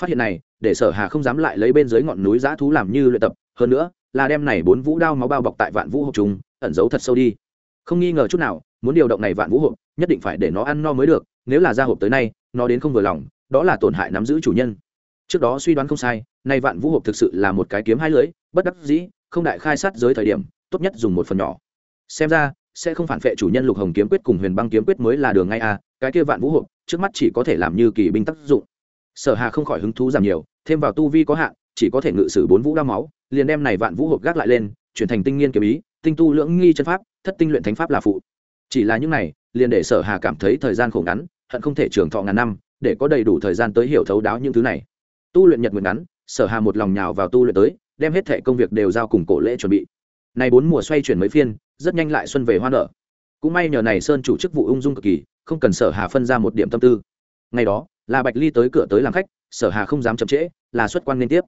phát hiện này, để sở hà không dám lại lấy bên dưới ngọn núi giã thú làm như luyện tập, hơn nữa, là đem này bốn vũ đao máu bao bọc tại vạn vũ hộp chúng ẩn giấu thật sâu đi. Không nghi ngờ chút nào, muốn điều động này vạn vũ hộp, nhất định phải để nó ăn no mới được, nếu là ra hộp tới nay, nó đến không vừa lòng, đó là tổn hại nắm giữ chủ nhân. Trước đó suy đoán không sai nay vạn vũ hộp thực sự là một cái kiếm hai lưới bất đắc dĩ, không đại khai sát giới thời điểm, tốt nhất dùng một phần nhỏ. Xem ra, sẽ không phản vệ chủ nhân lục hồng kiếm quyết cùng huyền băng kiếm quyết mới là đường ngay à cái kia vạn vũ hộp, trước mắt chỉ có thể làm như kỳ binh tác dụng sở hà không khỏi hứng thú giảm nhiều, thêm vào tu vi có hạn, chỉ có thể ngự sử bốn vũ đao máu, liền đem này vạn vũ hộp gác lại lên, chuyển thành tinh nghiên kiếm ý, tinh tu lưỡng nghi chân pháp, thất tinh luyện thánh pháp là phụ. Chỉ là những này, liền để sở hà cảm thấy thời gian khổ ngắn, hận không thể trường thọ ngàn năm, để có đầy đủ thời gian tới hiểu thấu đáo những thứ này. Tu luyện nhật nguyện ngắn, sở hà một lòng nhào vào tu luyện tới, đem hết thệ công việc đều giao cùng cổ lễ chuẩn bị. Này bốn mùa xoay chuyển mấy phiên, rất nhanh lại xuân về hoa nở. Cũng may nhờ này sơn chủ chức vụ ung dung cực kỳ, không cần sở hà phân ra một điểm tâm tư. Ngày đó là bạch ly tới cửa tới làm khách, sở hà không dám chậm trễ, là xuất quan liên tiếp.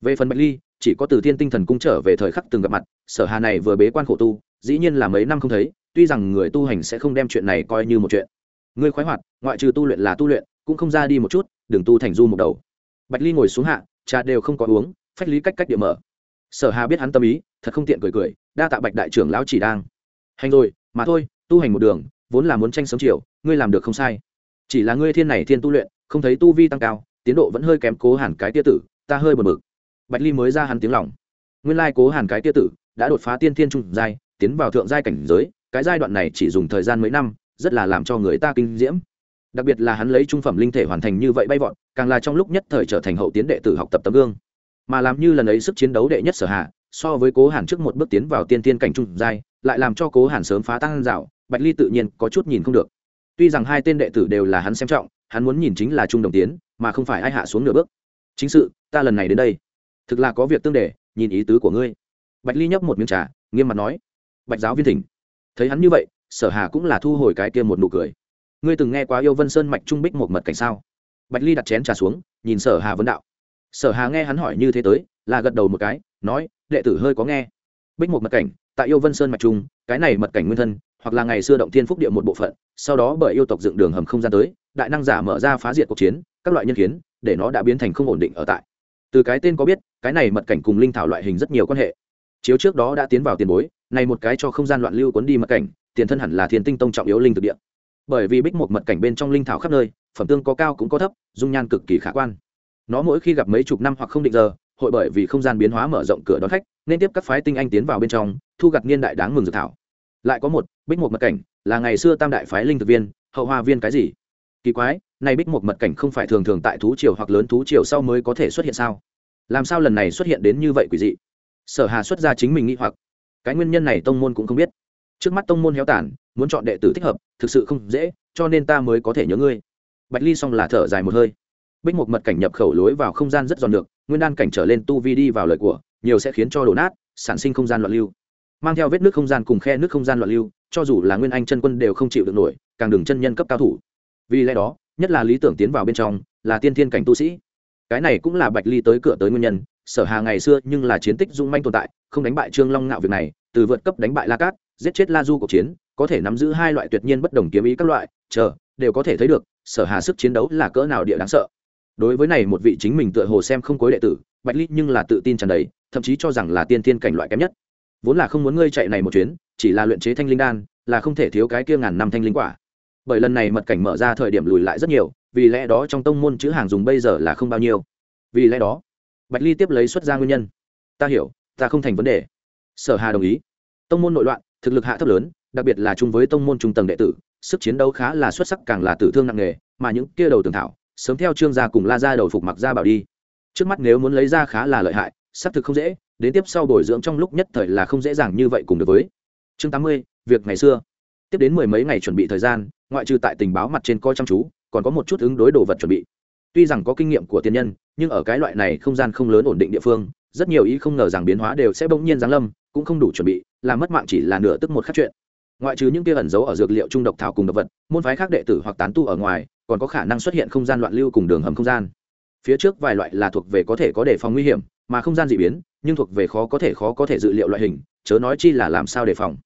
Về phần bạch ly, chỉ có từ thiên tinh thần cung trở về thời khắc từng gặp mặt, sở hà này vừa bế quan khổ tu, dĩ nhiên là mấy năm không thấy, tuy rằng người tu hành sẽ không đem chuyện này coi như một chuyện. Ngươi khoái hoạt, ngoại trừ tu luyện là tu luyện, cũng không ra đi một chút, đừng tu thành du một đầu. Bạch ly ngồi xuống hạ, trà đều không có uống, phách lý cách cách địa mở. Sở hà biết hắn tâm ý, thật không tiện cười cười, đa tạ bạch đại trưởng lão chỉ đang. Hành rồi, mà thôi, tu hành một đường, vốn là muốn tranh sống chiều, ngươi làm được không sai. Chỉ là ngươi thiên này thiên tu luyện không thấy tu vi tăng cao, tiến độ vẫn hơi kém cố hẳn cái tia tử, ta hơi bật mực bạch ly mới ra hắn tiếng lòng. Nguyên lai cố hàn cái tia tử đã đột phá tiên thiên trung giai, tiến vào thượng giai cảnh giới, cái giai đoạn này chỉ dùng thời gian mấy năm, rất là làm cho người ta kinh diễm. Đặc biệt là hắn lấy trung phẩm linh thể hoàn thành như vậy bay vọt, càng là trong lúc nhất thời trở thành hậu tiến đệ tử học tập tấm gương. Mà làm như lần ấy sức chiến đấu đệ nhất sở hạ, so với cố hàn trước một bước tiến vào tiên tiên cảnh trung giai, lại làm cho cố hàn sớm phá tăng rào bạch ly tự nhiên có chút nhìn không được. Tuy rằng hai tên đệ tử đều là hắn xem trọng hắn muốn nhìn chính là trung đồng tiến, mà không phải ai hạ xuống nửa bước. Chính sự, ta lần này đến đây. Thực là có việc tương đề, nhìn ý tứ của ngươi. Bạch ly nhấp một miếng trà, nghiêm mặt nói. Bạch giáo viên thỉnh. Thấy hắn như vậy, sở hà cũng là thu hồi cái kia một nụ cười. Ngươi từng nghe quá yêu vân sơn mạch trung bích một mật cảnh sao? Bạch ly đặt chén trà xuống, nhìn sở hà vấn đạo. Sở hà nghe hắn hỏi như thế tới, là gật đầu một cái, nói, đệ tử hơi có nghe. Bích một mật cảnh, tại yêu vân sơn mạch trung, cái này mật cảnh nguyên thân, hoặc là ngày xưa động thiên phúc địa một bộ phận, sau đó bởi yêu tộc dựng đường hầm không gian tới đại năng giả mở ra phá diệt cuộc chiến, các loại nhân kiến, để nó đã biến thành không ổn định ở tại. Từ cái tên có biết, cái này mật cảnh cùng linh thảo loại hình rất nhiều quan hệ. Chiếu trước đó đã tiến vào tiền bối, này một cái cho không gian loạn lưu cuốn đi mật cảnh, tiền thân hẳn là thiên tinh tông trọng yếu linh thực địa. Bởi vì bích một mật cảnh bên trong linh thảo khắp nơi, phẩm tương có cao cũng có thấp, dung nhan cực kỳ khả quan. Nó mỗi khi gặp mấy chục năm hoặc không định giờ, hội bởi vì không gian biến hóa mở rộng cửa đón khách, nên tiếp các phái tinh anh tiến vào bên trong, thu gặt niên đại đáng mừng dược thảo. Lại có một, bích một mật cảnh, là ngày xưa tam đại phái linh thực viên, hậu hoa viên cái gì? Kỳ quái này bích một mật cảnh không phải thường thường tại thú triều hoặc lớn thú triều sau mới có thể xuất hiện sao? Làm sao lần này xuất hiện đến như vậy quỷ dị? Sở hà xuất ra chính mình nghĩ hoặc. Cái nguyên nhân này tông môn cũng không biết. Trước mắt tông môn héo tàn, muốn chọn đệ tử thích hợp, thực sự không dễ, cho nên ta mới có thể nhớ ngươi. Bạch ly xong là thở dài một hơi. Bích một mật cảnh nhập khẩu lối vào không gian rất giòn được nguyên đan cảnh trở lên tu vi đi vào lời của, nhiều sẽ khiến cho đổ nát, sản sinh không gian loạn lưu. Mang theo vết nước không gian cùng khe nước không gian loạn lưu, cho dù là nguyên anh chân quân đều không chịu được nổi, càng đường chân nhân cấp cao thủ vì lẽ đó, nhất là lý tưởng tiến vào bên trong, là tiên thiên cảnh tu sĩ. Cái này cũng là bạch ly tới cửa tới nguyên nhân, sở hà ngày xưa nhưng là chiến tích dung manh tồn tại, không đánh bại trương long ngạo việc này, từ vượt cấp đánh bại la cát, giết chết la du cuộc chiến, có thể nắm giữ hai loại tuyệt nhiên bất đồng kiếm ý các loại, chờ, đều có thể thấy được, sở hà sức chiến đấu là cỡ nào địa đáng sợ. Đối với này một vị chính mình tựa hồ xem không cối đệ tử, bạch ly nhưng là tự tin tràn đầy, thậm chí cho rằng là tiên thiên cảnh loại kém nhất. Vốn là không muốn ngươi chạy này một chuyến, chỉ là luyện chế thanh linh đan, là không thể thiếu cái kia ngàn năm thanh linh quả bởi lần này mật cảnh mở ra thời điểm lùi lại rất nhiều, vì lẽ đó trong tông môn chữ hàng dùng bây giờ là không bao nhiêu. Vì lẽ đó, bạch ly tiếp lấy xuất ra nguyên nhân. Ta hiểu, ta không thành vấn đề. Sở hà đồng ý. Tông môn nội loạn, thực lực hạ thấp lớn, đặc biệt là chung với tông môn trung tầng đệ tử, sức chiến đấu khá là xuất sắc càng là tử thương nặng nề, mà những kia đầu tường thảo, sớm theo trương gia cùng la ra đầu phục mặc ra bảo đi. Trước mắt nếu muốn lấy ra khá là lợi hại, xác thực không dễ, đến tiếp sau bồi dưỡng trong lúc nhất thời là không dễ dàng như vậy cùng được với. Chương tám mươi, việc ngày xưa tiếp đến mười mấy ngày chuẩn bị thời gian, ngoại trừ tại tình báo mặt trên coi chăm chú, còn có một chút ứng đối đồ vật chuẩn bị. Tuy rằng có kinh nghiệm của tiên nhân, nhưng ở cái loại này không gian không lớn ổn định địa phương, rất nhiều ý không ngờ rằng biến hóa đều sẽ bỗng nhiên giáng lâm, cũng không đủ chuẩn bị, làm mất mạng chỉ là nửa tức một khắc chuyện. Ngoại trừ những kia ẩn giấu ở dược liệu trung độc thảo cùng độc vật, môn phái khác đệ tử hoặc tán tu ở ngoài, còn có khả năng xuất hiện không gian loạn lưu cùng đường hầm không gian. Phía trước vài loại là thuộc về có thể có đề phòng nguy hiểm, mà không gian dị biến, nhưng thuộc về khó có thể khó có thể dự liệu loại hình, chớ nói chi là làm sao đề phòng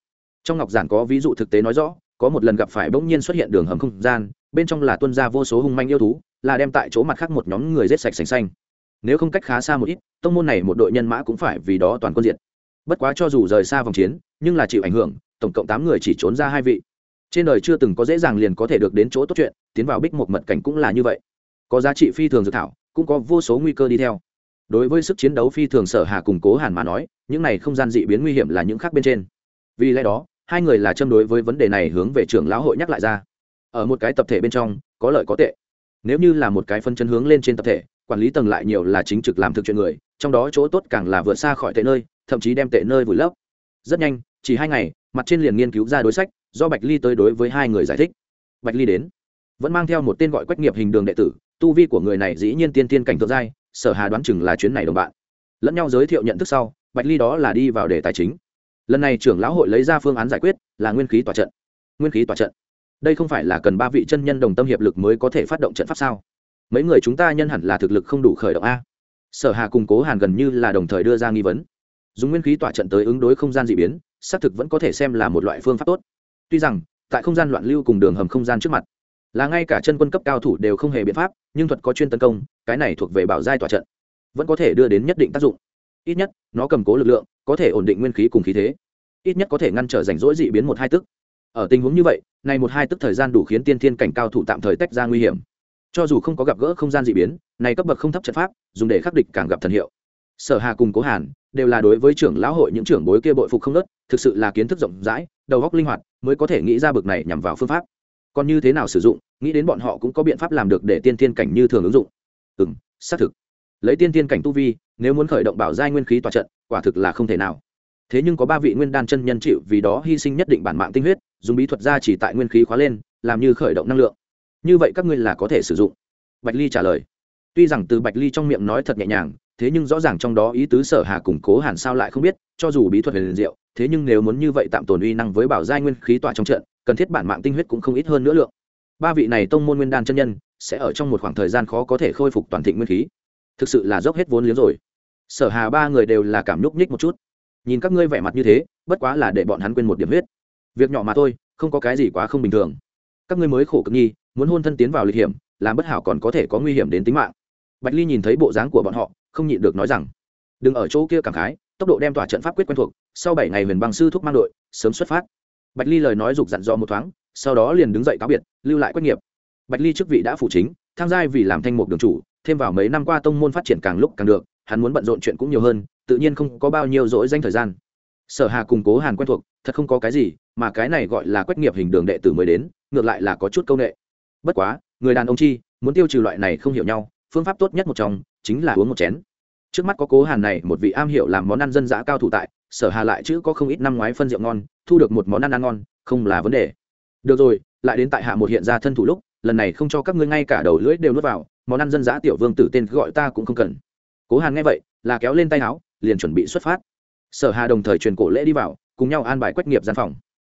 trong ngọc giản có ví dụ thực tế nói rõ, có một lần gặp phải bỗng nhiên xuất hiện đường hầm không gian, bên trong là tuân ra vô số hung manh yêu thú, là đem tại chỗ mặt khác một nhóm người rết sạch sành xanh. Nếu không cách khá xa một ít, tông môn này một đội nhân mã cũng phải vì đó toàn quân diện bất quá cho dù rời xa vòng chiến, nhưng là chịu ảnh hưởng, tổng cộng tám người chỉ trốn ra hai vị. Trên đời chưa từng có dễ dàng liền có thể được đến chỗ tốt chuyện, tiến vào bích một mật cảnh cũng là như vậy. Có giá trị phi thường dự thảo, cũng có vô số nguy cơ đi theo. Đối với sức chiến đấu phi thường sở hà củng cố hàn mà nói, những này không gian dị biến nguy hiểm là những khác bên trên. Vì lẽ đó hai người là châm đối với vấn đề này hướng về trưởng lão hội nhắc lại ra. Ở một cái tập thể bên trong, có lợi có tệ. Nếu như là một cái phân chân hướng lên trên tập thể, quản lý tầng lại nhiều là chính trực làm thực chuyện người, trong đó chỗ tốt càng là vượt xa khỏi tệ nơi, thậm chí đem tệ nơi vùi lấp. Rất nhanh, chỉ hai ngày, mặt trên liền nghiên cứu ra đối sách, do bạch ly tới đối với hai người giải thích. Bạch ly đến, vẫn mang theo một tên gọi quách nghiệp hình đường đệ tử, tu vi của người này dĩ nhiên tiên tiên cảnh thượng giai, sở hà đoán chừng là chuyến này đồng bạn. Lẫn nhau giới thiệu nhận thức sau, bạch ly đó là đi vào đề tài chính lần này trưởng lão hội lấy ra phương án giải quyết là nguyên khí tỏa trận. Nguyên khí tỏa trận. Đây không phải là cần ba vị chân nhân đồng tâm hiệp lực mới có thể phát động trận pháp sao? Mấy người chúng ta nhân hẳn là thực lực không đủ khởi động a. Sở hà cùng cố hàn gần như là đồng thời đưa ra nghi vấn. Dùng nguyên khí tỏa trận tới ứng đối không gian d ị biến, xác thực vẫn có thể xem là một loại phương pháp tốt. Tuy rằng, tại không gian loạn lưu cùng đường hầm không gian trước mặt, là ngay cả chân quân cấp cao thủ đều không hề biện pháp, nhưng thuật có chuyên tấn công, cái này thuộc về bảo giai tỏa trận, vẫn có thể đưa đến nhất định tác dụng ít nhất, nó cầm cố lực lượng, có thể ổn định nguyên khí cùng khí thế. Ít nhất có thể ngăn trở rảnh rỗi dị biến một hai tức. Ở tình huống như vậy, này một hai tức thời gian đủ khiến tiên thiên cảnh cao thủ tạm thời tách ra nguy hiểm. Cho dù không có gặp gỡ không gian dị biến, này cấp bậc không thấp trận pháp, dùng để khắc địch càng gặp thần hiệu. Sở hà cùng cố hàn đều là đối với trưởng lão hội những trưởng bối kia bội phục không nớt, thực sự là kiến thức rộng rãi, đầu óc linh hoạt, mới có thể nghĩ ra bậc này nhằm vào phương pháp. Còn như thế nào sử dụng, nghĩ đến bọn họ cũng có biện pháp làm được để tiên thiên cảnh như thường ứng dụng. Ừ xác thực lấy tiên tiên cảnh tu vi, nếu muốn khởi động bảo giai nguyên khí tòa trận, quả thực là không thể nào. Thế nhưng có ba vị nguyên đan chân nhân chịu vì đó hy sinh nhất định bản mạng tinh huyết, dùng bí thuật ra chỉ tại nguyên khí khóa lên, làm như khởi động năng lượng. Như vậy các ngươi là có thể sử dụng. Bạch ly trả lời. Tuy rằng từ bạch ly trong miệng nói thật nhẹ nhàng, thế nhưng rõ ràng trong đó ý tứ sở hà củng cố hàn sao lại không biết, cho dù bí thuật huyền diệu, thế nhưng nếu muốn như vậy tạm tồn uy năng với bảo giai nguyên khí tỏa trong trận, cần thiết bản mạng tinh huyết cũng không ít hơn nữa lượng. Ba vị này tông môn nguyên đan chân nhân, sẽ ở trong một khoảng thời gian khó có thể khôi phục toàn thịnh nguyên khí thực sự là dốc hết vốn liếng rồi. Sở hà ba người đều là cảm nhúc nhích một chút. Nhìn các ngươi vẻ mặt như thế, bất quá là để bọn hắn quên một điểm huyết. Việc nhỏ mà thôi, không có cái gì quá không bình thường. Các ngươi mới khổ cực nhi, muốn hôn thân tiến vào lịch hiểm, làm bất hảo còn có thể có nguy hiểm đến tính mạng. Bạch ly nhìn thấy bộ dáng của bọn họ, không nhịn được nói rằng, đừng ở chỗ kia cảm khái, tốc độ đem tỏa trận pháp quyết quen thuộc, sau bảy ngày huyền băng sư thúc mang đội, sớm xuất phát. Bạch ly lời nói dục dặn dò một thoáng, sau đó liền đứng dậy cáo biệt, lưu lại quyết nghiệp. Bạch ly chức vị đã phụ chính, tham gia vì làm thanh mục đường chủ thêm vào mấy năm qua tông môn phát triển càng lúc càng được, hắn muốn bận rộn chuyện cũng nhiều hơn, tự nhiên không có bao nhiêu dỗi danh thời gian. Sở hà cùng cố hàn quen thuộc, thật không có cái gì, mà cái này gọi là quét nghiệp hình đường đệ tử mới đến, ngược lại là có chút công nghệ bất quá, người đàn ông chi, muốn tiêu trừ loại này không hiểu nhau, phương pháp tốt nhất một trong, chính là uống một chén. Trước mắt có cố hàn này một vị am hiểu làm món ăn dân dã cao thủ tại, sở hà lại chữ có không ít năm ngoái phân rượu ngon, thu được một món ăn ăn ngon, không là vấn đề. Được rồi, lại đến tại hạ một hiện ra thân thủ lúc, lần này không cho các ngươi ngay cả đầu lưỡi đều nuốt vào món ăn dân dã tiểu vương tử tên gọi ta cũng không cần. Cố hàn nghe vậy, là kéo lên tay áo, liền chuẩn bị xuất phát. Sở hà đồng thời truyền cổ lễ đi vào, cùng nhau an bài quách nghiệp gian phòng.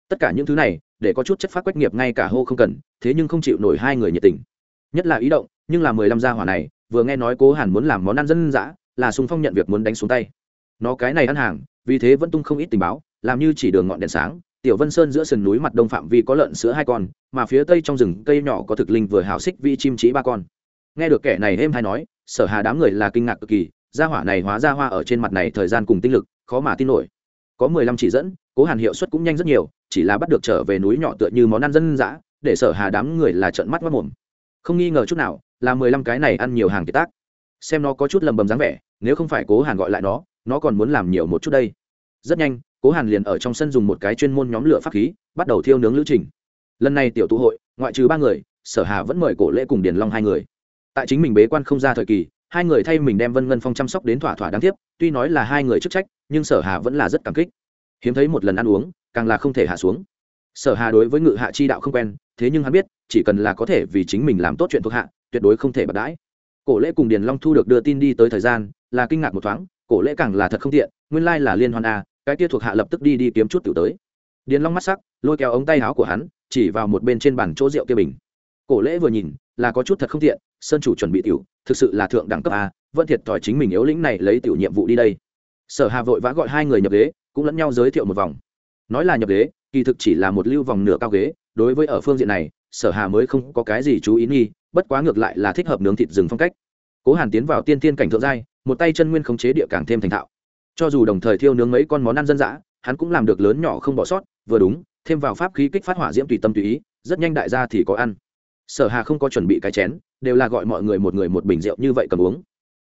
Tất cả những thứ này, để có chút chất phát quách nghiệp ngay cả hô không cần, thế nhưng không chịu nổi hai người nhiệt tình. Nhất là ý động, nhưng là mười lăm gia hỏa này, vừa nghe nói cố hàn muốn làm món ăn dân dã, là sung phong nhận việc muốn đánh xuống tay. Nó cái này ăn hàng, vì thế vẫn tung không ít tình báo, làm như chỉ đường ngọn đèn sáng, tiểu vân sơn giữa sườn núi mặt đông phạm vi có lợn sữa hai con, mà phía tây trong rừng cây nhỏ có thực linh vừa hào xích vi chim trí ba con nghe được kẻ này êm hay nói, sở hà đám người là kinh ngạc cực kỳ, gia hỏa này hóa ra hoa ở trên mặt này thời gian cùng tinh lực, khó mà tin nổi. Có mười lăm chỉ dẫn, cố hàn hiệu suất cũng nhanh rất nhiều, chỉ là bắt được trở về núi nhỏ tựa như món ăn dân dã, để sở hà đám người là trợn mắt mất mồm. Không nghi ngờ chút nào, là mười lăm cái này ăn nhiều hàng kiệt tác. Xem nó có chút lầm bầm dáng vẻ, nếu không phải cố hàn gọi lại nó nó còn muốn làm nhiều một chút đây. Rất nhanh, cố hàn liền ở trong sân dùng một cái chuyên môn nhóm lửa pháp khí, bắt đầu thiêu nướng lữ trình. Lần này tiểu tụ hội, ngoại trừ ba người, sở hà vẫn mời cổ lễ cùng điền long hai người tại chính mình bế quan không ra thời kỳ, hai người thay mình đem vân ngân phong chăm sóc đến thỏa thỏa đáng tiếc, tuy nói là hai người chức trách, nhưng sở hà vẫn là rất cảm kích. Hiếm thấy một lần ăn uống, càng là không thể hạ xuống. Sở hà đối với ngự hạ chi đạo không quen, thế nhưng hắn biết, chỉ cần là có thể vì chính mình làm tốt chuyện thuộc hạ, tuyệt đối không thể bạc đãi. Cổ lễ cùng điền long thu được đưa tin đi tới thời gian, là kinh ngạc một thoáng, cổ lễ càng là thật không tiện, nguyên lai là liên hoan a, cái kia thuộc hạ lập tức đi đi kiếm chút tiểu tới. Điền long mắt sắc, lôi kéo ống tay áo của hắn, chỉ vào một bên trên bàn chỗ rượu kia bình. Cổ lễ vừa nhìn là có chút thật không tiện, sơn chủ chuẩn bị tiểu, thực sự là thượng đẳng cấp a, vẫn thiệt thòi chính mình yếu lĩnh này lấy tiểu nhiệm vụ đi đây. Sở hà vội vã gọi hai người nhập ghế, cũng lẫn nhau giới thiệu một vòng. Nói là nhập ghế, kỳ thực chỉ là một lưu vòng nửa cao ghế, đối với ở phương diện này, sở hà mới không có cái gì chú ý nghi, bất quá ngược lại là thích hợp nướng thịt rừng phong cách. Cố hàn tiến vào tiên tiên cảnh thượng giai, một tay chân nguyên khống chế địa càng thêm thành thạo. Cho dù đồng thời thiêu nướng mấy con món ăn dân dã, hắn cũng làm được lớn nhỏ không bỏ sót, vừa đúng, thêm vào pháp khí kích phát hỏa diễm tùy tâm tùy ý, rất nhanh đại gia thì có ăn sở hà không có chuẩn bị cái chén, đều là gọi mọi người một người một bình rượu như vậy cầm uống.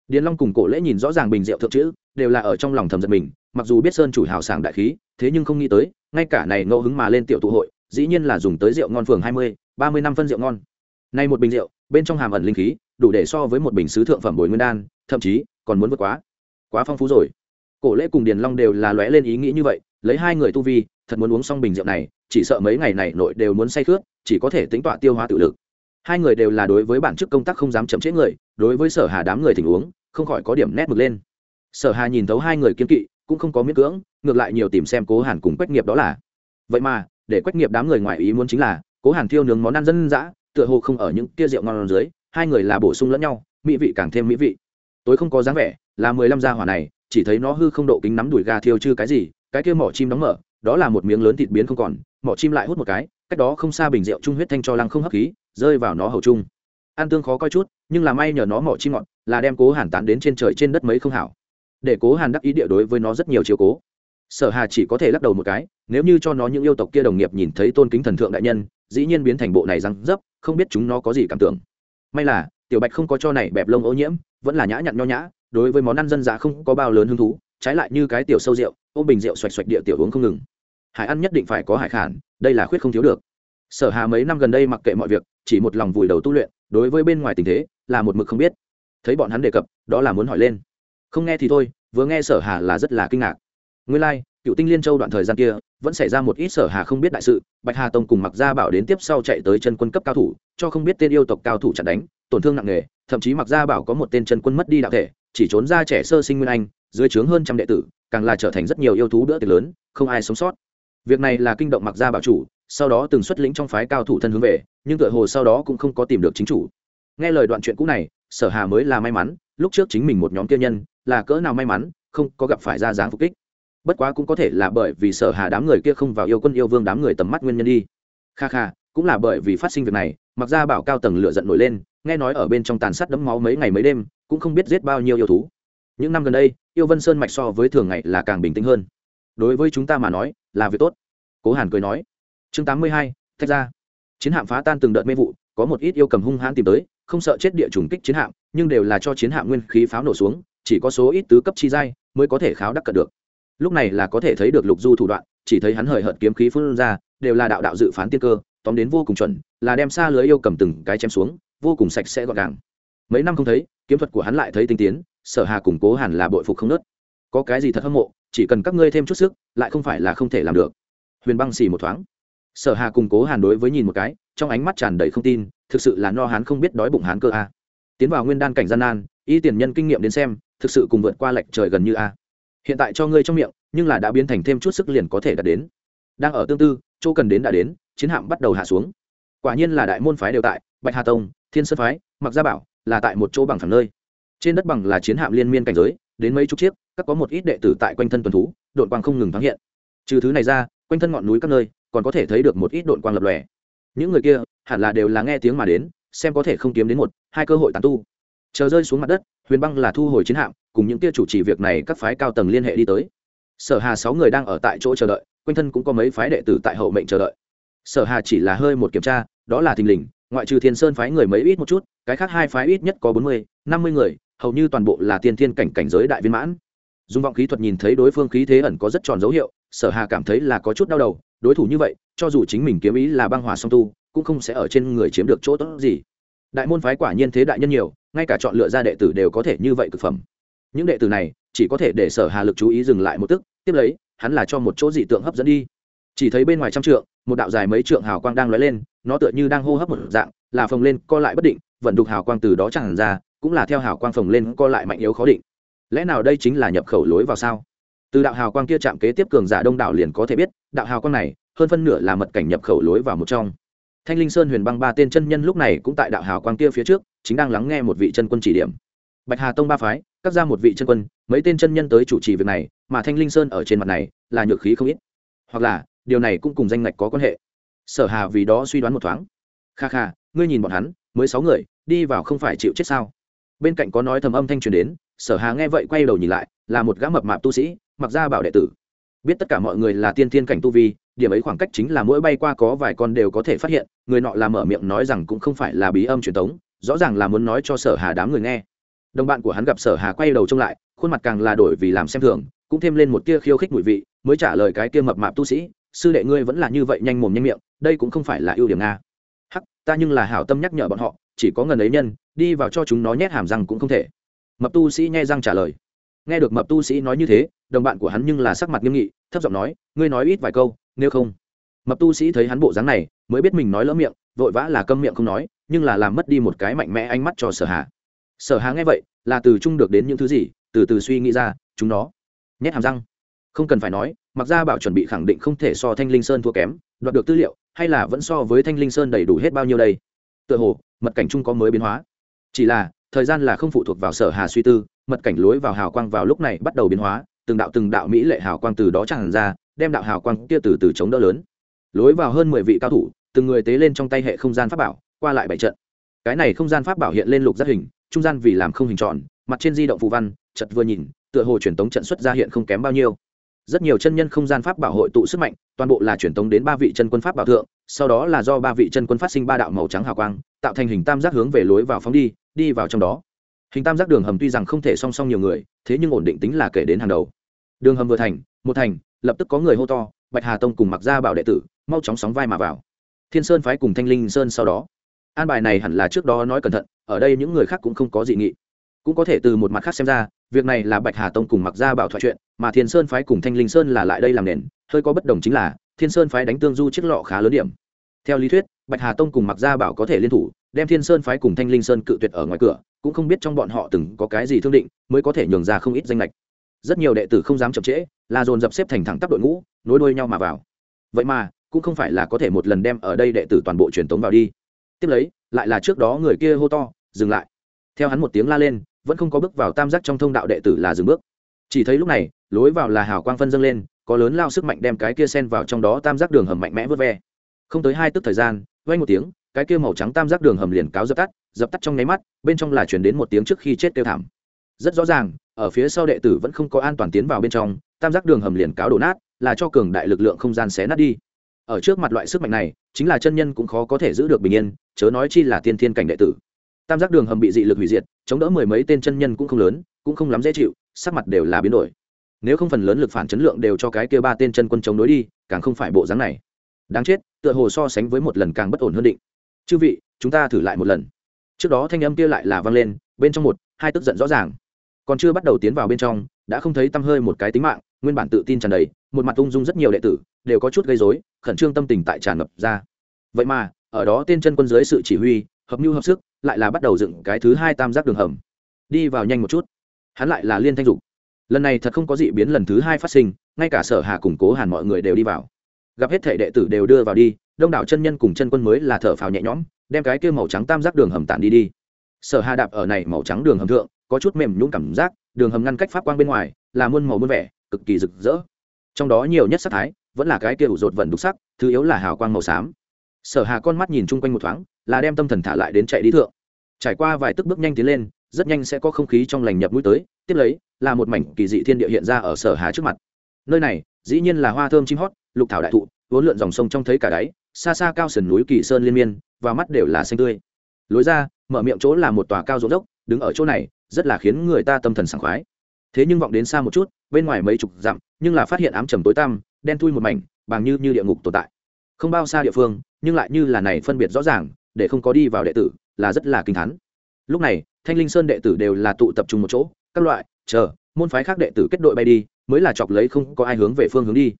Điền long cùng cổ lễ nhìn rõ ràng bình rượu thượng chữ, đều là ở trong lòng thầm giật mình, mặc dù biết sơn chủ hào sảng đại khí, thế nhưng không nghĩ tới, ngay cả này ngẫu hứng mà lên tiểu tụ hội, dĩ nhiên là dùng tới rượu ngon phường hai mươi, ba mươi năm phân rượu ngon. Nay một bình rượu, bên trong hàm ẩn linh khí, đủ để so với một bình sứ thượng phẩm bồi nguyên đan, thậm chí còn muốn vượt quá. Quá phong phú rồi. Cổ lễ cùng điền long đều là lóe lên ý nghĩ như vậy, lấy hai người tu vi, thật muốn uống xong bình rượu này, chỉ sợ mấy ngày này nội đều muốn say khướt, chỉ có thể tính tọa tiêu hóa tự lực hai người đều là đối với bản chức công tác không dám chậm trễ người, đối với sở hà đám người thỉnh uống không khỏi có điểm nét mực lên. Sở hà nhìn thấu hai người kiên kỵ, cũng không có miễn cưỡng, ngược lại nhiều tìm xem cố hàn cùng quách nghiệp đó là. Vậy mà, để quách nghiệp đám người ngoài ý muốn chính là, cố hàn thiêu nướng món ăn dân dã, tựa hồ không ở những kia rượu ngon dưới, hai người là bổ sung lẫn nhau, mỹ vị càng thêm mỹ vị. Tối không có dáng vẻ, là mười lăm gia hỏa này, chỉ thấy nó hư không độ kính nắm đùi gà thiêu chư cái gì, cái kia mỏ chim đóng mở, đó là một miếng lớn thịt biến không còn, mỏ chim lại hút một cái cách đó không xa bình rượu trung huyết thanh cho lăng không hấp khí, rơi vào nó hầu chung ăn tương khó coi chút, nhưng là may nhờ nó mỏ chim ngọn, là đem cố hàn tán đến trên trời trên đất mấy không hảo. Để cố hàn đắc ý địa đối với nó rất nhiều chiều cố. Sở hà chỉ có thể lắc đầu một cái, nếu như cho nó những yêu tộc kia đồng nghiệp nhìn thấy tôn kính thần thượng đại nhân, dĩ nhiên biến thành bộ này răng dấp, không biết chúng nó có gì cảm tưởng. May là, tiểu bạch không có cho này bẹp lông ô nhiễm, vẫn là nhã nhặn nho nhã, đối với món ăn dân dã không có bao lớn hứng thú, trái lại như cái tiểu sâu rượu, ôm bình rượu xoạch xoạch địa tiểu uống không ngừng hải ăn nhất định phải có hải khản đây là khuyết không thiếu được. Sở hà mấy năm gần đây mặc kệ mọi việc chỉ một lòng vùi đầu tu luyện đối với bên ngoài tình thế là một mực không biết. Thấy bọn hắn đề cập đó là muốn hỏi lên. Không nghe thì thôi vừa nghe sở hà là rất là kinh ngạc. Nguyên lai、like, cựu tinh liên châu đoạn thời gian kia vẫn xảy ra một ít sở hà không biết đại sự bạch hà tông cùng mặc gia bảo đến tiếp sau chạy tới chân quân cấp cao thủ cho không biết tên yêu tộc cao thủ chặn đánh tổn thương nặng nề thậm chí mặc gia bảo có một tên chân quân mất đi đạo thể chỉ trốn ra trẻ sơ sinh nguyên anh dưới trướng hơn trăm đệ tử càng là trở thành rất nhiều yêu thú bữa tiệc lớn không ai sống sót việc này là kinh động mặc gia bảo chủ, sau đó từng xuất lĩnh trong phái cao thủ thân hướng về, nhưng tựa hồ sau đó cũng không có tìm được chính chủ. Nghe lời đoạn chuyện cũ này, sở hà mới là may mắn, lúc trước chính mình một nhóm kia nhân, là cỡ nào may mắn, không có gặp phải ra dáng phục kích. Bất quá cũng có thể là bởi vì sở hà đám người kia không vào yêu quân yêu vương đám người tầm mắt nguyên nhân đi. Kha kha, cũng là bởi vì phát sinh việc này mặc ra bảo cao tầng lửa giận nổi lên, nghe nói ở bên trong tàn sát đẫm máu mấy ngày mấy đêm, cũng không biết giết bao nhiêu yêu thú. Những năm gần đây, yêu vân sơn mạch so với thường ngày là càng bình tĩnh hơn đối với chúng ta mà nói, là việc tốt. Cố hàn cười nói. Chương tám mươi hai, thách ra. Chiến hạm phá tan từng đợt mê vụ, có một ít yêu cầm hung hãn tìm tới, không sợ chết địa chủng kích chiến hạm, nhưng đều là cho chiến hạm nguyên khí pháo nổ xuống, chỉ có số ít tứ cấp chi giai mới có thể kháo đắc cận được. Lúc này là có thể thấy được lục du thủ đoạn, chỉ thấy hắn hời hợt kiếm khí phun ra, đều là đạo đạo dự phán tiên cơ, tóm đến vô cùng chuẩn, là đem xa lưới yêu cầm từng cái chém xuống, vô cùng sạch sẽ gọn gàng. Mấy năm không thấy, kiếm thuật của hắn lại thấy tinh tiến, sở hà củng cố hẳn là bội phục không nớt. Có cái gì thật hâm mộ chỉ cần các ngươi thêm chút sức, lại không phải là không thể làm được. Huyền băng xì một thoáng. Sở hà cùng cố hàn đối với nhìn một cái, trong ánh mắt tràn đầy không tin, thực sự là no hán không biết đói bụng hán cơ a. Tiến vào nguyên đan cảnh gian nan, y tiền nhân kinh nghiệm đến xem, thực sự cùng vượt qua lệch trời gần như a. Hiện tại cho ngươi trong miệng, nhưng là đã biến thành thêm chút sức liền có thể đạt đến. Đang ở tương tư, chỗ cần đến đã đến, chiến hạm bắt đầu hạ xuống. Quả nhiên là đại môn phái đều tại, bạch hà tông, thiên sơn phái, mặc gia bảo là tại một chỗ bằng phẳng nơi. Trên đất bằng là chiến hạm liên miên cảnh giới, đến mấy chục chiếc các có một ít đệ tử tại quanh thân tuần thú đội quang không ngừng thoáng hiện. Trừ thứ này ra, quanh thân ngọn núi các nơi còn có thể thấy được một ít đội quang lập lòe. Những người kia hẳn là đều là nghe tiếng mà đến, xem có thể không kiếm đến một, hai cơ hội tàn tu. Chờ rơi xuống mặt đất, huyền băng là thu hồi chiến hạm, cùng những kia chủ trì việc này các phái cao tầng liên hệ đi tới. Sở hà sáu người đang ở tại chỗ chờ đợi, quanh thân cũng có mấy phái đệ tử tại hậu mệnh chờ đợi. Sở hà chỉ là hơi một kiểm tra, đó là thình lình, ngoại trừ thiên sơn phái người mấy ít một chút, cái khác hai phái ít nhất có bốn mươi, năm mươi người, hầu như toàn bộ là tiên thiên cảnh cảnh giới đại viên mãn dùng vọng khí thuật nhìn thấy đối phương khí thế ẩn có rất tròn dấu hiệu, sở hà cảm thấy là có chút đau đầu, đối thủ như vậy, cho dù chính mình kiếm ý là băng hòa song tu, cũng không sẽ ở trên người chiếm được chỗ tốt gì. Đại môn phái quả nhiên thế đại nhân nhiều, ngay cả chọn lựa ra đệ tử đều có thể như vậy cực phẩm. Những đệ tử này, chỉ có thể để sở hà lực chú ý dừng lại một tức, tiếp lấy, hắn là cho một chỗ dị tượng hấp dẫn đi. Chỉ thấy bên ngoài trăm trượng, một đạo dài mấy trượng hào quang đang lóe lên, nó tựa như đang hô hấp một dạng, là phồng lên, co lại bất định, vận đục hào quang từ đó chẳng ra, cũng là theo hào quang phồng lên, co lại mạnh yếu khó định lẽ nào đây chính là nhập khẩu lối vào sao? Từ đạo hào quang kia chạm kế tiếp cường giả đông đảo liền có thể biết, đạo hào quang này, hơn phân nửa là mật cảnh nhập khẩu lối vào một trong. Thanh linh sơn huyền băng ba tên chân nhân lúc này cũng tại đạo hào quang kia phía trước, chính đang lắng nghe một vị chân quân chỉ điểm. Bạch hà tông ba phái, cắt ra một vị chân quân, mấy tên chân nhân tới chủ trì việc này, mà thanh linh sơn ở trên mặt này là nhược khí không ít. Hoặc là, điều này cũng cùng danh ngạch có quan hệ. Sở hà vì đó suy đoán một thoáng. Kha kha, ngươi nhìn bọn hắn, mới sáu người, đi vào không phải chịu chết sao? Bên cạnh có nói thầm âm thanh truyền đến sở hà nghe vậy quay đầu nhìn lại, là một gã mập mạp tu sĩ, mặc ra bảo đệ tử. Biết tất cả mọi người là tiên thiên cảnh tu vi, điểm ấy khoảng cách chính là mỗi bay qua có vài con đều có thể phát hiện, người nọ làm mở miệng nói rằng cũng không phải là bí âm truyền thống rõ ràng là muốn nói cho sở hà đám người nghe. Đồng bạn của hắn gặp sở hà quay đầu trông lại, khuôn mặt càng là đổi vì làm xem thường, cũng thêm lên một tia khiêu khích mùi vị, mới trả lời cái kia mập mạp tu sĩ, sư đệ ngươi vẫn là như vậy nhanh mồm nhanh miệng, đây cũng không phải là ưu điểm nga. Hắc, ta nhưng là hảo tâm nhắc nhở bọn họ, chỉ có ngần ấy nhân, đi vào cho chúng nó nhét hàm răng cũng không thể mập tu sĩ nghe răng trả lời. Nghe được mập tu sĩ nói như thế, đồng bạn của hắn nhưng là sắc mặt nghiêm nghị, thấp giọng nói, ngươi nói ít vài câu, nếu không. Mập tu sĩ thấy hắn bộ dáng này, mới biết mình nói lỡ miệng, vội vã là câm miệng không nói, nhưng là làm mất đi một cái mạnh mẽ ánh mắt cho sở hà. Sở hà nghe vậy, là từ chung được đến những thứ gì, từ từ suy nghĩ ra, chúng nó, nhét hàm răng. Không cần phải nói, mặc ra bảo chuẩn bị khẳng định không thể so thanh linh sơn thua kém, đoạt được tư liệu, hay là vẫn so với thanh linh sơn đầy đủ hết bao nhiêu đây? Tựa hồ, mật cảnh chung có mới biến hóa. Chỉ là thời gian là không phụ thuộc vào sở hà suy tư, mật cảnh lối vào hào quang vào lúc này bắt đầu biến hóa, từng đạo từng đạo mỹ lệ hào quang từ đó tràn ra, đem đạo hào quang kia từ từ chống đỡ lớn. Lối vào hơn mười vị cao thủ, từng người tế lên trong tay hệ không gian pháp bảo, qua lại bảy trận. Cái này không gian pháp bảo hiện lên lục giác hình, trung gian vì làm không hình tròn, mặt trên di động phù văn chật vừa nhìn, tựa hồ truyền tống trận xuất ra hiện không kém bao nhiêu. Rất nhiều chân nhân không gian pháp bảo hội tụ sức mạnh, toàn bộ là truyền tống đến ba vị chân quân pháp bảo thượng, sau đó là do ba vị chân quân phát sinh ba đạo màu trắng hào quang, tạo thành hình tam giác hướng về lối vào phóng đi đi vào trong đó. Hình tam giác đường hầm tuy rằng không thể song song nhiều người, thế nhưng ổn định tính là kể đến hàng đầu. Đường hầm vừa thành, một thành, lập tức có người hô to, bạch hà tông cùng mặc gia bảo đệ tử, mau chóng sóng vai mà vào. Thiên sơn phái cùng thanh linh sơn sau đó. An bài này hẳn là trước đó nói cẩn thận, ở đây những người khác cũng không có dị nghị. Cũng có thể từ một mặt khác xem ra, việc này là bạch hà tông cùng mặc gia bảo thoại chuyện, mà thiên sơn phái cùng thanh linh sơn là lại đây làm nền, hơi có bất đồng chính là, thiên sơn phái đánh tương du chiếc lọ khá lớn điểm. Theo lý thuyết bạch hà tông cùng mặc gia bảo có thể liên thủ, đem thiên sơn phái cùng thanh linh sơn cự tuyệt ở ngoài cửa, cũng không biết trong bọn họ từng có cái gì thương định, mới có thể nhường ra không ít danh lệch rất nhiều đệ tử không dám chậm trễ là dồn dập xếp thành thẳng tắp đội ngũ, nối đuôi nhau mà vào. Vậy mà, cũng không phải là có thể một lần đem ở đây đệ tử toàn bộ truyền tống vào đi. Tiếp lấy, lại là trước đó người kia hô to, dừng lại. Theo hắn một tiếng la lên, vẫn không có bước vào tam giác trong thông đạo đệ tử là dừng bước. Chỉ thấy lúc này, lối vào là hào quang phân dâng lên, có lớn lao sức mạnh đem cái kia sen vào trong đó tam giác đường hầm mạnh mẽ vớt ve. Không tới hai tức thời gian vay một tiếng, cái kia màu trắng tam giác đường hầm liền cáo dập tắt dập tắt trong nháy mắt, bên trong là chuyển đến một tiếng trước khi chết tiêu thảm. Rất rõ ràng, ở phía sau đệ tử vẫn không có an toàn tiến vào bên trong, tam giác đường hầm liền cáo đổ nát, là cho cường đại lực lượng không gian xé nát đi. Ở trước mặt loại sức mạnh này, chính là chân nhân cũng khó có thể giữ được bình yên, chớ nói chi là tiên thiên cảnh đệ tử. Tam giác đường hầm bị dị lực hủy diệt, chống đỡ mười mấy tên chân nhân cũng không lớn, cũng không lắm dễ chịu, sắc mặt đều là biến đổi. Nếu không phần lớn lực phản chấn lượng đều cho cái kia ba tên chân quân chống đối đi, càng không phải bộ dáng này đáng chết, tựa hồ so sánh với một lần càng bất ổn hơn định. Chư vị, chúng ta thử lại một lần. Trước đó thanh âm kia lại là vang lên, bên trong một, hai tức giận rõ ràng. Còn chưa bắt đầu tiến vào bên trong, đã không thấy tăm hơi một cái tính mạng, nguyên bản tự tin tràn đầy, một mặt ung dung rất nhiều đệ tử, đều có chút gây rối, khẩn trương tâm tình tại tràn ngập ra. Vậy mà, ở đó tên chân quân dưới sự chỉ huy, hợp mưu hợp sức, lại là bắt đầu dựng cái thứ hai tam giác đường hầm. Đi vào nhanh một chút. Hắn lại là liên thanh dục. Lần này thật không có dị biến lần thứ hai phát sinh, ngay cả sở hà củng cố hàn mọi người đều đi vào gặp hết thể đệ tử đều đưa vào đi, đông đảo chân nhân cùng chân quân mới là thở phào nhẹ nhõm, đem cái kia màu trắng tam giác đường hầm tản đi đi. Sở hà đạp ở này màu trắng đường hầm thượng, có chút mềm nhũng cảm giác, đường hầm ngăn cách pháp quang bên ngoài, là muôn màu muôn vẻ, cực kỳ rực rỡ. Trong đó nhiều nhất sắc thái, vẫn là cái kia ủ rột vẩn đục sắc, thứ yếu là hào quang màu xám. Sở hà con mắt nhìn chung quanh một thoáng, là đem tâm thần thả lại đến chạy đi thượng. Trải qua vài tức bước nhanh tiến lên, rất nhanh sẽ có không khí trong lành nhập mũi tới, tiếp lấy, là một mảnh kỳ dị thiên địa hiện ra ở sở hà trước mặt. Nơi này, dĩ nhiên là hoa thơm chim hót lục thảo đại thụ vốn lượn dòng sông trong thấy cả đáy, xa xa cao sườn núi kỳ sơn liên miên, và mắt đều là xanh tươi. Lối ra, mở miệng chỗ là một tòa cao rộng dốc, đứng ở chỗ này, rất là khiến người ta tâm thần sảng khoái. Thế nhưng vọng đến xa một chút, bên ngoài mấy chục dặm, nhưng là phát hiện ám trầm tối tăm, đen thui một mảnh, bằng như như địa ngục tồn tại. Không bao xa địa phương, nhưng lại như là này phân biệt rõ ràng, để không có đi vào đệ tử, là rất là kinh thánh. lúc này, thanh linh sơn đệ tử đều là tụ tập trung một chỗ, các loại, chờ, môn phái khác đệ tử kết đội bay đi, mới là chọc lấy không có ai hướng về phương hướng đi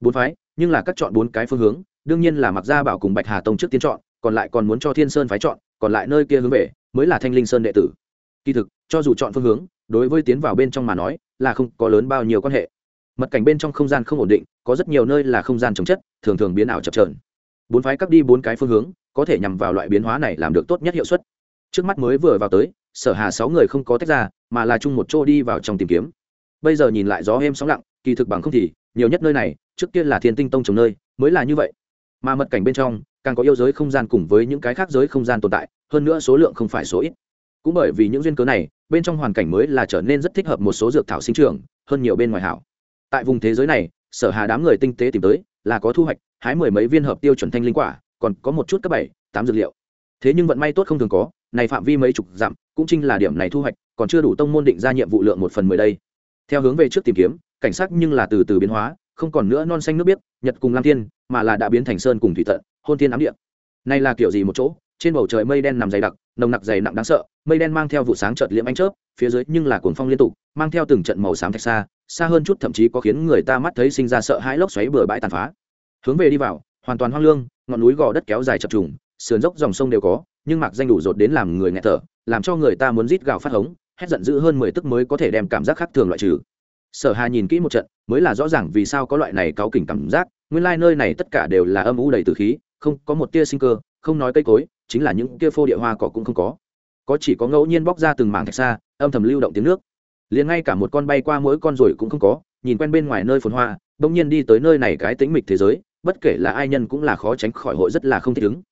bốn phái, nhưng là các chọn bốn cái phương hướng, đương nhiên là mặc gia bảo cùng bạch hà tông trước tiên chọn, còn lại còn muốn cho thiên sơn phái chọn, còn lại nơi kia hướng về, mới là thanh linh sơn đệ tử. Kỳ thực, cho dù chọn phương hướng, đối với tiến vào bên trong mà nói, là không có lớn bao nhiêu quan hệ. Mật cảnh bên trong không gian không ổn định, có rất nhiều nơi là không gian chống chất, thường thường biến ảo chập trờn bốn phái cắt đi bốn cái phương hướng, có thể nhằm vào loại biến hóa này làm được tốt nhất hiệu suất. Trước mắt mới vừa vào tới, sở hà sáu người không có tách ra, mà là chung một chỗ đi vào trong tìm kiếm. Bây giờ nhìn lại gió êm sóng lặng, kỳ thực bằng không thì nhiều nhất nơi này, trước kia là thiên tinh tông trồng nơi, mới là như vậy. Mà mật cảnh bên trong, càng có yêu giới không gian cùng với những cái khác giới không gian tồn tại, hơn nữa số lượng không phải số ít. Cũng bởi vì những duyên cớ này, bên trong hoàn cảnh mới là trở nên rất thích hợp một số dược thảo sinh trưởng, hơn nhiều bên ngoài hảo. Tại vùng thế giới này, sở hà đám người tinh tế tìm tới, là có thu hoạch, hái mười mấy viên hợp tiêu chuẩn thanh linh quả, còn có một chút cấp bảy, tám dược liệu. Thế nhưng vận may tốt không thường có, này phạm vi mấy chục dặm, cũng chính là điểm này thu hoạch, còn chưa đủ tông môn định ra nhiệm vụ lượng một phần mười đây. Theo hướng về trước tìm kiếm cảnh sắc nhưng là từ từ biến hóa, không còn nữa non xanh nước biếc, nhật cùng lam thiên, mà là đã biến thành sơn cùng thủy tận, hôn thiên ám địa. Này là kiểu gì một chỗ? Trên bầu trời mây đen nằm dày đặc, nồng nặc dày nặng đáng sợ, mây đen mang theo vụ sáng chợt liễm ánh chớp, phía dưới nhưng là cuồng phong liên tục, mang theo từng trận màu xám thạch xa xa hơn chút thậm chí có khiến người ta mắt thấy sinh ra sợ hãi lốc xoáy bừa bãi tàn phá. Hướng về đi vào, hoàn toàn hoang lương, ngọn núi gò đất kéo dài chập trùng, sườn dốc dòng sông đều có, nhưng mạc danh đủ rột đến làm người nghẹt thở, làm cho người ta muốn rít gào phát hống, hét giận dữ hơn mười tức mới có thể đem cảm giác khác thường loại trừ sở hà nhìn kỹ một trận, mới là rõ ràng vì sao có loại này cáu kỉnh cảm giác, nguyên lai nơi này tất cả đều là âm u đầy từ khí, không có một tia sinh cơ, không nói cây cối, chính là những kia phô địa hoa cỏ cũng không có. Có chỉ có ngẫu nhiên bóc ra từng mảng thạch xa âm thầm lưu động tiếng nước. Liền ngay cả một con bay qua mỗi con rồi cũng không có, nhìn quen bên ngoài nơi phồn hoa, bỗng nhiên đi tới nơi này cái tĩnh mịch thế giới, bất kể là ai nhân cũng là khó tránh khỏi hội rất là không thích ứng.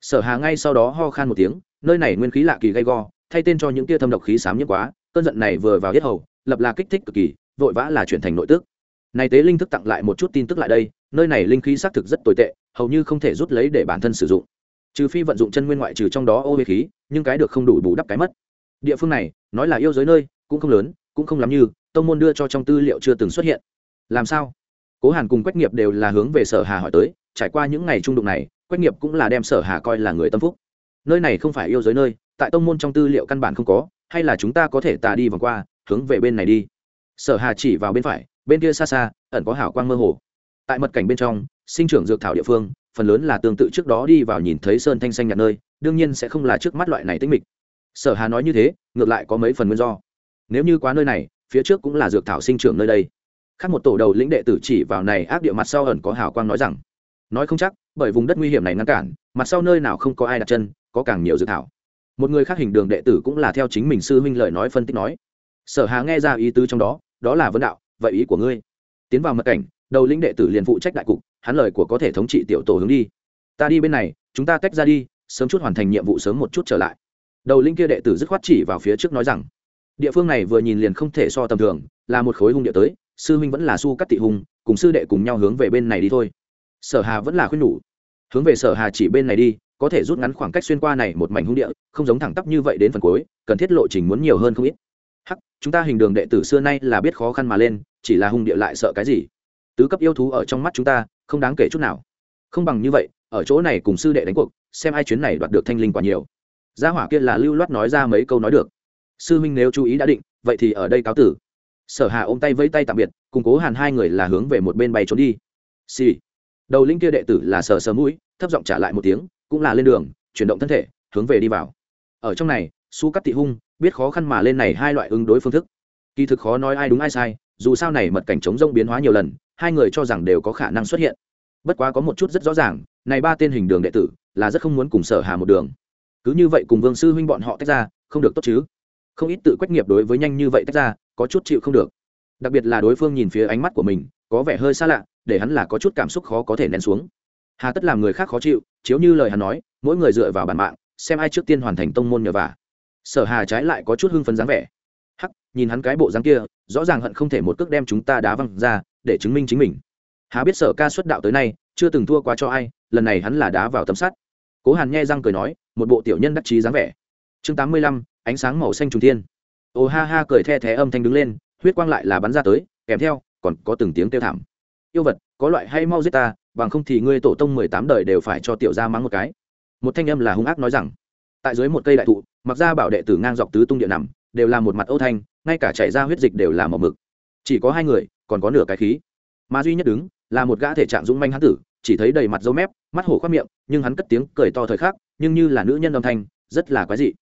Sở hà ngay sau đó ho khan một tiếng, nơi này nguyên khí lạ kỳ gay go, thay tên cho những tia thâm độc khí xám nhiễm quá, cơn giận này vừa vào hết hầu, lập là kích thích cực kỳ vội vã là chuyển thành nội tức. Này tế linh thức tặng lại một chút tin tức lại đây, nơi này linh khí xác thực rất tồi tệ, hầu như không thể rút lấy để bản thân sử dụng. Trừ phi vận dụng chân nguyên ngoại trừ trong đó ô huế khí, nhưng cái được không đủ bù đắp cái mất. Địa phương này, nói là yêu giới nơi, cũng không lớn, cũng không lắm như, tông môn đưa cho trong tư liệu chưa từng xuất hiện. Làm sao? Cố hàn cùng quách nghiệp đều là hướng về sở hà hỏi tới, trải qua những ngày trung đụng này, quách nghiệp cũng là đem sở hà coi là người tâm phúc. Nơi này không phải yêu giới nơi, tại tông môn trong tư liệu căn bản không có, hay là chúng ta có thể tà đi vòng qua, hướng về bên này đi? Sở hà chỉ vào bên phải, bên kia xa xa, ẩn có hảo quang mơ hồ. Tại mật cảnh bên trong, sinh trưởng dược thảo địa phương, phần lớn là tương tự trước đó đi vào nhìn thấy sơn thanh xanh nhạt nơi, đương nhiên sẽ không là trước mắt loại này tích mịch. Sở hà nói như thế, ngược lại có mấy phần nguyên do. Nếu như quá nơi này, phía trước cũng là dược thảo sinh trưởng nơi đây. Khác một tổ đầu lĩnh đệ tử chỉ vào này ác địa mặt sau ẩn có hào quang nói rằng, nói không chắc, bởi vùng đất nguy hiểm này ngăn cản, mặt sau nơi nào không có ai đặt chân, có càng nhiều dược thảo. Một người khác hình đường đệ tử cũng là theo chính mình sư huynh lời nói phân tích nói. Sở hà nghe ra ý tứ trong đó đó là vấn đạo, vậy ý của ngươi. Tiến vào mật cảnh, đầu lĩnh đệ tử liền phụ trách đại cục, hắn lời của có thể thống trị tiểu tổ hướng đi. Ta đi bên này, chúng ta tách ra đi, sớm chút hoàn thành nhiệm vụ sớm một chút trở lại. Đầu lĩnh kia đệ tử dứt khoát chỉ vào phía trước nói rằng, địa phương này vừa nhìn liền không thể so tầm thường, là một khối hung địa tới, sư huynh vẫn là su cắt tị hùng cùng sư đệ cùng nhau hướng về bên này đi thôi. Sở hà vẫn là khuyên nhủ, hướng về sở hà chỉ bên này đi, có thể rút ngắn khoảng cách xuyên qua này một mảnh hung địa, không giống thẳng tắp như vậy đến phần cuối, cần thiết lộ trình muốn nhiều hơn không ít chúng ta hình đường đệ tử xưa nay là biết khó khăn mà lên, chỉ là hung địa lại sợ cái gì? Tứ cấp yêu thú ở trong mắt chúng ta, không đáng kể chút nào. Không bằng như vậy, ở chỗ này cùng sư đệ đánh cuộc, xem ai chuyến này đoạt được thanh linh quả nhiều. Gia hỏa kia là lưu loát nói ra mấy câu nói được. Sư minh nếu chú ý đã định, vậy thì ở đây cáo tử. Sở hà ôm tay vẫy tay tạm biệt, cùng cố hàn hai người là hướng về một bên bay trốn đi. Xì、sì. đầu linh kia đệ tử là sờ sờ mũi, thấp giọng trả lại một tiếng, cũng là lên đường, chuyển động thân thể, hướng về đi vào. Ở trong này su cắt tị hung biết khó khăn mà lên này hai loại ứng đối phương thức. Kỳ thực khó nói ai đúng ai sai, dù sao này mật cảnh chống rông biến hóa nhiều lần, hai người cho rằng đều có khả năng xuất hiện. Bất quá có một chút rất rõ ràng, này ba tên hình đường đệ tử là rất không muốn cùng sở hà một đường. Cứ như vậy cùng vương sư huynh bọn họ tách ra, không được tốt chứ. Không ít tự quách nghiệp đối với nhanh như vậy tách ra, có chút chịu không được. Đặc biệt là đối phương nhìn phía ánh mắt của mình, có vẻ hơi xa lạ, để hắn là có chút cảm xúc khó có thể nén xuống. Hà tất làm người khác khó chịu, chiếu như lời hắn nói, mỗi người dựa vào bản mạng, xem ai trước tiên hoàn thành tông môn nhờ vả sở hà trái lại có chút hưng phấn dáng vẻ. Hắc, nhìn hắn cái bộ dáng kia, rõ ràng hận không thể một cước đem chúng ta đá văng ra, để chứng minh chính mình. Há biết sở ca xuất đạo tới nay, chưa từng thua qua cho ai, lần này hắn là đá vào tấm sắt. Cố hàn nghe răng cười nói, một bộ tiểu nhân đắc chí dáng vẻ. Chương tám mươi lăm, ánh sáng màu xanh trùng thiên. Ô ha ha cười the thé âm thanh đứng lên, huyết quang lại là bắn ra tới, kèm theo, còn có từng tiếng kêu thảm. Yêu vật, có loại hay mau giết ta, bằng không thì ngươi tổ tông mười tám đời đều phải cho tiểu gia mắng một cái. Một thanh âm là hung ác nói rằng tại dưới một cây đại thụ, mặc ra bảo đệ tử ngang dọc tứ tung địa nằm, đều là một mặt âu thanh, ngay cả chảy ra huyết dịch đều là màu mực. Chỉ có hai người, còn có nửa cái khí. Mà duy nhất đứng, là một gã thể trạng dũng manh hán tử, chỉ thấy đầy mặt dâu mép, mắt hổ khoác miệng, nhưng hắn cất tiếng cười to thời khắc, nhưng như là nữ nhân âm thanh, rất là quái dị.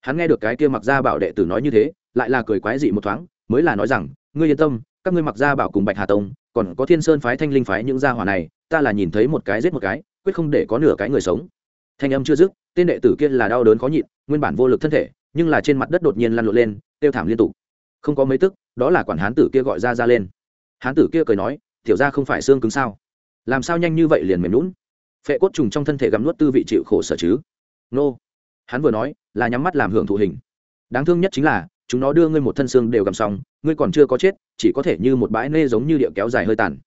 Hắn nghe được cái kia mặc ra bảo đệ tử nói như thế, lại là cười quái dị một thoáng, mới là nói rằng, ngươi yên tâm, các ngươi mặc ra bảo cùng bạch hà tông, còn có thiên sơn phái thanh linh phái những gia hỏa này, ta là nhìn thấy một cái giết một cái, quyết không để có nửa cái người sống thanh âm chưa dứt, tên đệ tử kia là đau đớn khó nhịn, nguyên bản vô lực thân thể, nhưng là trên mặt đất đột nhiên lăn lộn lên, tiêu thảm liên tục. Không có mấy tức, đó là quản hán tử kia gọi ra ra lên. Hán tử kia cười nói, tiểu ra không phải xương cứng sao? Làm sao nhanh như vậy liền mềm lún phệ cốt trùng trong thân thể gắm nuốt tư vị chịu khổ sở chứ? Nô. Hắn vừa nói, là nhắm mắt làm hưởng thụ hình. Đáng thương nhất chính là, chúng nó đưa ngươi một thân xương đều gầm xong, ngươi còn chưa có chết, chỉ có thể như một bãi nê giống như địa kéo dài hơi tàn.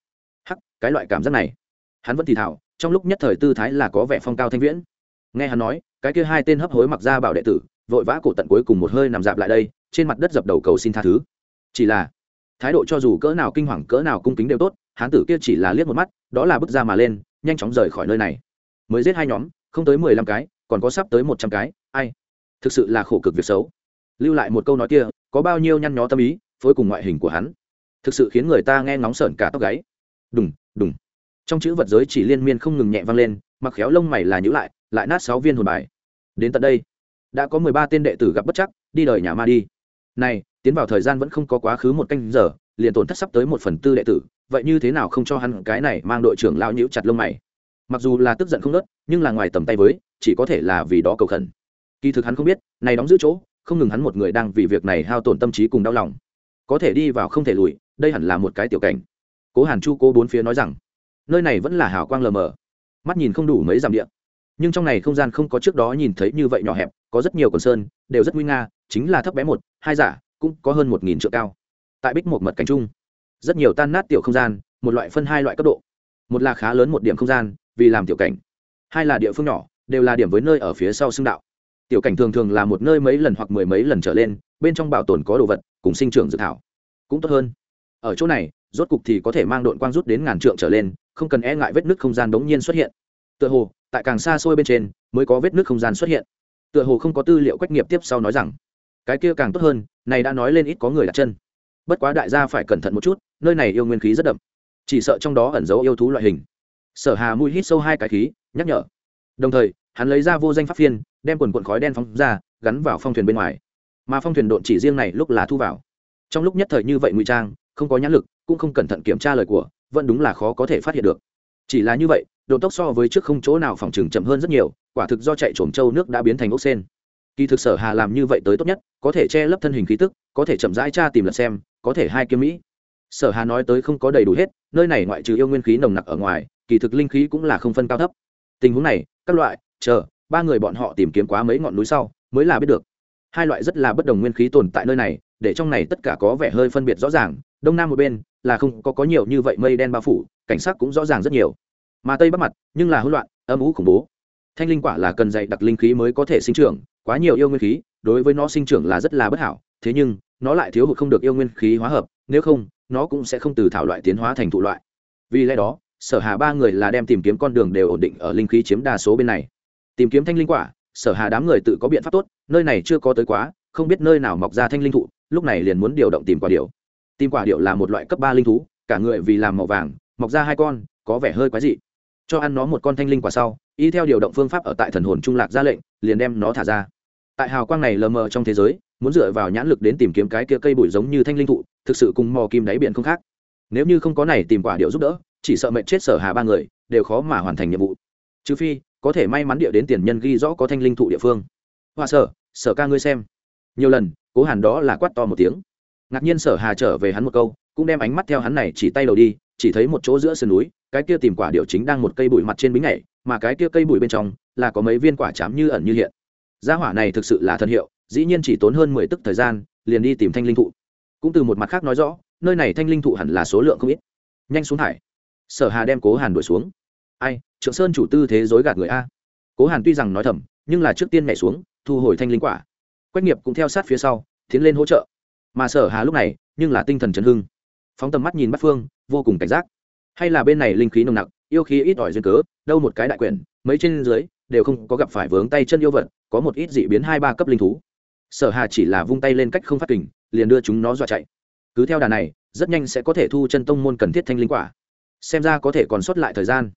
Hắc, cái loại cảm giác này. Hắn vẫn thì thảo trong lúc nhất thời tư thái là có vẻ phong cao thanh viễn nghe hắn nói, cái kia hai tên hấp hối mặc ra bảo đệ tử, vội vã cổ tận cuối cùng một hơi nằm dạp lại đây, trên mặt đất dập đầu cầu xin tha thứ. Chỉ là, thái độ cho dù cỡ nào kinh hoàng, cỡ nào cung kính đều tốt, hán tử kia chỉ là liếc một mắt, đó là bước ra mà lên, nhanh chóng rời khỏi nơi này. Mới giết hai nhóm, không tới mười lăm cái, còn có sắp tới một trăm cái, ai? Thực sự là khổ cực việc xấu. Lưu lại một câu nói kia, có bao nhiêu nhăn nhó tâm ý, phối cùng ngoại hình của hắn. Thực sự khiến người ta nghe ngóng sợn cả tóc gáy. Đùng đùng. Trong chữ vật giới chỉ liên miên không ngừng nhẹ vang lên, mặc khéo lông mày là nhữ lại lại nát sáu viên hồn bài. Đến tận đây, đã có mười ba tên đệ tử gặp bất chắc, đi đời nhà ma đi. Này, tiến vào thời gian vẫn không có quá khứ một canh giờ, liền tổn thất sắp tới một phần tư đệ tử, vậy như thế nào không cho hắn cái này mang đội trưởng lao nhiễu chặt lông mày. Mặc dù là tức giận không nớt nhưng là ngoài tầm tay với, chỉ có thể là vì đó cầu khẩn. Kỳ thực hắn không biết, này đóng giữ chỗ, không ngừng hắn một người đang vì việc này hao tổn tâm trí cùng đau lòng. Có thể đi vào không thể lùi, đây hẳn là một cái tiểu cảnh. Cố hàn chu cố bốn phía nói rằng, nơi này vẫn là hào quang lờ mờ. Mắt nhìn không đủ mấy dặm điện nhưng trong này không gian không có trước đó nhìn thấy như vậy nhỏ hẹp, có rất nhiều quần sơn, đều rất nguy nga, chính là thấp bé một, hai giả, cũng có hơn một nghìn trượng cao. Tại bích một mật cảnh trung, rất nhiều tan nát tiểu không gian, một loại phân hai loại cấp độ. Một là khá lớn một điểm không gian, vì làm tiểu cảnh. Hai là địa phương nhỏ, đều là điểm với nơi ở phía sau xưng đạo. Tiểu cảnh thường thường là một nơi mấy lần hoặc mười mấy lần trở lên, bên trong bảo tồn có đồ vật, cùng sinh trưởng dự thảo, cũng tốt hơn. Ở chỗ này, rốt cục thì có thể mang đội quang rút đến ngàn trượng trở lên, không cần e ngại vết nứt không gian đống nhiên xuất hiện. Tựa hồ tại càng xa xôi bên trên mới có vết nước không gian xuất hiện. Tựa hồ không có tư liệu quách nghiệp tiếp sau nói rằng, cái kia càng tốt hơn, này đã nói lên ít có người đặt chân. Bất quá đại gia phải cẩn thận một chút, nơi này yêu nguyên khí rất đậm. Chỉ sợ trong đó ẩn giấu yêu thú loại hình. Sở hà mùi hít sâu hai cái khí, nhắc nhở. Đồng thời, hắn lấy ra vô danh pháp phiên, đem quần quần khói đen phóng ra, gắn vào phong thuyền bên ngoài. Mà phong thuyền độn chỉ riêng này lúc là thu vào. Trong lúc nhất thời như vậy ngụy trang, không có nhãn lực, cũng không cẩn thận kiểm tra lời của, vẫn đúng là khó có thể phát hiện được. Chỉ là như vậy độ tốc so với trước không chỗ nào phòng trừng chậm hơn rất nhiều, quả thực do chạy trồm châu nước đã biến thành ốc sen. Kỳ thực sở hà làm như vậy tới tốt nhất, có thể che lấp thân hình khí tức, có thể chậm rãi tra tìm lật xem, có thể hai kiếm mỹ. Sở hà nói tới không có đầy đủ hết, nơi này ngoại trừ yêu nguyên khí nồng nặc ở ngoài, kỳ thực linh khí cũng là không phân cao thấp. Tình huống này, các loại, chờ, ba người bọn họ tìm kiếm quá mấy ngọn núi sau, mới là biết được. Hai loại rất là bất đồng nguyên khí tồn tại nơi này, để trong này tất cả có vẻ hơi phân biệt rõ ràng, đông nam một bên là không có có nhiều như vậy mây đen bao phủ, cảnh sắc cũng rõ ràng rất nhiều mà tây bắc mặt, nhưng là hỗn loạn, âm ủ khủng bố. Thanh linh quả là cần dạy đặc linh khí mới có thể sinh trưởng, quá nhiều yêu nguyên khí, đối với nó sinh trưởng là rất là bất hảo, thế nhưng, nó lại thiếu hụt không được yêu nguyên khí hóa hợp, nếu không, nó cũng sẽ không từ thảo loại tiến hóa thành thụ loại. Vì lẽ đó, sở hà ba người là đem tìm kiếm con đường đều ổn định ở linh khí chiếm đa số bên này. Tìm kiếm thanh linh quả, sở hà đám người tự có biện pháp tốt, nơi này chưa có tới quá, không biết nơi nào mọc ra thanh linh thụ, lúc này liền muốn điều động tìm quả điệu tìm quả điệu là một loại cấp ba linh thú, cả người vì làm màu vàng, mọc ra hai con, có vẻ hơi quái dị cho ăn nó một con thanh linh quả sau, y theo điều động phương pháp ở tại thần hồn trung lạc ra lệnh, liền đem nó thả ra. Tại hào quang này lờ mờ trong thế giới, muốn dựa vào nhãn lực đến tìm kiếm cái kia cây bụi giống như thanh linh thụ, thực sự cùng mò kim đáy biển không khác. Nếu như không có này tìm quả điệu giúp đỡ, chỉ sợ mệnh chết sở hà ba người, đều khó mà hoàn thành nhiệm vụ. Trừ phi, có thể may mắn địa đến tiền nhân ghi rõ có thanh linh thụ địa phương. Hoa sở sở ca ngươi xem. Nhiều lần, cố hàn đó là quát to một tiếng. Ngạc nhiên sở hà trở về hắn một câu, cũng đem ánh mắt theo hắn này chỉ tay đầu đi chỉ thấy một chỗ giữa sườn núi, cái kia tìm quả điệu chính đang một cây bụi mặt trên bính nhảy, mà cái kia cây bụi bên trong là có mấy viên quả chám như ẩn như hiện. Gia hỏa này thực sự là thân hiệu, dĩ nhiên chỉ tốn hơn mười tức thời gian, liền đi tìm thanh linh thụ. Cũng từ một mặt khác nói rõ, nơi này thanh linh thụ hẳn là số lượng không ít. Nhanh xuống hải. Sở hà đem cố hàn đuổi xuống. Ai, trượng sơn chủ tư thế dối gạt người a. Cố hàn tuy rằng nói thầm, nhưng là trước tiên nhảy xuống, thu hồi thanh linh quả. Quách nghiệp cũng theo sát phía sau, tiến lên hỗ trợ. Mà sở hà lúc này, nhưng là tinh thần chấn hưng. Phóng tầm mắt nhìn bắt phương vô cùng cảnh giác. Hay là bên này linh khí nồng nặc, yêu khí ít ỏi duyên cớ, đâu một cái đại quyển, mấy trên dưới, đều không có gặp phải vướng tay chân yêu vật, có một ít dị biến hai ba cấp linh thú. Sở hà chỉ là vung tay lên cách không phát kình, liền đưa chúng nó dọa chạy. Cứ theo đà này, rất nhanh sẽ có thể thu chân tông môn cần thiết thanh linh quả. Xem ra có thể còn sót lại thời gian.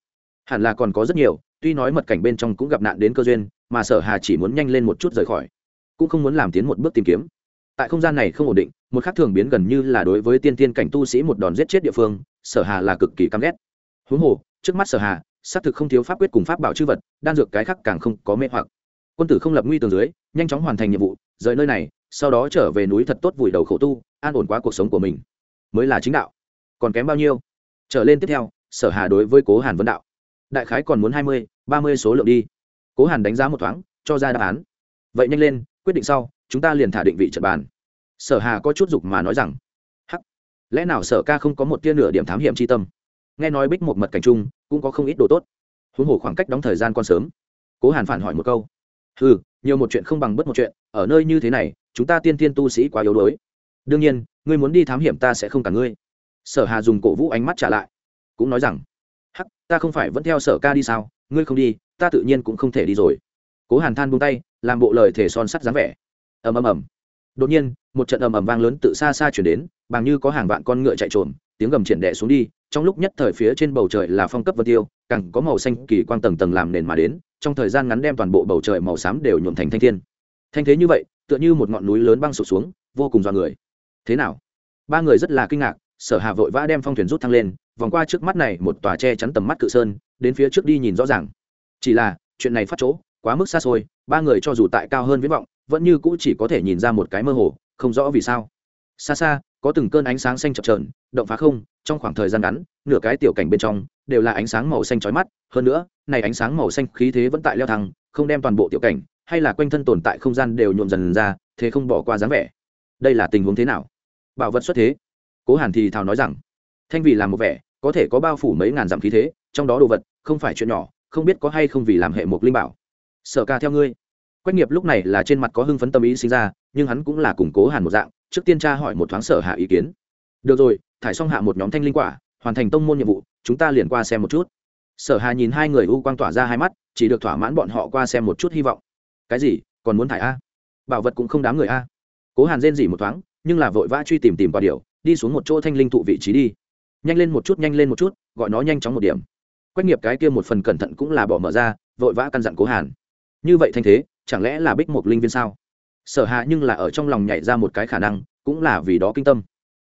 Hẳn là còn có rất nhiều, tuy nói mật cảnh bên trong cũng gặp nạn đến cơ duyên, mà sở hà chỉ muốn nhanh lên một chút rời khỏi, cũng không muốn làm tiến một bước tìm kiếm. Tại không gian này không ổn định một khác thường biến gần như là đối với tiên tiên cảnh tu sĩ một đòn giết chết địa phương, sở hà là cực kỳ căm ghét. Huống hồ, trước mắt sở hà, xác thực không thiếu pháp quyết cùng pháp bảo chư vật, đan dược cái khác càng không có mê hoặc. Quân tử không lập nguy tường dưới, nhanh chóng hoàn thành nhiệm vụ, rời nơi này, sau đó trở về núi thật tốt vùi đầu khổ tu, an ổn quá cuộc sống của mình. Mới là chính đạo. Còn kém bao nhiêu? Trở lên tiếp theo, sở hà đối với cố hàn vấn đạo. Đại khái còn muốn hai mươi, ba mươi số lượng đi. Cố hàn đánh giá một thoáng, cho ra đáp án. Vậy nhanh lên, quyết định sau, chúng ta liền thả định vị trận bàn sở hà có chút dục mà nói rằng, hắc, lẽ nào sở ca không có một tia nửa điểm thám hiểm c h i tâm? Nghe nói bích một mật cảnh trung cũng có không ít đồ tốt. Huống hồ khoảng cách đóng thời gian còn sớm. Cố hàn phản hỏi một câu ừ nhiều một chuyện không bằng bất một chuyện, ở nơi như thế này, chúng ta tiên tiên tu sĩ quá yếu đuối. Đương nhiên, ngươi muốn đi thám hiểm ta sẽ không cả ngươi. Sở hà dùng cổ vũ ánh mắt trả lại, cũng nói rằng, hắc, ta không phải vẫn theo sở ca đi sao? Ngươi không đi, ta tự nhiên cũng không thể đi rồi. Cố hàn than buông tay, làm bộ lời thể son sắt dáng vẻ. Ầm ầm ầm đột nhiên, một trận ầm ầm vang lớn tự xa xa chuyển đến, bằng như có hàng vạn con ngựa chạy trộm tiếng gầm triển đẻ xuống đi, trong lúc nhất thời phía trên bầu trời là phong cấp vân tiêu, càng có màu xanh kỳ quang tầng tầng làm nền mà đến, trong thời gian ngắn đem toàn bộ bầu trời màu xám đều nhuộm thành thanh thiên. Thanh thế như vậy, tựa như một ngọn núi lớn băng sụp xuống, vô cùng dọa người. Thế nào? Ba người rất là kinh ngạc, sở hà vội vã đem phong thuyền rút thăng lên, vòng qua trước mắt này một tòa che chắn tầm mắt cự sơn, đến phía trước đi nhìn rõ ràng. Chỉ là, chuyện này phát chỗ, quá mức xa xôi, ba người cho dù tại cao hơn viễn vọng vẫn như cũ chỉ có thể nhìn ra một cái mơ hồ, không rõ vì sao. Xa xa, có từng cơn ánh sáng xanh chập trờn động phá không, trong khoảng thời gian ngắn, nửa cái tiểu cảnh bên trong, đều là ánh sáng màu xanh chói mắt. Hơn nữa, này ánh sáng màu xanh khí thế vẫn tại leo thăng, không đem toàn bộ tiểu cảnh, hay là quanh thân tồn tại không gian đều nhuộm dần ra, thế không bỏ qua dáng vẻ. Đây là tình huống thế nào? Bảo vật xuất thế. Cố hàn thì thào nói rằng, thanh vì làm một vẻ, có thể có bao phủ mấy ngàn dặm khí thế, trong đó đồ vật, không phải chuyện nhỏ, không biết có hay không vì làm hệ một linh bảo. Sở ca theo ngươi quách nghiệp lúc này là trên mặt có hưng phấn tâm ý sinh ra, nhưng hắn cũng là củng cố hàn một dạng, trước tiên tra hỏi một thoáng sở hạ ý kiến. Được rồi, thải xong hạ một nhóm thanh linh quả, hoàn thành tông môn nhiệm vụ, chúng ta liền qua xem một chút. Sở hà nhìn hai người u quang tỏa ra hai mắt, chỉ được thỏa mãn bọn họ qua xem một chút hy vọng. Cái gì? Còn muốn thải a? Bảo vật cũng không đám người a. Cố hàn rên dỉ một thoáng, nhưng là vội vã truy tìm tìm qua điều đi xuống một chỗ thanh linh thụ vị trí đi. Nhanh lên một chút, nhanh lên một chút, gọi nó nhanh chóng một điểm. Quách nghiệp cái kia một phần cẩn thận cũng là bỏ mở ra, vội vã căn dặn cố hàn. Như vậy thanh thế chẳng lẽ là bích Mục linh viên sao? Sở hạ nhưng là ở trong lòng nhảy ra một cái khả năng, cũng là vì đó kinh tâm.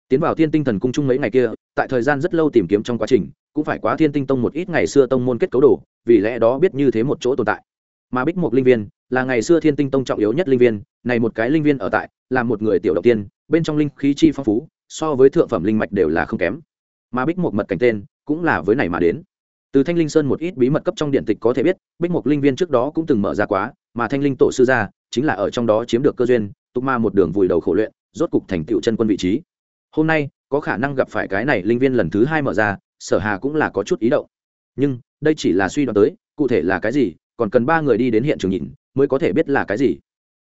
Tiến vào thiên tinh thần cung chung mấy ngày kia, tại thời gian rất lâu tìm kiếm trong quá trình, cũng phải quá thiên tinh tông một ít ngày xưa tông môn kết cấu đồ, vì lẽ đó biết như thế một chỗ tồn tại. Mà bích Mục linh viên, là ngày xưa thiên tinh tông trọng yếu nhất linh viên, này một cái linh viên ở tại, là một người tiểu đầu tiên, bên trong linh khí chi phong phú, so với thượng phẩm linh mạch đều là không kém. Mà bích Mục mật cảnh tên, cũng là với này mà đến. Từ thanh linh sơn một ít bí mật cấp trong điện tịch có thể biết, bích Mục linh viên trước đó cũng từng mở ra quá mà thanh linh tổ sư gia chính là ở trong đó chiếm được cơ duyên tục ma một đường vùi đầu khổ luyện rốt cục thành tựu chân quân vị trí. Hôm nay có khả năng gặp phải cái này linh viên lần thứ hai mở ra sở hà cũng là có chút ý động. Nhưng đây chỉ là suy đoán tới cụ thể là cái gì còn cần ba người đi đến hiện trường nhìn mới có thể biết là cái gì.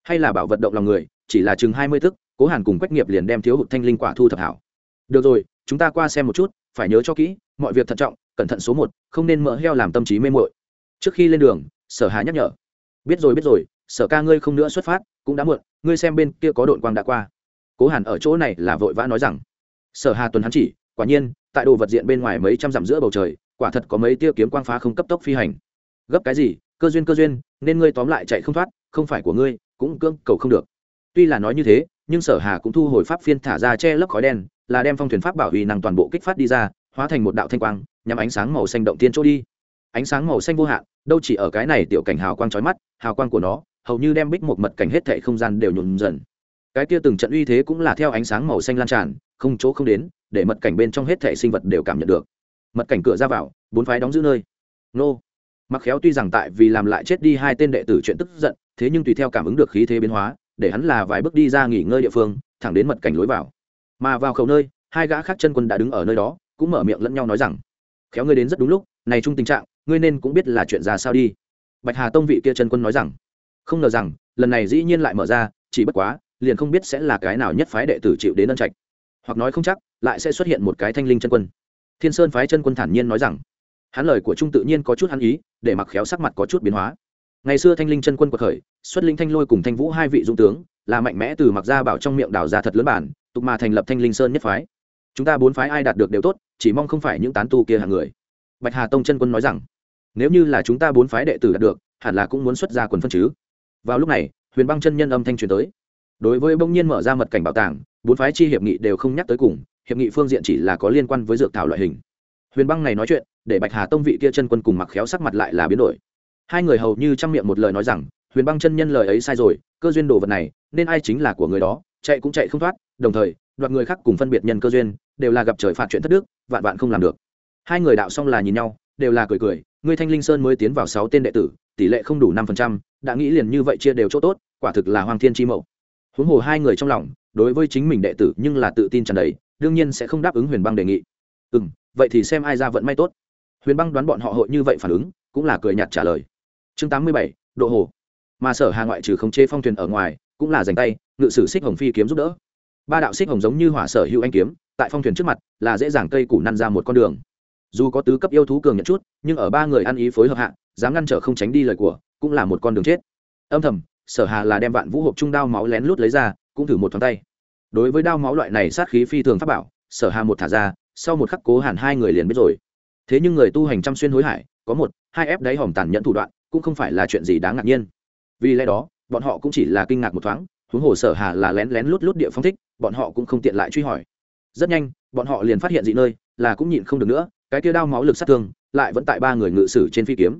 Hay là bảo vật động lòng người chỉ là chừng hai mươi thức, cố hàn cùng quách nghiệp liền đem thiếu hụt thanh linh quả thu thập hảo. Được rồi chúng ta qua xem một chút phải nhớ cho kỹ mọi việc thận trọng cẩn thận số một không nên mỡ heo làm tâm trí mê mội trước khi lên đường sở hà nhắc nhở biết rồi biết rồi, sở ca ngươi không nữa xuất phát, cũng đã muộn, ngươi xem bên kia có đội quang đã qua. Cố hàn ở chỗ này là vội vã nói rằng. Sở hà tuần hắn chỉ, quả nhiên, tại đồ vật diện bên ngoài mấy trăm dặm giữa bầu trời, quả thật có mấy tia kiếm quang phá không cấp tốc phi hành. Gấp cái gì, cơ duyên cơ duyên, nên ngươi tóm lại chạy không thoát, không phải của ngươi, cũng cưỡng cầu không được. Tuy là nói như thế, nhưng sở hà cũng thu hồi pháp phiên thả ra che lấp khói đen, là đem phong thuyền pháp bảo huy năng toàn bộ kích phát đi ra, hóa thành một đạo thanh quang nhằm ánh sáng màu xanh động tiên chỗ đi. Ánh sáng màu xanh vô hạn, đâu chỉ ở cái này tiểu cảnh hào quang chói mắt hào quang của nó, hầu như đem bích một mật cảnh hết thệ không gian đều nhuộm dần. Cái kia từng trận uy thế cũng là theo ánh sáng màu xanh lan tràn, không chỗ không đến, để mật cảnh bên trong hết thệ sinh vật đều cảm nhận được. Mật cảnh cửa ra vào, bốn phái đóng giữ nơi. Nô. Mặc khéo tuy rằng tại vì làm lại chết đi hai tên đệ tử chuyện tức giận, thế nhưng tùy theo cảm ứng được khí thế biến hóa, để hắn là vài bước đi ra nghỉ ngơi địa phương, thẳng đến mật cảnh lối vào. Mà vào khẩu nơi, hai gã khác chân quân đã đứng ở nơi đó, cũng mở miệng lẫn nhau nói rằng, khéo ngươi đến rất đúng lúc, này chung tình trạng, ngươi nên cũng biết là chuyện ra sao đi bạch hà tông vị kia chân quân nói rằng, không ngờ rằng, lần này dĩ nhiên lại mở ra, chỉ bất quá, liền không biết sẽ là cái nào nhất phái đệ tử chịu đến ân trạch. Hoặc nói không chắc, lại sẽ xuất hiện một cái thanh linh chân quân. Thiên sơn phái chân quân thản nhiên nói rằng, hắn lời của trung tự nhiên có chút hắn ý, để mặc khéo sắc mặt có chút biến hóa. Ngày xưa thanh linh chân quân của khởi, xuất linh thanh lôi cùng thanh vũ hai vị dung tướng, là mạnh mẽ từ mặc gia bảo trong miệng đào ra thật lớn bản, tục mà thành lập thanh linh sơn nhất phái. Chúng ta bốn phái ai đạt được đều tốt, chỉ mong không phải những tán tu kia hàng người. Bạch hà tông chân quân nói rằng nếu như là chúng ta bốn phái đệ tử đạt được, hẳn là cũng muốn xuất ra quần phân chứ. Vào lúc này, huyền băng chân nhân âm thanh truyền tới. Đối với bỗng nhiên mở ra mật cảnh bảo tàng, bốn phái chi hiệp nghị đều không nhắc tới cùng, hiệp nghị phương diện chỉ là có liên quan với dược thảo loại hình. Huyền băng này nói chuyện, để bạch hà tông vị kia chân quân cùng mặc khéo sắc mặt lại là biến đổi. Hai người hầu như chăm miệng một lời nói rằng, huyền băng chân nhân lời ấy sai rồi, cơ duyên đồ vật này, nên ai chính là của người đó, chạy cũng chạy không thoát, đồng thời, đoạt người khác cùng phân biệt nhân cơ duyên, đều là gặp trời phạt chuyện thất đức, vạn vạn không làm được. Hai người đạo xong là nhìn nhau, đều là cười cười ngươi thanh linh sơn mới tiến vào sáu tên đệ tử, tỷ lệ không đủ năm phần trăm, đã nghĩ liền như vậy chia đều chỗ tốt, quả thực là hoàng thiên chi mậu. Huống hồ hai người trong lòng, đối với chính mình đệ tử nhưng là tự tin tràn đầy, đương nhiên sẽ không đáp ứng huyền băng đề nghị. Ừ m vậy thì xem ai ra vận may tốt. Huyền băng đoán bọn họ hội như vậy phản ứng, cũng là cười nhạt trả lời. Chương tám mươi bảy, độ hồ. Mà sở hà ngoại trừ khống chế phong thuyền ở ngoài, cũng là dành tay, ngự sử xích hồng phi kiếm giúp đỡ. Ba đạo xích hồng giống như hỏa sở hữu anh kiếm, tại phong thuyền trước mặt, là dễ dàng cây củ năn ra một con đường dù có tứ cấp yêu thú cường nhận chút, nhưng ở ba người ăn ý phối hợp hạ, dám ngăn trở không tránh đi lời của, cũng là một con đường chết. Âm thầm, sở hà là đem vạn vũ hộp trung đao máu lén lút lấy ra, cũng thử một thoáng tay. Đối với đao máu loại này sát khí phi thường pháp bảo, sở hà một thả ra, sau một khắc cố hẳn hai người liền biết rồi. Thế nhưng người tu hành trăm xuyên hối hải, có một, hai ép đáy hòm tàn nhẫn thủ đoạn, cũng không phải là chuyện gì đáng ngạc nhiên. Vì lẽ đó, bọn họ cũng chỉ là kinh ngạc một thoáng, huống hồ sở hà là lén lén lút lút địa phong thích, bọn họ cũng không tiện lại truy hỏi. Rất nhanh, bọn họ liền phát hiện dị nơi, là cũng nhịn không được nữa cái kia đao máu lực sát thương lại vẫn tại ba người ngự sử trên phi kiếm.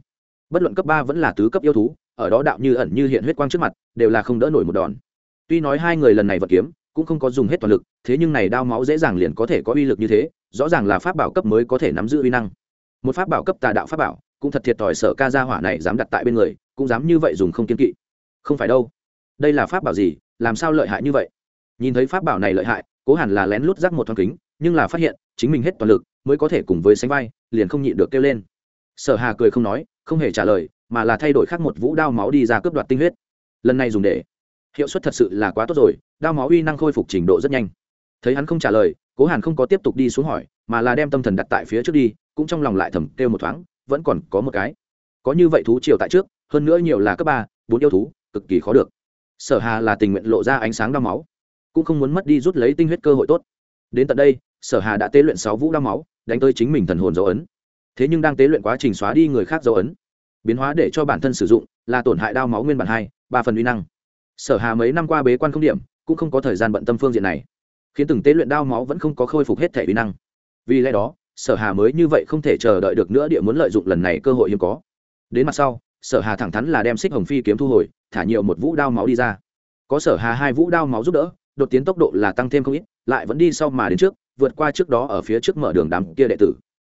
Bất luận cấp ba vẫn là tứ cấp yêu thú, ở đó đạo như ẩn như hiện huyết quang trước mặt, đều là không đỡ nổi một đòn. Tuy nói hai người lần này vật kiếm cũng không có dùng hết toàn lực, thế nhưng này đao máu dễ dàng liền có thể có uy lực như thế, rõ ràng là pháp bảo cấp mới có thể nắm giữ uy năng. Một pháp bảo cấp tà đạo pháp bảo, cũng thật thiệt thòi sợ ca gia hỏa này dám đặt tại bên người, cũng dám như vậy dùng không kiên kỵ. Không phải đâu. Đây là pháp bảo gì, làm sao lợi hại như vậy? Nhìn thấy pháp bảo này lợi hại, cố hẳn là lén lút rắc một thoáng kính, nhưng là phát hiện, chính mình hết toàn lực mới có thể cùng với sánh vai, liền không nhịn được kêu lên. Sở hà cười không nói, không hề trả lời, mà là thay đổi khác một vũ đao máu đi ra cướp đoạt tinh huyết. Lần này dùng để, hiệu suất thật sự là quá tốt rồi, đao máu uy năng khôi phục trình độ rất nhanh. Thấy hắn không trả lời, cố hàn không có tiếp tục đi xuống hỏi, mà là đem tâm thần đặt tại phía trước đi, cũng trong lòng lại thầm kêu một thoáng, vẫn còn có một cái. Có như vậy thú triều tại trước, hơn nữa nhiều là cấp ba, bốn yêu thú, cực kỳ khó được. Sở hà là tình nguyện lộ ra ánh sáng đau máu, cũng không muốn mất đi rút lấy tinh huyết cơ hội tốt. Đến tận đây, sở hà đã tế luyện sáu vũ đau máu đánh tới chính mình thần hồn dấu ấn. Thế nhưng đang tế luyện quá trình xóa đi người khác dấu ấn, biến hóa để cho bản thân sử dụng là tổn hại đao máu nguyên bản hai, ba phần uy năng. Sở hà mấy năm qua bế quan không điểm, cũng không có thời gian bận tâm phương diện này. Khiến từng tế luyện đao máu vẫn không có khôi phục hết thể uy năng. Vì lẽ đó, sở hà mới như vậy không thể chờ đợi được nữa địa muốn lợi dụng lần này cơ hội hiếm có. Đến mặt sau, sở hà thẳng thắn là đem xích hồng phi kiếm thu hồi, thả nhiều một vũ đao máu đi ra. Có sở hà hai vũ đao máu giúp đỡ, đột tiến tốc độ là tăng thêm không ít, lại vẫn đi sau mà đến trước vượt qua trước đó ở phía trước mở đường đám kia đệ tử.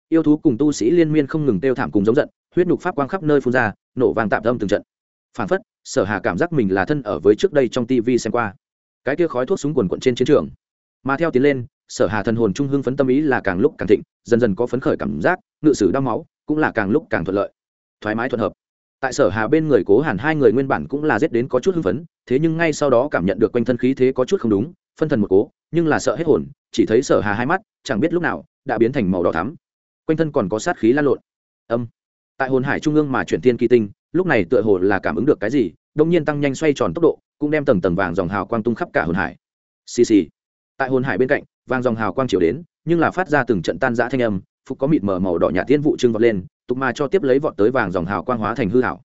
Yêu thú cùng tu sĩ liên miên không ngừng tiêu thảm cùng giống giận, huyết nhục pháp quang khắp nơi phun ra, nổ vàng tạm tâm từng trận. Phản phất, sở hà cảm giác mình là thân ở với trước đây trong tivi xem qua. Cái kia khói thuốc súng quần quận trên chiến trường. Mà theo tiến lên, sở hà thần hồn trung hưng phấn tâm ý là càng lúc càng thịnh, dần dần có phấn khởi cảm giác, ngự sử đau máu cũng là càng lúc càng thuận lợi. Thoải mái thuận hợp. Tại sở hà bên người cố hàn hai người nguyên bản cũng là giết đến có chút hưng phấn, thế nhưng ngay sau đó cảm nhận được quanh thân khí thế có chút không đúng, phân thần một cố nhưng là sợ hết hồn, chỉ thấy sở hà hai mắt, chẳng biết lúc nào, đã biến thành màu đỏ thắm. Quanh thân còn có sát khí lan lộn. Âm. Tại hồn hải trung ương mà chuyển thiên kỳ tinh, lúc này tựa hồ là cảm ứng được cái gì đông nhiên tăng nhanh xoay tròn tốc độ, cũng đem tầng tầng vàng dòng hào quang tung khắp cả hồn hải. Xì xì. Tại hồn hải bên cạnh, vàng dòng hào quang chiều đến, nhưng là phát ra từng trận tan rã thanh âm, phục có mịt mờ màu đỏ nhà tiên vụ trưng vọt lên, tục mà cho tiếp lấy vọt tới vàng dòng hào quang hóa thành hư hảo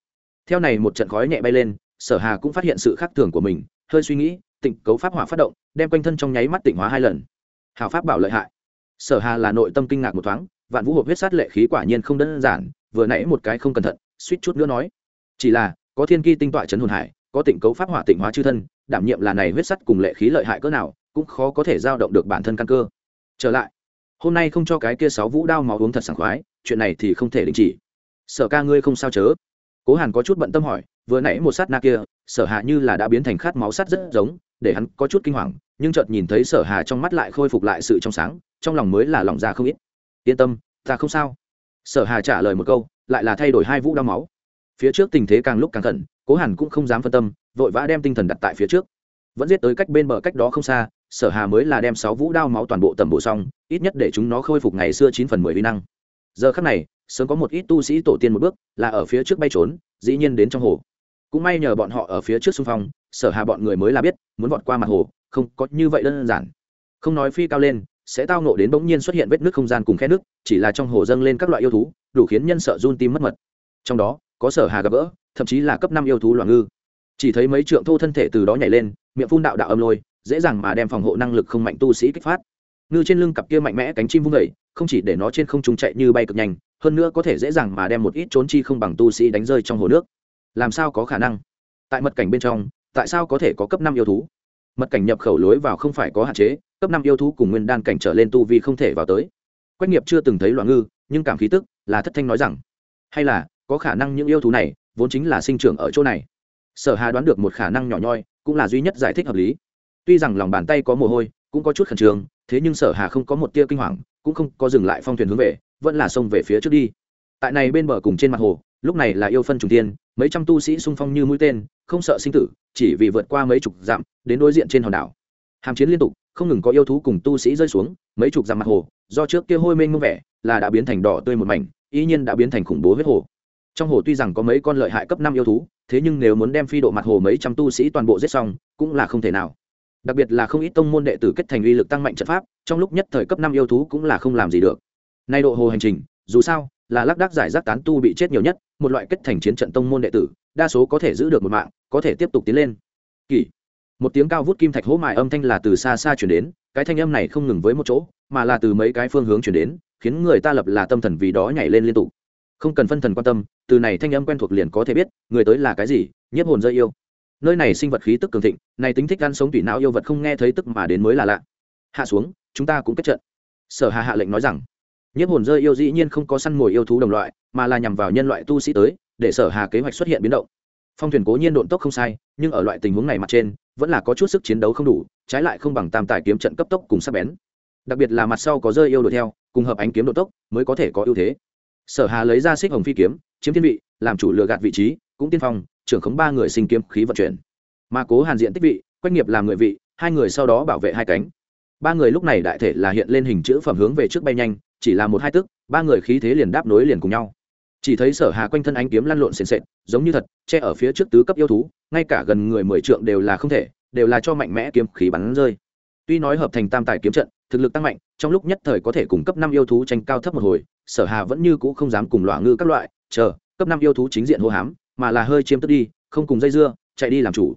theo này một trận khói nhẹ bay lên, sở hà cũng phát hiện sự khác thường của mình, hơi suy nghĩ tịnh cấu pháp hỏa phát động, đem quanh thân trong nháy mắt tịnh hóa hai lần. Hào pháp bảo lợi hại. Sở hà là nội tâm kinh ngạc một thoáng, vạn vũ hộp huyết sát lệ khí quả nhiên không đơn giản, vừa nãy một cái không cẩn thận, suýt chút nữa nói. Chỉ là, có thiên ki tinh tọa chấn hồn hải, có tịnh cấu pháp hỏa tịnh hóa chư thân, đảm nhiệm là này huyết sắt cùng lệ khí lợi hại cỡ nào, cũng khó có thể giao động được bản thân căn cơ. Trở lại. Hôm nay không cho cái kia sáu vũ đao máu uống thật sảng khoái, chuyện này thì không thể đình chỉ. Sở ca ngươi không sao chớ? Cố hàn có chút bận tâm hỏi, vừa nãy một sát na kia, sở hạ như là đã biến thành khát máu sắt rất giống để hắn có chút kinh hoàng, nhưng chợt nhìn thấy sở hà trong mắt lại khôi phục lại sự trong sáng, trong lòng mới là lòng ra không ít. Yên tâm, ta không sao. Sở hà trả lời một câu, lại là thay đổi hai vũ đao máu. Phía trước tình thế càng lúc càng khẩn cố hàn cũng không dám phân tâm, vội vã đem tinh thần đặt tại phía trước. Vẫn giết tới cách bên bờ cách đó không xa, sở hà mới là đem sáu vũ đao máu toàn bộ tầm bộ xong, ít nhất để chúng nó khôi phục ngày xưa chín phần mười vi năng. Giờ khắc này, sớm có một ít tu sĩ tổ tiên một bước, là ở phía trước bay trốn, dĩ nhiên đến trong hồ cũng may nhờ bọn họ ở phía trước xung phong, sở hà bọn người mới là biết, muốn vọt qua mặt hồ, không có như vậy đơn giản. Không nói phi cao lên, sẽ tao nộ đến bỗng nhiên xuất hiện vết nước không gian cùng khe nước, chỉ là trong hồ dâng lên các loại yêu thú, đủ khiến nhân sợ run tim mất mật. Trong đó, có sở hà gặp gỡ, thậm chí là cấp năm yêu thú loạn ngư. Chỉ thấy mấy trượng thô thân thể từ đó nhảy lên, miệng phun đạo đạo âm lôi, dễ dàng mà đem phòng hộ năng lực không mạnh tu sĩ kích phát. Ngư trên lưng cặp kia mạnh mẽ cánh chim vung vẩy không chỉ để nó trên không trung chạy như bay cực nhanh, hơn nữa có thể dễ dàng mà đem một ít trốn chi không bằng tu sĩ đánh rơi trong hồ nước làm sao có khả năng? Tại mật cảnh bên trong, tại sao có thể có cấp năm yêu thú? Mật cảnh nhập khẩu lối vào không phải có hạn chế, cấp năm yêu thú cùng nguyên đan cảnh trở lên tu vi không thể vào tới. Quách nghiệp chưa từng thấy loạn ngư, nhưng cảm khí tức là thất thanh nói rằng, hay là, có khả năng những yêu thú này vốn chính là sinh trưởng ở chỗ này. Sở hà đoán được một khả năng nhỏ nhoi, cũng là duy nhất giải thích hợp lý. Tuy rằng lòng bàn tay có mồ hôi, cũng có chút khẩn trương, thế nhưng sở hà không có một tia kinh hoàng, cũng không có dừng lại phong thuyền hướng về, vẫn là xông về phía trước đi. Tại này bên bờ cùng trên mặt hồ, lúc này là yêu phân trùng tiên mấy trăm tu sĩ sung phong như mũi tên, không sợ sinh tử, chỉ vì vượt qua mấy chục dặm, đến đối diện trên hòn đảo. Hàm chiến liên tục, không ngừng có yêu thú cùng tu sĩ rơi xuống, mấy chục dặm mặt hồ, do trước kia hôi mênh mông vẻ, là đã biến thành đỏ tươi một mảnh, ý nhiên đã biến thành khủng bố huyết hồ. Trong hồ tuy rằng có mấy con lợi hại cấp năm yêu thú, thế nhưng nếu muốn đem phi độ mặt hồ mấy trăm tu sĩ toàn bộ giết xong, cũng là không thể nào. Đặc biệt là không ít tông môn đệ tử kết thành uy lực tăng mạnh trận pháp, trong lúc nhất thời cấp năm yêu thú cũng là không làm gì được. Nay độ hồ hành trình, dù sao là lác đác giải rác tán tu bị chết nhiều nhất, một loại kết thành chiến trận tông môn đệ tử, đa số có thể giữ được một mạng, có thể tiếp tục tiến lên. Kỳ. Một tiếng cao vút kim thạch hố mài âm thanh là từ xa xa chuyển đến, cái thanh âm này không ngừng với một chỗ, mà là từ mấy cái phương hướng chuyển đến, khiến người ta lập là tâm thần vì đó nhảy lên liên tục. Không cần phân thần quan tâm, từ này thanh âm quen thuộc liền có thể biết, người tới là cái gì, nhiếp hồn rơi yêu. Nơi này sinh vật khí tức cường thịnh, này tính thích ăn sống tủy não yêu vật không nghe thấy tức mà đến mới là lạ. Hạ xuống, chúng ta cũng kết trận. Sở hà hạ lệnh nói rằng nhiếp hồn rơi yêu dĩ nhiên không có săn mồi yêu thú đồng loại, mà là nhằm vào nhân loại tu sĩ tới, để sở hà kế hoạch xuất hiện biến động. Phong thuyền cố nhiên độn tốc không sai, nhưng ở loại tình huống này mặt trên, vẫn là có chút sức chiến đấu không đủ, trái lại không bằng tam tài kiếm trận cấp tốc cùng sắc bén. Đặc biệt là mặt sau có rơi yêu đuổi theo, cùng hợp ánh kiếm độ tốc, mới có thể có ưu thế. Sở hà lấy ra xích hồng phi kiếm, chiếm thiên vị, làm chủ lừa gạt vị trí, cũng tiên phong, trưởng khống ba người sinh kiếm khí vận chuyển. Mà cố hàn diện tích vị, quách nghiệp làm người vị, hai người sau đó bảo vệ hai cánh. Ba người lúc này đại thể là hiện lên hình chữ phẩm hướng về trước bay nhanh chỉ là một hai tức, ba người khí thế liền đáp nối liền cùng nhau. Chỉ thấy sở hà quanh thân ánh kiếm lăn lộn sền sệt, giống như thật, che ở phía trước tứ cấp yêu thú, ngay cả gần người mười trượng đều là không thể, đều là cho mạnh mẽ kiếm khí bắn rơi. Tuy nói hợp thành tam tài kiếm trận, thực lực tăng mạnh, trong lúc nhất thời có thể cùng cấp năm yêu thú tranh cao thấp một hồi, sở hà vẫn như cũ không dám cùng loạ ngư các loại, chờ, cấp năm yêu thú chính diện hô hám, mà là hơi chiếm tức đi, không cùng dây dưa, chạy đi làm chủ.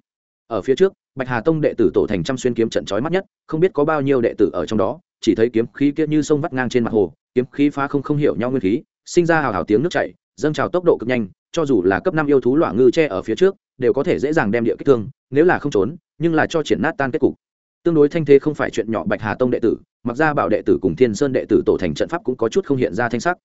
Ở phía trước, bạch hà tông đệ tử tổ thành trăm xuyên kiếm trận chói mắt nhất, không biết có bao nhiêu đệ tử ở trong đó chỉ thấy kiếm khí kia như sông vắt ngang trên mặt hồ, kiếm khí phá không không hiểu nhau nguyên khí, sinh ra hào hào tiếng nước chảy, dâng trào tốc độ cực nhanh, cho dù là cấp năm yêu thú loạ ngư che ở phía trước, đều có thể dễ dàng đem địa kích thương, nếu là không trốn, nhưng là cho triển nát tan kết cục. Tương đối thanh thế không phải chuyện nhỏ, bạch hà tông đệ tử, mặc ra bảo đệ tử cùng thiên sơn đệ tử tổ thành trận pháp cũng có chút không hiện ra thanh sắc.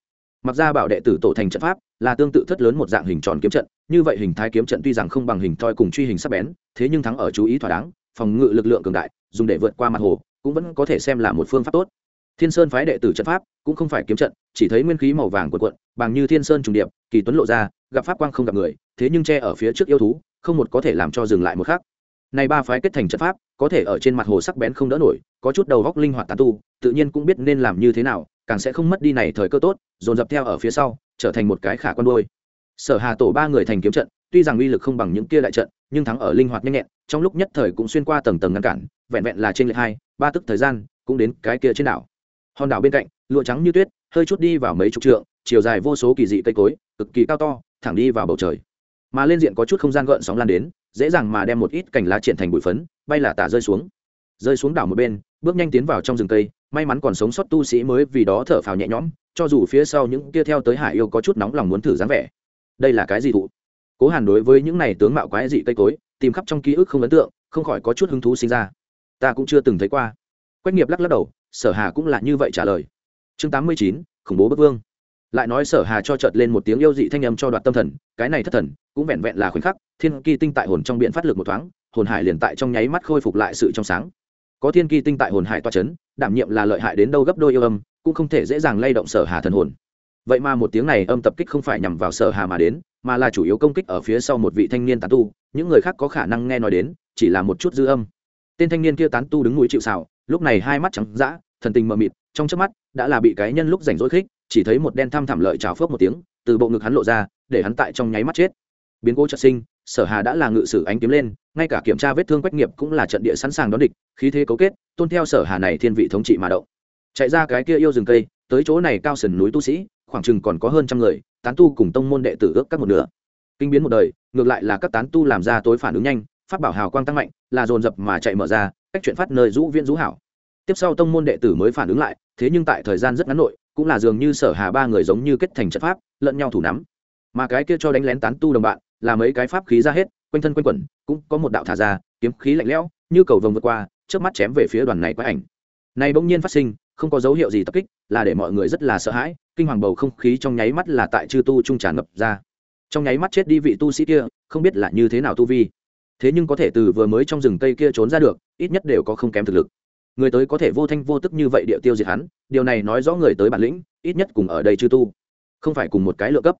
Mặc ra bảo đệ tử tổ thành trận pháp là tương tự thất lớn một dạng hình tròn kiếm trận, như vậy hình thái kiếm trận tuy rằng không bằng hình thoi cùng truy hình sắc bén, thế nhưng thắng ở chú ý thỏa đáng, phòng ngự lực lượng cường đại, dùng để vượt qua mặt hồ cũng vẫn có thể xem là một phương pháp tốt. Thiên sơn phái đệ tử trận pháp cũng không phải kiếm trận, chỉ thấy nguyên khí màu vàng quần quận bằng như thiên sơn trùng điệp, kỳ tuấn lộ ra, gặp pháp quang không gặp người, thế nhưng che ở phía trước yêu thú, không một có thể làm cho dừng lại một khắc. Này ba phái kết thành trận pháp, có thể ở trên mặt hồ sắc bén không đỡ nổi, có chút đầu góc linh hoạt tán tu, tự nhiên cũng biết nên làm như thế nào, càng sẽ không mất đi này thời cơ tốt, dồn dập theo ở phía sau, trở thành một cái khả quan đôi sở hà tổ ba người thành kiếm trận, tuy rằng uy lực không bằng những kia đại trận, nhưng thắng ở linh hoạt nhanh nhẹn, trong lúc nhất thời cũng xuyên qua tầng tầng ngăn cản, vẹn vẹn là trên lệ hai ba tức thời gian, cũng đến cái kia trên đảo. Hòn đảo bên cạnh, lụa trắng như tuyết, hơi chút đi vào mấy chục trượng, chiều dài vô số kỳ dị cây cối, cực kỳ cao to, thẳng đi vào bầu trời. Mà lên diện có chút không gian gợn sóng lan đến, dễ dàng mà đem một ít cành lá triển thành bụi phấn, bay là tả rơi xuống. Rơi xuống đảo một bên, bước nhanh tiến vào trong rừng cây, may mắn còn sống sót tu sĩ mới vì đó thở phào nhẹ nhõm, cho dù phía sau những kia theo tới hải yêu có chút nóng lòng muốn thử dáng vẻ. Đây là cái gì thụ? Cố hàn đối với những này tướng mạo quái dị cây cối, tìm khắp trong ký ức không ấn tượng, không khỏi có chút hứng thú sinh ra ta cũng chưa từng thấy qua. Quách nghiệp lắc lắc đầu, sở hà cũng là như vậy trả lời. Chương tám mươi chín, khủng bố bất vương. Lại nói sở hà cho chợt lên một tiếng yêu dị thanh âm cho đoạt tâm thần, cái này thất thần, cũng vẹn vẹn là khoảnh khắc, thiên kỳ tinh tại hồn trong biện phát lực một thoáng, hồn hải liền tại trong nháy mắt khôi phục lại sự trong sáng. Có thiên kỳ tinh tại hồn hải toa chấn, đảm nhiệm là lợi hại đến đâu gấp đôi yêu âm, cũng không thể dễ dàng lay động sở hà thần hồn. Vậy mà một tiếng này âm tập kích không phải nhằm vào sở hà mà đến, mà là chủ yếu công kích ở phía sau một vị thanh niên tàn tu, những người khác có khả năng nghe nói đến, chỉ là một chút dư âm tên thanh niên kia tán tu đứng núi chịu xào lúc này hai mắt trắng dã, thần tình mờ mịt, trong trước mắt, đã là bị cái nhân lúc rảnh rỗi khích, chỉ thấy một đen thăm thảm lợi trào phước một tiếng, từ bộ ngực hắn lộ ra, để hắn tại trong nháy mắt chết. Biến cố trợ sinh, sở hà đã là ngự sử ánh kiếm lên, ngay cả kiểm tra vết thương quách nghiệp cũng là trận địa sẵn sàng đón địch, khí thế cấu kết, tôn theo sở hà này thiên vị thống trị mà động. Chạy ra cái kia yêu rừng cây, tới chỗ này cao sườn núi tu sĩ, khoảng chừng còn có hơn trăm người, tán tu cùng tông môn đệ tử ước các một nửa. Kinh biến một đời, ngược lại là các tán tu làm ra tối phản ứng nhanh phát bảo hào quang tăng mạnh, là dồn dập mà chạy mở ra, cách chuyện phát nơi rũ viên rũ hảo. Tiếp sau tông môn đệ tử mới phản ứng lại, thế nhưng tại thời gian rất ngắn nội, cũng là dường như sở hà ba người giống như kết thành trận pháp, lẫn nhau thủ nắm. Mà cái kia cho đánh lén tán tu đồng bạn, là mấy cái pháp khí ra hết, quanh thân quanh quẩn, cũng có một đạo thả ra, kiếm khí lạnh lẽo, như cầu vồng vượt qua trước mắt chém về phía đoàn này quái ảnh. Này bỗng nhiên phát sinh, không có dấu hiệu gì tập kích, là để mọi người rất là sợ hãi, kinh hoàng bầu không khí trong nháy mắt là tại chư tu trung tràn ngập ra. Trong nháy mắt chết đi vị tu sĩ kia, không biết là như thế nào tu vi thế nhưng có thể từ vừa mới trong rừng cây kia trốn ra được, ít nhất đều có không kém thực lực. Người tới có thể vô thanh vô tức như vậy địa tiêu diệt hắn, điều này nói rõ người tới bản lĩnh, ít nhất cùng ở đây chư tu. Không phải cùng một cái lựa cấp.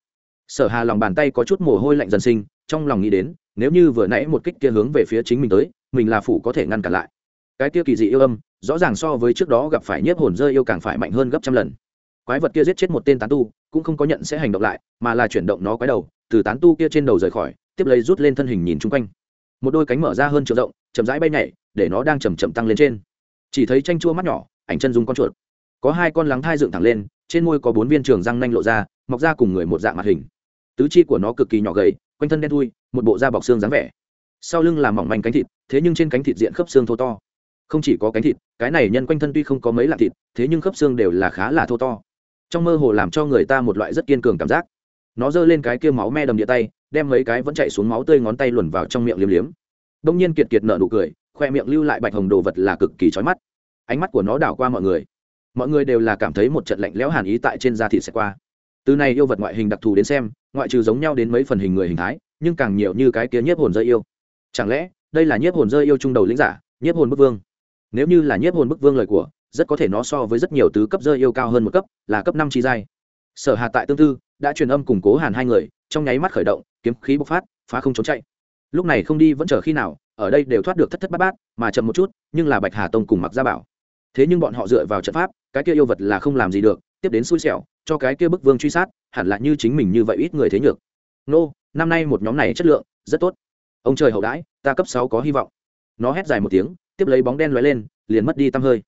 Sở hà lòng bàn tay có chút mồ hôi lạnh dần sinh, trong lòng nghĩ đến, nếu như vừa nãy một kích kia hướng về phía chính mình tới, mình là phủ có thể ngăn cản lại. Cái kia kỳ dị yêu âm, rõ ràng so với trước đó gặp phải nhiếp hồn rơi yêu càng phải mạnh hơn gấp trăm lần. Quái vật kia giết chết một tên tán tu, cũng không có nhận sẽ hành động lại, mà là chuyển động nó quái đầu, từ tán tu kia trên đầu rời khỏi, tiếp lấy rút lên thân hình nhìn chung quanh một đôi cánh mở ra hơn triệu rộng, chậm rãi bay nhảy, để nó đang chầm chậm tăng lên trên. Chỉ thấy tranh chua mắt nhỏ, ảnh chân dung con chuột. Có hai con lắng thai dựng thẳng lên, trên môi có bốn viên trường răng nanh lộ ra, mọc ra cùng người một dạng mặt hình. Tứ chi của nó cực kỳ nhỏ gầy, quanh thân đen thui, một bộ da bọc xương dáng vẻ. Sau lưng là mỏng manh cánh thịt, thế nhưng trên cánh thịt diện khớp xương thô to. Không chỉ có cánh thịt, cái này nhân quanh thân tuy không có mấy là thịt, thế nhưng khớp xương đều là khá là thô to. Trong mơ hồ làm cho người ta một loại rất kiên cường cảm giác. Nó giơ lên cái kia máu me đầm địa tay đem mấy cái vẫn chạy xuống máu tươi ngón tay luồn vào trong miệng liếm liếm. Đông nhiên kiệt kiệt nở nụ cười, khoe miệng lưu lại bạch hồng đồ vật là cực kỳ trói mắt. Ánh mắt của nó đảo qua mọi người. Mọi người đều là cảm thấy một trận lạnh lẽo hàn ý tại trên da thịt sẽ qua. Từ này yêu vật ngoại hình đặc thù đến xem, ngoại trừ giống nhau đến mấy phần hình người hình thái, nhưng càng nhiều như cái kia nhiếp hồn rơi yêu. Chẳng lẽ, đây là nhiếp hồn rơi yêu trung đầu lĩnh giả, nhiếp hồn bức vương? Nếu như là nhiếp hồn bức vương lời của, rất có thể nó so với rất nhiều tứ cấp rơi yêu cao hơn một cấp, là cấp năm chi giai. Sở hà tại tương tư, đã truyền âm củng cố hàn hai người, trong nháy mắt khởi động kiếm khí bộc phát, phá không trốn chạy. Lúc này không đi vẫn chờ khi nào, ở đây đều thoát được thất thất bát bát, mà chậm một chút, nhưng là bạch hà tông cùng mặc gia bảo. Thế nhưng bọn họ dựa vào trận pháp, cái kia yêu vật là không làm gì được, tiếp đến xui xẻo, cho cái kia bức vương truy sát, hẳn là như chính mình như vậy ít người thế nhược. Nô, năm nay một nhóm này chất lượng, rất tốt. Ông trời hậu đãi, ta cấp sáu có hy vọng. Nó hét dài một tiếng, tiếp lấy bóng đen lóe lên, liền mất đi tăm hơi.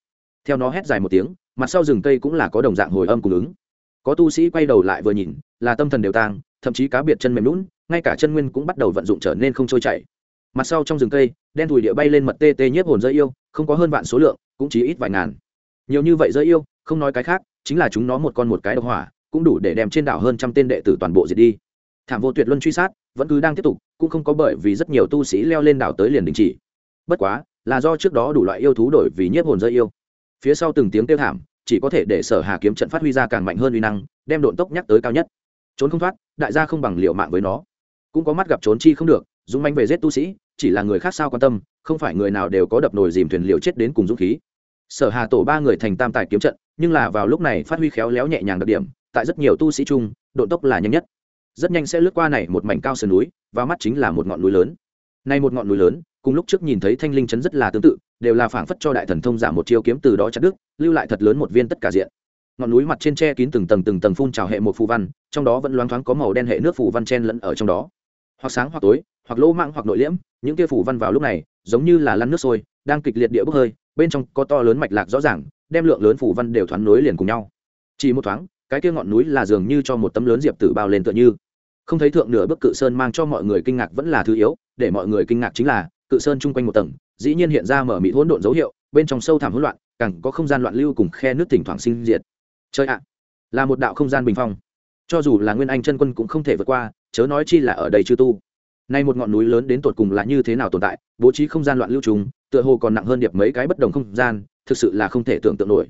Theo nó hét dài một tiếng, mặt sau rừng cây cũng là có đồng dạng hồi âm cùng ứng. Có tu sĩ quay đầu lại vừa nhìn, là tâm thần đều tang thậm chí cá biệt chân mềm lún, ngay cả chân nguyên cũng bắt đầu vận dụng trở nên không trôi chảy. Mặt sau trong rừng cây, đen thùi địa bay lên mật tê tê nhiếp hồn dây yêu, không có hơn vạn số lượng, cũng chỉ ít vài ngàn. Nhiều như vậy dây yêu, không nói cái khác, chính là chúng nó một con một cái độc hỏa, cũng đủ để đem trên đảo hơn trăm tên đệ tử toàn bộ diệt đi. Thảm vô tuyệt luân truy sát, vẫn cứ đang tiếp tục, cũng không có bởi vì rất nhiều tu sĩ leo lên đảo tới liền đình chỉ. Bất quá, là do trước đó đủ loại yêu thú đổi vì nhiếp hồn dây yêu. Phía sau từng tiếng kêu thảm, chỉ có thể để sở hà kiếm trận phát huy ra càng mạnh hơn uy năng, đem độn tốc nhắc tới cao nhất trốn không thoát, đại gia không bằng liệu mạng với nó. Cũng có mắt gặp trốn chi không được, dũng manh về giết tu sĩ, chỉ là người khác sao quan tâm, không phải người nào đều có đập nồi dìm thuyền liều chết đến cùng dũng khí. Sở hà tổ ba người thành tam tài kiếm trận, nhưng là vào lúc này phát huy khéo léo nhẹ nhàng đặc điểm, tại rất nhiều tu sĩ chung, độ tốc là nhanh nhất. Rất nhanh sẽ lướt qua này một mảnh cao sườn núi và mắt chính là một ngọn núi lớn. Nay một ngọn núi lớn, cùng lúc trước nhìn thấy thanh linh chấn rất là tương tự, đều là phảng phất cho đại thần thông giả một chiêu kiếm từ đó chặt đức lưu lại thật lớn một viên tất cả diện ngọn núi mặt trên tre kín từng tầng từng tầng phun trào hệ một phù văn, trong đó vẫn loáng thoáng có màu đen hệ nước phù văn chen lẫn ở trong đó. Hoặc sáng hoặc tối, hoặc lỗ mạng hoặc nội liễm, những kia phù văn vào lúc này, giống như là lăn nước sôi, đang kịch liệt địa bốc hơi, bên trong có to lớn mạch lạc rõ ràng, đem lượng lớn phù văn đều thoáng nối liền cùng nhau. Chỉ một thoáng, cái kia ngọn núi là dường như cho một tấm lớn diệp tử bao lên tựa như. Không thấy thượng nửa bức cự sơn mang cho mọi người kinh ngạc vẫn là thứ yếu, để mọi người kinh ngạc chính là, cự sơn chung quanh một tầng, dĩ nhiên hiện ra mở mịt hỗn độn dấu hiệu, bên trong sâu thẳm hỗn loạn, càng có không gian loạn lưu cùng khe nước thỉnh thoảng sinh diệt chơi ạ, là một đạo không gian bình phong. Cho dù là nguyên anh chân quân cũng không thể vượt qua, chớ nói chi là ở đây chư tu. Nay một ngọn núi lớn đến tột cùng là như thế nào tồn tại, bố trí không gian loạn lưu trùng, tựa hồ còn nặng hơn điệp mấy cái bất đồng không gian, thực sự là không thể tưởng tượng nổi.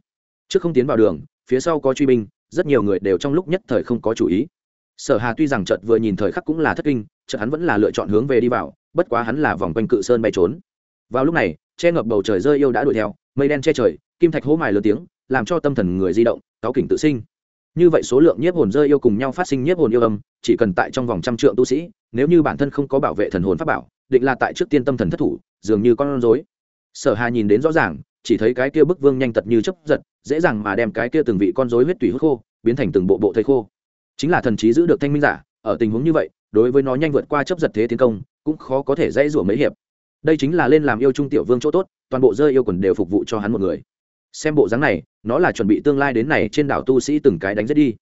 Trước không tiến vào đường, phía sau có truy binh, rất nhiều người đều trong lúc nhất thời không có chủ ý. Sở hà tuy rằng chợt vừa nhìn thời khắc cũng là thất kinh, chợt hắn vẫn là lựa chọn hướng về đi vào, bất quá hắn là vòng quanh cự sơn bay trốn. Vào lúc này, che ngập bầu trời rơi yêu đã đuổi theo, mây đen che trời, kim thạch hố mài lớn tiếng, làm cho tâm thần người di động cáo kỉnh tự sinh. Như vậy số lượng nhiếp hồn rơi yêu cùng nhau phát sinh nhiếp hồn yêu âm, chỉ cần tại trong vòng trăm trượng tu sĩ, nếu như bản thân không có bảo vệ thần hồn pháp bảo, định là tại trước tiên tâm thần thất thủ, dường như con rối. Sở hà nhìn đến rõ ràng, chỉ thấy cái kia bức vương nhanh tật như chấp giật, dễ dàng mà đem cái kia từng vị con rối huyết tùy hút khô, biến thành từng bộ bộ thây khô. Chính là thần trí giữ được thanh minh giả, ở tình huống như vậy, đối với nó nhanh vượt qua chấp giật thế tiến công, cũng khó có thể dãy rủa mấy hiệp. Đây chính là lên làm yêu trung tiểu vương chỗ tốt, toàn bộ rơi yêu quần đều phục vụ cho hắn một người xem bộ dáng này, nó là chuẩn bị tương lai đến này trên đảo tu sĩ từng cái đánh giết đi.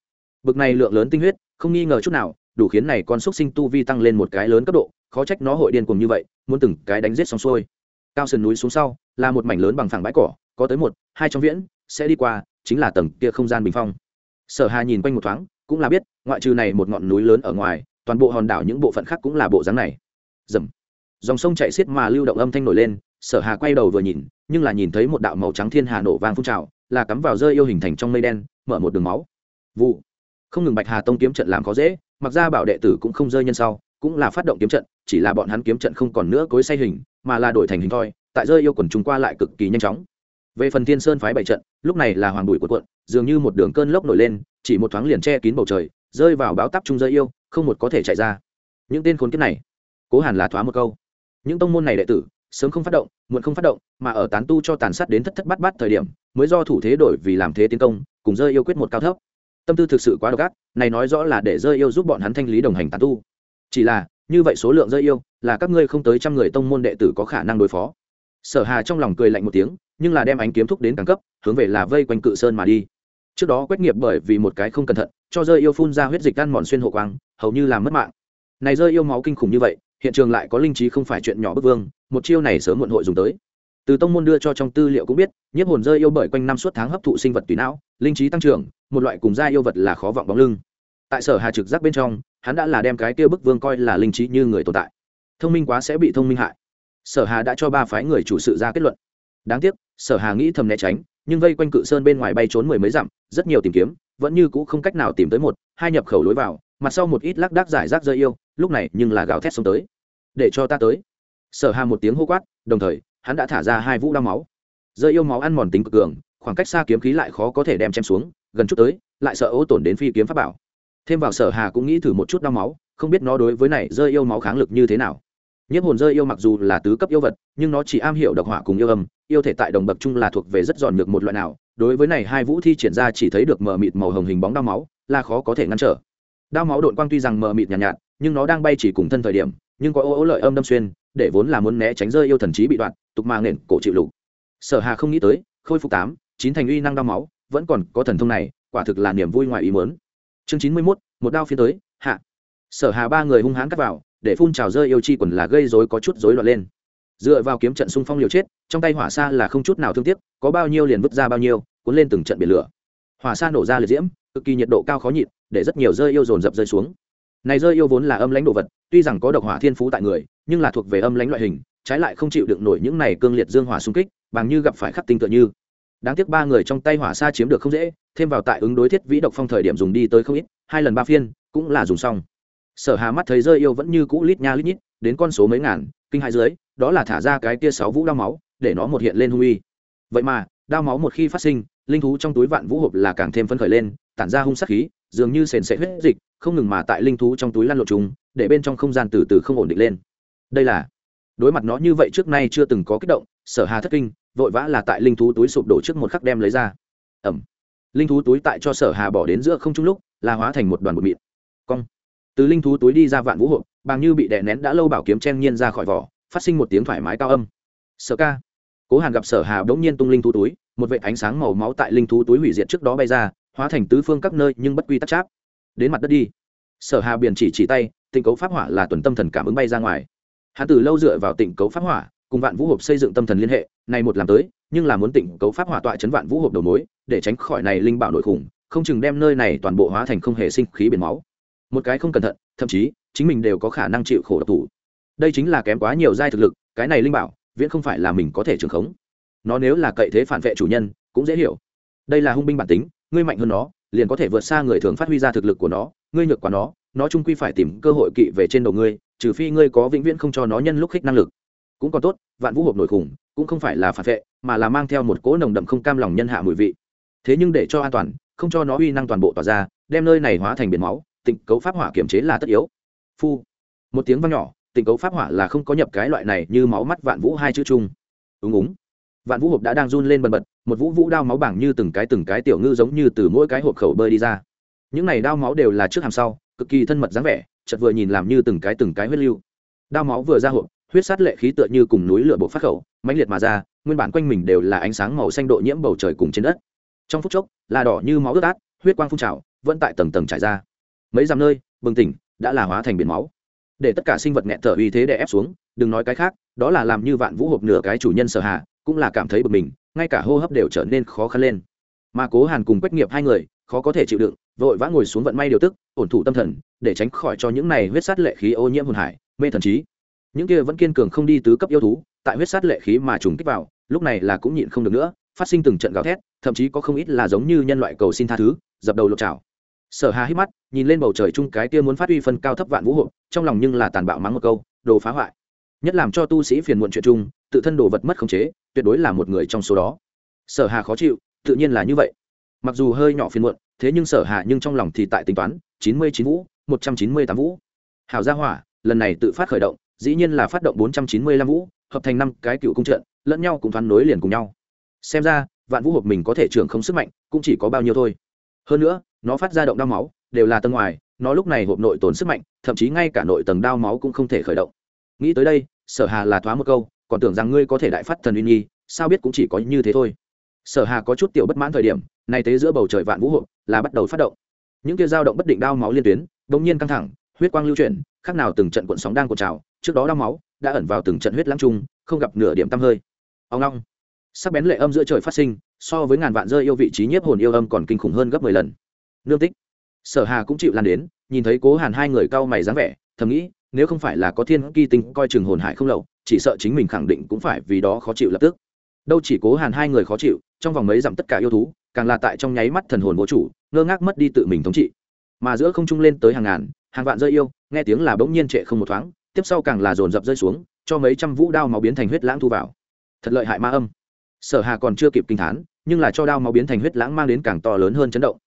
Bực này lượng lớn tinh huyết, không nghi ngờ chút nào, đủ khiến này con xúc sinh tu vi tăng lên một cái lớn cấp độ, khó trách nó hội điên cùng như vậy, muốn từng cái đánh giết xong xuôi. Cao sườn núi xuống sau, là một mảnh lớn bằng phẳng bãi cỏ, có tới một, hai trong viễn, sẽ đi qua, chính là tầng kia không gian bình phong. Sở hà nhìn quanh một thoáng, cũng là biết, ngoại trừ này một ngọn núi lớn ở ngoài, toàn bộ hòn đảo những bộ phận khác cũng là bộ dáng này. Dầm dòng sông chạy xiết mà lưu động âm thanh nổi lên sở hà quay đầu vừa nhìn, nhưng là nhìn thấy một đạo màu trắng thiên hà nổ vang phun trào, là cắm vào rơi yêu hình thành trong mây đen, mở một đường máu. Vụ. Không ngừng bạch hà tông kiếm trận làm khó dễ, mặc ra bảo đệ tử cũng không rơi nhân sau, cũng là phát động kiếm trận, chỉ là bọn hắn kiếm trận không còn nữa cối say hình, mà là đổi thành hình thoi, tại rơi yêu quần chúng qua lại cực kỳ nhanh chóng. Về phần thiên sơn phái bảy trận, lúc này là hoàng bụi của quận dường như một đường cơn lốc nổi lên, chỉ một thoáng liền che kín bầu trời, rơi vào báo tắp trung rơi yêu, không một có thể chạy ra. Những tên khốn kiếp này, cố hàn là thoá một câu. Những tông môn này đệ tử sớm không phát động, muộn không phát động, mà ở tán tu cho tàn sát đến thất thất bát bát thời điểm, mới do thủ thế đổi vì làm thế tiến công, cùng rơi yêu quyết một cao thấp. Tâm tư thực sự quá độc ác, này nói rõ là để rơi yêu giúp bọn hắn thanh lý đồng hành tán tu. Chỉ là, như vậy số lượng rơi yêu, là các ngươi không tới trăm người tông môn đệ tử có khả năng đối phó. Sở hà trong lòng cười lạnh một tiếng, nhưng là đem ánh kiếm thúc đến càng cấp, hướng về là vây quanh cự sơn mà đi. Trước đó quét nghiệp bởi vì một cái không cẩn thận, cho rơi yêu phun ra huyết dịch ăn mòn xuyên hộ quang, hầu như làm mất mạng. Này rơi yêu máu kinh khủng như vậy hiện trường lại có linh trí không phải chuyện nhỏ bức vương, một chiêu này sớm muộn hội dùng tới. Từ tông môn đưa cho trong tư liệu cũng biết, nhiếp hồn rơi yêu bởi quanh năm suốt tháng hấp thụ sinh vật tùy não, linh trí tăng trưởng, một loại cùng gia yêu vật là khó vọng bóng lưng. Tại sở hà trực giác bên trong, hắn đã là đem cái kia bức vương coi là linh trí như người tồn tại. Thông minh quá sẽ bị thông minh hại. Sở hà đã cho ba phái người chủ sự ra kết luận. Đáng tiếc, sở hà nghĩ thầm né tránh, nhưng vây quanh cự sơn bên ngoài bay trốn mười mấy dặm, rất nhiều tìm kiếm, vẫn như cũ không cách nào tìm tới một, hai nhập khẩu lối vào, mặt sau một ít lác đác giải rác rơi yêu lúc này nhưng là gào thét xông tới. Để cho ta tới. Sở hà một tiếng hô quát đồng thời hắn đã thả ra hai vũ đao máu. Rơi yêu máu ăn mòn tính cực cường khoảng cách xa kiếm khí lại khó có thể đem chém xuống gần chút tới lại sợ ố tổn đến phi kiếm pháp bảo. Thêm vào sở hà cũng nghĩ thử một chút đau máu không biết nó đối với này rơi yêu máu kháng lực như thế nào. Nhiếp hồn rơi yêu mặc dù là tứ cấp yêu vật nhưng nó chỉ am hiểu độc hỏa cùng yêu âm yêu thể tại đồng bậc chung là thuộc về rất giòn ngược một loại nào đối với này hai vũ thi triển ra chỉ thấy được mờ mịt màu hồng hình bóng đau máu là khó có thể ngăn trở. Đau máu độn quang tuy rằng mờ mịt nhàn nhạt, nhạt nhưng nó đang bay chỉ cùng thân thời điểm, nhưng có ô ô lợi âm đâm xuyên, để vốn là muốn né tránh rơi yêu thần trí bị đoạn, tục mang nền cổ chịu lục. Sở hà không nghĩ tới, khôi phục tám, chín thành uy năng đau máu, vẫn còn có thần thông này, quả thực là niềm vui ngoài ý muốn. Chương chín mươi mốt, một đao phiến tới, hạ. Sở hà ba người hung hãn cắt vào, để phun trào rơi yêu chi quần là gây rối có chút rối loạn lên. Dựa vào kiếm trận xung phong liều chết, trong tay hỏa xa là không chút nào thương tiếc, có bao nhiêu liền vứt ra bao nhiêu, cuốn lên từng trận biển lửa. Hỏa xa nổ ra liệt diễm, cực kỳ nhiệt độ cao khó nhịn, để rất nhiều rơi yêu dồn dập rơi xuống này rơi yêu vốn là âm lãnh đồ vật, tuy rằng có độc hỏa thiên phú tại người, nhưng là thuộc về âm lãnh loại hình, trái lại không chịu đựng nổi những này cương liệt dương hỏa xung kích, bằng như gặp phải khắc tinh tựa như. Đáng tiếc ba người trong tay hỏa xa chiếm được không dễ, thêm vào tại ứng đối thiết vĩ độc phong thời điểm dùng đi tới không ít, hai lần ba phiên, cũng là dùng xong. Sở hà mắt thấy rơi yêu vẫn như cũ lít nha lít nhít, đến con số mấy ngàn, kinh hai dưới, đó là thả ra cái tia sáu vũ đao máu, để nó một hiện lên hung uy. Vậy mà, đao máu một khi phát sinh, linh thú trong túi vạn vũ hộp là càng thêm phấn khởi lên, tản ra hung sắc khí, dường như sền sệ huyết dịch không ngừng mà tại linh thú trong túi lăn lộn chúng, để bên trong không gian từ từ không ổn định lên. Đây là, đối mặt nó như vậy trước nay chưa từng có kích động, sở hà thất kinh, vội vã là tại linh thú túi sụp đổ trước một khắc đem lấy ra. Ẩm. Linh thú túi tại cho sở hà bỏ đến giữa không trung lúc, là hóa thành một đoàn bột mịn. Cong. Từ linh thú túi đi ra vạn vũ hộp, bằng như bị đè nén đã lâu bảo kiếm chen nhiên ra khỏi vỏ, phát sinh một tiếng thoải mái cao âm. Sở ca. Cố hàn gặp sở hà bỗng nhiên tung linh thú túi, một vệ ánh sáng màu máu tại linh thú túi hủy diệt trước đó bay ra, hóa thành tứ phương các nơi nhưng bất quy tắc cháp đến mặt đất đi. Sở hà biển chỉ chỉ tay, tịnh cấu pháp hỏa là tuần tâm thần cảm ứng bay ra ngoài. Hắn từ lâu dựa vào tịnh cấu pháp hỏa, cùng vạn vũ hộp xây dựng tâm thần liên hệ, này một làm tới, nhưng là muốn tịnh cấu pháp hỏa tọa chấn vạn vũ hộp đầu mối, để tránh khỏi này linh bảo nội khủng, không chừng đem nơi này toàn bộ hóa thành không hề sinh khí biển máu. Một cái không cẩn thận, thậm chí, chính mình đều có khả năng chịu khổ độc thủ. Đây chính là kém quá nhiều giai thực lực, cái này linh bảo, viễn không phải là mình có thể trường khống. Nó nếu là cậy thế phản vệ chủ nhân, cũng dễ hiểu. Đây là hung binh bản tính, ngươi mạnh hơn nó liền có thể vượt xa người thường phát huy ra thực lực của nó, ngươi nhược quá nó nó trung quy phải tìm cơ hội kỵ về trên đầu ngươi, trừ phi ngươi có vĩnh viễn không cho nó nhân lúc khích năng lực. Cũng còn tốt, vạn vũ hộp nổi khủng, cũng không phải là phản vệ, mà là mang theo một cỗ nồng đậm không cam lòng nhân hạ mùi vị. Thế nhưng để cho an toàn, không cho nó uy năng toàn bộ tỏa ra, đem nơi này hóa thành biển máu, tịnh cấu pháp hỏa kiểm chế là tất yếu. Phu. Một tiếng vang nhỏ, tịnh cấu pháp hỏa là không có nhập cái loại này như máu mắt vạn vũ hai chữ chung. Úng úng vạn vũ hộp đã đang run lên bần bật, một vũ vũ đao máu bảng như từng cái từng cái tiểu ngư giống như từ mỗi cái hộp khẩu bơi đi ra. Những này đao máu đều là trước hàm sau, cực kỳ thân mật dáng vẻ chật vừa nhìn làm như từng cái từng cái huyết lưu. Đao máu vừa ra hộp, huyết sát lệ khí tựa như cùng núi lửa bộ phát khẩu, mãnh liệt mà ra, nguyên bản quanh mình đều là ánh sáng màu xanh độ nhiễm bầu trời cùng trên đất. Trong phút chốc, là đỏ như máu ướt át, huyết quang phun trào, vẫn tại tầng tầng trải ra. Mấy dặm nơi, bừng tỉnh, đã là hóa thành biển máu. Để tất cả sinh vật nghẹn thở uy thế để ép xuống, đừng nói cái khác, đó là làm như vạn vũ hộp nửa cái chủ nhân sở hạ cũng là cảm thấy bực mình, ngay cả hô hấp đều trở nên khó khăn lên. Mà cố hàn cùng quách nghiệp hai người, khó có thể chịu đựng, vội vã ngồi xuống vận may điều tức, ổn thủ tâm thần, để tránh khỏi cho những này huyết sát lệ khí ô nhiễm hồn hải, mê thần trí. Những kia vẫn kiên cường không đi tứ cấp yêu thú, tại huyết sát lệ khí mà trùng kích vào, lúc này là cũng nhịn không được nữa, phát sinh từng trận gào thét, thậm chí có không ít là giống như nhân loại cầu xin tha thứ, dập đầu lột trào. sở hà hít mắt, nhìn lên bầu trời chung cái kia muốn phát huy phân cao thấp vạn vũ hộ, trong lòng nhưng là tàn bạo mắng một câu, đồ phá hoại nhất làm cho tu sĩ phiền muộn chuyện chung, tự thân đồ vật mất khống chế, tuyệt đối là một người trong số đó. Sở hà khó chịu, tự nhiên là như vậy. Mặc dù hơi nhỏ phiền muộn, thế nhưng sở hà nhưng trong lòng thì tại tính toán, chín mươi chín vũ, một trăm chín mươi tám vũ. Hảo gia hỏa, lần này tự phát khởi động, dĩ nhiên là phát động bốn trăm chín mươi lăm vũ, hợp thành năm cái cựu cung trận, lẫn nhau cũng thoáng nối liền cùng nhau. Xem ra, vạn vũ hộp mình có thể trưởng không sức mạnh, cũng chỉ có bao nhiêu thôi. Hơn nữa, nó phát ra động đau máu, đều là tầng ngoài, nó lúc này hộp nội tồn sức mạnh, thậm chí ngay cả nội tầng đau máu cũng không thể khởi động nghĩ tới đây, sở hà là thoá một câu, còn tưởng rằng ngươi có thể đại phát thần uy nghi sao biết cũng chỉ có như thế thôi. Sở hà có chút tiểu bất mãn thời điểm, nay tế giữa bầu trời vạn vũ hộ, là bắt đầu phát động. Những kia dao động bất định đau máu liên tuyến bỗng nhiên căng thẳng, huyết quang lưu chuyển, khác nào từng trận cuộn sóng đang cuộn trào, trước đó đau máu đã ẩn vào từng trận huyết lãng trung, không gặp nửa điểm tăm hơi. Ông long, sắc bén lệ âm giữa trời phát sinh, so với ngàn vạn rơi yêu vị trí nhiếp hồn yêu âm còn kinh khủng hơn gấp mười lần. Nương tích. Sở hà cũng chịu lan đến, nhìn thấy cố hàn hai người cau mày dáng vẻ, thầm nghĩ nếu không phải là có thiên kỳ tinh coi chừng hồn hải không lậu, chỉ sợ chính mình khẳng định cũng phải vì đó khó chịu lập tức. Đâu chỉ cố hàn hai người khó chịu, trong vòng mấy dặm tất cả yêu thú, càng là tại trong nháy mắt thần hồn vô chủ, ngơ ngác mất đi tự mình thống trị. Mà giữa không trung lên tới hàng ngàn, hàng vạn rơi yêu, nghe tiếng là bỗng nhiên trệ không một thoáng, tiếp sau càng là dồn dập rơi xuống, cho mấy trăm vũ đao máu biến thành huyết lãng thu vào. Thật lợi hại ma âm. Sở hà còn chưa kịp kinh thán, nhưng là cho đao máu biến thành huyết lãng mang đến càng to lớn hơn chấn động.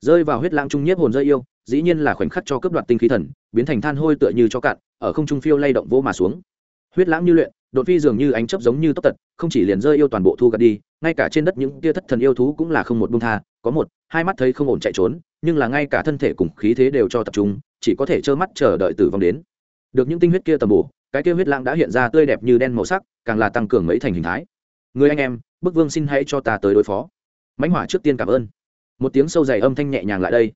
Rơi vào huyết lãng trung nhiếp hồn rơi yêu dĩ nhiên là khoảnh khắc cho cướp đoạt tinh khí thần, biến thành than hôi tựa như cho cạn, ở không trung phiêu lay động vô mà xuống. Huyết lãng như luyện, đột phi dường như ánh chấp giống như tốc tật, không chỉ liền rơi yêu toàn bộ thu gạt đi, ngay cả trên đất những tia thất thần yêu thú cũng là không một bông tha, có một, hai mắt thấy không ổn chạy trốn, nhưng là ngay cả thân thể cùng khí thế đều cho tập trung, chỉ có thể trơ mắt chờ đợi tử vong đến. Được những tinh huyết kia tầm bổ, cái kia huyết lãng đã hiện ra tươi đẹp như đen màu sắc, càng là tăng cường mấy thành hình thái. Người anh em, bức vương xin hãy cho ta tới đối phó. Mãnh hỏa trước tiên cảm ơn. Một tiếng sâu dày âm thanh nhẹ nhàng lại đây.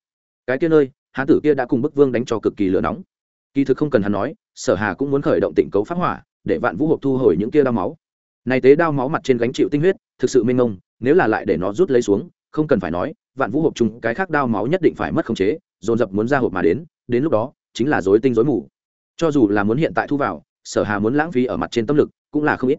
Cái kia nơi hán tử kia đã cùng bức vương đánh cho cực kỳ lửa nóng. Kỳ thực không cần hắn nói, sở hà cũng muốn khởi động tịnh cấu phát hỏa, để vạn vũ hộp thu hồi những kia đao máu. Này tế đao máu mặt trên gánh chịu tinh huyết, thực sự mênh mông, nếu là lại để nó rút lấy xuống, không cần phải nói, vạn vũ hộp chung cái khác đao máu nhất định phải mất khống chế, dồn dập muốn ra hộp mà đến đến lúc đó, chính là dối tinh dối mù. Cho dù là muốn hiện tại thu vào, sở hà muốn lãng phí ở mặt trên tâm lực, cũng là không ít.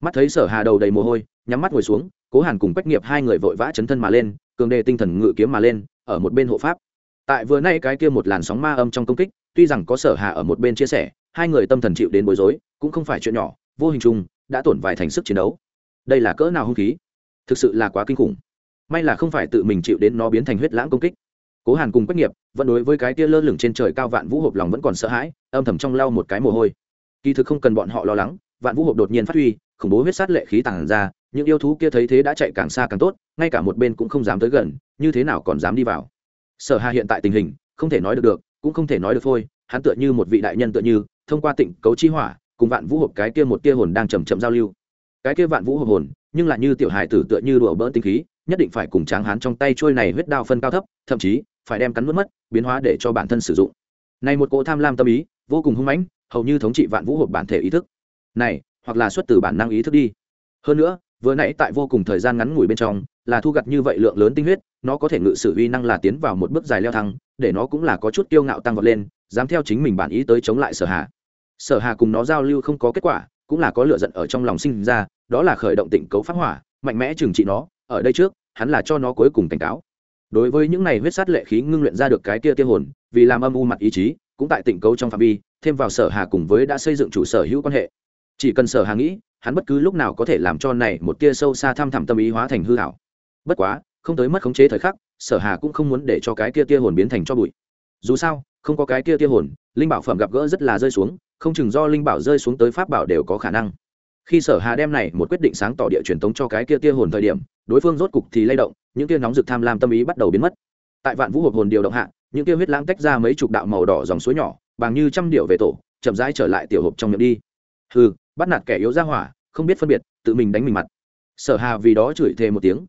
Mắt thấy sở hà đầu đầy mồ hôi, nhắm mắt ngồi xuống, cố hàn cùng quách nghiệp hai người vội vã chấn thân mà lên, cường đề tinh thần ngự kiếm mà lên, ở một bên hộ pháp tại vừa nay cái kia một làn sóng ma âm trong công kích, tuy rằng có sở Hạ ở một bên chia sẻ, hai người tâm thần chịu đến bối rối, cũng không phải chuyện nhỏ, vô hình chung, đã tổn vài thành sức chiến đấu. Đây là cỡ nào hung khí? Thực sự là quá kinh khủng. May là không phải tự mình chịu đến nó biến thành huyết lãng công kích. Cố hàn cùng quách nghiệp, vẫn đối với cái kia lơ lửng trên trời cao vạn vũ hộp lòng vẫn còn sợ hãi, âm thầm trong lau một cái mồ hôi. Kỳ thực không cần bọn họ lo lắng, vạn vũ hộp đột nhiên phát huy, khủng bố huyết sát lệ khí tàng ra, những yêu thú kia thấy thế đã chạy càng xa càng tốt, ngay cả một bên cũng không dám tới gần, như thế nào còn dám đi vào sở hà hiện tại tình hình, không thể nói được được, cũng không thể nói được thôi, hắn tựa như một vị đại nhân tựa như, thông qua tịnh cấu chi hỏa, cùng vạn vũ hộp cái kia một tia hồn đang chầm chậm giao lưu. Cái kia vạn vũ hộp hồn, nhưng lại như tiểu hài tử tựa như đùa bỡn tinh khí, nhất định phải cùng tráng hán trong tay trôi này huyết đao phân cao thấp, thậm chí, phải đem cắn mất mất, biến hóa để cho bản thân sử dụng. Này một cỗ tham lam tâm ý, vô cùng hung mãnh, hầu như thống trị vạn vũ hộp bản thể ý thức. Này, hoặc là xuất từ bản năng ý thức đi. Hơn nữa, vừa nãy tại vô cùng thời gian ngắn ngủi bên trong, là thu gặt như vậy lượng lớn tinh huyết nó có thể ngự sử uy năng là tiến vào một bước dài leo thăng, để nó cũng là có chút kiêu ngạo tăng vọt lên, dám theo chính mình bản ý tới chống lại sở hà. Sở hà cùng nó giao lưu không có kết quả, cũng là có lựa giận ở trong lòng sinh ra, đó là khởi động tịnh cấu phát hỏa, mạnh mẽ trừng trị nó, ở đây trước, hắn là cho nó cuối cùng cảnh cáo. Đối với những này huyết sát lệ khí ngưng luyện ra được cái kia tiêu hồn, vì làm âm u mặt ý chí, cũng tại tịnh cấu trong phạm vi, thêm vào sở hà cùng với đã xây dựng chủ sở hữu quan hệ. Chỉ cần sở hà nghĩ, hắn bất cứ lúc nào có thể làm cho này một tia sâu xa thăm thẳm tâm ý hóa thành hư hảo bất quá không tới mất khống chế thời khắc, sở hà cũng không muốn để cho cái kia tia hồn biến thành cho bụi. Dù sao, không có cái kia tia hồn, linh bảo phẩm gặp gỡ rất là rơi xuống, không chừng do linh bảo rơi xuống tới pháp bảo đều có khả năng. Khi sở hà đem này một quyết định sáng tỏ địa truyền tống cho cái kia tia hồn thời điểm, đối phương rốt cục thì lay động, những tia nóng rực tham lam tâm ý bắt đầu biến mất. Tại vạn vũ hộp hồn điều động hạ, những tia huyết lãng tách ra mấy chục đạo màu đỏ dòng suối nhỏ, bằng như trăm điệu về tổ, chậm rãi trở lại tiểu hộp trong miệng đi. Hừ, bắt nạt kẻ yếu ra hỏa, không biết phân biệt, tự mình đánh mình mặt. Sở hà vì đó chửi thề một tiếng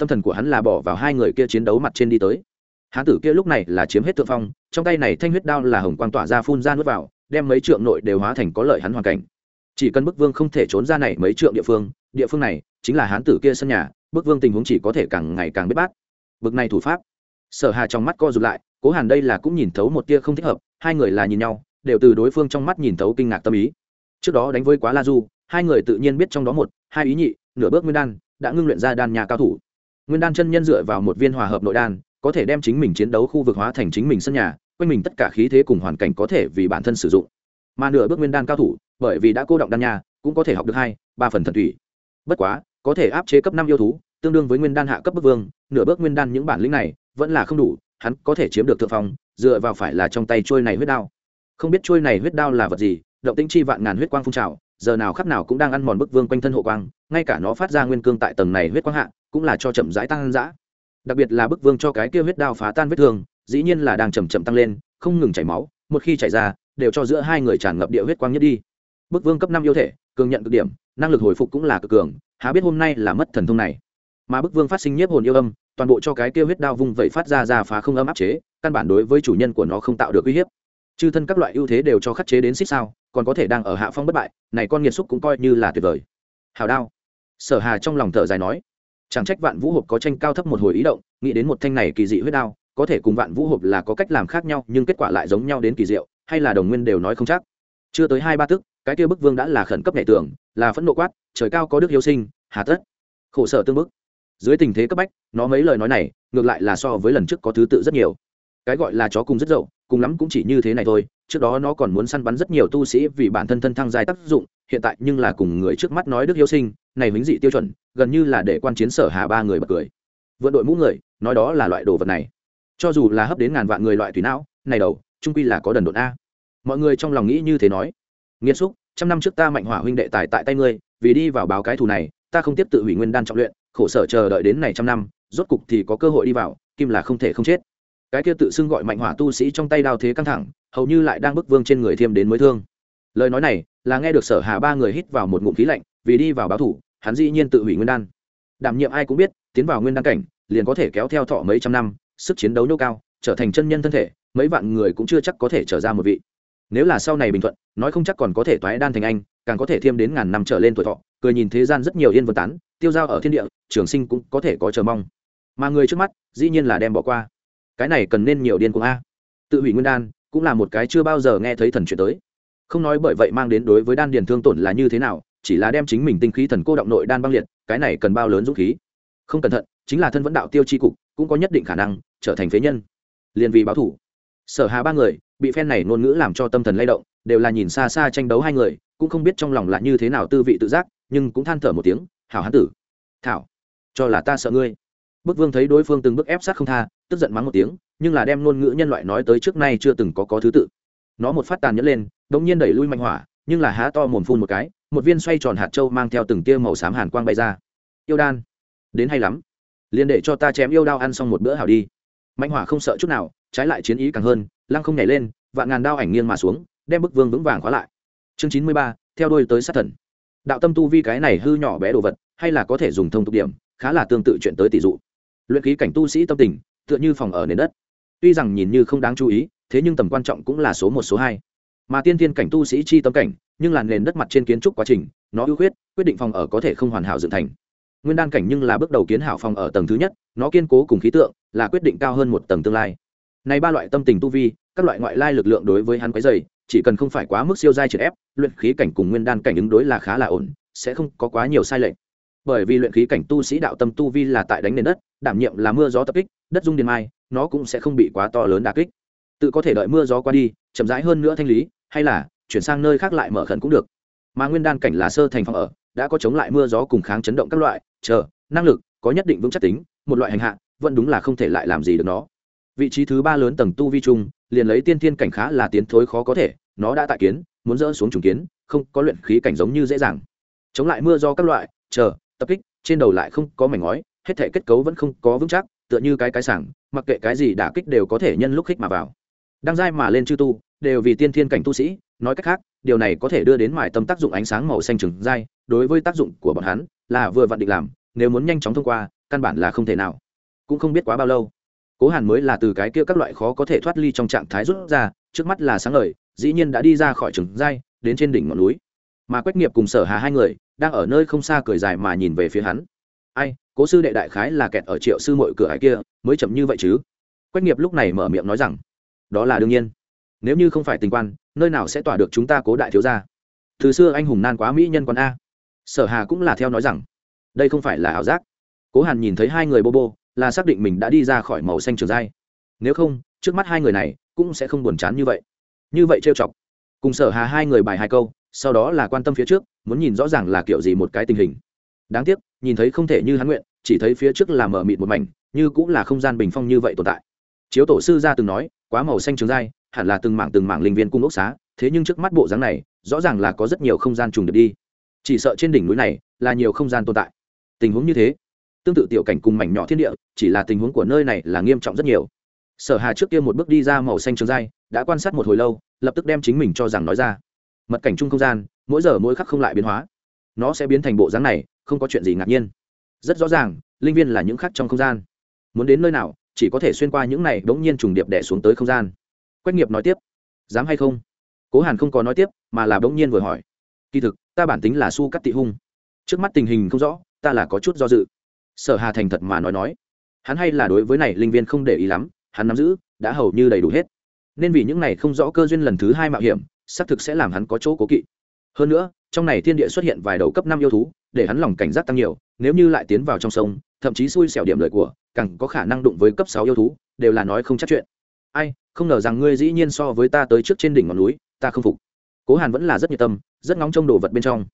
tâm thần của hắn là bỏ vào hai người kia chiến đấu mặt trên đi tới. Hán tử kia lúc này là chiếm hết thượng phong, trong tay này thanh huyết đao là hồng quang tỏa ra phun ra nuốt vào, đem mấy trượng nội đều hóa thành có lợi hắn hoàn cảnh. Chỉ cần bức vương không thể trốn ra này mấy trượng địa phương địa phương này chính là hán tử kia sân nhà, bức vương tình huống chỉ có thể càng ngày càng biết bát. Bực này thủ pháp. Sở hà trong mắt co rụt lại, cố hàn đây là cũng nhìn thấu một tia không thích hợp, hai người là nhìn nhau, đều từ đối phương trong mắt nhìn thấu kinh ngạc tâm ý. Trước đó đánh với quá la du, hai người tự nhiên biết trong đó một, hai ý nhị, nửa bước nguyên đan, đã ngưng luyện ra đan nhà cao thủ nguyên đan chân nhân dựa vào một viên hòa hợp nội đan, có thể đem chính mình chiến đấu khu vực hóa thành chính mình sân nhà, quanh mình tất cả khí thế cùng hoàn cảnh có thể vì bản thân sử dụng. Mà nửa bước nguyên đan cao thủ, bởi vì đã cô động đan nhà cũng có thể học được hai, ba phần thần thủy bất quá, có thể áp chế cấp năm yêu thú, tương đương với nguyên đan hạ cấp bức vương, nửa bước nguyên đan những bản lĩnh này vẫn là không đủ, hắn có thể chiếm được thượng phong, dựa vào phải là trong tay trôi này huyết đao. Không biết trôi này huyết đao là vật gì, động tĩnh chi vạn ngàn huyết quang phun trào, giờ nào khắp nào cũng đang ăn mòn bức vương quanh thân hộ quang, ngay cả nó phát ra nguyên cương tại tầng này huyết quang hạ cũng là cho chậm rãi tăng dã. Đặc biệt là bức vương cho cái kia huyết đao phá tan vết thương, dĩ nhiên là đang chậm chậm tăng lên, không ngừng chảy máu, một khi chảy ra, đều cho giữa hai người tràn ngập địa huyết quang nhất đi. Bức vương cấp năm yêu thể, cường nhận cực điểm, năng lực hồi phục cũng là cực cường, há biết hôm nay là mất thần thông này. Mà bức vương phát sinh nhiếp hồn yêu âm, toàn bộ cho cái kia huyết đao vung vẩy phát ra ra phá không âm áp chế, căn bản đối với chủ nhân của nó không tạo được uy hiếp. Chư thân các loại ưu thế đều cho khắc chế đến xích sao, còn có thể đang ở hạ phong bất bại, này con nghiệt xúc cũng coi như là tuyệt vời. Hào đao. Sở hà trong lòng thở dài nói chẳng trách vạn vũ hộp có tranh cao thấp một hồi ý động, nghĩ đến một thanh này kỳ dị huyết đao, có thể cùng vạn vũ hộp là có cách làm khác nhau, nhưng kết quả lại giống nhau đến kỳ diệu, hay là đồng nguyên đều nói không chắc. Chưa tới hai ba tức, cái kia bức vương đã là khẩn cấp nhảy tưởng là phẫn nộ quát, trời cao có đức yêu sinh, hà tất. Khổ sở tương bức. Dưới tình thế cấp bách, nó mấy lời nói này, ngược lại là so với lần trước có thứ tự rất nhiều. Cái gọi là chó cùng rất dậu, cùng lắm cũng chỉ như thế này thôi, trước đó nó còn muốn săn bắn rất nhiều tu sĩ vì bản thân thân thăng dài tác dụng, hiện tại nhưng là cùng người trước mắt nói đức hiếu sinh này vĩnh dị tiêu chuẩn, gần như là để quan chiến sở hà ba người bật cười. Vượn đội mũ người, nói đó là loại đồ vật này. Cho dù là hấp đến ngàn vạn người loại tùy não, này đầu, trung quy là có đần độn a. Mọi người trong lòng nghĩ như thế nói. Nghiêm xúc, trăm năm trước ta mạnh hỏa huynh đệ tài tại tay ngươi, vì đi vào báo cái thù này, ta không tiếp tự hủy nguyên đan trọng luyện, khổ sở chờ đợi đến này trăm năm, rốt cục thì có cơ hội đi vào, kim là không thể không chết. Cái kia tự xưng gọi mạnh hỏa tu sĩ trong tay đao thế căng thẳng, hầu như lại đang bức vương trên người thiêm đến mới thương. Lời nói này, là nghe được sở hà ba người hít vào một ngụm khí lạnh vì đi vào báo thủ, hắn dĩ nhiên tự hủy nguyên đan. Đảm nhiệm ai cũng biết, tiến vào nguyên đan cảnh, liền có thể kéo theo thọ mấy trăm năm, sức chiến đấu nô cao, trở thành chân nhân thân thể, mấy vạn người cũng chưa chắc có thể trở ra một vị. Nếu là sau này bình thuận, nói không chắc còn có thể toái đan thành anh, càng có thể thêm đến ngàn năm trở lên tuổi thọ, cười nhìn thế gian rất nhiều yên vân tán, tiêu dao ở thiên địa, trường sinh cũng có thể có chờ mong. Mà người trước mắt, dĩ nhiên là đem bỏ qua. Cái này cần nên nhiều điên cuồng a. Tự hủy nguyên đan, cũng là một cái chưa bao giờ nghe thấy thần chuyện tới. Không nói bởi vậy mang đến đối với đan điền thương tổn là như thế nào chỉ là đem chính mình tinh khí thần cô động nội đan băng liệt, cái này cần bao lớn dũng khí? Không cẩn thận, chính là thân vẫn đạo tiêu chi cục, cũng có nhất định khả năng trở thành phế nhân. Liền vì báo thủ. Sở hà ba người, bị phen này ngôn ngữ làm cho tâm thần lay động, đều là nhìn xa xa tranh đấu hai người, cũng không biết trong lòng là như thế nào tư vị tự giác, nhưng cũng than thở một tiếng, hảo hán tử, thảo, cho là ta sợ ngươi. Bức vương thấy đối phương từng bước ép sát không tha, tức giận mắng một tiếng, nhưng là đem ngôn ngữ nhân loại nói tới trước nay chưa từng có có thứ tự. Nó một phát tàn nhẫn lên đống nhiên đẩy lui mạnh hỏa, nhưng là há to mồm phun một cái một viên xoay tròn hạt châu mang theo từng tia màu xám hàn quang bay ra. Yêu đan. Đến hay lắm. Liền để cho ta chém yêu đao ăn xong một bữa hảo đi. Mạnh hỏa không sợ chút nào, trái lại chiến ý càng hơn, lăng không nhảy lên, vạn ngàn đao ảnh nghiêng mà xuống, đem bức vương vững vàng khóa lại. Chương chín mươi ba, theo đuôi tới sát thần. Đạo tâm tu vi cái này hư nhỏ bé đồ vật, hay là có thể dùng thông tục điểm, khá là tương tự chuyện tới tỷ dụ. Luyện khí cảnh tu sĩ tâm tình, tựa như phòng ở nền đất. Tuy rằng nhìn như không đáng chú ý, thế nhưng tầm quan trọng cũng là số một, số hai. Mà tiên thiên cảnh tu sĩ chi tâm cảnh nhưng là nền đất mặt trên kiến trúc quá trình, nó ưu khuyết, quyết định phòng ở có thể không hoàn hảo dựng thành. Nguyên đan cảnh nhưng là bước đầu kiến hảo phòng ở tầng thứ nhất, nó kiên cố cùng khí tượng, là quyết định cao hơn một tầng tương lai. Này ba loại tâm tình tu vi, các loại ngoại lai lực lượng đối với hắn quấy dày chỉ cần không phải quá mức siêu giai triệt ép, luyện khí cảnh cùng nguyên đan cảnh ứng đối là khá là ổn, sẽ không có quá nhiều sai lệch. Bởi vì luyện khí cảnh tu sĩ đạo tâm tu vi là tại đánh nền đất, đảm nhiệm là mưa gió tập kích, đất dung điền mai, nó cũng sẽ không bị quá to lớn đà kích. Tự có thể đợi mưa gió qua đi, chậm rãi hơn nữa thanh lý, hay là chuyển sang nơi khác lại mở khẩn cũng được. Mà nguyên đan cảnh là sơ thành phòng ở, đã có chống lại mưa gió cùng kháng chấn động các loại, chờ, năng lực, có nhất định vững chắc tính, một loại hành hạ, vẫn đúng là không thể lại làm gì được nó. Vị trí thứ ba lớn tầng tu vi trung liền lấy tiên thiên cảnh khá là tiến thối khó có thể, nó đã tại kiến, muốn dỡ xuống trùng kiến, không có luyện khí cảnh giống như dễ dàng. Chống lại mưa do các loại, chờ, tập kích, trên đầu lại không có mảnh ngói, hết thể kết cấu vẫn không có vững chắc, tựa như cái cái sảng, mặc kệ cái gì đả kích đều có thể nhân lúc khích mà vào. Đang dai mà lên chư tu đều vì tiên thiên cảnh tu sĩ, nói cách khác, điều này có thể đưa đến mải tâm tác dụng ánh sáng màu xanh trừng dai, đối với tác dụng của bọn hắn là vừa vặn định làm, nếu muốn nhanh chóng thông qua, căn bản là không thể nào. Cũng không biết quá bao lâu, cố hàn mới là từ cái kia các loại khó có thể thoát ly trong trạng thái rút ra, trước mắt là sáng lời dĩ nhiên đã đi ra khỏi trừng dai, đến trên đỉnh ngọn núi. Mà quách nghiệp cùng sở hà hai người, đang ở nơi không xa cười dài mà nhìn về phía hắn. Ai, cố sư đệ đại khái là kẹt ở triệu sư mội cửa hải kia, mới chậm như vậy chứ? Quách nghiệp lúc này mở miệng nói rằng, đó là đương nhiên nếu như không phải tình quan, nơi nào sẽ tỏa được chúng ta cố đại thiếu gia? Từ xưa anh hùng nan quá mỹ nhân quan a. Sở hà cũng là theo nói rằng, đây không phải là ảo giác. Cố hàn nhìn thấy hai người bô bô là xác định mình đã đi ra khỏi màu xanh trường dai nếu không, trước mắt hai người này cũng sẽ không buồn chán như vậy. Như vậy trêu chọc. Cùng sở hà hai người bài hai câu, sau đó là quan tâm phía trước, muốn nhìn rõ ràng là kiểu gì một cái tình hình. Đáng tiếc, nhìn thấy không thể như hắn nguyện, chỉ thấy phía trước là mở mịt một mảnh, như cũng là không gian bình phong như vậy tồn tại. Chiếu tổ sư ra từng nói, quá màu xanh trường dai hẳn là từng mảng từng mảng linh viên cung ốc xá, thế nhưng trước mắt bộ dáng này, rõ ràng là có rất nhiều không gian trùng được đi. Chỉ sợ trên đỉnh núi này là nhiều không gian tồn tại. Tình huống như thế, tương tự tiểu cảnh cùng mảnh nhỏ thiên địa, chỉ là tình huống của nơi này là nghiêm trọng rất nhiều. Sở hà trước kia một bước đi ra màu xanh trường dai đã quan sát một hồi lâu, lập tức đem chính mình cho rằng nói ra. Mật cảnh chung không gian, mỗi giờ mỗi khắc không lại biến hóa. Nó sẽ biến thành bộ dáng này, không có chuyện gì ngạc nhiên. Rất rõ ràng, linh viên là những khắc trong không gian. Muốn đến nơi nào, chỉ có thể xuyên qua những này bỗng nhiên trùng điệp đẻ xuống tới không gian quách nghiệp nói tiếp. Dám hay không? Cố hàn không có nói tiếp, mà là bỗng nhiên vừa hỏi. Kỳ thực, ta bản tính là su cắt tị hung. Trước mắt tình hình không rõ, ta là có chút do dự. Sở hà thành thật mà nói nói. Hắn hay là đối với này linh viên không để ý lắm, hắn nắm giữ, đã hầu như đầy đủ hết. Nên vì những này không rõ cơ duyên lần thứ hai mạo hiểm, xác thực sẽ làm hắn có chỗ cố kỵ. Hơn nữa, trong này thiên địa xuất hiện vài đầu cấp năm yêu thú, để hắn lòng cảnh giác tăng nhiều, nếu như lại tiến vào trong sông, thậm chí xui xẻo điểm lợi của, càng có khả năng đụng với cấp sáu yêu thú, đều là nói không chắc chuyện ai, không ngờ rằng ngươi dĩ nhiên so với ta tới trước trên đỉnh ngọn núi, ta không phục. Cố hàn vẫn là rất nhiệt tâm, rất ngóng trông đồ vật bên trong.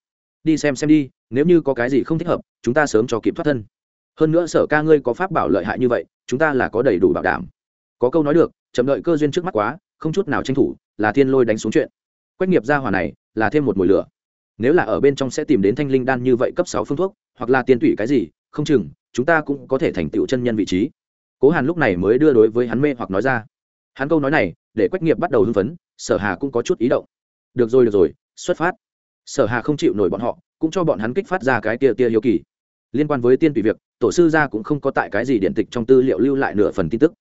Đi xem xem đi, nếu như có cái gì không thích hợp, chúng ta sớm cho kịp thoát thân. Hơn nữa sở ca ngươi có pháp bảo lợi hại như vậy, chúng ta là có đầy đủ bảo đảm. Có câu nói được, chậm đợi cơ duyên trước mắt quá, không chút nào tranh thủ, là thiên lôi đánh xuống chuyện. Quách nghiệp gia hỏa này, là thêm một mùi lửa. Nếu là ở bên trong sẽ tìm đến thanh linh đan như vậy cấp sáu phương thuốc, hoặc là tiên tủy cái gì, không chừng, chúng ta cũng có thể thành tựu chân nhân vị trí. Cố hàn lúc này mới đưa đối với hắn mê hoặc nói ra hắn câu nói này để quách nghiệp bắt đầu hưng phấn, sở hà cũng có chút ý động. Được rồi được rồi, xuất phát. Sở hà không chịu nổi bọn họ, cũng cho bọn hắn kích phát ra cái tia tia hiếu kỳ. Liên quan với tiên tùy việc, tổ sư gia cũng không có tại cái gì điện tịch trong tư liệu lưu lại nửa phần tin tức.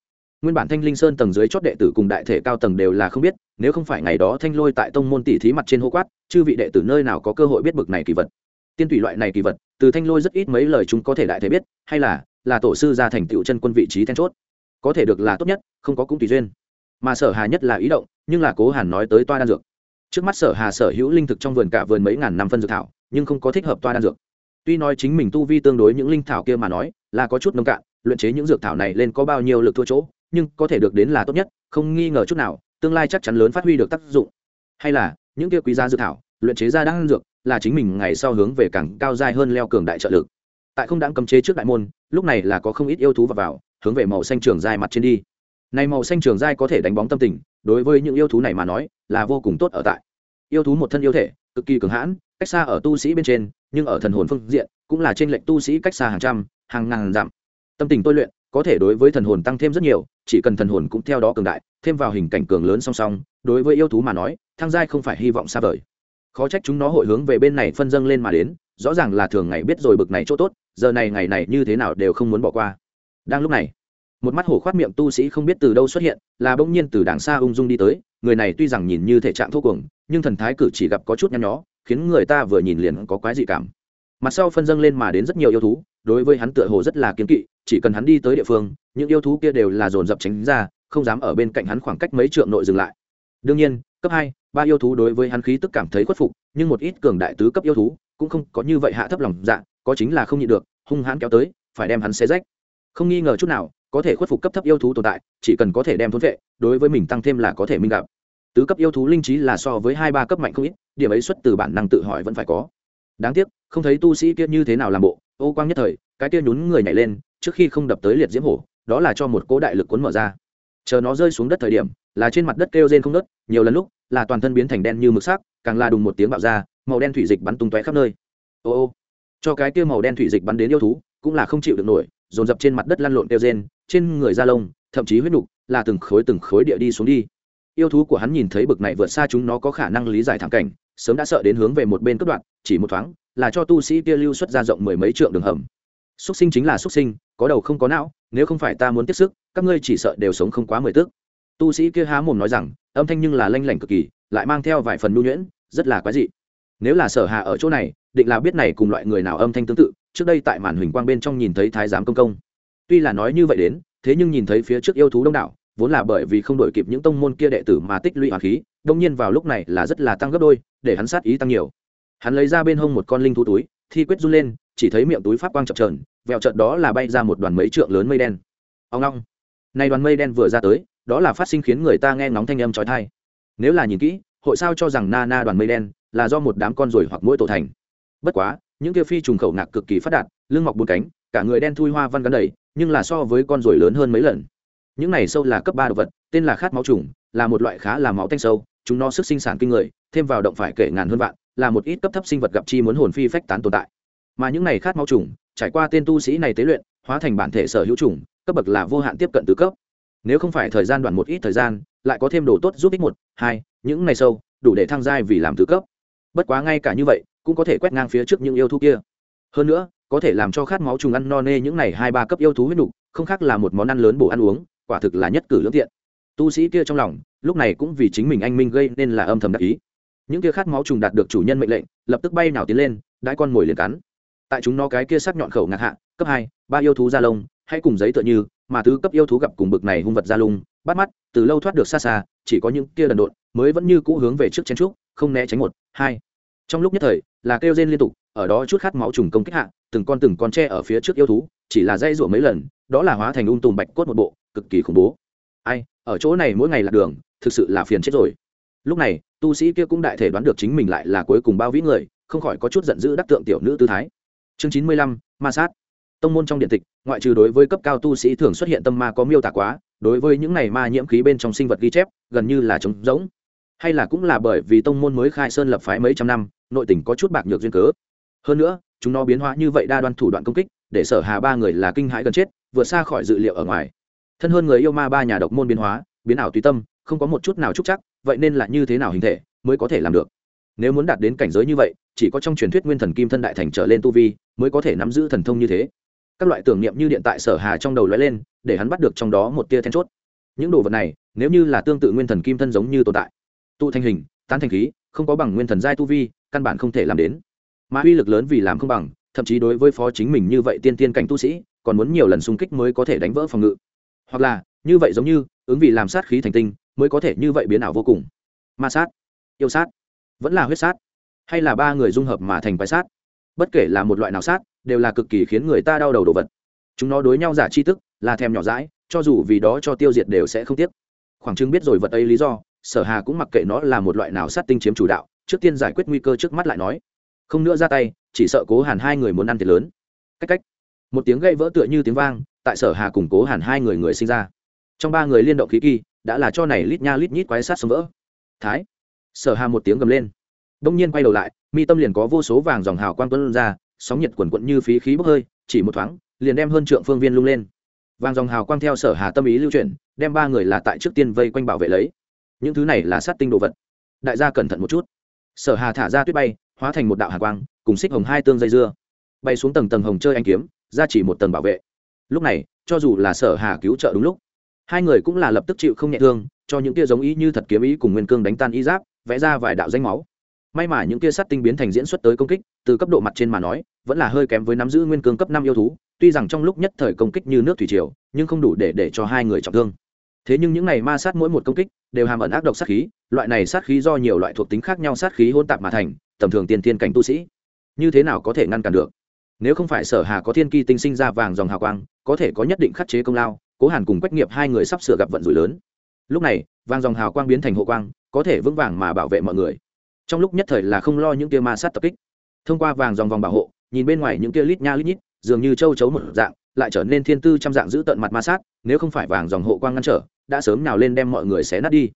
Nguyên bản thanh linh sơn tầng dưới chót đệ tử cùng đại thể cao tầng đều là không biết, nếu không phải ngày đó thanh lôi tại tông môn tỷ thí mặt trên hô quát, chư vị đệ tử nơi nào có cơ hội biết bực này kỳ vật. Tiên tùy loại này kỳ vật, từ thanh lôi rất ít mấy lời chúng có thể đại thể biết, hay là là tổ sư gia thành tựu chân quân vị trí then chốt. Có thể được là tốt nhất, không có cũng tùy duyên mà sở hà nhất là ý động nhưng là cố hàn nói tới toa đan dược. Trước mắt sở hà sở hữu linh thực trong vườn cả vườn mấy ngàn năm phân dược thảo nhưng không có thích hợp toa đan dược. Tuy nói chính mình tu vi tương đối những linh thảo kia mà nói là có chút nông cạn luyện chế những dược thảo này lên có bao nhiêu lực thua chỗ nhưng có thể được đến là tốt nhất không nghi ngờ chút nào tương lai chắc chắn lớn phát huy được tác dụng. Hay là những kia quý gia dược thảo luyện chế ra đan dược là chính mình ngày sau hướng về càng cao dài hơn leo cường đại trợ lực. Tại không đáng cấm chế trước đại môn lúc này là có không ít yêu thú vào, vào hướng về màu xanh trường dài mặt trên đi này màu xanh trường giai có thể đánh bóng tâm tình, đối với những yêu thú này mà nói, là vô cùng tốt ở tại. Yêu thú một thân yêu thể, cực kỳ cường hãn, cách xa ở tu sĩ bên trên, nhưng ở thần hồn phương diện, cũng là trên lệnh tu sĩ cách xa hàng trăm, hàng ngàn dặm. Tâm tình tôi luyện, có thể đối với thần hồn tăng thêm rất nhiều, chỉ cần thần hồn cũng theo đó cường đại, thêm vào hình cảnh cường lớn song song, đối với yêu thú mà nói, thăng giai không phải hy vọng xa vời. Khó trách chúng nó hội hướng về bên này phân dâng lên mà đến, rõ ràng là thường ngày biết rồi bực này chỗ tốt, giờ này ngày này như thế nào đều không muốn bỏ qua. Đang lúc này một mắt hổ khoát miệng tu sĩ không biết từ đâu xuất hiện, là bỗng nhiên từ đàng xa ung dung đi tới, người này tuy rằng nhìn như thể trạng thô cuồng, nhưng thần thái cử chỉ gặp có chút nhăn nhó, khiến người ta vừa nhìn liền có quái dị cảm. Mặt sau phân dâng lên mà đến rất nhiều yêu thú, đối với hắn tựa hồ rất là kiếm kỵ, chỉ cần hắn đi tới địa phương, những yêu thú kia đều là dồn dập tránh ra, không dám ở bên cạnh hắn khoảng cách mấy trượng nội dừng lại. Đương nhiên, cấp hai, ba yêu thú đối với hắn khí tức cảm thấy khuất phục, nhưng một ít cường đại tứ cấp yêu thú cũng không có như vậy hạ thấp lòng dạ có chính là không nhịn được, hung hãn kéo tới, phải đem hắn xé rách. Không nghi ngờ chút nào có thể khuất phục cấp thấp yêu thú tồn tại, chỉ cần có thể đem thốn vệ, đối với mình tăng thêm là có thể minh gặp. Tứ cấp yêu thú linh trí là so với hai ba cấp mạnh không ít, điểm ấy xuất từ bản năng tự hỏi vẫn phải có. Đáng tiếc, không thấy tu sĩ kia như thế nào làm bộ, ô quang nhất thời, cái kia nhún người nhảy lên, trước khi không đập tới liệt diễm hổ, đó là cho một cố đại lực cuốn mở ra. Chờ nó rơi xuống đất thời điểm, là trên mặt đất kêu rên không nớt nhiều lần lúc, là toàn thân biến thành đen như mực sắc, càng là đùng một tiếng bạo ra, màu đen thủy dịch bắn tung tóe khắp nơi. Ô ô, cho cái kia màu đen thủy dịch bắn đến yêu thú, cũng là không chịu được nổi, dồn dập trên mặt đất lăn lộn kêu rên trên người da lông, thậm chí huyết nục, là từng khối từng khối địa đi xuống đi. Yêu thú của hắn nhìn thấy bực này vượt xa chúng nó có khả năng lý giải thảm cảnh, sớm đã sợ đến hướng về một bên cất đoạn chỉ một thoáng, là cho tu sĩ kia lưu xuất ra rộng mười mấy trượng đường hầm. Xuất sinh chính là xuất sinh, có đầu không có não, nếu không phải ta muốn tiếp sức, các ngươi chỉ sợ đều sống không quá mười tước. Tu sĩ kia há mồm nói rằng, âm thanh nhưng là lanh lảnh cực kỳ, lại mang theo vài phần nhu nhuyễn, rất là quái dị. Nếu là sở hạ ở chỗ này, định là biết này cùng loại người nào âm thanh tương tự, trước đây tại màn huỳnh quang bên trong nhìn thấy thái giám công công tuy là nói như vậy đến, thế nhưng nhìn thấy phía trước yêu thú đông đảo, vốn là bởi vì không đổi kịp những tông môn kia đệ tử mà tích lũy hoàng khí, đông nhiên vào lúc này là rất là tăng gấp đôi, để hắn sát ý tăng nhiều. Hắn lấy ra bên hông một con linh thú túi, thi quyết run lên, chỉ thấy miệng túi pháp quang chập trờn vẹo trợt đó là bay ra một đoàn mấy trượng lớn mây đen. Ông long nay đoàn mây đen vừa ra tới, đó là phát sinh khiến người ta nghe ngóng thanh âm trói thai nếu là nhìn kỹ, hội sao cho rằng na na đoàn mây đen là do một đám con ruồi hoặc mũi tổ thành. Bất quá, những kia phi trùng khẩu nạc cực kỳ phát đạt, lưng mọc bốn cánh, cả người đen thui hoa văn gắn đầy nhưng là so với con ruồi lớn hơn mấy lần. Những này sâu là cấp ba động vật, tên là khát máu trùng, là một loại khá là máu tanh sâu, chúng nó sức sinh sản kinh người, thêm vào động phải kể ngàn hơn vạn, là một ít cấp thấp sinh vật gặp chi muốn hồn phi phách tán tồn tại. Mà những này khát máu trùng, trải qua tên tu sĩ này tế luyện, hóa thành bản thể sở hữu trùng, cấp bậc là vô hạn tiếp cận tứ cấp. Nếu không phải thời gian đoạn một ít thời gian, lại có thêm đồ tốt giúp ích một, hai, những này sâu, đủ để thăng giai vì làm tứ cấp. Bất quá ngay cả như vậy, cũng có thể quét ngang phía trước những yêu thú kia. Hơn nữa có thể làm cho khát máu trùng ăn no nê những này hai ba cấp yêu thú huyết nục, không khác là một món ăn lớn bổ ăn uống, quả thực là nhất cử lương thiện tu sĩ kia trong lòng, lúc này cũng vì chính mình anh minh gây nên là âm thầm đắc ý. Những kia khát máu trùng đạt được chủ nhân mệnh lệnh, lập tức bay nào tiến lên, đãi con mồi liền cắn. Tại chúng nó cái kia sắc nhọn khẩu ngạc hạ, cấp hai, ba yêu thú da lông, hay cùng giấy tựa như, mà thứ cấp yêu thú gặp cùng bực này hung vật da lung bắt mắt, từ lâu thoát được xa xa, chỉ có những kia đần độn, mới vẫn như cũ hướng về trước chen trúc, không né tránh một, hai. Trong lúc nhất thời, là kêu rên liên tục, ở đó chút khát máu trùng công kích hạ từng con từng con tre ở phía trước yêu thú, chỉ là dây rủa mấy lần, đó là hóa thành ung tùm bạch cốt một bộ, cực kỳ khủng bố. Ai, ở chỗ này mỗi ngày lạc đường, thực sự là phiền chết rồi. Lúc này, tu sĩ kia cũng đại thể đoán được chính mình lại là cuối cùng bao vĩ người, không khỏi có chút giận dữ đắc tượng tiểu nữ tư thái. Chương chín mươi lăm, ma sát. Tông môn trong điện tịch, ngoại trừ đối với cấp cao tu sĩ thường xuất hiện tâm ma có miêu tả quá, đối với những này ma nhiễm khí bên trong sinh vật ghi chép, gần như là trống rỗng. Hay là cũng là bởi vì tông môn mới khai sơn lập phái mấy trăm năm, nội tình có chút bạc nhược duyên cớ. Hơn nữa chúng nó biến hóa như vậy đa đoan thủ đoạn công kích, để sở hà ba người là kinh hãi gần chết, vượt xa khỏi dự liệu ở ngoài. Thân hơn người yêu ma ba nhà độc môn biến hóa, biến ảo tùy tâm, không có một chút nào trúc chắc, vậy nên là như thế nào hình thể mới có thể làm được? Nếu muốn đạt đến cảnh giới như vậy, chỉ có trong truyền thuyết nguyên thần kim thân đại thành trở lên tu vi, mới có thể nắm giữ thần thông như thế. Các loại tưởng niệm như điện tại sở hà trong đầu lóe lên, để hắn bắt được trong đó một tia then chốt. Những đồ vật này, nếu như là tương tự nguyên thần kim thân giống như tồn tại, tụ thành hình, tán thành khí, không có bằng nguyên thần giai tu vi, căn bản không thể làm đến mà uy lực lớn vì làm không bằng, thậm chí đối với phó chính mình như vậy tiên tiên cảnh tu sĩ, còn muốn nhiều lần xung kích mới có thể đánh vỡ phòng ngự. Hoặc là, như vậy giống như, ứng vì làm sát khí thành tinh, mới có thể như vậy biến ảo vô cùng. Ma sát, yêu sát, vẫn là huyết sát, hay là ba người dung hợp mà thành quái sát. Bất kể là một loại nào sát, đều là cực kỳ khiến người ta đau đầu đồ vật. Chúng nó đối nhau giả chi tức, là thèm nhỏ dãi, cho dù vì đó cho tiêu diệt đều sẽ không tiếc. Khoảng chứng biết rồi vật ấy lý do, sở hà cũng mặc kệ nó là một loại nào sát tinh chiếm chủ đạo, trước tiên giải quyết nguy cơ trước mắt lại nói không nữa ra tay, chỉ sợ cố hàn hai người muốn ăn thiệt lớn. Cách cách. Một tiếng gây vỡ tựa như tiếng vang, tại sở hà cùng cố hàn hai người người sinh ra. Trong ba người liên động khí kỳ, đã là cho này lít nha lít nhít quái sát sống vỡ. Thái. Sở hà một tiếng gầm lên. Đông nhiên quay đầu lại, mi tâm liền có vô số vàng dòng hào quang tuấn ra, sóng nhiệt quần quận như phí khí bốc hơi, chỉ một thoáng, liền đem hơn trượng phương viên lung lên. Vàng dòng hào quang theo sở hà tâm ý lưu chuyển, đem ba người là tại trước tiên vây quanh bảo vệ lấy. Những thứ này là sát tinh đồ vật. Đại gia cẩn thận một chút. Sở hà thả ra tuyết bay hóa thành một đạo hà quang, cùng xích hồng hai tương dây dưa. Bay xuống tầng tầng hồng chơi anh kiếm, ra chỉ một tầng bảo vệ. Lúc này, cho dù là sở hà cứu trợ đúng lúc, hai người cũng là lập tức chịu không nhẹ thương, cho những kia giống ý như thật kiếm ý cùng nguyên cương đánh tan y giáp, vẽ ra vài đạo danh máu. May mà những kia sát tinh biến thành diễn xuất tới công kích, từ cấp độ mặt trên mà nói, vẫn là hơi kém với nắm giữ nguyên cương cấp năm yêu thú, tuy rằng trong lúc nhất thời công kích như nước thủy triều, nhưng không đủ để để cho hai người trọng thương. Thế nhưng những này ma sát mỗi một công kích, đều hàm ẩn ác độc sát khí, loại này sát khí do nhiều loại thuộc tính khác nhau sát khí hôn tạp mà thành tầm thường tiền tiên cảnh tu sĩ. Như thế nào có thể ngăn cản được? Nếu không phải sở hà có thiên kỳ tinh sinh ra vàng dòng hào quang, có thể có nhất định khắc chế công lao, cố hàn cùng quách nghiệp hai người sắp sửa gặp vận rủi lớn. Lúc này, vàng dòng hào quang biến thành hộ quang, có thể vững vàng mà bảo vệ mọi người. Trong lúc nhất thời là không lo những kia ma sát tập kích. Thông qua vàng dòng vòng bảo hộ, nhìn bên ngoài những kia lít nha lít nhít, dường như châu chấu một dạng, lại trở nên thiên tư trăm dạng giữ tận mặt ma sát, nếu không phải vàng dòng hộ quang ngăn trở, đã sớm nào lên đem mọi người xé nát đi.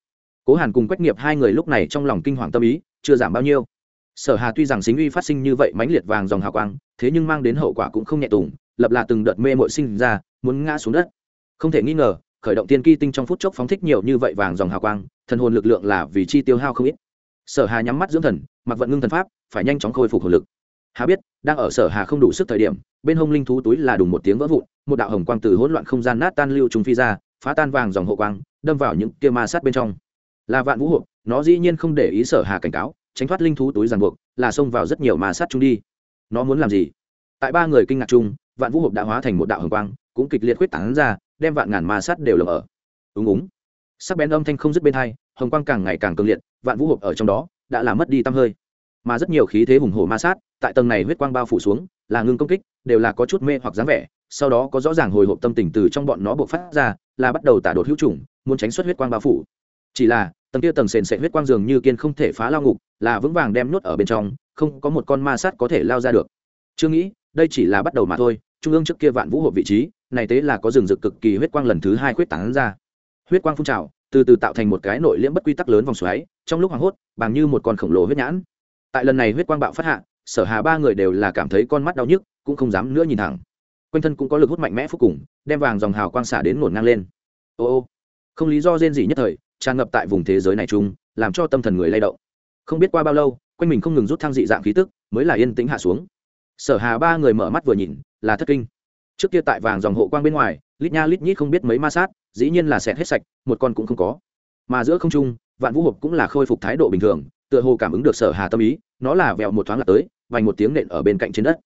Cố hàn cùng quách nghiệp hai người lúc này trong lòng kinh hoàng tâm ý, chưa giảm bao nhiêu sở hà tuy rằng xính uy phát sinh như vậy mãnh liệt vàng dòng hào quang, thế nhưng mang đến hậu quả cũng không nhẹ tùng, lập là từng đợt mê mội sinh ra, muốn ngã xuống đất. Không thể nghi ngờ, khởi động tiên kỳ tinh trong phút chốc phóng thích nhiều như vậy vàng dòng hào quang, thần hồn lực lượng là vì chi tiêu hao không ít. Sở hà nhắm mắt dưỡng thần, mặc vận ngưng thần pháp, phải nhanh chóng khôi phục hồn lực. Hà biết, đang ở sở hà không đủ sức thời điểm, bên hông linh thú túi là đùng một tiếng vỡ vụn, một đạo hồng quang từ hỗn loạn không gian nát tan lưu trùng phi ra, phá tan vàng dòng hộ quang, đâm vào những kia ma sát bên trong. Là vạn vũ hộ, nó dĩ nhiên không để ý sở hà cảnh cáo tránh thoát linh thú túi ràng buộc, là xông vào rất nhiều ma sát chung đi. Nó muốn làm gì? Tại ba người kinh ngạc chung, vạn vũ hộp đã hóa thành một đạo hồng quang, cũng kịch liệt khuyết tảng ra, đem vạn ngàn ma sát đều lầm ở. Úng úng. Sắc bén âm thanh không dứt bên hai, hồng quang càng ngày càng cường liệt, vạn vũ hộp ở trong đó, đã làm mất đi tăm hơi. Mà rất nhiều khí thế hùng hổ ma sát, tại tầng này huyết quang bao phủ xuống, là ngưng công kích, đều là có chút mê hoặc dáng vẻ, sau đó có rõ ràng hồi hộp tâm tình từ trong bọn nó buộc phát ra, là bắt đầu tả đột hữu chủng, muốn tránh xuất huyết quang bao phủ. Chỉ là tầng kia tầng sền sệt huyết quang dường như kiên không thể phá lao ngục, là vững vàng đem nuốt ở bên trong, không có một con ma sát có thể lao ra được. Chưa nghĩ, đây chỉ là bắt đầu mà thôi, trung ương trước kia vạn vũ hộp vị trí, này tế là có rừng rực cực kỳ huyết quang lần thứ hai khuyết tán ra. Huyết quang phun trào, từ từ tạo thành một cái nội liễm bất quy tắc lớn vòng xoáy, trong lúc hoảng hốt, bằng như một con khổng lồ huyết nhãn. Tại lần này huyết quang bạo phát hạ, sở hà ba người đều là cảm thấy con mắt đau nhức, cũng không dám nữa nhìn thẳng. Quanh thân cũng có lực hút mạnh mẽ phúc cùng, đem vàng dòng hào quang xả đến ngổn ngang lên. Ô ô, không lý do rên gì nhất thời tràn ngập tại vùng thế giới này chung, làm cho tâm thần người lay động. Không biết qua bao lâu, quanh mình không ngừng rút thang dị dạng khí tức, mới là yên tĩnh hạ xuống. Sở hà ba người mở mắt vừa nhìn, là thất kinh. Trước kia tại vàng dòng hộ quang bên ngoài, lít nha lít nhít không biết mấy ma sát, dĩ nhiên là xẹt hết sạch, một con cũng không có. Mà giữa không trung, vạn vũ hộp cũng là khôi phục thái độ bình thường, tựa hồ cảm ứng được sở hà tâm ý, nó là vẹo một thoáng là tới, vành một tiếng nện ở bên cạnh trên đất.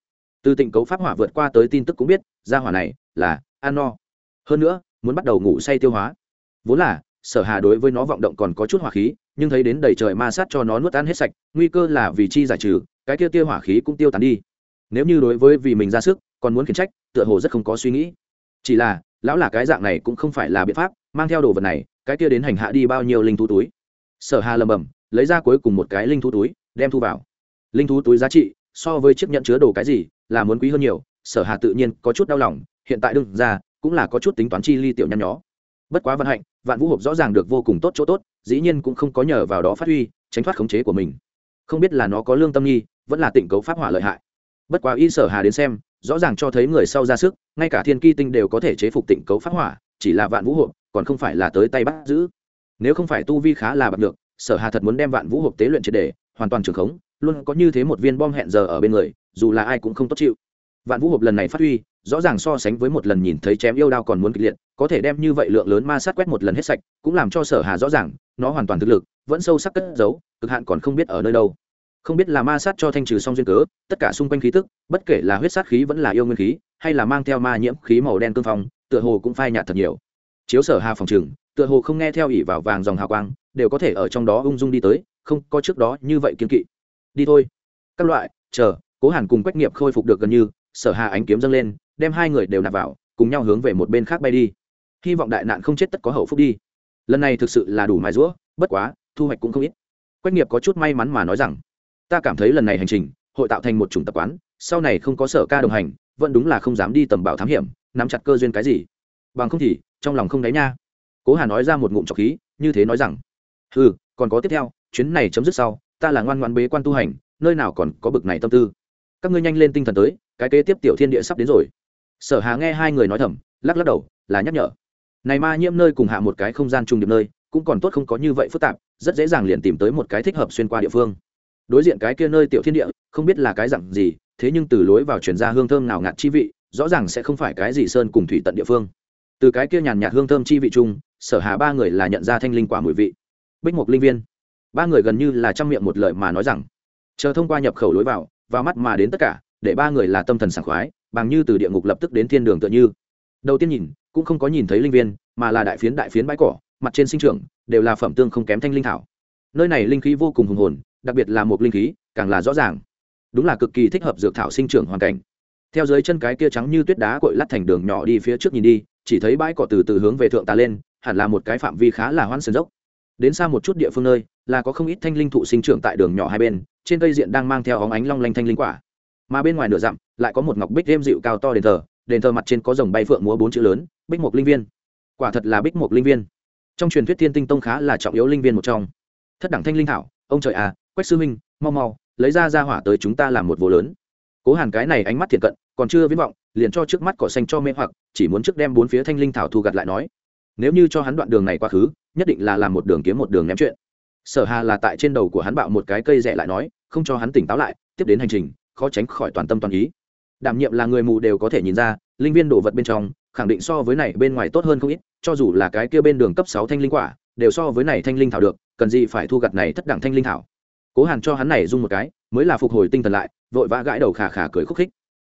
Từ tịnh cấu pháp hỏa vượt qua tới tin tức cũng biết ra hỏa này là an no hơn nữa, muốn bắt đầu ngủ say tiêu hóa. Vốn là sở hà đối với nó vọng động còn có chút hỏa khí, nhưng thấy đến đầy trời ma sát cho nó nuốt ăn hết sạch, nguy cơ là vì chi giải trừ, cái kia tiêu hỏa khí cũng tiêu tán đi. Nếu như đối với vì mình ra sức, còn muốn khiển trách, tựa hồ rất không có suy nghĩ. Chỉ là, lão là cái dạng này cũng không phải là biện pháp, mang theo đồ vật này, cái kia đến hành hạ đi bao nhiêu linh thú túi. Sở hà lầm bầm lấy ra cuối cùng một cái linh thú túi, đem thu vào. Linh thú túi giá trị, so với chiếc nhận chứa đồ cái gì, là muốn quý hơn nhiều, sở hà tự nhiên có chút đau lòng, hiện tại đương ra, cũng là có chút tính toán chi ly tiểu nhăn nhó. Bất quá vận hạnh vạn vũ hộp rõ ràng được vô cùng tốt chỗ tốt, dĩ nhiên cũng không có nhờ vào đó phát huy, tránh thoát khống chế của mình. Không biết là nó có lương tâm nghi, vẫn là tịnh cấu pháp hỏa lợi hại. Bất quá y sở hà đến xem, rõ ràng cho thấy người sau ra sức, ngay cả thiên ki tinh đều có thể chế phục tịnh cấu pháp hỏa, chỉ là vạn vũ hộp, còn không phải là tới tay bắt giữ. Nếu không phải tu vi khá là bạc được sở hà thật muốn đem vạn vũ hộp tế luyện triệt đề hoàn toàn trường khống, luôn có như thế một viên bom hẹn giờ ở bên người, dù là ai cũng không tốt chịu vạn vũ hộp lần này phát huy, rõ ràng so sánh với một lần nhìn thấy chém yêu đao còn muốn kịch liệt, có thể đem như vậy lượng lớn ma sát quét một lần hết sạch, cũng làm cho sở hà rõ ràng, nó hoàn toàn thực lực, vẫn sâu sắc cất giấu, cực hạn còn không biết ở nơi đâu. Không biết là ma sát cho thanh trừ xong duyên cớ, tất cả xung quanh khí tức, bất kể là huyết sát khí vẫn là yêu nguyên khí, hay là mang theo ma nhiễm khí màu đen cương phong, tựa hồ cũng phai nhạt thật nhiều. Chiếu sở hà phòng trừng tựa hồ không nghe theo ỉ vào vàng dòng hào quang, đều có thể ở trong đó ung dung đi tới, không, có trước đó như vậy kiên kỵ. Đi thôi. Các loại, chờ, cố hàn cùng quách nghiệp khôi phục được gần như sở hà ánh kiếm dâng lên, đem hai người đều nạp vào, cùng nhau hướng về một bên khác bay đi. Hy vọng đại nạn không chết tất có hậu phúc đi. Lần này thực sự là đủ mài rũa, bất quá, thu hoạch cũng không ít. Quách nghiệp có chút may mắn mà nói rằng, ta cảm thấy lần này hành trình, hội tạo thành một chủng tập quán, sau này không có sở ca đồng hành, vẫn đúng là không dám đi tầm bảo thám hiểm, nắm chặt cơ duyên cái gì. Bằng không thì, trong lòng không đáy nha. Cố hà nói ra một ngụm trọc khí, như thế nói rằng ừ còn có tiếp theo, chuyến này chấm dứt sau, ta là ngoan ngoan bế quan tu hành, nơi nào còn có bực này tâm tư các ngươi nhanh lên tinh thần tới, cái kế tiếp tiểu thiên địa sắp đến rồi. Sở hà nghe hai người nói thầm, lắc lắc đầu, là nhắc nhở. Này ma nhiễm nơi cùng hạ một cái không gian trùng điệp nơi, cũng còn tốt không có như vậy phức tạp, rất dễ dàng liền tìm tới một cái thích hợp xuyên qua địa phương. Đối diện cái kia nơi tiểu thiên địa, không biết là cái dặn gì, thế nhưng từ lối vào chuyển ra hương thơm nào ngạt chi vị, rõ ràng sẽ không phải cái gì sơn cùng thủy tận địa phương. Từ cái kia nhàn nhạt hương thơm chi vị chung, sở hà ba người là nhận ra thanh linh quả mùi vị. Bích mục linh viên. Ba người gần như là trong miệng một lời mà nói rằng, chờ thông qua nhập khẩu lối vào vào mắt mà đến tất cả, để ba người là tâm thần sảng khoái, bằng như từ địa ngục lập tức đến thiên đường tựa như. Đầu tiên nhìn, cũng không có nhìn thấy linh viên, mà là đại phiến đại phiến bãi cỏ, mặt trên sinh trưởng, đều là phẩm tương không kém thanh linh thảo. Nơi này linh khí vô cùng hùng hồn, đặc biệt là một linh khí, càng là rõ ràng. Đúng là cực kỳ thích hợp dược thảo sinh trưởng hoàn cảnh. Theo dưới chân cái kia trắng như tuyết đá cội lắt thành đường nhỏ đi phía trước nhìn đi, chỉ thấy bãi cỏ từ từ hướng về thượng tà lên, hẳn là một cái phạm vi khá là hoan sơn dốc đến xa một chút địa phương nơi, là có không ít thanh linh thụ sinh trưởng tại đường nhỏ hai bên, trên cây diện đang mang theo óng ánh long lanh thanh linh quả. Mà bên ngoài nửa dặm, lại có một ngọc bích đêm dịu cao to đền thờ đền thờ mặt trên có dòng bay phượng múa bốn chữ lớn, bích mục linh viên. Quả thật là bích mục linh viên. Trong truyền thuyết thiên tinh tông khá là trọng yếu linh viên một trong. Thất đẳng thanh linh thảo, ông trời à quách sư minh, mau mau, lấy ra ra hỏa tới chúng ta làm một vô lớn. Cố hàn cái này ánh mắt thiện cận, còn chưa viễn vọng, liền cho trước mắt cỏ xanh cho mê hoặc, chỉ muốn trước đem bốn phía thanh linh thảo thu gặt lại nói. Nếu như cho hắn đoạn đường này quá khứ nhất định là làm một đường kiếm một đường ném chuyện. Sở hà là tại trên đầu của hắn bạo một cái cây rẻ lại nói, không cho hắn tỉnh táo lại, tiếp đến hành trình, khó tránh khỏi toàn tâm toàn ý. Đảm nhiệm là người mù đều có thể nhìn ra, linh viên đồ vật bên trong, khẳng định so với này bên ngoài tốt hơn không ít, cho dù là cái kia bên đường cấp sáu thanh linh quả, đều so với này thanh linh thảo được, cần gì phải thu gặt này thất đẳng thanh linh thảo. Cố hàn cho hắn này dung một cái, mới là phục hồi tinh thần lại, vội vã gãi đầu khà khà cười khúc khích.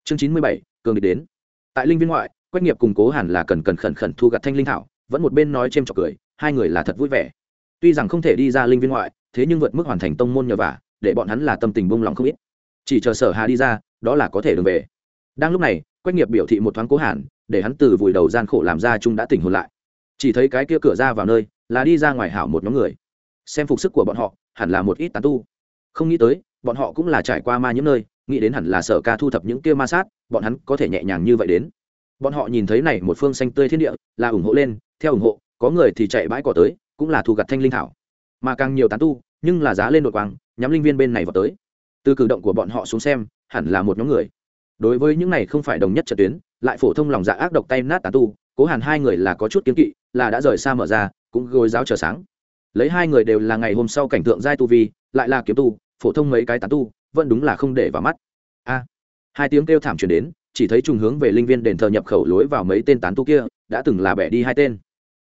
Chương chín mươi bảy, cường địch đến. Tại linh viên ngoại, quách nghiệp cùng cố hàn là cần cần khẩn khẩn thu gặt thanh linh thảo, vẫn một bên nói c h trọc cười hai người là thật vui vẻ. Tuy rằng không thể đi ra linh viên ngoại, thế nhưng vượt mức hoàn thành tông môn nhờ vả, để bọn hắn là tâm tình bông lòng không ít. Chỉ chờ sở hà đi ra, đó là có thể đường về. Đang lúc này, quách nghiệp biểu thị một thoáng cố hàn, để hắn từ vùi đầu gian khổ làm ra chung đã tỉnh hồn lại. Chỉ thấy cái kia cửa ra vào nơi, là đi ra ngoài hảo một nhóm người. Xem phục sức của bọn họ, hẳn là một ít tán tu. Không nghĩ tới, bọn họ cũng là trải qua ma những nơi, nghĩ đến hẳn là sở ca thu thập những kia ma sát, bọn hắn có thể nhẹ nhàng như vậy đến. Bọn họ nhìn thấy này một phương xanh tươi thiên địa, là ủng hộ lên, theo ủng hộ có người thì chạy bãi cỏ tới, cũng là thu gặt thanh linh thảo. Mà càng nhiều tán tu, nhưng là giá lên đột quang, nhắm linh viên bên này vào tới. Từ cử động của bọn họ xuống xem, hẳn là một nhóm người. Đối với những này không phải đồng nhất trận tuyến, lại phổ thông lòng dạ ác độc tay nát tán tu, cố hàn hai người là có chút kiến kỵ, là đã rời xa mở ra, cũng gối giáo chờ sáng. Lấy hai người đều là ngày hôm sau cảnh tượng giai tu vi, lại là kiếm tu, phổ thông mấy cái tán tu, vẫn đúng là không để vào mắt. A. Hai tiếng kêu thảm truyền đến, chỉ thấy trùng hướng về linh viên đền thờ nhập khẩu lối vào mấy tên tán tu kia, đã từng là bẻ đi hai tên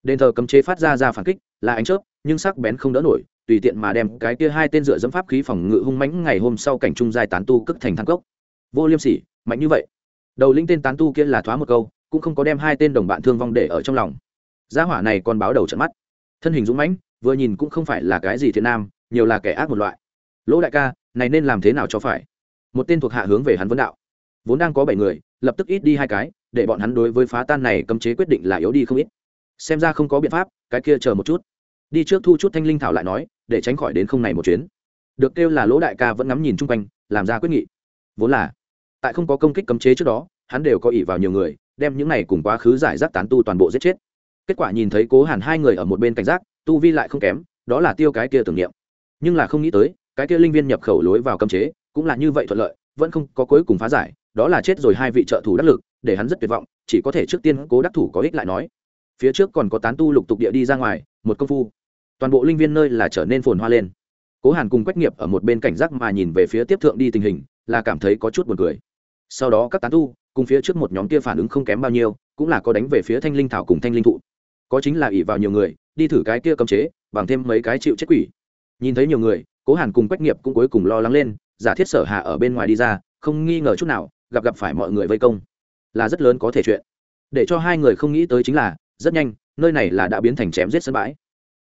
đền thờ cấm chế phát ra ra phản kích, là ánh chớp, nhưng sắc bén không đỡ nổi, tùy tiện mà đem cái kia hai tên dựa dẫm pháp khí phòng ngự hung mãnh ngày hôm sau cảnh trung giai tán tu cất thành thang cốc. Vô liêm sỉ, mạnh như vậy. Đầu linh tên tán tu kia là thoá một câu, cũng không có đem hai tên đồng bạn thương vong để ở trong lòng. Gia hỏa này còn báo đầu trận mắt. Thân hình dũng mãnh, vừa nhìn cũng không phải là cái gì thiện nam, nhiều là kẻ ác một loại. Lỗ đại ca, này nên làm thế nào cho phải? Một tên thuộc hạ hướng về hắn vấn đạo. Vốn đang có bảy người, lập tức ít đi hai cái, để bọn hắn đối với phá tan này cấm chế quyết định là yếu đi không ít xem ra không có biện pháp, cái kia chờ một chút. Đi trước thu chút thanh linh thảo lại nói, để tránh khỏi đến không này một chuyến. Được kêu là lỗ đại ca vẫn ngắm nhìn chung quanh, làm ra quyết nghị. Vốn là, tại không có công kích cấm chế trước đó, hắn đều có ỷ vào nhiều người, đem những này cùng quá khứ giải rác tán tu toàn bộ giết chết. Kết quả nhìn thấy cố hàn hai người ở một bên cảnh giác, tu vi lại không kém, đó là tiêu cái kia tưởng niệm. Nhưng là không nghĩ tới, cái kia linh viên nhập khẩu lối vào cấm chế, cũng là như vậy thuận lợi, vẫn không có cuối cùng phá giải, đó là chết rồi hai vị trợ thủ đắc lực, để hắn rất tuyệt vọng, chỉ có thể trước tiên cố đắc thủ có ích lại nói phía trước còn có tán tu lục tục địa đi ra ngoài, một công phu. Toàn bộ linh viên nơi là trở nên phồn hoa lên. Cố hàn cùng quách nghiệp ở một bên cảnh giác mà nhìn về phía tiếp thượng đi tình hình, là cảm thấy có chút buồn cười. Sau đó các tán tu, cùng phía trước một nhóm kia phản ứng không kém bao nhiêu, cũng là có đánh về phía thanh linh thảo cùng thanh linh thụ. Có chính là ỉ vào nhiều người, đi thử cái kia cấm chế, bằng thêm mấy cái chịu chết quỷ. Nhìn thấy nhiều người, cố hàn cùng quách nghiệp cũng cuối cùng lo lắng lên, giả thiết sở hạ ở bên ngoài đi ra, không nghi ngờ chút nào, gặp gặp phải mọi người vây công. Là rất lớn có thể chuyện. Để cho hai người không nghĩ tới chính là rất nhanh, nơi này là đã biến thành chém giết sân bãi.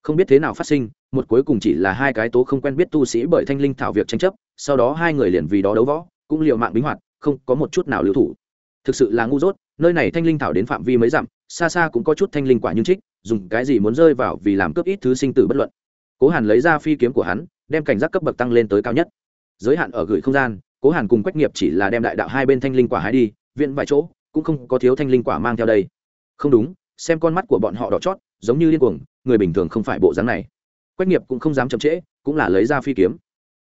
Không biết thế nào phát sinh, một cuối cùng chỉ là hai cái tố không quen biết tu sĩ bởi thanh linh thảo việc tranh chấp, sau đó hai người liền vì đó đấu võ, cũng liệu mạng bính hoạt, không có một chút nào lưu thủ. Thực sự là ngu dốt, nơi này thanh linh thảo đến phạm vi mấy dặm, xa xa cũng có chút thanh linh quả nhưng trích, dùng cái gì muốn rơi vào vì làm cướp ít thứ sinh tử bất luận. Cố hàn lấy ra phi kiếm của hắn, đem cảnh giác cấp bậc tăng lên tới cao nhất. Giới hạn ở gửi không gian, cố hàn cùng quách nghiệp chỉ là đem đại đạo hai bên thanh linh quả hái đi, viện vài chỗ, cũng không có thiếu thanh linh quả mang theo đây. Không đúng xem con mắt của bọn họ đỏ chót, giống như điên cuồng, người bình thường không phải bộ dáng này. Quách nghiệp cũng không dám chậm trễ, cũng là lấy ra phi kiếm.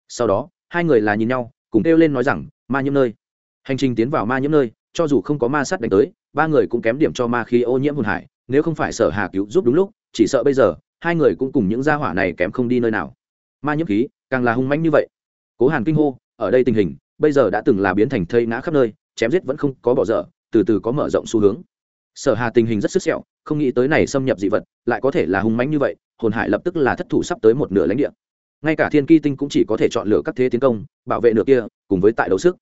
Sau đó, hai người là nhìn nhau, cùng kêu lên nói rằng, ma nhiễm nơi. Hành trình tiến vào ma nhiễm nơi, cho dù không có ma sát đánh tới, ba người cũng kém điểm cho ma khí ô nhiễm hồn hải, nếu không phải sở hà cứu giúp đúng lúc, chỉ sợ bây giờ, hai người cũng cùng những gia hỏa này kém không đi nơi nào. Ma nhiễm khí, càng là hung manh như vậy. Cố hàn kinh hô, ở đây tình hình, bây giờ đã từng là biến thành thây ngã khắp nơi, chém giết vẫn không có bỏ dở, từ từ có mở rộng xu hướng sở hà tình hình rất sức sẹo, không nghĩ tới này xâm nhập dị vật, lại có thể là hung mãnh như vậy, hồn hải lập tức là thất thủ sắp tới một nửa lãnh địa. Ngay cả thiên ki tinh cũng chỉ có thể chọn lựa các thế tiến công, bảo vệ nửa kia, cùng với tại đấu sức.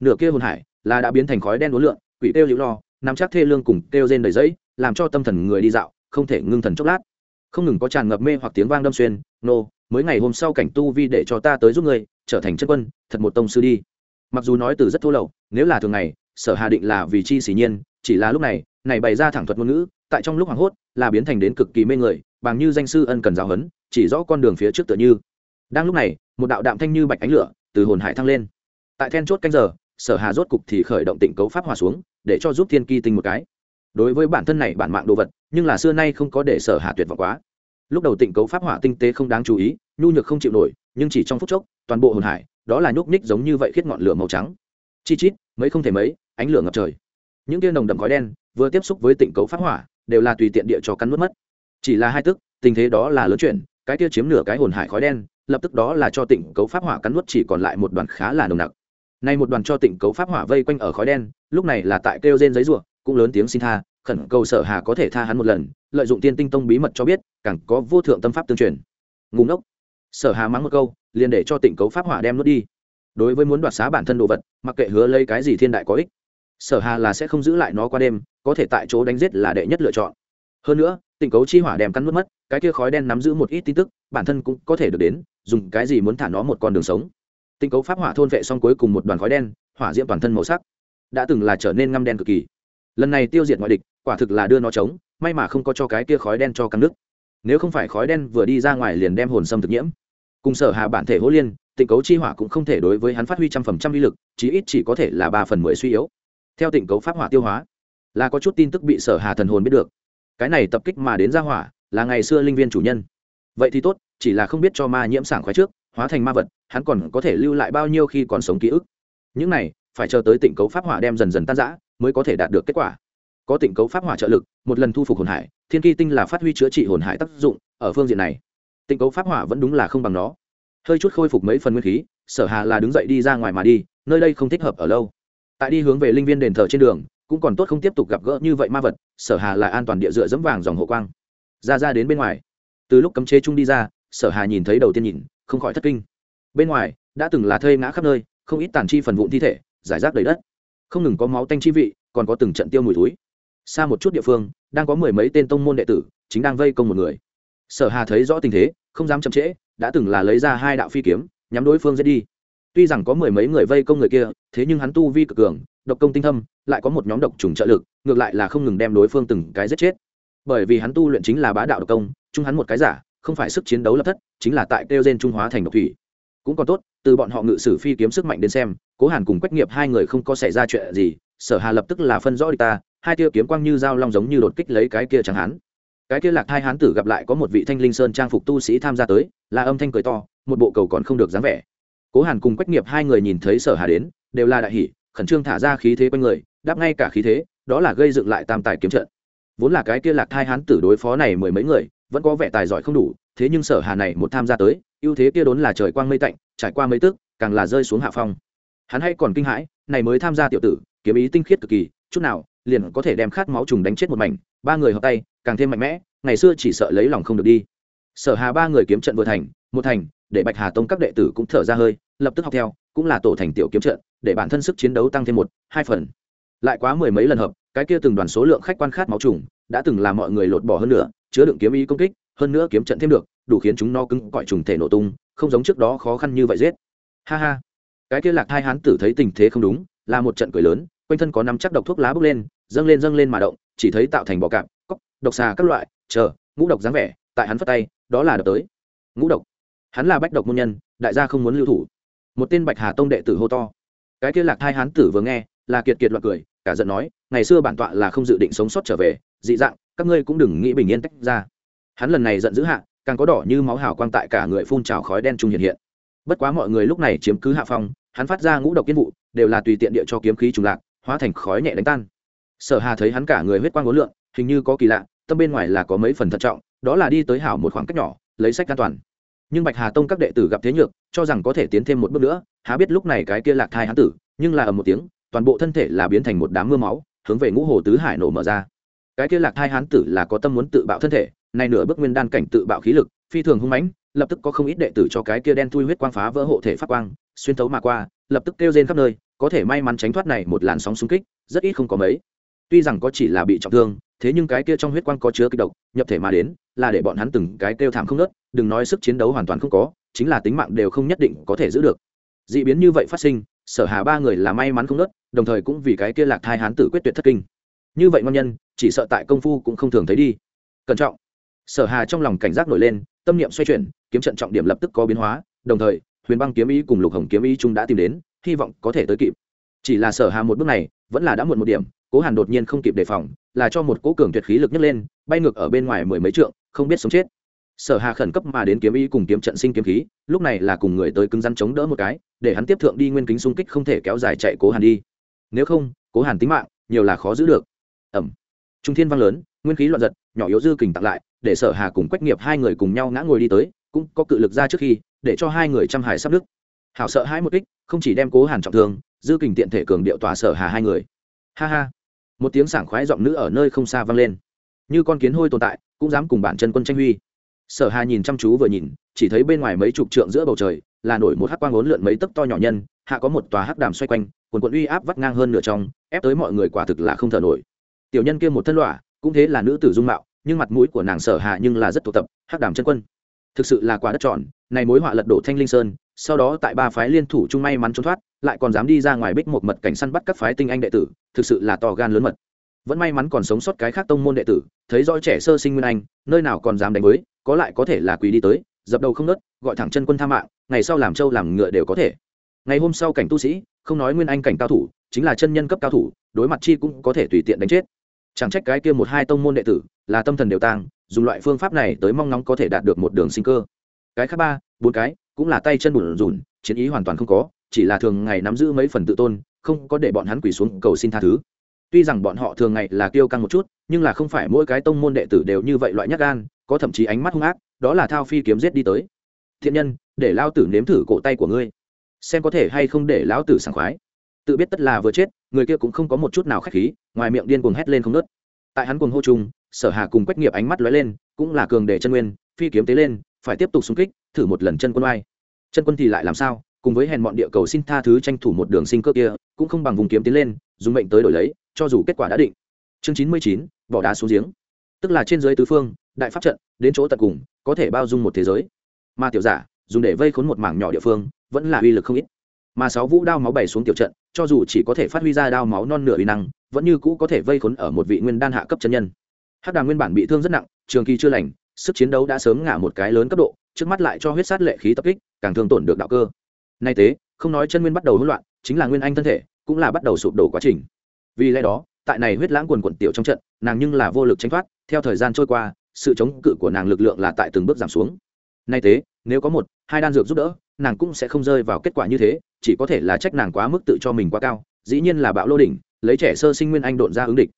Nửa kia hồn hải là đã biến thành khói đen uốn lượn, quỷ kêu liễu lo, nắm chắc thê lương cùng kêu rên đầy giấy làm cho tâm thần người đi dạo, không thể ngưng thần chốc lát. Không ngừng có tràn ngập mê hoặc tiếng vang đâm xuyên, nô, mới ngày hôm sau cảnh tu vi để cho ta tới giúp ngươi, trở thành chân quân, thật một tông sư đi. Mặc dù nói từ rất thô lậu, nếu là thường ngày, sở hà định là vì chi xỉ nhiên, chỉ là lúc này này bày ra thẳng thuật ngôn ngữ, tại trong lúc hoảng hốt, là biến thành đến cực kỳ mê người, bằng như danh sư ân cần giáo huấn, chỉ rõ con đường phía trước tựa như. Đang lúc này, một đạo đạm thanh như bạch ánh lửa từ hồn hải thăng lên. Tại then chốt canh giờ, sở hà rốt cục thì khởi động tịnh cấu pháp hòa xuống, để cho giúp thiên kỳ tinh một cái. Đối với bản thân này bản mạng đồ vật, nhưng là xưa nay không có để sở hà tuyệt vọng quá. Lúc đầu tịnh cấu pháp hỏa tinh tế không đáng chú ý, nhu nhược không chịu nổi, nhưng chỉ trong phút chốc, toàn bộ hồn hải, đó là nhúc ních giống như vậy khiết ngọn lửa màu trắng. Chi chít, mấy không thể mấy, ánh lửa ngập trời những tia nồng đậm khói đen vừa tiếp xúc với tịnh cấu pháp hỏa, đều là tùy tiện địa cho cắn nuốt mất. Chỉ là hai tức, tình thế đó là lớn chuyện, cái tia chiếm nửa cái hồn hải khói đen, lập tức đó là cho tịnh cấu pháp hỏa cắn nuốt chỉ còn lại một đoàn khá là nồng nặc. Nay một đoàn cho tịnh cấu pháp hỏa vây quanh ở khói đen, lúc này là tại kêu rên giấy rủa, cũng lớn tiếng xin tha, khẩn cầu sở hà có thể tha hắn một lần, lợi dụng tiên tinh tông bí mật cho biết, càng có vô thượng tâm pháp tương truyền. Ngùng ngốc! Sở hà mắng một câu, liền để cho tịnh cấu pháp hỏa đem nuốt đi. Đối với muốn đoạt xá bản thân đồ vật, mặc kệ hứa lấy cái gì thiên đại có ích sở hà là sẽ không giữ lại nó qua đêm, có thể tại chỗ đánh giết là đệ nhất lựa chọn. Hơn nữa, tình cấu chi hỏa đem cắn mất mất, cái kia khói đen nắm giữ một ít tin tức, bản thân cũng có thể được đến, dùng cái gì muốn thả nó một con đường sống. Tình cấu pháp hỏa thôn vệ xong cuối cùng một đoàn khói đen, hỏa diễm toàn thân màu sắc, đã từng là trở nên ngăm đen cực kỳ. Lần này tiêu diệt ngoại địch, quả thực là đưa nó trống may mà không có cho cái kia khói đen cho căng nước. Nếu không phải khói đen vừa đi ra ngoài liền đem hồn sâm thực nhiễm. Cùng sở hà bản thể hỗ liên tịnh cấu chi hỏa cũng không thể đối với hắn phát huy trăm phần trăm uy lực, chí ít chỉ có thể là ba phần mười suy yếu theo tịnh cấu pháp hỏa tiêu hóa, là có chút tin tức bị sở hà thần hồn biết được. Cái này tập kích mà đến ra hỏa, là ngày xưa linh viên chủ nhân. Vậy thì tốt, chỉ là không biết cho ma nhiễm sảng khoái trước, hóa thành ma vật, hắn còn có thể lưu lại bao nhiêu khi còn sống ký ức. Những này, phải chờ tới tịnh cấu pháp hỏa đem dần dần tan rã, mới có thể đạt được kết quả. Có tịnh cấu pháp hỏa trợ lực, một lần thu phục hồn hải, thiên kỳ tinh là phát huy chữa trị hồn hải tác dụng, ở phương diện này, tịnh cấu pháp hỏa vẫn đúng là không bằng nó. Hơi chút khôi phục mấy phần nguyên khí, sở hà là đứng dậy đi ra ngoài mà đi, nơi đây không thích hợp ở lâu tại đi hướng về linh viên đền thờ trên đường, cũng còn tốt không tiếp tục gặp gỡ như vậy ma vật, sở hà là an toàn địa dựa dẫm vàng dòng hộ quang. Ra ra đến bên ngoài. Từ lúc cấm chế chung đi ra, sở hà nhìn thấy đầu tiên nhìn, không khỏi thất kinh. Bên ngoài, đã từng là thây ngã khắp nơi, không ít tàn chi phần vụn thi thể, giải rác đầy đất. Không ngừng có máu tanh chi vị, còn có từng trận tiêu mùi túi xa một chút địa phương, đang có mười mấy tên tông môn đệ tử, chính đang vây công một người. Sở hà thấy rõ tình thế, không dám chậm trễ, đã từng là lấy ra hai đạo phi kiếm, nhắm đối phương giết đi tuy rằng có mười mấy người vây công người kia, thế nhưng hắn tu vi cực cường, độc công tinh thâm, lại có một nhóm độc trùng trợ lực, ngược lại là không ngừng đem đối phương từng cái giết chết. Bởi vì hắn tu luyện chính là bá đạo độc công, chung hắn một cái giả, không phải sức chiến đấu lập thất, chính là tại kêu gen trung hóa thành độc thủy. Cũng còn tốt, từ bọn họ ngự sử phi kiếm sức mạnh đến xem, cố hàn cùng quách nghiệp hai người không có xảy ra chuyện gì, sở hà lập tức là phân rõ đi ta, hai tia kiếm quang như dao long giống như đột kích lấy cái kia chẳng hắn. Cái kia lạc hai hán tử gặp lại có một vị thanh linh sơn trang phục tu sĩ tham gia tới, là âm thanh cười to, một bộ cầu còn không được dáng vẻ cố hàn cùng quách nghiệp hai người nhìn thấy sở hà đến, đều là đại hỷ khẩn trương thả ra khí thế quanh người, đáp ngay cả khí thế, đó là gây dựng lại tam tài kiếm trận. Vốn là cái kia lạc thai hán tử đối phó này mười mấy người, vẫn có vẻ tài giỏi không đủ, thế nhưng sở hà này một tham gia tới, ưu thế kia đốn là trời quang mây tạnh, trải qua mấy tức, càng là rơi xuống hạ phong. Hắn hay còn kinh hãi, này mới tham gia tiểu tử, kiếm ý tinh khiết cực kỳ, chút nào, liền có thể đem khát máu trùng đánh chết một mảnh, ba người hợp tay, càng thêm mạnh mẽ, ngày xưa chỉ sợ lấy lòng không được đi. Sở hà ba người kiếm trận vừa thành, một thành để bạch hà tông các đệ tử cũng thở ra hơi, lập tức học theo, cũng là tổ thành tiểu kiếm trận, để bản thân sức chiến đấu tăng thêm một, hai phần. Lại quá mười mấy lần hợp, cái kia từng đoàn số lượng khách quan khát máu trùng, đã từng làm mọi người lột bỏ hơn nữa, chứa đựng kiếm ý công kích, hơn nữa kiếm trận thêm được, đủ khiến chúng no cứng cõi trùng thể nổ tung, không giống trước đó khó khăn như vậy giết. Ha ha. Cái kia lạc hai hán tử thấy tình thế không đúng, là một trận cười lớn, quanh thân có năm chắc độc thuốc lá bốc lên, dâng lên dâng lên mà động, chỉ thấy tạo thành bọ cạp cóc độc xà các loại, chờ, ngũ độc dáng vẻ, tại hắn phất tay, đó là đập tới. Ngũ độc hắn là bách độc môn nhân, đại gia không muốn lưu thủ. Một tên bạch hà tông đệ tử hô to. Cái kia lạc hai hán tử vừa nghe, là kiệt kiệt loạn cười, cả giận nói, ngày xưa bản tọa là không dự định sống sót trở về, dị dạng, các ngươi cũng đừng nghĩ bình yên tách ra. Hắn lần này giận dữ hạ, càng có đỏ như máu hào quang tại cả người phun trào khói đen trung hiện hiện. Bất quá mọi người lúc này chiếm cứ hạ phong, hắn phát ra ngũ độc kiên vụ, đều là tùy tiện địa cho kiếm khí trùng lạc, hóa thành khói nhẹ đánh tan. Sở hà thấy hắn cả người huyết quang ngốn lượng, hình như có kỳ lạ, tâm bên ngoài là có mấy phần thận trọng, đó là đi tới hảo một khoảng cách nhỏ, lấy sách an toàn nhưng bạch hà tông các đệ tử gặp thế nhược, cho rằng có thể tiến thêm một bước nữa, há biết lúc này cái kia lạc thai hán tử, nhưng là ở một tiếng, toàn bộ thân thể là biến thành một đám mưa máu, hướng về ngũ hồ tứ hải nổ mở ra. Cái kia lạc thai hán tử là có tâm muốn tự bạo thân thể này nửa bước nguyên đan cảnh tự bạo khí lực, phi thường hung mãnh, lập tức có không ít đệ tử cho cái kia đen thui huyết quang phá vỡ hộ thể phát quang, xuyên thấu mà qua, lập tức kêu rên khắp nơi, có thể may mắn tránh thoát này một làn sóng xung kích, rất ít không có mấy tuy rằng có chỉ là bị trọng thương, thế nhưng cái kia trong huyết quang có chứa kịch độc, nhập thể mà đến, là để bọn hắn từng cái kêu thảm không nớt đừng nói sức chiến đấu hoàn toàn không có, chính là tính mạng đều không nhất định có thể giữ được. D ị biến như vậy phát sinh, sở hà ba người là may mắn không nớt đồng thời cũng vì cái kia lạc thai hán tử quyết tuyệt thất kinh. Như vậy ngon nhân, chỉ sợ tại công phu cũng không thường thấy đi. Cẩn trọng. Sở hà trong lòng cảnh giác nổi lên, tâm niệm xoay chuyển, kiếm trận trọng điểm lập tức có biến hóa, đồng thời, huyền băng kiếm ý cùng lục hồng kiếm ý chúng đã tìm đến, hy vọng có thể tới kịp. Chỉ là sở hà một bước này, vẫn là đã muộn một điểm cố hàn đột nhiên không kịp đề phòng, là cho một cố cường tuyệt khí lực nhấc lên, bay ngược ở bên ngoài mười mấy trượng, không biết sống chết. Sở hà khẩn cấp mà đến kiếm ý cùng kiếm trận sinh kiếm khí, lúc này là cùng người tới cứng rắn chống đỡ một cái, để hắn tiếp thượng đi nguyên kính xung kích không thể kéo dài chạy cố hàn đi. Nếu không, cố hàn tính mạng, nhiều là khó giữ được. Ẩm trung thiên vang lớn, nguyên khí loạn giật, nhỏ yếu dư kình tặng lại, để sở hà cùng quách nghiệp hai người cùng nhau ngã ngồi đi tới, cũng có cự lực ra trước khi, để cho hai người chăm hải sắp đức hảo sợ hai một kích, không chỉ đem cố hàn trọng thương, dư kình tiện thể cường điệu tòa sở hà hai người. Ha ha một tiếng sảng khoái giọng nữ ở nơi không xa vang lên. Như con kiến hôi tồn tại, cũng dám cùng bản chân quân tranh huy. Sở hà nhìn chăm chú vừa nhìn, chỉ thấy bên ngoài mấy chục trượng giữa bầu trời, là nổi một hắc quang ốn lượn mấy tấc to nhỏ nhân, hạ có một tòa hắc đàm xoay quanh, quần quận uy áp vắt ngang hơn nửa trong, ép tới mọi người quả thực là không thở nổi. Tiểu nhân kia một thân lọa, cũng thế là nữ tử dung mạo, nhưng mặt mũi của nàng sở hạ nhưng là rất thuộc tập, hắc đàm chân quân. Thực sự là quả đất tròn, này mối họa lật đổ thanh linh sơn sau đó tại ba phái liên thủ chung may mắn trốn thoát, lại còn dám đi ra ngoài bích một mật cảnh săn bắt các phái tinh anh đệ tử, thực sự là to gan lớn mật. Vẫn may mắn còn sống sót cái khác tông môn đệ tử, thấy rõ trẻ sơ sinh nguyên anh, nơi nào còn dám đánh với, có lại có thể là quỳ đi tới, dập đầu không nớt, gọi thẳng chân quân tha mạng, ngày sau làm trâu làm ngựa đều có thể. Ngày hôm sau cảnh tu sĩ, không nói nguyên anh cảnh cao thủ, chính là chân nhân cấp cao thủ, đối mặt chi cũng có thể tùy tiện đánh chết. Chẳng trách cái kia một hai tông môn đệ tử, là tâm thần đều tang, dùng loại phương pháp này tới mong nóng có thể đạt được một đường sinh cơ cái khác ba, bốn cái, cũng là tay chân bùn rùn, chiến ý hoàn toàn không có, chỉ là thường ngày nắm giữ mấy phần tự tôn, không có để bọn hắn quỳ xuống cầu xin tha thứ. Tuy rằng bọn họ thường ngày là kiêu căng một chút, nhưng là không phải mỗi cái tông môn đệ tử đều như vậy loại nhát gan, có thậm chí ánh mắt hung ác, đó là thao phi kiếm giết đi tới. Thiện nhân, để lao tử nếm thử cổ tay của ngươi, xem có thể hay không để lão tử sảng khoái. Tự biết tất là vừa chết, người kia cũng không có một chút nào khách khí, ngoài miệng điên cuồng hét lên không nớt tại hắn cuồng hô chung, sở hà cùng quách nghiệp ánh mắt lóe lên, cũng là cường để chân nguyên, phi kiếm tế lên phải tiếp tục xung kích, thử một lần chân quân oai. Chân quân thì lại làm sao? Cùng với hèn bọn địa cầu xin tha thứ tranh thủ một đường sinh cơ kia, cũng không bằng vùng kiếm tiến lên, dùng mệnh tới đổi lấy, cho dù kết quả đã định. Chương chín mươi chín, bỏ đá xuống giếng. Tức là trên dưới tứ phương, đại pháp trận, đến chỗ tận cùng, có thể bao dung một thế giới. Mà tiểu giả, dùng để vây khốn một mảng nhỏ địa phương, vẫn là uy lực không ít. Mà sáu vũ đao máu bảy xuống tiểu trận, cho dù chỉ có thể phát huy ra đao máu non nửa uy năng, vẫn như cũ có thể vây khốn ở một vị nguyên đan hạ cấp chân nhân. Hắc đàm nguyên bản bị thương rất nặng, trường kỳ chưa lành sức chiến đấu đã sớm ngả một cái lớn cấp độ, trước mắt lại cho huyết sát lệ khí tập kích, càng thương tổn được đạo cơ. Nay tế không nói chân nguyên bắt đầu hỗn loạn, chính là nguyên anh thân thể, cũng là bắt đầu sụp đổ quá trình. Vì lẽ đó, tại này huyết lãng quần quần tiểu trong trận, nàng nhưng là vô lực tranh thoát, theo thời gian trôi qua, sự chống cự của nàng lực lượng là tại từng bước giảm xuống. Nay tế nếu có một, hai đan dược giúp đỡ, nàng cũng sẽ không rơi vào kết quả như thế, chỉ có thể là trách nàng quá mức tự cho mình quá cao, dĩ nhiên là bạo lô đỉnh, lấy trẻ sơ sinh nguyên anh độn ra ứng địch.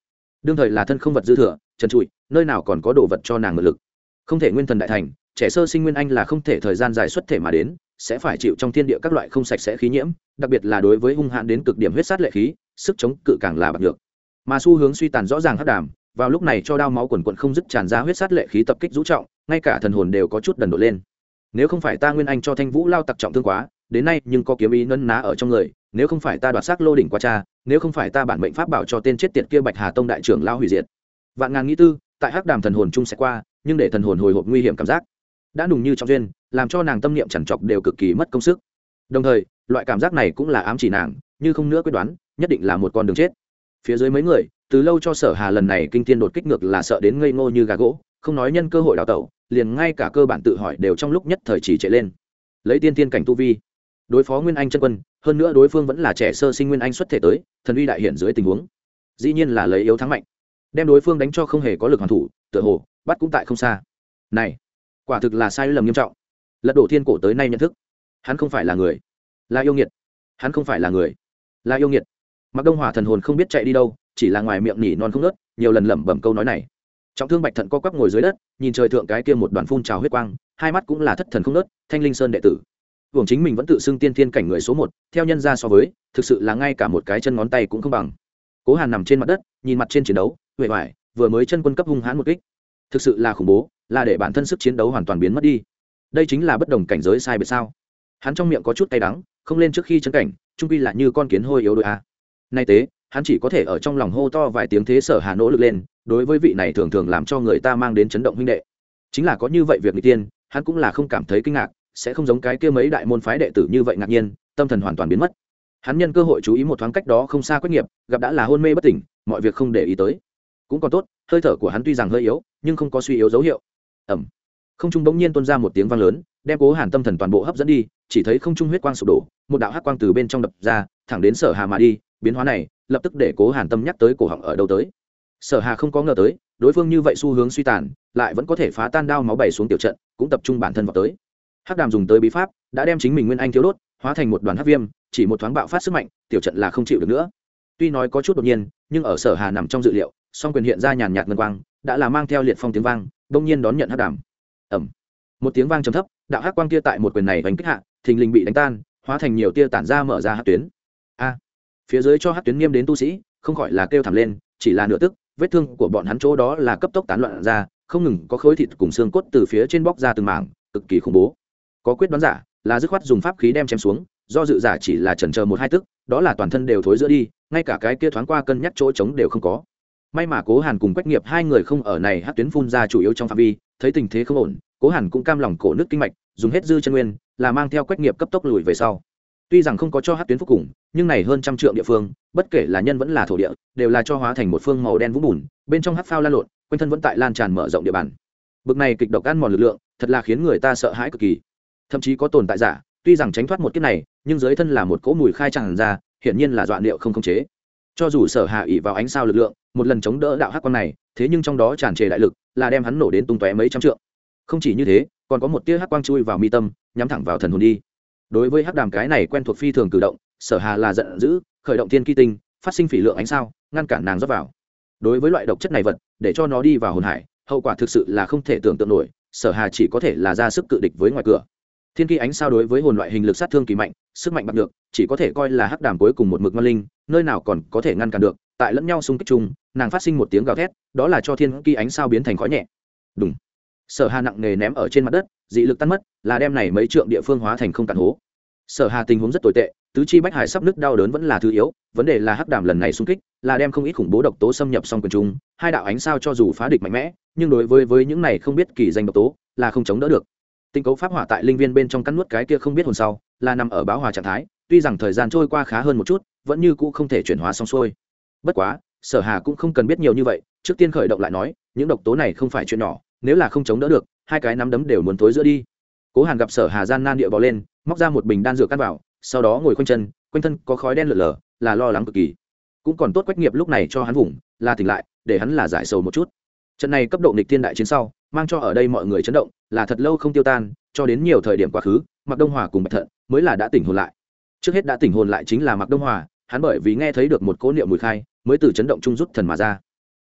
Đương thời là thân không vật dư thừa, trần trụi, nơi nào còn có đồ vật cho nàng ngự lực không thể nguyên thần đại thành, trẻ sơ sinh nguyên anh là không thể thời gian dài xuất thể mà đến, sẽ phải chịu trong thiên địa các loại không sạch sẽ khí nhiễm, đặc biệt là đối với hung hãn đến cực điểm huyết sát lệ khí, sức chống cự càng là bạc được mà xu hướng suy tàn rõ ràng hắc đàm, vào lúc này cho đao máu quần quận không dứt tràn ra huyết sát lệ khí tập kích rũ trọng, ngay cả thần hồn đều có chút đần độ lên. Nếu không phải ta nguyên anh cho thanh vũ lao tặc trọng thương quá, đến nay nhưng có kiếm ý nân ná ở trong người, nếu không phải ta đoạt xác lô đỉnh qua cha, nếu không phải ta bản mệnh pháp bảo cho tên chết tiệt kia bạch hà tông đại trưởng lao hủy diệt. Vạn ngàn nghĩ tư, tại hắc đàm thần hồn chung sẽ qua nhưng để thần hồn hồi hộp nguy hiểm cảm giác. Đã nùng như trong duyên, làm cho nàng tâm niệm chằn trọc đều cực kỳ mất công sức. Đồng thời, loại cảm giác này cũng là ám chỉ nàng, như không nữa quyết đoán, nhất định là một con đường chết. Phía dưới mấy người, từ lâu cho sở hà lần này kinh thiên đột kích ngược là sợ đến ngây ngô như gà gỗ, không nói nhân cơ hội đào tẩu, liền ngay cả cơ bản tự hỏi đều trong lúc nhất thời chỉ chạy lên. Lấy tiên tiên cảnh tu vi, đối phó nguyên anh chân quân, hơn nữa đối phương vẫn là trẻ sơ sinh nguyên anh xuất thể tới, thần uy đại hiện dưới tình huống. Dĩ nhiên là lấy yếu thắng mạnh, đem đối phương đánh cho không hề có lực hoàn thủ, tựa hồ bắt cũng tại không xa. Này, quả thực là sai lầm nghiêm trọng. Lật đổ thiên cổ tới nay nhận thức, hắn không phải là người. Là yêu nghiệt. Hắn không phải là người. Là yêu nghiệt. Mặc đông hòa thần hồn không biết chạy đi đâu, chỉ là ngoài miệng nỉ non không nớt nhiều lần lẩm bẩm câu nói này. Trọng thương bạch thận co quắp ngồi dưới đất, nhìn trời thượng cái kia một đoàn phun trào huyết quang, hai mắt cũng là thất thần không nớt thanh linh sơn đệ tử. Hưởng chính mình vẫn tự xưng tiên thiên cảnh người số một, theo nhân ra so với, thực sự là ngay cả một cái chân ngón tay cũng không bằng. Cố hàn nằm trên mặt đất, nhìn mặt trên chiến đấu huệ hoài vừa mới chân quân cấp hung hãn một kích thực sự là khủng bố, là để bản thân sức chiến đấu hoàn toàn biến mất đi. Đây chính là bất đồng cảnh giới sai biệt sao? Hắn trong miệng có chút tay đắng, không lên trước khi chân cảnh, trung quy là như con kiến hôi yếu đuối a. Nay tế, hắn chỉ có thể ở trong lòng hô to vài tiếng thế sở hà nỗ lực lên, đối với vị này thường thường làm cho người ta mang đến chấn động huynh đệ. Chính là có như vậy việc n tiên, hắn cũng là không cảm thấy kinh ngạc, sẽ không giống cái kia mấy đại môn phái đệ tử như vậy ngạc nhiên, tâm thần hoàn toàn biến mất. Hắn nhân cơ hội chú ý một thoáng cách đó không xa quách nghiệp, gặp đã là hôn mê bất tỉnh, mọi việc không để ý tới cũng còn tốt, hơi thở của hắn tuy rằng hơi yếu, nhưng không có suy yếu dấu hiệu. Ẩm không trung bỗng nhiên tuôn ra một tiếng vang lớn, đem cố hàn tâm thần toàn bộ hấp dẫn đi, chỉ thấy không trung huyết quang sụp đổ, một đạo hắc quang từ bên trong đập ra, thẳng đến sở hà mà đi, biến hóa này, lập tức để cố hàn tâm nhắc tới cổ họng ở đâu tới. Sở hà không có ngờ tới, đối phương như vậy xu hướng suy tàn, lại vẫn có thể phá tan đao máu bày xuống tiểu trận, cũng tập trung bản thân vào tới. Hắc đàm dùng tới bí pháp, đã đem chính mình nguyên anh thiếu đốt, hóa thành một đoàn hắc viêm, chỉ một thoáng bạo phát sức mạnh, tiểu trận là không chịu được nữa. Tuy nói có chút đột nhiên, nhưng ở sở hà nằm trong dự liệu song quyền hiện ra nhàn nhạt ngân quang, đã là mang theo liệt phong tiếng vang, đông nhiên đón nhận hắc đàm. Ẩm một tiếng vang trầm thấp, đạo hắc quang kia tại một quyền này đánh kích hạ, thình lình bị đánh tan, hóa thành nhiều tia tản ra mở ra hắc tuyến. A. Phía dưới cho hắc tuyến nghiêm đến tu sĩ, không khỏi là kêu thảm lên, chỉ là nửa tức, vết thương của bọn hắn chỗ đó là cấp tốc tán loạn ra, không ngừng có khối thịt cùng xương cốt từ phía trên bóc ra từng mảng, cực kỳ khủng bố. Có quyết đoán giả là dứt khoát dùng pháp khí đem chém xuống, do dự giả chỉ là chần chờ một hai tức, đó là toàn thân đều thối giữa đi, ngay cả cái kia thoáng qua cân nhắc chỗ trống đều không có may mà cố hàn cùng quách nghiệp hai người không ở này hát tuyến phun ra chủ yếu trong phạm vi, thấy tình thế không ổn, cố hàn cũng cam lòng cổ nước kinh mạch, dùng hết dư chân nguyên, là mang theo quách nghiệp cấp tốc lùi về sau. Tuy rằng không có cho hát tuyến phúc cùng, nhưng này hơn trăm trượng địa phương, bất kể là nhân vẫn là thổ địa, đều là cho hóa thành một phương màu đen vũng bùn, bên trong hát phao lan lộn, quanh thân vẫn tại lan tràn mở rộng địa bàn. Bực này kịch độc ăn mòn lực lượng, thật là khiến người ta sợ hãi cực kỳ. Thậm chí có tồn tại giả, tuy rằng tránh thoát một kiếp này, nhưng dưới thân là một cỗ mùi khai tràn ra, hiển nhiên là dọa liệu không khống chế. Cho dù sở hạ ỉ vào ánh sao lực lượng một lần chống đỡ đạo hắc quang này, thế nhưng trong đó tràn trề đại lực, là đem hắn nổ đến tung tóe mấy trăm trượng. Không chỉ như thế, còn có một tia hắc quang chui vào mi tâm, nhắm thẳng vào thần hồn đi. Đối với hắc đàm cái này quen thuộc phi thường cử động, sở hà là giận dữ, khởi động thiên kỳ tinh, phát sinh phỉ lượng ánh sao, ngăn cản nàng rót vào. Đối với loại độc chất này vật, để cho nó đi vào hồn hải, hậu quả thực sự là không thể tưởng tượng nổi, sở hà chỉ có thể là ra sức cự địch với ngoài cửa. Thiên kỳ ánh sao đối với hồn loại hình lực sát thương kỳ mạnh, sức mạnh bạc được chỉ có thể coi là hắc đàm cuối cùng một mực ngon linh, nơi nào còn có thể ngăn cản được tại lẫn nhau xung kích chung, nàng phát sinh một tiếng gào thét, đó là cho thiên kỳ ánh sao biến thành khói nhẹ. Đúng sở hà nặng nề ném ở trên mặt đất, dị lực tan mất, là đem này mấy trượng địa phương hóa thành không cạn hố. Sở hà tình huống rất tồi tệ, tứ chi bách hải sắp nứt đau đớn vẫn là thứ yếu, vấn đề là hắc đàm lần này xung kích, là đem không ít khủng bố độc tố xâm nhập xong quần chúng hai đạo ánh sao cho dù phá địch mạnh mẽ, nhưng đối với với những này không biết kỳ danh độc tố, là không chống đỡ được. Tinh cấu pháp hỏa tại linh viên bên trong cắn nuốt cái kia không biết hồn sau, là nằm ở báo hòa trạng thái, tuy rằng thời gian trôi qua khá hơn một chút, vẫn như cũ không thể chuyển hóa xong xuôi bất quá, sở hà cũng không cần biết nhiều như vậy, trước tiên khởi động lại nói, những độc tố này không phải chuyện nhỏ, nếu là không chống đỡ được, hai cái nắm đấm đều muốn tối giữa đi. Cố hàn gặp sở hà gian nan địa bò lên, móc ra một bình đan dược cắt vào, sau đó ngồi quanh chân, quanh thân có khói đen lở lở, là lo lắng cực kỳ. Cũng còn tốt quách nghiệp lúc này cho hắn vùng, là tỉnh lại, để hắn là giải sầu một chút. Trận này cấp độ nghịch thiên đại chiến sau, mang cho ở đây mọi người chấn động, là thật lâu không tiêu tan, cho đến nhiều thời điểm quá khứ mặc đông hòa cùng bạch thận mới là đã tỉnh hồn lại. Trước hết đã tỉnh hồn lại chính là mặc đông hòa, hắn bởi vì nghe thấy được một cố niệm mùi khai mới từ chấn động trung rút thần mà ra.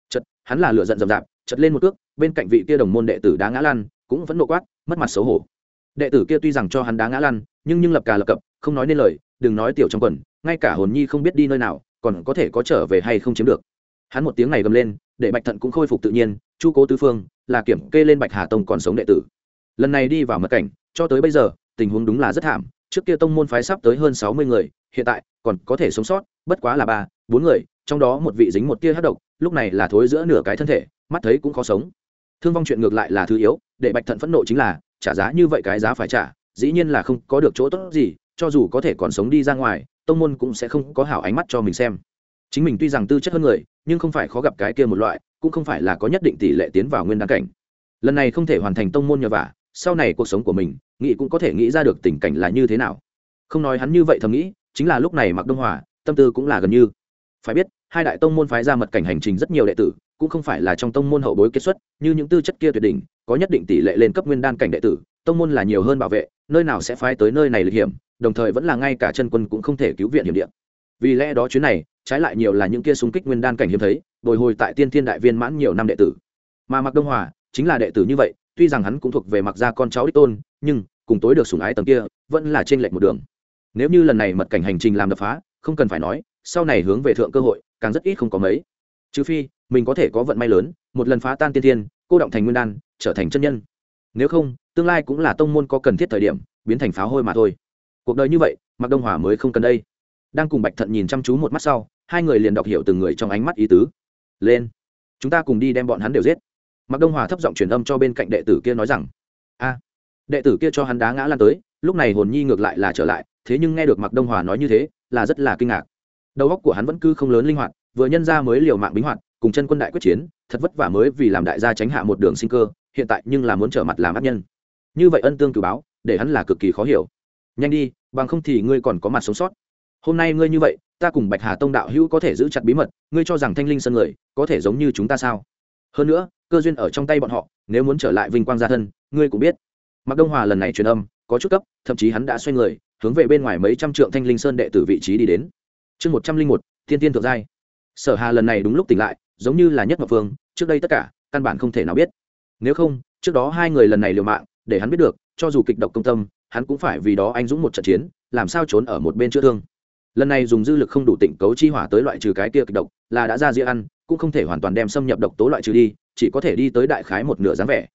Chật hắn là lửa giận rậm rạp chật lên một cước, bên cạnh vị kia đồng môn đệ tử đá ngã lăn, cũng vẫn nộ quát, mất mặt xấu hổ. Đệ tử kia tuy rằng cho hắn đá ngã lăn, nhưng nhưng lập cà lập cập, không nói nên lời, đừng nói tiểu trong quần, ngay cả hồn nhi không biết đi nơi nào, còn có thể có trở về hay không chiếm được. Hắn một tiếng này gầm lên, để bạch thận cũng khôi phục tự nhiên, chu cố tứ phương, là kiểm kê lên bạch hà tông còn sống đệ tử. Lần này đi vào mật cảnh, cho tới bây giờ, tình huống đúng là rất thảm, trước kia tông môn phái sắp tới hơn sáu mươi người, hiện tại còn có thể sống sót, bất quá là ba, bốn người, trong đó một vị dính một tia hát độc, lúc này là thối giữa nửa cái thân thể, mắt thấy cũng khó sống. Thương vong chuyện ngược lại là thứ yếu, để bạch thận phẫn nộ chính là, trả giá như vậy cái giá phải trả, dĩ nhiên là không có được chỗ tốt gì, cho dù có thể còn sống đi ra ngoài, tông môn cũng sẽ không có hảo ánh mắt cho mình xem. Chính mình tuy rằng tư chất hơn người, nhưng không phải khó gặp cái kia một loại, cũng không phải là có nhất định tỷ lệ tiến vào nguyên đăng cảnh. Lần này không thể hoàn thành tông môn nhờ vả, sau này cuộc sống của mình, nghĩ cũng có thể nghĩ ra được tình cảnh là như thế nào. Không nói hắn như vậy thầm nghĩ chính là lúc này mặc đông hòa, tâm tư cũng là gần như. Phải biết, hai đại tông môn phái ra mật cảnh hành trình rất nhiều đệ tử, cũng không phải là trong tông môn hậu bối kết xuất, như những tư chất kia tuyệt đỉnh, có nhất định tỷ lệ lên cấp nguyên đan cảnh đệ tử, tông môn là nhiều hơn bảo vệ, nơi nào sẽ phái tới nơi này lịch hiểm, đồng thời vẫn là ngay cả chân quân cũng không thể cứu viện hiểm địa. Vì lẽ đó chuyến này, trái lại nhiều là những kia xung kích nguyên đan cảnh hiếm thấy, bồi hồi tại tiên thiên đại viên mãn nhiều năm đệ tử. Mà mặc đông hòa, chính là đệ tử như vậy, tuy rằng hắn cũng thuộc về mặc gia con cháu đích tôn, nhưng cùng tối được sủng ái tầng kia, vẫn là trên lệch một đường nếu như lần này mật cảnh hành trình làm đập phá, không cần phải nói, sau này hướng về thượng cơ hội, càng rất ít không có mấy. Trừ phi, mình có thể có vận may lớn, một lần phá tan tiên tiên cô động thành nguyên đan, trở thành chân nhân. Nếu không, tương lai cũng là tông môn có cần thiết thời điểm, biến thành pháo hôi mà thôi. Cuộc đời như vậy mặc đông hòa mới không cần đây. Đang cùng bạch thận nhìn chăm chú một mắt sau, hai người liền đọc hiểu từng người trong ánh mắt ý tứ. Lên, chúng ta cùng đi đem bọn hắn đều giết. Mặc đông hòa thấp giọng truyền âm cho bên cạnh đệ tử kia nói rằng, a, đệ tử kia cho hắn đá ngã lan tới, lúc này hồn nhi ngược lại là trở lại thế nhưng nghe được mặc đông hòa nói như thế, là rất là kinh ngạc. Đầu óc của hắn vẫn cứ không lớn linh hoạt, vừa nhân ra mới liều mạng bính hoạt, cùng chân quân đại quyết chiến, thật vất vả mới vì làm đại gia tránh hạ một đường sinh cơ, hiện tại nhưng là muốn trở mặt làm ác nhân. Như vậy ân tương cử báo, để hắn là cực kỳ khó hiểu. Nhanh đi, bằng không thì ngươi còn có mặt sống sót. Hôm nay ngươi như vậy, ta cùng bạch hà tông đạo hữu có thể giữ chặt bí mật, ngươi cho rằng thanh linh sơn người, có thể giống như chúng ta sao? Hơn nữa, cơ duyên ở trong tay bọn họ, nếu muốn trở lại vinh quang gia thân, ngươi cũng biết. Mặc đông hòa lần này truyền âm, có chút cấp, thậm chí hắn đã xoay người hướng về bên ngoài mấy trăm trượng thanh linh sơn đệ tử vị trí đi đến. Chương một trăm linh một, thiên tiên thượng giai. Sở hà lần này đúng lúc tỉnh lại, giống như là nhất ngọc phương trước đây tất cả, căn bản không thể nào biết. Nếu không, trước đó hai người lần này liều mạng, để hắn biết được, cho dù kịch độc công tâm, hắn cũng phải vì đó anh dũng một trận chiến, làm sao trốn ở một bên chữa thương. Lần này dùng dư lực không đủ tỉnh cấu chi hỏa tới loại trừ cái kia kịch độc, là đã ra dĩa ăn, cũng không thể hoàn toàn đem xâm nhập độc tố loại trừ đi, chỉ có thể đi tới đại khái một nửa dáng vẻ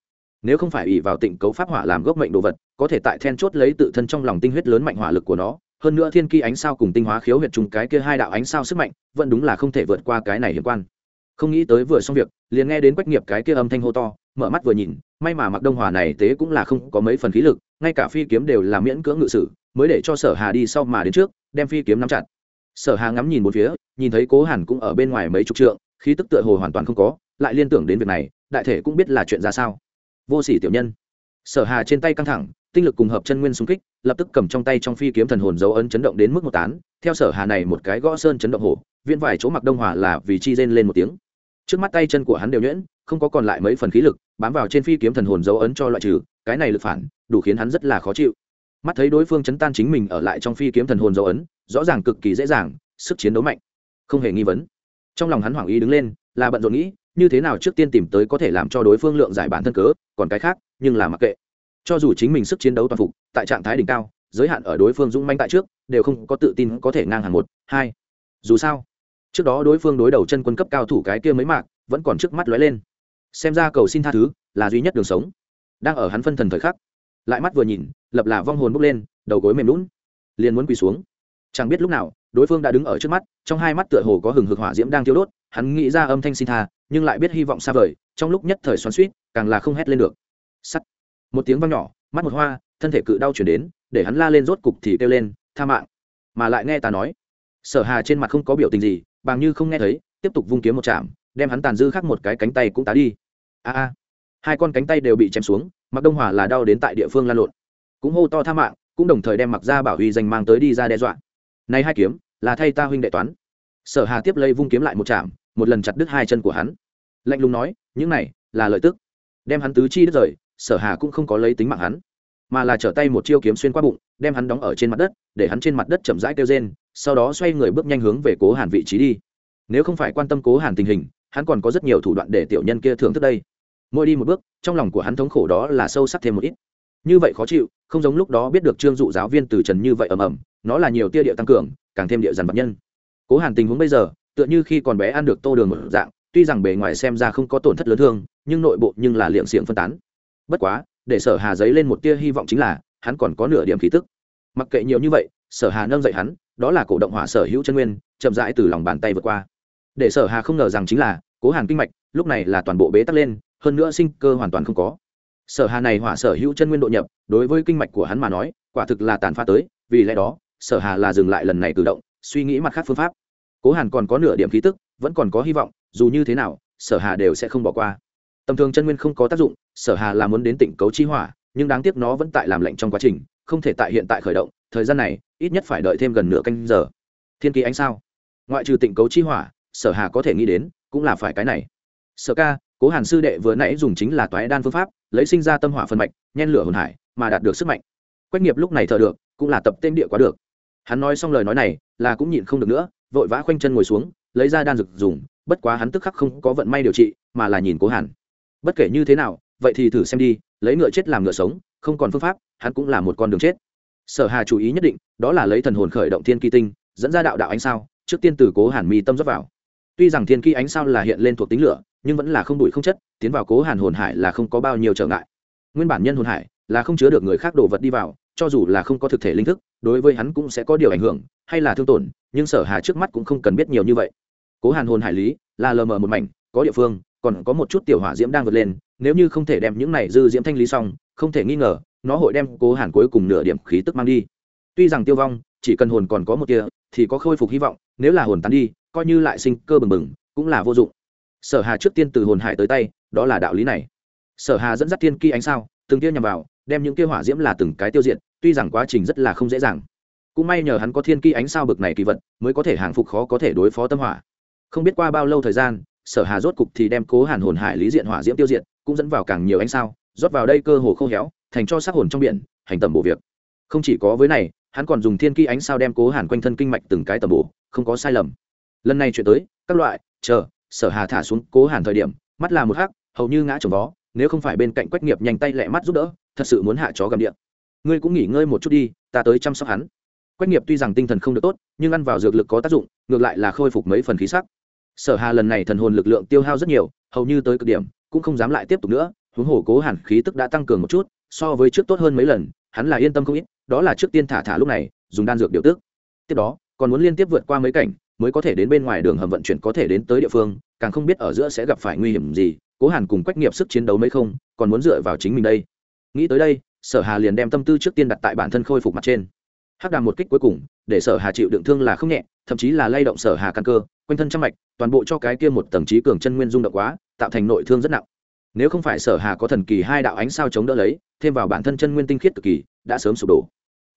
nếu không phải ỷ vào tịnh cấu pháp hỏa làm gốc mệnh đồ vật, có thể tại then chốt lấy tự thân trong lòng tinh huyết lớn mạnh hỏa lực của nó. Hơn nữa thiên kỳ ánh sao cùng tinh hóa khiếu huyệt trùng cái kia hai đạo ánh sao sức mạnh, vẫn đúng là không thể vượt qua cái này hiểm quan. Không nghĩ tới vừa xong việc, liền nghe đến quách nghiệp cái kia âm thanh hô to, mở mắt vừa nhìn, may mà mặc đông hòa này tế cũng là không có mấy phần khí lực, ngay cả phi kiếm đều là miễn cưỡng ngự sử, mới để cho sở hà đi sau mà đến trước, đem phi kiếm nắm chặt. Sở hà ngắm nhìn một phía, nhìn thấy cố hàn cũng ở bên ngoài mấy chục trượng, khí tức tựa hồ hoàn toàn không có, lại liên tưởng đến việc này, đại thể cũng biết là chuyện ra sao vô sỉ tiểu nhân. Sở hà trên tay căng thẳng, tinh lực cùng hợp chân nguyên xung kích, lập tức cầm trong tay trong phi kiếm thần hồn dấu ấn chấn động đến mức một tán. Theo sở hà này một cái gõ sơn chấn động hổ viên vải chỗ mặc đông hòa là vì chi rên lên một tiếng. Trước mắt tay chân của hắn đều nhuyễn, không có còn lại mấy phần khí lực, bám vào trên phi kiếm thần hồn dấu ấn cho loại trừ, cái này lực phản, đủ khiến hắn rất là khó chịu. Mắt thấy đối phương chấn tan chính mình ở lại trong phi kiếm thần hồn dấu ấn, rõ ràng cực kỳ dễ dàng, sức chiến đấu mạnh, không hề nghi vấn. Trong lòng hắn hoảng ý đứng lên, là bận rộn nghĩ như thế nào trước tiên tìm tới có thể làm cho đối phương lượng giải bản thân cớ, còn cái khác, nhưng là mặc kệ. Cho dù chính mình sức chiến đấu toàn phục, tại trạng thái đỉnh cao, giới hạn ở đối phương dũng manh tại trước, đều không có tự tin có thể ngang hàng một, hai. Dù sao, trước đó đối phương đối đầu chân quân cấp cao thủ cái kia mấy mạc, vẫn còn trước mắt lóe lên. Xem ra cầu xin tha thứ, là duy nhất đường sống. Đang ở hắn phân thần thời khắc, lại mắt vừa nhìn, lập là vong hồn bốc lên, đầu gối mềm lún, liền muốn quỳ xuống. Chẳng biết lúc nào, đối phương đã đứng ở trước mắt, trong hai mắt tựa hồ có hừng hực hỏa diễm đang thiêu đốt, hắn nghĩ ra âm thanh xin tha nhưng lại biết hy vọng xa vời, trong lúc nhất thời xoắn suýt càng là không hét lên được. Sắt. Một tiếng vang nhỏ, mắt một hoa, thân thể cự đau chuyển đến, để hắn la lên rốt cục thì kêu lên, tha mạng. Mà lại nghe ta nói. Sở hà trên mặt không có biểu tình gì, bằng như không nghe thấy, tiếp tục vung kiếm một chạm, đem hắn tàn dư khắc một cái cánh tay cũng tá đi. A a. Hai con cánh tay đều bị chém xuống mặc đông hòa là đau đến tại địa phương lan lộn. Cũng hô to tha mạng, cũng đồng thời đem mặc ra bảo huy danh mang tới đi ra đe dọa. Nay hai kiếm, là thay ta huynh đệ toán. Sở hà tiếp lấy vung kiếm lại một chạm một lần chặt đứt hai chân của hắn. Lạnh lùng nói, những này là lợi tức. Đem hắn tứ chi đứt rời, sở hà cũng không có lấy tính mạng hắn, mà là trở tay một chiêu kiếm xuyên qua bụng, đem hắn đóng ở trên mặt đất, để hắn trên mặt đất chậm rãi kêu rên, sau đó xoay người bước nhanh hướng về cố hàn vị trí đi. Nếu không phải quan tâm cố hàn tình hình, hắn còn có rất nhiều thủ đoạn để tiểu nhân kia thưởng thức đây. Mỗi đi một bước, trong lòng của hắn thống khổ đó là sâu sắc thêm một ít. Như vậy khó chịu, không giống lúc đó biết được trương dụ giáo viên từ trần như vậy ầm ầm, nó là nhiều tia địa tăng cường, càng thêm địa dàn vật nhân. Cố hàn tình huống bây giờ tựa như khi còn bé ăn được tô đường một dạng, tuy rằng bề ngoài xem ra không có tổn thất lớn thương, nhưng nội bộ nhưng là liệm xiềng phân tán. Bất quá, để sở hà giấy lên một tia hy vọng chính là, hắn còn có nửa điểm khí tức. Mặc kệ nhiều như vậy, sở hà nâng dậy hắn, đó là cổ động hỏa sở hữu chân nguyên, chậm rãi từ lòng bàn tay vượt qua. Để sở hà không ngờ rằng chính là, cố hàn kinh mạch, lúc này là toàn bộ bế tắc lên, hơn nữa sinh cơ hoàn toàn không có. Sở hà này hỏa sở hữu chân nguyên độ nhập, đối với kinh mạch của hắn mà nói, quả thực là tàn phá tới, vì lẽ đó, sở hà là dừng lại lần này cử động, suy nghĩ mặt khác phương pháp cố hàn còn có nửa điểm khí tức, vẫn còn có hy vọng, dù như thế nào, sở hà đều sẽ không bỏ qua. Tầm thường chân nguyên không có tác dụng, sở hà là muốn đến tỉnh cấu chi hỏa, nhưng đáng tiếc nó vẫn tại làm lạnh trong quá trình, không thể tại hiện tại khởi động, thời gian này, ít nhất phải đợi thêm gần nửa canh giờ. Thiên kỳ ánh sao? Ngoại trừ tỉnh cấu chi hỏa, sở hà có thể nghĩ đến, cũng là phải cái này. Sở ca, cố hàn sư đệ vừa nãy dùng chính là toái đan phương pháp, lấy sinh ra tâm hỏa phân mạch, nhen lửa hồn hải, mà đạt được sức mạnh. Quách nghiệp lúc này thờ được, cũng là tập tên địa quá được. Hắn nói xong lời nói này, là cũng nhịn không được nữa vội vã khoanh chân ngồi xuống, lấy ra đan dược dùng, bất quá hắn tức khắc không có vận may điều trị, mà là nhìn cố hàn. Bất kể như thế nào, vậy thì thử xem đi, lấy ngựa chết làm ngựa sống, không còn phương pháp, hắn cũng là một con đường chết. Sở hà chú ý nhất định, đó là lấy thần hồn khởi động thiên kỳ tinh, dẫn ra đạo đạo ánh sao, trước tiên từ cố hàn mi tâm dốc vào. Tuy rằng thiên kỳ ánh sao là hiện lên thuộc tính lửa, nhưng vẫn là không đủi không chất, tiến vào cố hàn hồn hải là không có bao nhiêu trở ngại. Nguyên bản nhân hồn hải là không chứa được người khác đồ vật đi vào, cho dù là không có thực thể linh thức, đối với hắn cũng sẽ có điều ảnh hưởng hay là thương tổn, nhưng sở hà trước mắt cũng không cần biết nhiều như vậy. Cố hàn hồn hải lý, là lờ mờ một mảnh, có địa phương, còn có một chút tiểu hỏa diễm đang vượt lên, nếu như không thể đem những này dư diễm thanh lý xong, không thể nghi ngờ, nó hội đem cố hàn cuối cùng nửa điểm khí tức mang đi. Tuy rằng tiêu vong, chỉ cần hồn còn có một tia, thì có khôi phục hy vọng, nếu là hồn tán đi, coi như lại sinh cơ bừng bừng, cũng là vô dụng. Sở hà trước tiên từ hồn hải tới tay, đó là đạo lý này. Sở hà dẫn dắt tiên kỳ ánh sao, từng kia nhằm vào, đem những kia hỏa diễm là từng cái tiêu diệt, tuy rằng quá trình rất là không dễ dàng cũng may nhờ hắn có thiên kỳ ánh sao bực này kỳ vật, mới có thể hàng phục khó có thể đối phó tâm hỏa. Không biết qua bao lâu thời gian, sở hà rốt cục thì đem cố hàn hồn hải lý diện hỏa diễm tiêu diệt, cũng dẫn vào càng nhiều ánh sao, rót vào đây cơ hồ khô héo, thành cho sắc hồn trong biển, hành tầm bộ việc. Không chỉ có với này, hắn còn dùng thiên kỳ ánh sao đem cố hàn quanh thân kinh mạch từng cái tầm bổ, không có sai lầm. Lần này chuyện tới, các loại, chờ, sở hà thả xuống cố hàn thời điểm, mắt là một hắc, hầu như ngã trồng vó, nếu không phải bên cạnh quách nghiệp nhanh tay lẹ mắt giúp đỡ, thật sự muốn hạ chó gầm điện ngươi cũng nghỉ ngơi một chút đi, ta tới chăm sóc hắn quách nghiệp tuy rằng tinh thần không được tốt, nhưng ăn vào dược lực có tác dụng, ngược lại là khôi phục mấy phần khí sắc. Sở hà lần này thần hồn lực lượng tiêu hao rất nhiều, hầu như tới cực điểm, cũng không dám lại tiếp tục nữa, huống hồ cố hẳn khí tức đã tăng cường một chút, so với trước tốt hơn mấy lần, hắn là yên tâm không ít, đó là trước tiên thả thả lúc này, dùng đan dược điều tức. Tiếp đó, còn muốn liên tiếp vượt qua mấy cảnh, mới có thể đến bên ngoài đường hầm vận chuyển có thể đến tới địa phương, càng không biết ở giữa sẽ gặp phải nguy hiểm gì, cố hàn cùng quách nghiệp sức chiến đấu mấy không, còn muốn dựa vào chính mình đây. Nghĩ tới đây, sở hà liền đem tâm tư trước tiên đặt tại bản thân khôi phục mặt trên hắc đàm một kích cuối cùng, để sở hà chịu đựng thương là không nhẹ, thậm chí là lay động sở hà căn cơ, quanh thân trăm mạch, toàn bộ cho cái kia một tầng trí cường chân nguyên dung động quá, tạo thành nội thương rất nặng. Nếu không phải sở hà có thần kỳ hai đạo ánh sao chống đỡ lấy, thêm vào bản thân chân nguyên tinh khiết cực kỳ, đã sớm sụp đổ.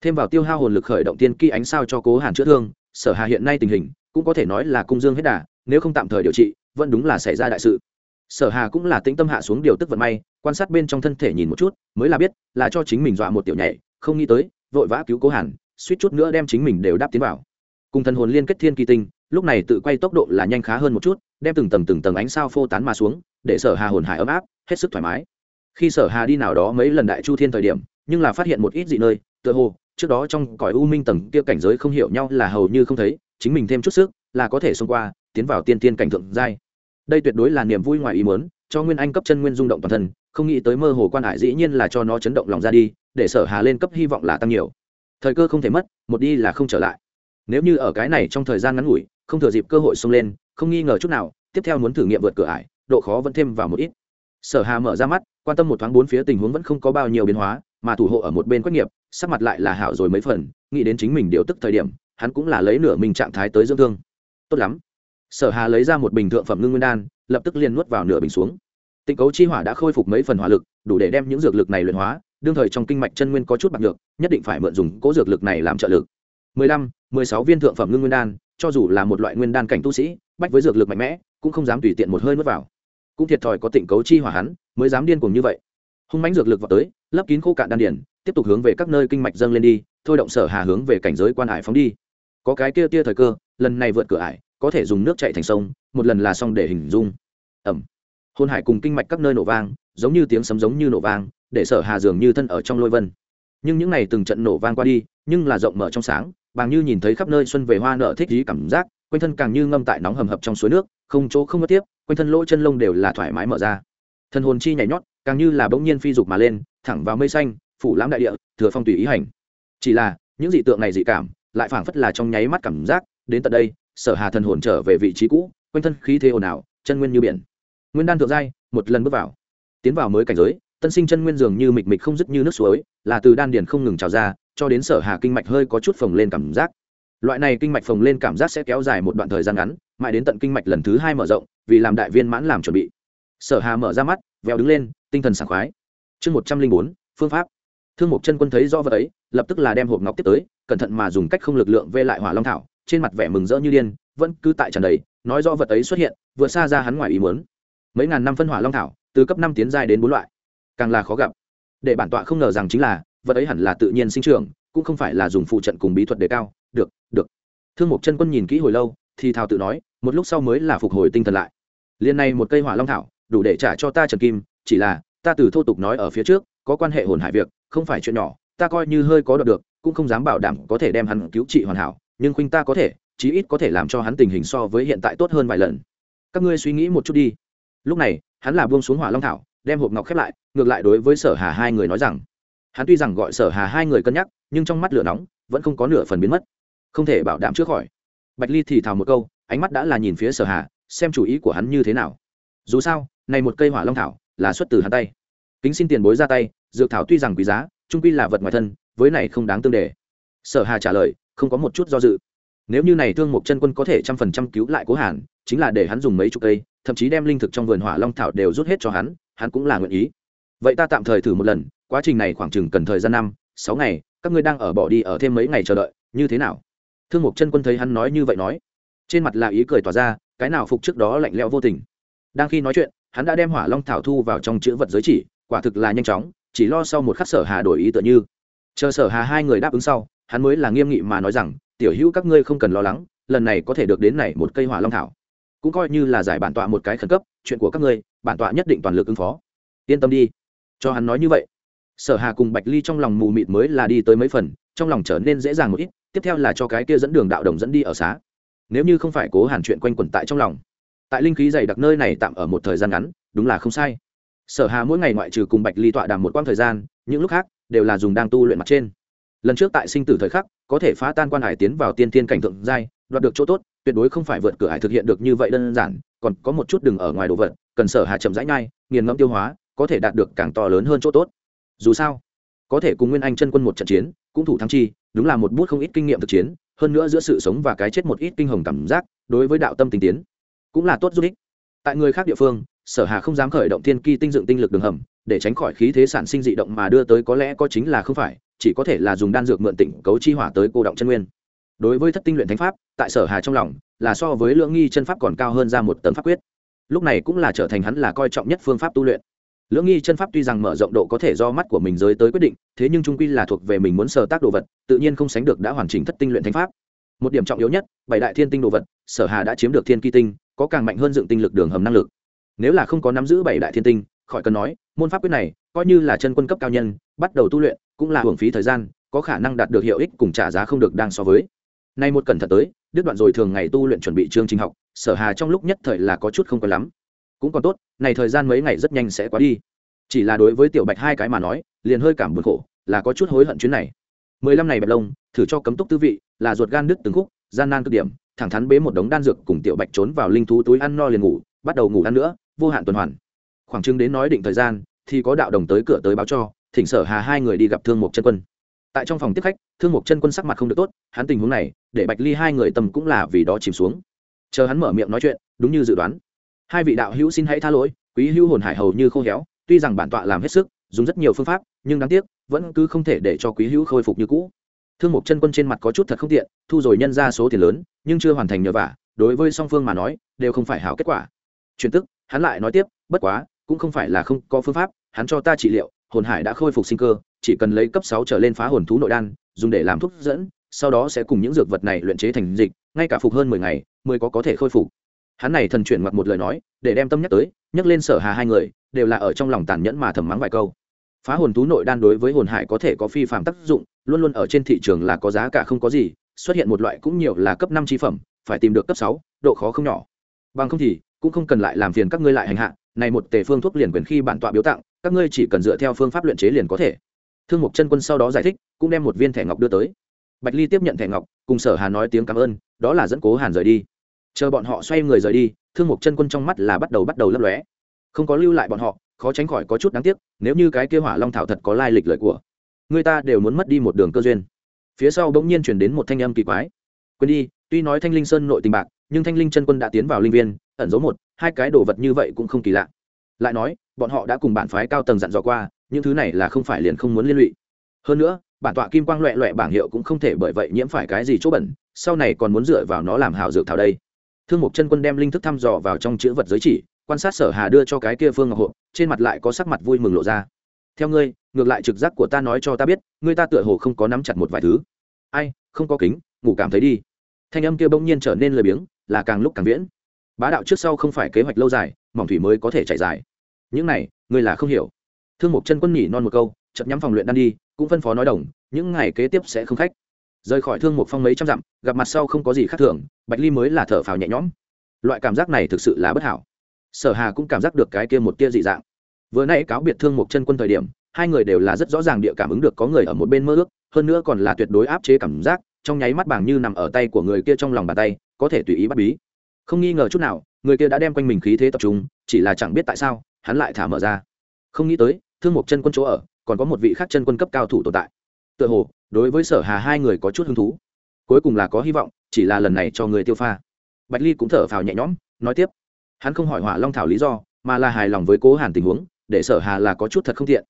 Thêm vào tiêu hao hồn lực khởi động tiên kỳ ánh sao cho cố hàn chữa thương, sở hà hiện nay tình hình cũng có thể nói là cung dương hết đà, nếu không tạm thời điều trị, vẫn đúng là xảy ra đại sự. Sở hà cũng là tĩnh tâm hạ xuống điều tức vận may, quan sát bên trong thân thể nhìn một chút, mới là biết là cho chính mình dọa một tiểu nhảy, không nghĩ tới, vội vã cứu cố hàn suýt chút nữa đem chính mình đều đáp tiến vào. Cùng thần hồn liên kết thiên kỳ tinh, lúc này tự quay tốc độ là nhanh khá hơn một chút, đem từng tầng từng tầng ánh sao phô tán mà xuống, để sở hà hồn hải ấm áp, hết sức thoải mái. Khi sở hà đi nào đó mấy lần đại chu thiên thời điểm, nhưng là phát hiện một ít dị nơi, tựa hồ, trước đó trong cõi u minh tầng kia cảnh giới không hiểu nhau là hầu như không thấy, chính mình thêm chút sức, là có thể xông qua, tiến vào tiên tiên cảnh thượng giai. Đây tuyệt đối là niềm vui ngoài ý muốn, cho nguyên anh cấp chân nguyên rung động toàn thân, không nghĩ tới mơ hồ quan hải dĩ nhiên là cho nó chấn động lòng ra đi, để sở hà lên cấp hy vọng là tăng nhiều thời cơ không thể mất, một đi là không trở lại. Nếu như ở cái này trong thời gian ngắn ngủi, không thừa dịp cơ hội xông lên, không nghi ngờ chút nào, tiếp theo muốn thử nghiệm vượt cửa ải, độ khó vẫn thêm vào một ít. Sở hà mở ra mắt, quan tâm một thoáng bốn phía tình huống vẫn không có bao nhiêu biến hóa, mà thủ hộ ở một bên quách nghiệp, sắc mặt lại là hảo rồi mấy phần, nghĩ đến chính mình điều tức thời điểm, hắn cũng là lấy nửa mình trạng thái tới dưỡng thương. Tốt lắm. Sở hà lấy ra một bình thượng phẩm ngưng nguyên đan, lập tức liền nuốt vào nửa bình xuống. Tịnh cấu chi hỏa đã khôi phục mấy phần hỏa lực, đủ để đem những dược lực này luyện hóa đương thời trong kinh mạch chân nguyên có chút bạc được nhất định phải mượn dùng cố dược lực này làm trợ lực. 15, 16 viên thượng phẩm ngưng nguyên đan cho dù là một loại nguyên đan cảnh tu sĩ bách với dược lực mạnh mẽ cũng không dám tùy tiện một hơi nuốt vào. Cũng thiệt thòi có tịnh cấu chi hỏa hắn mới dám điên cuồng như vậy. Hung mãnh dược lực vào tới lấp kín khô cạn đan điển tiếp tục hướng về các nơi kinh mạch dâng lên đi thôi động sở hà hướng về cảnh giới quan hải phóng đi. Có cái kia tia thời cơ lần này vượt cửa ải có thể dùng nước chạy thành sông một lần là xong để hình dung. Ẩm. Hôn hải cùng kinh mạch các nơi nổ vang giống như tiếng sấm giống như nổ vang để sở hà dường như thân ở trong lôi vân. Nhưng những ngày từng trận nổ vang qua đi, nhưng là rộng mở trong sáng bằng như nhìn thấy khắp nơi xuân về hoa nở thích ý cảm giác, quanh thân càng như ngâm tại nóng hầm hập trong suối nước, không chỗ không mất tiếp, quanh thân lỗ chân lông đều là thoải mái mở ra. Thân hồn chi nhảy nhót, càng như là bỗng nhiên phi dục mà lên, thẳng vào mây xanh, phủ lãm đại địa, thừa phong tùy ý hành. Chỉ là, những dị tượng này dị cảm, lại phảng phất là trong nháy mắt cảm giác, đến tận đây, sở hà thần hồn trở về vị trí cũ, quanh thân khí thế ồn ào, chân nguyên như biển. Nguyên đan thượng giai, một lần bước vào. Tiến vào mới cảnh giới tân sinh chân nguyên dường như mịch mịch không dứt như nước suối, là từ đan điền không ngừng trào ra, cho đến sở hà kinh mạch hơi có chút phồng lên cảm giác. Loại này kinh mạch phồng lên cảm giác sẽ kéo dài một đoạn thời gian ngắn, mãi đến tận kinh mạch lần thứ hai mở rộng, vì làm đại viên mãn làm chuẩn bị. Sở hà mở ra mắt vèo đứng lên, tinh thần sảng khoái. Chương một trăm linh bốn, phương pháp. Thương mục chân quân thấy do vật ấy, lập tức là đem hộp ngọc tiếp tới, cẩn thận mà dùng cách không lực lượng vê lại hỏa long thảo, trên mặt vẻ mừng rỡ như điên, vẫn cứ tại tràn đầy, nói do vật ấy xuất hiện, vừa xa ra hắn ngoài ý muốn. Mấy ngàn năm phân hỏa long thảo, từ cấp năm tiến dài đến bốn loại càng là khó gặp. Để bản tọa không ngờ rằng chính là, vật ấy hẳn là tự nhiên sinh trưởng, cũng không phải là dùng phụ trận cùng bí thuật đề cao. Được được. Thương mục chân quân nhìn kỹ hồi lâu, thì thào tự nói, một lúc sau mới là phục hồi tinh thần lại. Liên này một cây hỏa long thảo, đủ để trả cho ta trần kim, chỉ là, ta từ thô tục nói ở phía trước, có quan hệ hồn hại việc, không phải chuyện nhỏ, ta coi như hơi có đọc được, cũng không dám bảo đảm có thể đem hắn cứu trị hoàn hảo, nhưng khuynh ta có thể, chí ít có thể làm cho hắn tình hình so với hiện tại tốt hơn vài lần. Các ngươi suy nghĩ một chút đi. Lúc này, hắn là buông xuống hỏa long thảo đem hộp ngọc khép lại, ngược lại đối với sở hà hai người nói rằng, hắn tuy rằng gọi sở hà hai người cân nhắc, nhưng trong mắt lửa nóng, vẫn không có nửa phần biến mất, không thể bảo đảm trước khỏi. Bạch ly thì thào một câu, ánh mắt đã là nhìn phía sở hà, xem chủ ý của hắn như thế nào. Dù sao, này một cây hỏa long thảo là xuất từ hắn tay. Kính xin tiền bối ra tay, dược thảo tuy rằng quý giá trung quy là vật ngoài thân, với này không đáng tương đề. Sở hà trả lời, không có một chút do dự. Nếu như này thương một chân quân có thể trăm phần trăm cứu lại cố hàn, chính là để hắn dùng mấy chục cây, thậm chí đem linh thực trong vườn hỏa long thảo đều rút hết cho hắn hắn cũng là nguyện ý. Vậy ta tạm thời thử một lần, quá trình này khoảng chừng cần thời gian năm, sáu ngày, các ngươi đang ở bỏ đi ở thêm mấy ngày chờ đợi, như thế nào? Thương mục chân quân thấy hắn nói như vậy nói, trên mặt là ý cười tỏa ra, cái nào phục trước đó lạnh lẽo vô tình. Đang khi nói chuyện, hắn đã đem hỏa long thảo thu vào trong chữ vật giới chỉ, quả thực là nhanh chóng, chỉ lo sau một khắc sở hà đổi ý tựa như. Chờ sở hà hai người đáp ứng sau, hắn mới là nghiêm nghị mà nói rằng, tiểu hữu các ngươi không cần lo lắng, lần này có thể được đến này một cây hỏa long thảo cũng coi như là giải bản tọa một cái khẩn cấp, chuyện của các ngươi, bản tọa nhất định toàn lực ứng phó. Yên tâm đi. Cho hắn nói như vậy. Sở hà cùng bạch ly trong lòng mù mịt mới là đi tới mấy phần, trong lòng trở nên dễ dàng một ít, tiếp theo là cho cái kia dẫn đường đạo đồng dẫn đi ở xá. Nếu như không phải cố hàn chuyện quanh quẩn tại trong lòng, tại linh khí dày đặc nơi này tạm ở một thời gian ngắn, đúng là không sai. Sở hà mỗi ngày ngoại trừ cùng bạch ly tọa đàm một quãng thời gian, những lúc khác, đều là dùng đang tu luyện mặt trên. Lần trước tại sinh tử thời khắc, có thể phá tan quan hải tiến vào tiên thiên cảnh thượng giai, đoạt được chỗ tốt tuyệt đối không phải vượt cửa hải thực hiện được như vậy đơn giản, còn có một chút đừng ở ngoài đồ vật, cần sở hà chậm rãi nhai, nghiền ngẫm tiêu hóa, có thể đạt được càng to lớn hơn chỗ tốt. Dù sao, có thể cùng nguyên anh chân quân một trận chiến, cũng thủ thắng chi, đúng là một bút không ít kinh nghiệm thực chiến, hơn nữa giữa sự sống và cái chết một ít kinh hồng cảm giác, đối với đạo tâm tinh tiến, cũng là tốt giúp ích. Tại người khác địa phương, sở hà không dám khởi động thiên kỳ tinh dựng tinh lực đường hầm, để tránh khỏi khí thế sản sinh dị động mà đưa tới có lẽ có chính là không phải, chỉ có thể là dùng đan dược mượn tỉnh cấu chi hỏa tới cô động chân nguyên đối với thất tinh luyện thánh pháp, tại sở hà trong lòng, là so với lưỡng nghi chân pháp còn cao hơn ra một tấm pháp quyết. Lúc này cũng là trở thành hắn là coi trọng nhất phương pháp tu luyện. Lưỡng nghi chân pháp tuy rằng mở rộng độ có thể do mắt của mình giới tới quyết định, thế nhưng trung quy là thuộc về mình muốn sờ tác đồ vật, tự nhiên không sánh được đã hoàn chỉnh thất tinh luyện thánh pháp. Một điểm trọng yếu nhất, bảy đại thiên tinh đồ vật, sở hà đã chiếm được thiên kỳ tinh, có càng mạnh hơn dựng tinh lực đường hầm năng lực. Nếu là không có nắm giữ bảy đại thiên tinh, khỏi cần nói, môn pháp quyết này coi như là chân quân cấp cao nhân, bắt đầu tu luyện, cũng là hưởng phí thời gian, có khả năng đạt được hiệu ích cùng trả giá không được đang so với nay một cẩn thận tới, đứt đoạn rồi thường ngày tu luyện chuẩn bị chương trình học, sở hà trong lúc nhất thời là có chút không có lắm. Cũng còn tốt, này thời gian mấy ngày rất nhanh sẽ qua đi. Chỉ là đối với tiểu bạch hai cái mà nói, liền hơi cảm buồn khổ, là có chút hối hận chuyến này. Mười lăm này bạch lông, thử cho cấm túc tư vị, là ruột gan đứt từng khúc, gian nan cực điểm, thẳng thắn bế một đống đan dược cùng tiểu bạch trốn vào linh thú túi ăn no liền ngủ, bắt đầu ngủ ăn nữa, vô hạn tuần hoàn. Khoảng chừng đến nói định thời gian, thì có đạo đồng tới cửa tới báo cho, thỉnh sở hà hai người đi gặp thương mục chân quân. Tại trong phòng tiếp khách, thương mục chân quân sắc mặt không được tốt, hắn tình huống này để bạch ly hai người tâm cũng là vì đó chìm xuống. Chờ hắn mở miệng nói chuyện, đúng như dự đoán. Hai vị đạo hữu xin hãy tha lỗi, quý hữu hồn hải hầu như khô héo, tuy rằng bản tọa làm hết sức, dùng rất nhiều phương pháp, nhưng đáng tiếc, vẫn cứ không thể để cho quý hữu khôi phục như cũ. Thương mục chân quân trên mặt có chút thật không tiện, thu rồi nhân ra số tiền lớn, nhưng chưa hoàn thành nhờ vả, đối với song phương mà nói, đều không phải hảo kết quả. Chuyển tức, hắn lại nói tiếp, bất quá, cũng không phải là không có phương pháp, hắn cho ta trị liệu, hồn hải đã khôi phục sinh cơ, chỉ cần lấy cấp sáu trở lên phá hồn thú nội đan, dùng để làm thuốc dẫn sau đó sẽ cùng những dược vật này luyện chế thành dịch, ngay cả phục hơn mười ngày mới có có thể khôi phục. Hắn này thần chuyển mặc một lời nói, để đem tâm nhắc tới, nhắc lên sở hà hai người, đều là ở trong lòng tàn nhẫn mà thầm mắng vài câu. Phá hồn thú nội đan đối với hồn hải có thể có phi phạm tác dụng, luôn luôn ở trên thị trường là có giá cả không có gì, xuất hiện một loại cũng nhiều là cấp năm chi phẩm, phải tìm được cấp sáu, độ khó không nhỏ. Bằng không thì, cũng không cần lại làm phiền các ngươi lại hành hạ, này một tề phương thuốc liền quyền khi bản tọa biếu tặng, các ngươi chỉ cần dựa theo phương pháp luyện chế liền có thể. Thương mục chân quân sau đó giải thích, cũng đem một viên thẻ ngọc đưa tới bạch ly tiếp nhận thẻ ngọc, cùng sở hà nói tiếng cảm ơn, đó là dẫn cố hàn rời đi. Chờ bọn họ xoay người rời đi, thương mục chân quân trong mắt là bắt đầu bắt đầu lấp lóe. Không có lưu lại bọn họ, khó tránh khỏi có chút đáng tiếc, nếu như cái kia hỏa long thảo thật có lai lịch lời của, người ta đều muốn mất đi một đường cơ duyên. Phía sau bỗng nhiên chuyển đến một thanh âm kỳ quái. Quên đi, tuy nói thanh linh sơn nội tình bạc, nhưng thanh linh chân quân đã tiến vào linh viên, ẩn giấu một, hai cái đồ vật như vậy cũng không kỳ lạ. Lại nói, bọn họ đã cùng bản phái cao tầng dặn dò qua, những thứ này là không phải liền không muốn liên lụy. Hơn nữa bản tọa kim quang loẹ loẹ bảng hiệu cũng không thể bởi vậy nhiễm phải cái gì chỗ bẩn, sau này còn muốn dựa vào nó làm hào dược thảo đây. Thương mục chân quân đem linh thức thăm dò vào trong chữ vật giới chỉ, quan sát sở hà đưa cho cái kia phương ngọc hộ trên mặt lại có sắc mặt vui mừng lộ ra. Theo ngươi, ngược lại trực giác của ta nói cho ta biết, ngươi ta tựa hồ không có nắm chặt một vài thứ. Ai, không có kính, ngủ cảm thấy đi. Thanh âm kia bỗng nhiên trở nên lười biếng, là càng lúc càng viễn. Bá đạo trước sau không phải kế hoạch lâu dài, mỏng thủy mới có thể chạy dài. Những này, ngươi là không hiểu. Thương mục chân quân nhỉ non một câu chậm nhắm phòng luyện đan đi, cũng phân phó nói đồng, những ngày kế tiếp sẽ không khách. Rời khỏi thương mục phong mấy trăm dặm, gặp mặt sau không có gì khác thường, bạch ly mới là thở phào nhẹ nhõm. Loại cảm giác này thực sự là bất hảo. Sở hà cũng cảm giác được cái kia một tia dị dạng. Vừa nay cáo biệt thương mục chân quân thời điểm, hai người đều là rất rõ ràng địa cảm ứng được có người ở một bên mơ ước, hơn nữa còn là tuyệt đối áp chế cảm giác, trong nháy mắt bằng như nằm ở tay của người kia trong lòng bàn tay, có thể tùy ý bắt bí. Không nghi ngờ chút nào, người kia đã đem quanh mình khí thế tập trung, chỉ là chẳng biết tại sao, hắn lại thả mở ra. Không nghĩ tới, thương mục chân quân chỗ ở còn có một vị khác chân quân cấp cao thủ tồn tại. Tựa hồ, đối với sở hà hai người có chút hứng thú. Cuối cùng là có hy vọng, chỉ là lần này cho người tiêu pha. Bạch ly cũng thở phào nhẹ nhõm, nói tiếp. Hắn không hỏi hỏa long thảo lý do, mà là hài lòng với cố hàn tình huống, để sở hà là có chút thật không thiện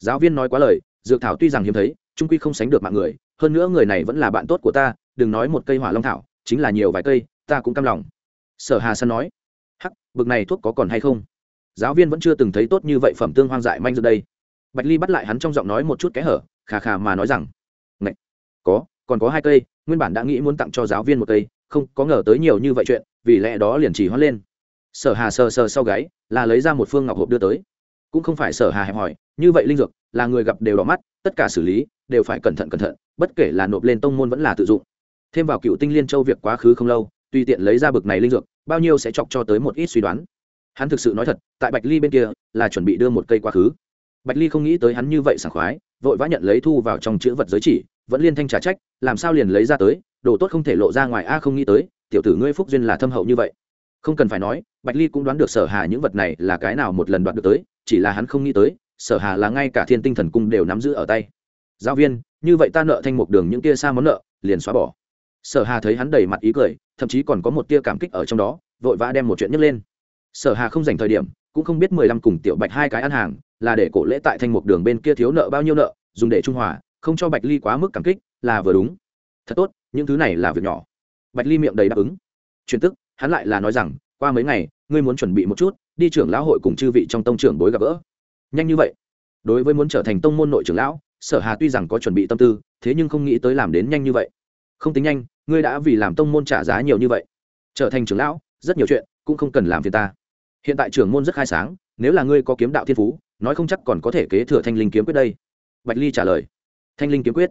giáo viên nói quá lời, dược thảo tuy rằng hiếm thấy, trung quy không sánh được mạng người, hơn nữa người này vẫn là bạn tốt của ta, đừng nói một cây hỏa long thảo, chính là nhiều vài cây, ta cũng cam lòng. Sở hà săn nói. Hắc, bực này thuốc có còn hay không? Giáo viên vẫn chưa từng thấy tốt như vậy phẩm tương hoang dại manh giờ đây bạch ly bắt lại hắn trong giọng nói một chút kẽ hở, khà khà mà nói rằng, Ngậy! có, còn có hai cây, nguyên bản đã nghĩ muốn tặng cho giáo viên một cây, không, có ngờ tới nhiều như vậy chuyện, vì lẽ đó liền chỉ hoãn lên. Sở hà sờ sờ sau gáy, là lấy ra một phương ngọc hộp đưa tới. Cũng không phải sở hà hẹp hỏi, như vậy linh dược, là người gặp đều đỏ mắt, tất cả xử lý, đều phải cẩn thận cẩn thận, bất kể là nộp lên tông môn vẫn là tự dụng. Thêm vào cựu tinh liên châu việc quá khứ không lâu, tùy tiện lấy ra bực này linh dược, bao nhiêu sẽ chọc cho tới một ít suy đoán. Hắn thực sự nói thật, tại bạch ly bên kia, là chuẩn bị đưa một cây quá khứ bạch ly không nghĩ tới hắn như vậy sảng khoái, vội vã nhận lấy thu vào trong chữ vật giới chỉ, vẫn liên thanh trả trách, làm sao liền lấy ra tới, đồ tốt không thể lộ ra ngoài a, không nghĩ tới, tiểu tử ngươi phúc duyên là thâm hậu như vậy. Không cần phải nói, bạch ly cũng đoán được sở hà những vật này là cái nào một lần đoạt được tới, chỉ là hắn không nghĩ tới, sở hà là ngay cả thiên tinh thần cung đều nắm giữ ở tay. Giáo viên, như vậy ta nợ thanh một đường những kia xa món nợ, liền xóa bỏ. Sở hà thấy hắn đầy mặt ý cười, thậm chí còn có một tia cảm kích ở trong đó, vội vã đem một chuyện nhấc lên. Sở hà không dành thời điểm cũng không biết mười lăm cùng tiểu bạch hai cái ăn hàng, là để cổ lễ tại thanh một đường bên kia thiếu nợ bao nhiêu nợ, dùng để trung hòa, không cho bạch ly quá mức cảm kích, là vừa đúng. Thật tốt, những thứ này là việc nhỏ. Bạch ly miệng đầy đáp ứng. Truyền tức, hắn lại là nói rằng, qua mấy ngày, ngươi muốn chuẩn bị một chút, đi trưởng lão hội cùng chư vị trong tông trưởng bối gặp gỡ. Nhanh như vậy. Đối với muốn trở thành tông môn nội trưởng lão, sở hà tuy rằng có chuẩn bị tâm tư, thế nhưng không nghĩ tới làm đến nhanh như vậy. Không tính nhanh, ngươi đã vì làm tông môn trả giá nhiều như vậy. Trở thành trưởng lão, rất nhiều chuyện, cũng không cần làm phiền ta hiện tại trưởng môn rất khai sáng, nếu là ngươi có kiếm đạo thiên phú, nói không chắc còn có thể kế thừa thanh linh kiếm quyết đây. Bạch ly trả lời. Thanh linh kiếm quyết.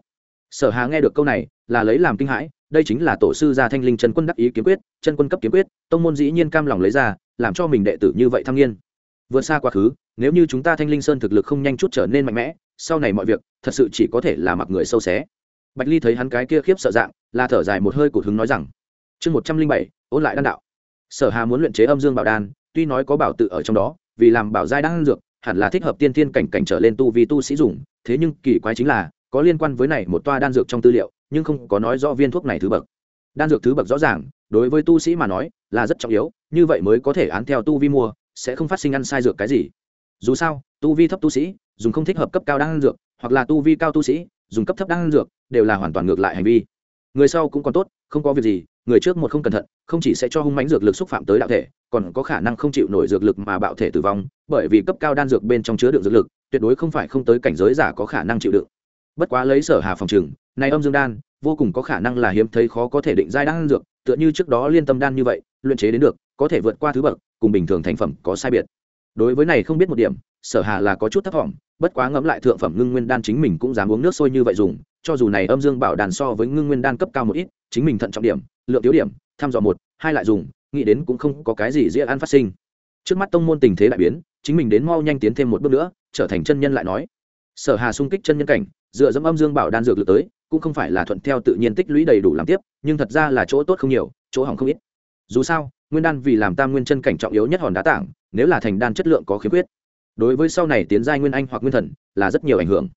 Sở hà nghe được câu này, là lấy làm kinh hãi, đây chính là tổ sư gia thanh linh chân quân đắc ý kiếm quyết, chân quân cấp kiếm quyết, tông môn dĩ nhiên cam lòng lấy ra, làm cho mình đệ tử như vậy thăng nghiên. Vượt xa quá khứ, nếu như chúng ta thanh linh sơn thực lực không nhanh chút trở nên mạnh mẽ, sau này mọi việc, thật sự chỉ có thể là mặc người sâu xé. Bạch ly thấy hắn cái kia khiếp sợ dạng, là thở dài một hơi cổ hứng nói rằng, chương một trăm linh bảy, ôn lại đan đạo. Sở hà muốn luyện chế âm dương bảo đan tuy nói có bảo tự ở trong đó, vì làm bảo giai đan dược, hẳn là thích hợp tiên thiên cảnh cảnh trở lên tu vì tu sĩ dùng, thế nhưng kỳ quái chính là, có liên quan với này một toa đan dược trong tư liệu, nhưng không có nói rõ viên thuốc này thứ bậc. Đan dược thứ bậc rõ ràng, đối với tu sĩ mà nói, là rất trọng yếu, như vậy mới có thể án theo tu vi mua, sẽ không phát sinh ăn sai dược cái gì. Dù sao, tu vi thấp tu sĩ, dùng không thích hợp cấp cao đan dược, hoặc là tu vi cao tu sĩ, dùng cấp thấp đan dược, đều là hoàn toàn ngược lại hành vi. Người sau cũng còn tốt, không có việc gì người trước một không cẩn thận, không chỉ sẽ cho hung mãnh dược lực xúc phạm tới đạo thể, còn có khả năng không chịu nổi dược lực mà bạo thể tử vong, bởi vì cấp cao đan dược bên trong chứa đựng dược lực, tuyệt đối không phải không tới cảnh giới giả có khả năng chịu đựng bất quá lấy sở hà phòng trừng này âm dương đan, vô cùng có khả năng là hiếm thấy khó có thể định giai đan dược, tựa như trước đó liên tâm đan như vậy, luyện chế đến được, có thể vượt qua thứ bậc, cùng bình thường thành phẩm có sai biệt đối với này không biết một điểm, sở hà là có chút thấp thỏm. bất quá ngẫm lại thượng phẩm ngưng nguyên đan chính mình cũng dám uống nước sôi như vậy dùng cho dù này âm dương bảo đàn so với ngưng nguyên đan cấp cao một ít, chính mình thận trọng điểm, lượng thiếu điểm thăm dò một, hai lại dùng, nghĩ đến cũng không có cái gì dễ ăn phát sinh. Trước mắt tông môn tình thế đại biến, chính mình đến mau nhanh tiến thêm một bước nữa, trở thành chân nhân lại nói. Sở hà sung kích chân nhân cảnh, dựa dẫm âm dương bảo đan dược lực tới, cũng không phải là thuận theo tự nhiên tích lũy đầy đủ làm tiếp, nhưng thật ra là chỗ tốt không nhiều, chỗ hỏng không ít. Dù sao, nguyên đan vì làm tam nguyên chân cảnh trọng yếu nhất hòn đá tảng, nếu là thành đan chất lượng có khiếm khuyết. Đối với sau này tiến giai nguyên anh hoặc nguyên thần, là rất nhiều ảnh hưởng.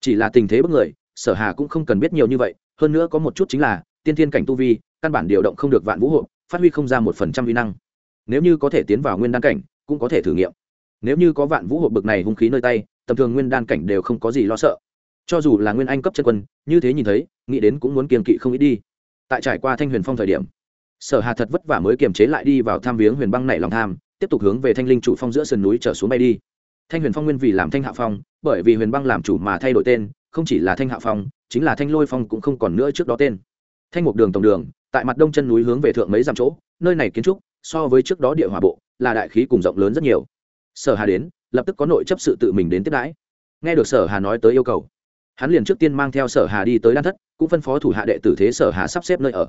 Chỉ là tình thế bất người sở hà cũng không cần biết nhiều như vậy, hơn nữa có một chút chính là, tiên thiên cảnh tu vi, căn bản điều động không được vạn vũ hộ, phát huy không ra một phần trăm vi năng. Nếu như có thể tiến vào nguyên đan cảnh, cũng có thể thử nghiệm. Nếu như có vạn vũ hộ bực này hung khí nơi tay, tầm thường nguyên đan cảnh đều không có gì lo sợ. Cho dù là nguyên anh cấp chân quân, như thế nhìn thấy, nghĩ đến cũng muốn kiềm kỵ không ít đi. Tại trải qua thanh huyền phong thời điểm, sở hà thật vất vả mới kiềm chế lại đi vào tham viếng huyền băng này lòng tham, tiếp tục hướng về thanh linh chủ phong giữa sườn núi trở xuống bay đi. Thanh huyền phong nguyên vì làm thanh hạ phong, bởi vì huyền băng làm chủ mà thay đổi tên không chỉ là thanh hạ phong, chính là thanh lôi phong cũng không còn nữa trước đó tên. Thanh mục đường tổng đường, tại mặt đông chân núi hướng về thượng mấy dặm chỗ, nơi này kiến trúc, so với trước đó địa hỏa bộ, là đại khí cùng rộng lớn rất nhiều. Sở hà đến, lập tức có nội chấp sự tự mình đến tiếp đãi. Nghe được sở hà nói tới yêu cầu, hắn liền trước tiên mang theo sở hà đi tới đan thất, cũng phân phó thủ hạ đệ tử thế sở hà sắp xếp nơi ở.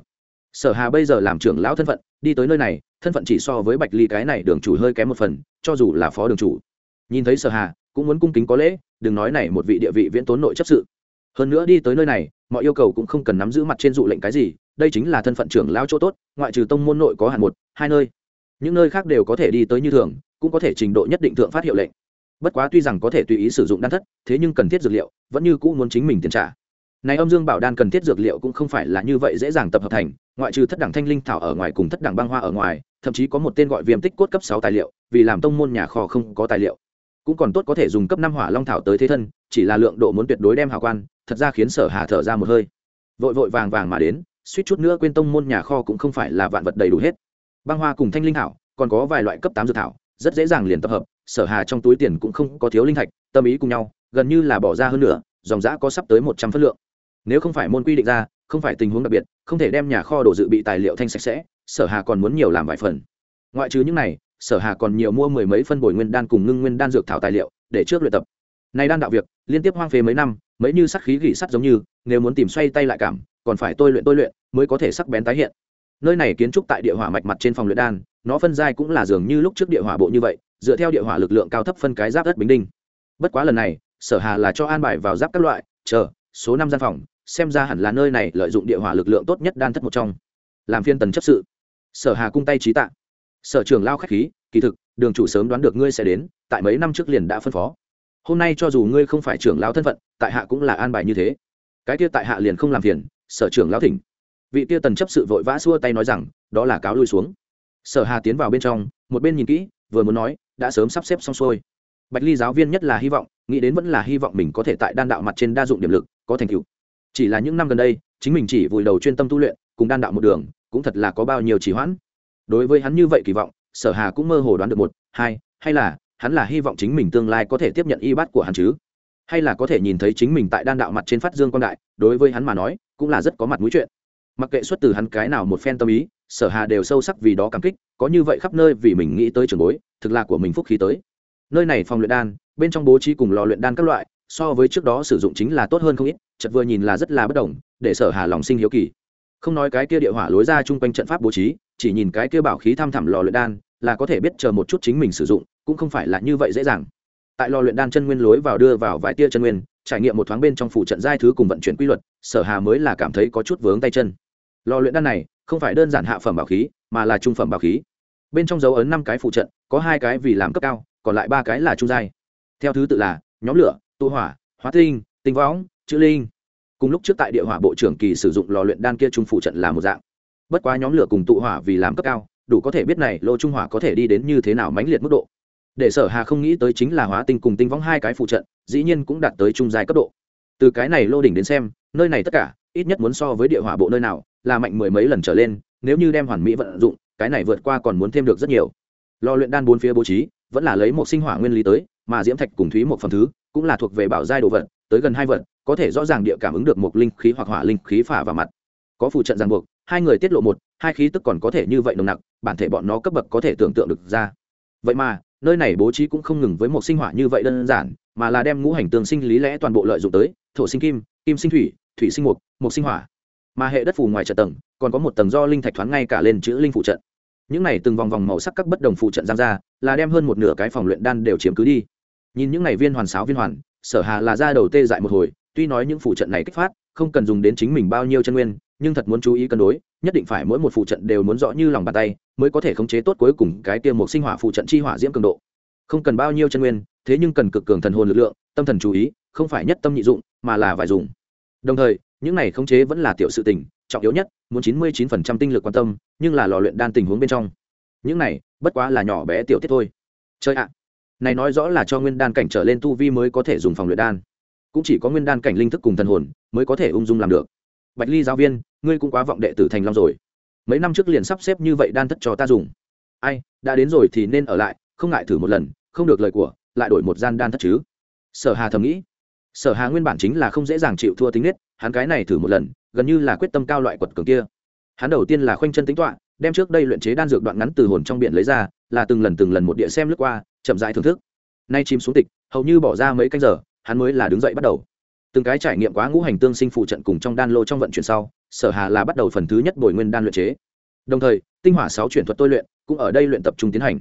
Sở hà bây giờ làm trưởng lão thân phận, đi tới nơi này, thân phận chỉ so với bạch ly cái này đường chủ hơi kém một phần, cho dù là phó đường chủ. Nhìn thấy sở hà cũng muốn cung kính có lễ, đừng nói này một vị địa vị viễn tốn nội chấp sự. Hơn nữa đi tới nơi này, mọi yêu cầu cũng không cần nắm giữ mặt trên dụ lệnh cái gì, đây chính là thân phận trưởng lão chỗ tốt, ngoại trừ tông môn nội có hạn một, hai nơi. Những nơi khác đều có thể đi tới như thường, cũng có thể trình độ nhất định thượng phát hiệu lệnh. Bất quá tuy rằng có thể tùy ý sử dụng đan thất, thế nhưng cần thiết dược liệu, vẫn như cũ muốn chính mình tiền trả. Này âm dương bảo đan cần thiết dược liệu cũng không phải là như vậy dễ dàng tập hợp thành, ngoại trừ thất đẳng thanh linh thảo ở ngoài cùng thất đẳng băng hoa ở ngoài, thậm chí có một tên gọi viêm tích cốt cấp sáu tài liệu, vì làm tông môn nhà kho không có tài liệu cũng còn tốt có thể dùng cấp năm hỏa long thảo tới thế thân, chỉ là lượng độ muốn tuyệt đối đem hào quan, thật ra khiến sở hà thở ra một hơi. Vội vội vàng vàng mà đến, suýt chút nữa quên tông môn nhà kho cũng không phải là vạn vật đầy đủ hết. Băng hoa cùng thanh linh thảo, còn có vài loại cấp tám dược thảo, rất dễ dàng liền tập hợp, sở hà trong túi tiền cũng không có thiếu linh thạch, tâm ý cùng nhau, gần như là bỏ ra hơn nữa dòng giã có sắp tới một trăm phân lượng. Nếu không phải môn quy định ra, không phải tình huống đặc biệt, không thể đem nhà kho đồ dự bị tài liệu thanh sạch sẽ, sở hà còn muốn nhiều làm vài phần. Ngoại trừ những này sở hà còn nhiều mua mười mấy phân bồi nguyên đan cùng ngưng nguyên đan dược thảo tài liệu để trước luyện tập. Này đan đạo việc, liên tiếp hoang phế mấy năm, mấy như sắt khí gỉ sắt giống như, nếu muốn tìm xoay tay lại cảm, còn phải tôi luyện tôi luyện mới có thể sắc bén tái hiện. Nơi này kiến trúc tại địa hỏa mạch mặt trên phòng luyện đan, nó phân giai cũng là dường như lúc trước địa hỏa bộ như vậy, dựa theo địa hỏa lực lượng cao thấp phân cái giáp đất bình đinh. Bất quá lần này, sở hà là cho an bài vào giáp các loại, chờ, số năm gian phòng, xem ra hẳn là nơi này lợi dụng địa hỏa lực lượng tốt nhất đan thất một trong. Làm phiên tần chấp sự. Sở hà cung tay trí tạ sở trường lao khách khí, kỳ thực, đường chủ sớm đoán được ngươi sẽ đến, tại mấy năm trước liền đã phân phó. Hôm nay cho dù ngươi không phải trưởng lao thân phận, tại hạ cũng là an bài như thế. Cái kia tại hạ liền không làm phiền, sở trưởng lao thỉnh. Vị kia tần chấp sự vội vã xua tay nói rằng, đó là cáo lui xuống. Sở hà tiến vào bên trong, một bên nhìn kỹ, vừa muốn nói, đã sớm sắp xếp xong xuôi. Bạch ly giáo viên nhất là hy vọng, nghĩ đến vẫn là hy vọng mình có thể tại đan đạo mặt trên đa dụng điểm lực, có thành tựu. Chỉ là những năm gần đây, chính mình chỉ vùi đầu chuyên tâm tu luyện, cùng đan đạo một đường, cũng thật là có bao nhiêu trì hoãn đối với hắn như vậy kỳ vọng, sở hà cũng mơ hồ đoán được một, hai, hay là hắn là hy vọng chính mình tương lai có thể tiếp nhận y bát của hắn chứ? Hay là có thể nhìn thấy chính mình tại đan đạo mặt trên phát dương quan đại, đối với hắn mà nói, cũng là rất có mặt mũi chuyện. Mặc kệ xuất từ hắn cái nào một phen tâm ý, sở hà đều sâu sắc vì đó cảm kích, có như vậy khắp nơi vì mình nghĩ tới trường bối, thực là của mình phúc khí tới. Nơi này phòng luyện đan, bên trong bố trí cùng lò luyện đan các loại, so với trước đó sử dụng chính là tốt hơn không ít chật vừa nhìn là rất là bất đồng, để sở hà lòng sinh hiếu kỳ không nói cái kia địa hỏa lối ra chung quanh trận pháp bố trí, chỉ nhìn cái kia bảo khí tham thẳm lò luyện đan, là có thể biết chờ một chút chính mình sử dụng, cũng không phải là như vậy dễ dàng. Tại lò luyện đan chân nguyên lối vào đưa vào vài tia chân nguyên, trải nghiệm một thoáng bên trong phủ trận giai thứ cùng vận chuyển quy luật, sở hà mới là cảm thấy có chút vướng tay chân. Lò luyện đan này, không phải đơn giản hạ phẩm bảo khí, mà là trung phẩm bảo khí. Bên trong dấu ấn năm cái phụ trận, có hai cái vì làm cấp cao, còn lại ba cái là trung giai. Theo thứ tự là nhóm lửa, tụ hỏa, hóa tinh tinh võng, chữ linh cùng lúc trước tại địa hỏa bộ trưởng kỳ sử dụng lò luyện đan kia trung phụ trận là một dạng. Bất quá nhóm lửa cùng tụ hỏa vì làm cấp cao, đủ có thể biết này lô trung hỏa có thể đi đến như thế nào mãnh liệt mức độ. Để sở hà không nghĩ tới chính là hóa tinh cùng tinh võng hai cái phụ trận, dĩ nhiên cũng đạt tới trung dài cấp độ. Từ cái này lô đỉnh đến xem, nơi này tất cả, ít nhất muốn so với địa hỏa bộ nơi nào, là mạnh mười mấy lần trở lên, nếu như đem hoàn mỹ vận dụng, cái này vượt qua còn muốn thêm được rất nhiều. Lò luyện đan bốn phía bố trí, vẫn là lấy một sinh hỏa nguyên lý tới, mà diễm thạch cùng thúy một phẩm thứ, cũng là thuộc về bảo giai đồ vật, tới gần hai vật có thể rõ ràng địa cảm ứng được một linh khí hoặc hỏa linh khí phả vào mặt. Có phụ trận ràng buộc, hai người tiết lộ một, hai khí tức còn có thể như vậy nồng nặc, bản thể bọn nó cấp bậc có thể tưởng tượng được ra. Vậy mà, nơi này bố trí cũng không ngừng với một sinh hỏa như vậy đơn giản, mà là đem ngũ hành tương sinh lý lẽ toàn bộ lợi dụng tới, thổ sinh kim kim sinh thủy thủy sinh mục mục sinh hỏa. Mà hệ đất phù ngoài trận tầng, còn có một tầng do linh thạch thoáng ngay cả lên chữ linh phụ trận. Những này từng vòng vòng màu sắc các bất đồng phụ trận giang ra, là đem hơn một nửa cái phòng luyện đan đều chiếm cứ đi. Nhìn những này viên hoàn sáo viên hoàn, sở hà là ra đầu tê dại một hồi tuy nói những phụ trận này kích phát, không cần dùng đến chính mình bao nhiêu chân nguyên, nhưng thật muốn chú ý cân đối, nhất định phải mỗi một phụ trận đều muốn rõ như lòng bàn tay, mới có thể khống chế tốt cuối cùng cái tiêm một sinh hỏa phụ trận chi hỏa diễm cường độ. Không cần bao nhiêu chân nguyên, thế nhưng cần cực cường thần hồn lực lượng, tâm thần chú ý, không phải nhất tâm nhị dụng, mà là vài dùng đồng thời, những này khống chế vẫn là tiểu sự tình, trọng yếu nhất, muốn chín mươi chín phần trăm tinh lực quan tâm, nhưng là lò luyện đan tình huống bên trong. Những này, bất quá là nhỏ bé tiểu tiết thôi. Chơi ạ. Này nói rõ là cho nguyên đan cảnh trở lên tu vi mới có thể dùng phòng luyện đan cũng chỉ có nguyên đan cảnh linh thức cùng thần hồn mới có thể ung dung làm được. Bạch ly giáo viên, ngươi cũng quá vọng đệ tử thành long rồi. Mấy năm trước liền sắp xếp như vậy đan thất cho ta dùng. Ai, đã đến rồi thì nên ở lại, không ngại thử một lần, không được lời của, lại đổi một gian đan thất chứ. Sở hà thầm nghĩ. Sở hà nguyên bản chính là không dễ dàng chịu thua tính nết, hắn cái này thử một lần, gần như là quyết tâm cao loại quật cường kia. Hắn đầu tiên là khoanh chân tính toạ đem trước đây luyện chế đan dược đoạn ngắn từ hồn trong biển lấy ra, là từng lần từng lần một địa xem lướt qua, chậm rãi thưởng thức. Nay chìm xuống tịch, hầu như bỏ ra mấy canh giờ hắn mới là đứng dậy bắt đầu. Từng cái trải nghiệm quá ngũ hành tương sinh phụ trận cùng trong đan lô trong vận chuyển sau, sở hà là bắt đầu phần thứ nhất bồi nguyên đan luyện chế. Đồng thời, tinh hỏa sáu chuyển thuật tôi luyện cũng ở đây luyện tập trung tiến hành.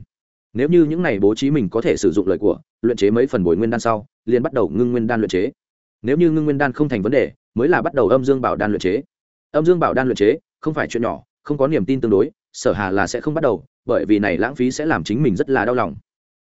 Nếu như những này bố trí mình có thể sử dụng lời của, luyện chế mấy phần bồi nguyên đan sau, liền bắt đầu ngưng nguyên đan luyện chế. Nếu như ngưng nguyên đan không thành vấn đề, mới là bắt đầu âm dương bảo đan luyện chế. Âm dương bảo đan luyện chế, không phải chuyện nhỏ, không có niềm tin tương đối, sở hà là sẽ không bắt đầu, bởi vì này lãng phí sẽ làm chính mình rất là đau lòng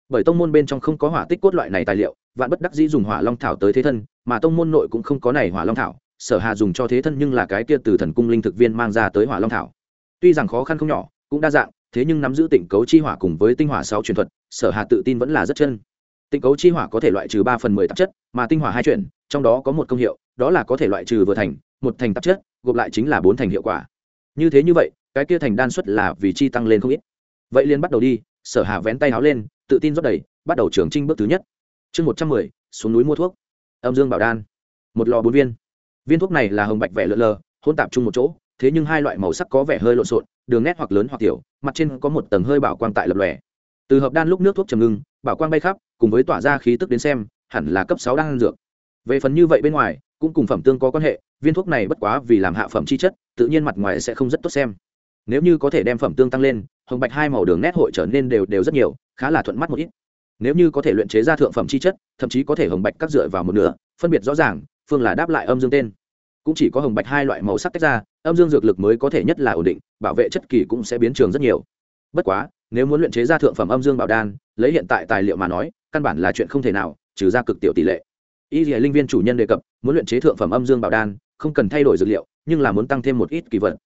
bởi tông môn bên trong không có hỏa tích cốt loại này tài liệu, vạn bất đắc dĩ dùng hỏa long thảo tới thế thân, mà tông môn nội cũng không có này hỏa long thảo, sở hà dùng cho thế thân nhưng là cái kia từ thần cung linh thực viên mang ra tới hỏa long thảo. Tuy rằng khó khăn không nhỏ, cũng đa dạng, thế nhưng nắm giữ tịnh cấu chi hỏa cùng với tinh hỏa sáu truyền thuật, sở hà tự tin vẫn là rất chân. Tịnh cấu chi hỏa có thể loại trừ ba phần mười tạp chất, mà tinh hỏa hai chuyển, trong đó có một công hiệu, đó là có thể loại trừ vừa thành, một thành tạp chất, gộp lại chính là bốn thành hiệu quả. Như thế như vậy, cái kia thành đan suất là vì chi tăng lên không ít. Vậy liền bắt đầu đi, sở hà vén tay háo lên tự tin rót đầy, bắt đầu trường trinh bước thứ nhất. Chương một trăm mười, xuống núi mua thuốc. Âm dương bảo đan. Một lò bốn viên. Viên thuốc này là hồng bạch vẻ lợn lờ hôn tạp chung một chỗ, thế nhưng hai loại màu sắc có vẻ hơi lộn xộn, đường nét hoặc lớn hoặc tiểu, mặt trên có một tầng hơi bảo quang tại lập lòe. Từ hợp đan lúc nước thuốc trầm ngưng, bảo quang bay khắp, cùng với tỏa ra khí tức đến xem, hẳn là cấp sáu đan dược. Về phần như vậy bên ngoài, cũng cùng phẩm tương có quan hệ, viên thuốc này bất quá vì làm hạ phẩm chi chất, tự nhiên mặt ngoài sẽ không rất tốt xem nếu như có thể đem phẩm tương tăng lên, hồng bạch hai màu đường nét hội trở nên đều đều rất nhiều, khá là thuận mắt một ít. Nếu như có thể luyện chế ra thượng phẩm chi chất, thậm chí có thể hồng bạch cắt dựa vào một nửa, phân biệt rõ ràng, phương là đáp lại âm dương tên. Cũng chỉ có hồng bạch hai loại màu sắc tách ra, âm dương dược lực mới có thể nhất là ổn định, bảo vệ chất kỳ cũng sẽ biến trường rất nhiều. Bất quá, nếu muốn luyện chế ra thượng phẩm âm dương bảo đan, lấy hiện tại tài liệu mà nói, căn bản là chuyện không thể nào, trừ ra cực tiểu tỷ lệ. Y dì linh viên chủ nhân đề cập, muốn luyện chế thượng phẩm âm dương bảo đan, không cần thay đổi dược liệu, nhưng là muốn tăng thêm một ít kỳ vật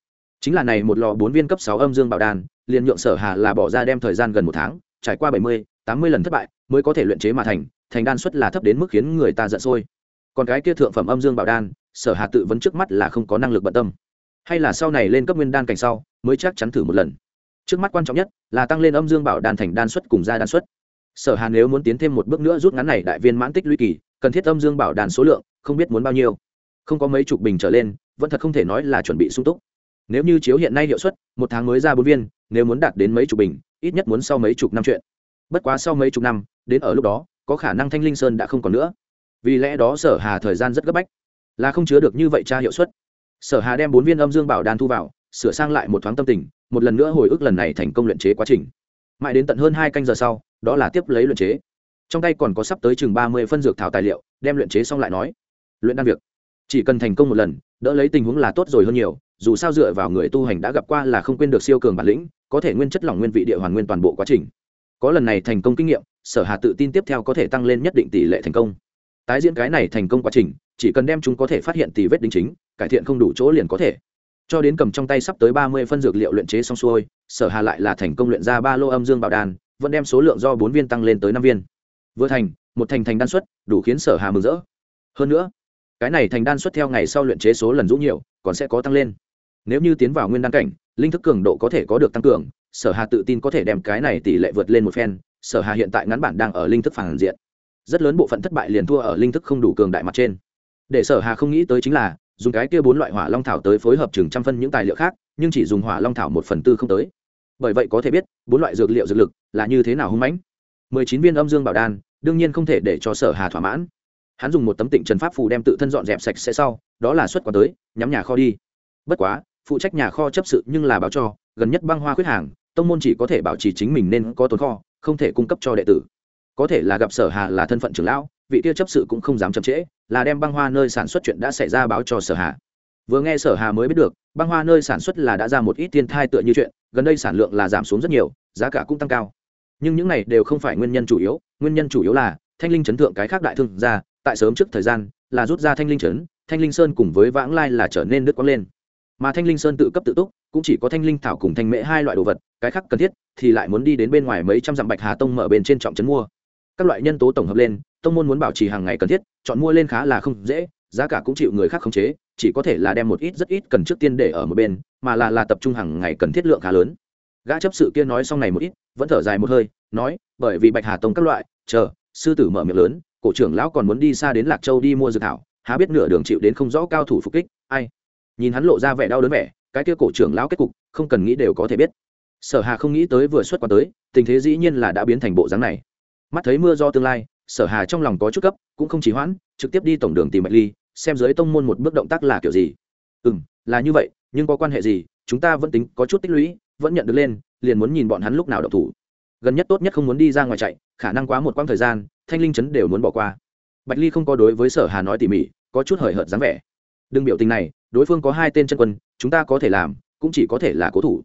chính là này một lò bốn viên cấp sáu âm dương bảo đan, liền nhượng sở hà là bỏ ra đem thời gian gần một tháng, trải qua bảy mươi, tám mươi lần thất bại, mới có thể luyện chế mà thành thành đan suất là thấp đến mức khiến người ta giận sôi. Còn cái kia thượng phẩm âm dương bảo đan, sở hà tự vấn trước mắt là không có năng lực bận tâm. Hay là sau này lên cấp nguyên đan cảnh sau, mới chắc chắn thử một lần. Trước mắt quan trọng nhất là tăng lên âm dương bảo đan thành đan suất cùng gia đan suất. Sở hà nếu muốn tiến thêm một bước nữa rút ngắn này đại viên mãn tích lũy kỳ, cần thiết âm dương bảo đan số lượng, không biết muốn bao nhiêu. Không có mấy chục bình trở lên, vẫn thật không thể nói là chuẩn bị sung túc nếu như chiếu hiện nay hiệu suất, một tháng mới ra bốn viên, nếu muốn đạt đến mấy chục bình, ít nhất muốn sau mấy chục năm chuyện. Bất quá sau mấy chục năm, đến ở lúc đó, có khả năng thanh linh sơn đã không còn nữa. Vì lẽ đó sở hà thời gian rất gấp bách. Là không chứa được như vậy tra hiệu suất. Sở hà đem bốn viên âm dương bảo đan thu vào, sửa sang lại một thoáng tâm tình, một lần nữa hồi ức lần này thành công luyện chế quá trình. Mãi đến tận hơn hai canh giờ sau, đó là tiếp lấy luyện chế. Trong tay còn có sắp tới chừng ba mươi phân dược thảo tài liệu, đem luyện chế xong lại nói. Luyện đan việc. Chỉ cần thành công một lần, đỡ lấy tình huống là tốt rồi hơn nhiều dù sao dựa vào người tu hành đã gặp qua là không quên được siêu cường bản lĩnh, có thể nguyên chất lỏng nguyên vị địa hoàn nguyên toàn bộ quá trình. Có lần này thành công kinh nghiệm, sở hà tự tin tiếp theo có thể tăng lên nhất định tỷ lệ thành công. Tái diễn cái này thành công quá trình, chỉ cần đem chúng có thể phát hiện tỷ vết đính chính, cải thiện không đủ chỗ liền có thể. Cho đến cầm trong tay sắp tới ba mươi phân dược liệu luyện chế xong xuôi, sở hà lại là thành công luyện ra ba lô âm dương bảo đan, vẫn đem số lượng do bốn viên tăng lên tới năm viên. Vừa thành, một thành thành đan suất đủ khiến sở hà mừng rỡ. Hơn nữa, cái này thành đan suất theo ngày sau luyện chế số lần rũ nhiều, còn sẽ có tăng lên nếu như tiến vào nguyên đan cảnh, linh thức cường độ có thể có được tăng cường, sở hà tự tin có thể đem cái này tỷ lệ vượt lên một phen, sở hà hiện tại ngắn bản đang ở linh thức phản diện. Rất lớn bộ phận thất bại liền thua ở linh thức không đủ cường đại mặt trên. Để sở hà không nghĩ tới chính là, dùng cái kia bốn loại hỏa long thảo tới phối hợp chừng trăm phân những tài liệu khác, nhưng chỉ dùng hỏa long thảo một phần tư không tới. Bởi vậy có thể biết, bốn loại dược liệu dược lực là như thế nào hung mãnh. Mười chín viên âm dương bảo đan, đương nhiên không thể để cho sở hà thỏa mãn. Hắn dùng một tấm tịnh trần pháp phù đem tự thân dọn dẹp sạch sẽ sau, đó là xuất quán tới, nhắm nhà kho đi. Bất quá phụ trách nhà kho chấp sự nhưng là báo cho, gần nhất băng hoa khuyết hàng, tông môn chỉ có thể bảo trì chính mình nên có tồn kho, không thể cung cấp cho đệ tử. Có thể là gặp sở hà là thân phận trưởng lão, vị tiêu chấp sự cũng không dám chậm trễ, là đem băng hoa nơi sản xuất chuyện đã xảy ra báo cho sở hà. Vừa nghe sở hà mới biết được, băng hoa nơi sản xuất là đã ra một ít thiên thai tựa như chuyện, gần đây sản lượng là giảm xuống rất nhiều, giá cả cũng tăng cao. Nhưng những này đều không phải nguyên nhân chủ yếu, nguyên nhân chủ yếu là thanh linh chấn thượng cái khác đại thương ra tại sớm trước thời gian là rút ra thanh linh chấn, thanh linh sơn cùng với vãng lai là trở nên đứt quãng lên mà thanh linh sơn tự cấp tự túc, cũng chỉ có thanh linh thảo cùng thanh mễ hai loại đồ vật, cái khác cần thiết thì lại muốn đi đến bên ngoài mấy trăm dặm bạch hà tông mở bên trên trọng trấn mua. Các loại nhân tố tổng hợp lên, tông môn muốn bảo trì hàng ngày cần thiết, chọn mua lên khá là không dễ, giá cả cũng chịu người khác khống chế, chỉ có thể là đem một ít rất ít cần trước tiên để ở một bên, mà là là tập trung hàng ngày cần thiết lượng khá lớn. Gã chấp sự kia nói xong này một ít, vẫn thở dài một hơi, nói, bởi vì bạch hà tông các loại, chờ, sư tử mở miệng lớn, cổ trưởng lão còn muốn đi xa đến lạc châu đi mua dược thảo, há biết nửa đường chịu đến không rõ cao thủ phục kích, ai nhìn hắn lộ ra vẻ đau đớn vẻ, cái kia cổ trưởng lão kết cục, không cần nghĩ đều có thể biết. Sở hà không nghĩ tới vừa xuất qua tới, tình thế dĩ nhiên là đã biến thành bộ dáng này. Mắt thấy mưa do tương lai, sở hà trong lòng có chút cấp cũng không chỉ hoãn, trực tiếp đi tổng đường tìm bạch ly, xem dưới tông môn một bước động tác là kiểu gì. Ừ là như vậy, nhưng có quan hệ gì, chúng ta vẫn tính có chút tích lũy, vẫn nhận được lên, liền muốn nhìn bọn hắn lúc nào động thủ. Gần nhất tốt nhất không muốn đi ra ngoài chạy, khả năng quá một quãng thời gian, thanh linh chấn đều muốn bỏ qua. Bạch ly không có đối với sở hà nói tỉ mỉ, có chút hời hợt dáng vẻ đừng biểu tình này, đối phương có hai tên chân quân, chúng ta có thể làm, cũng chỉ có thể là cố thủ.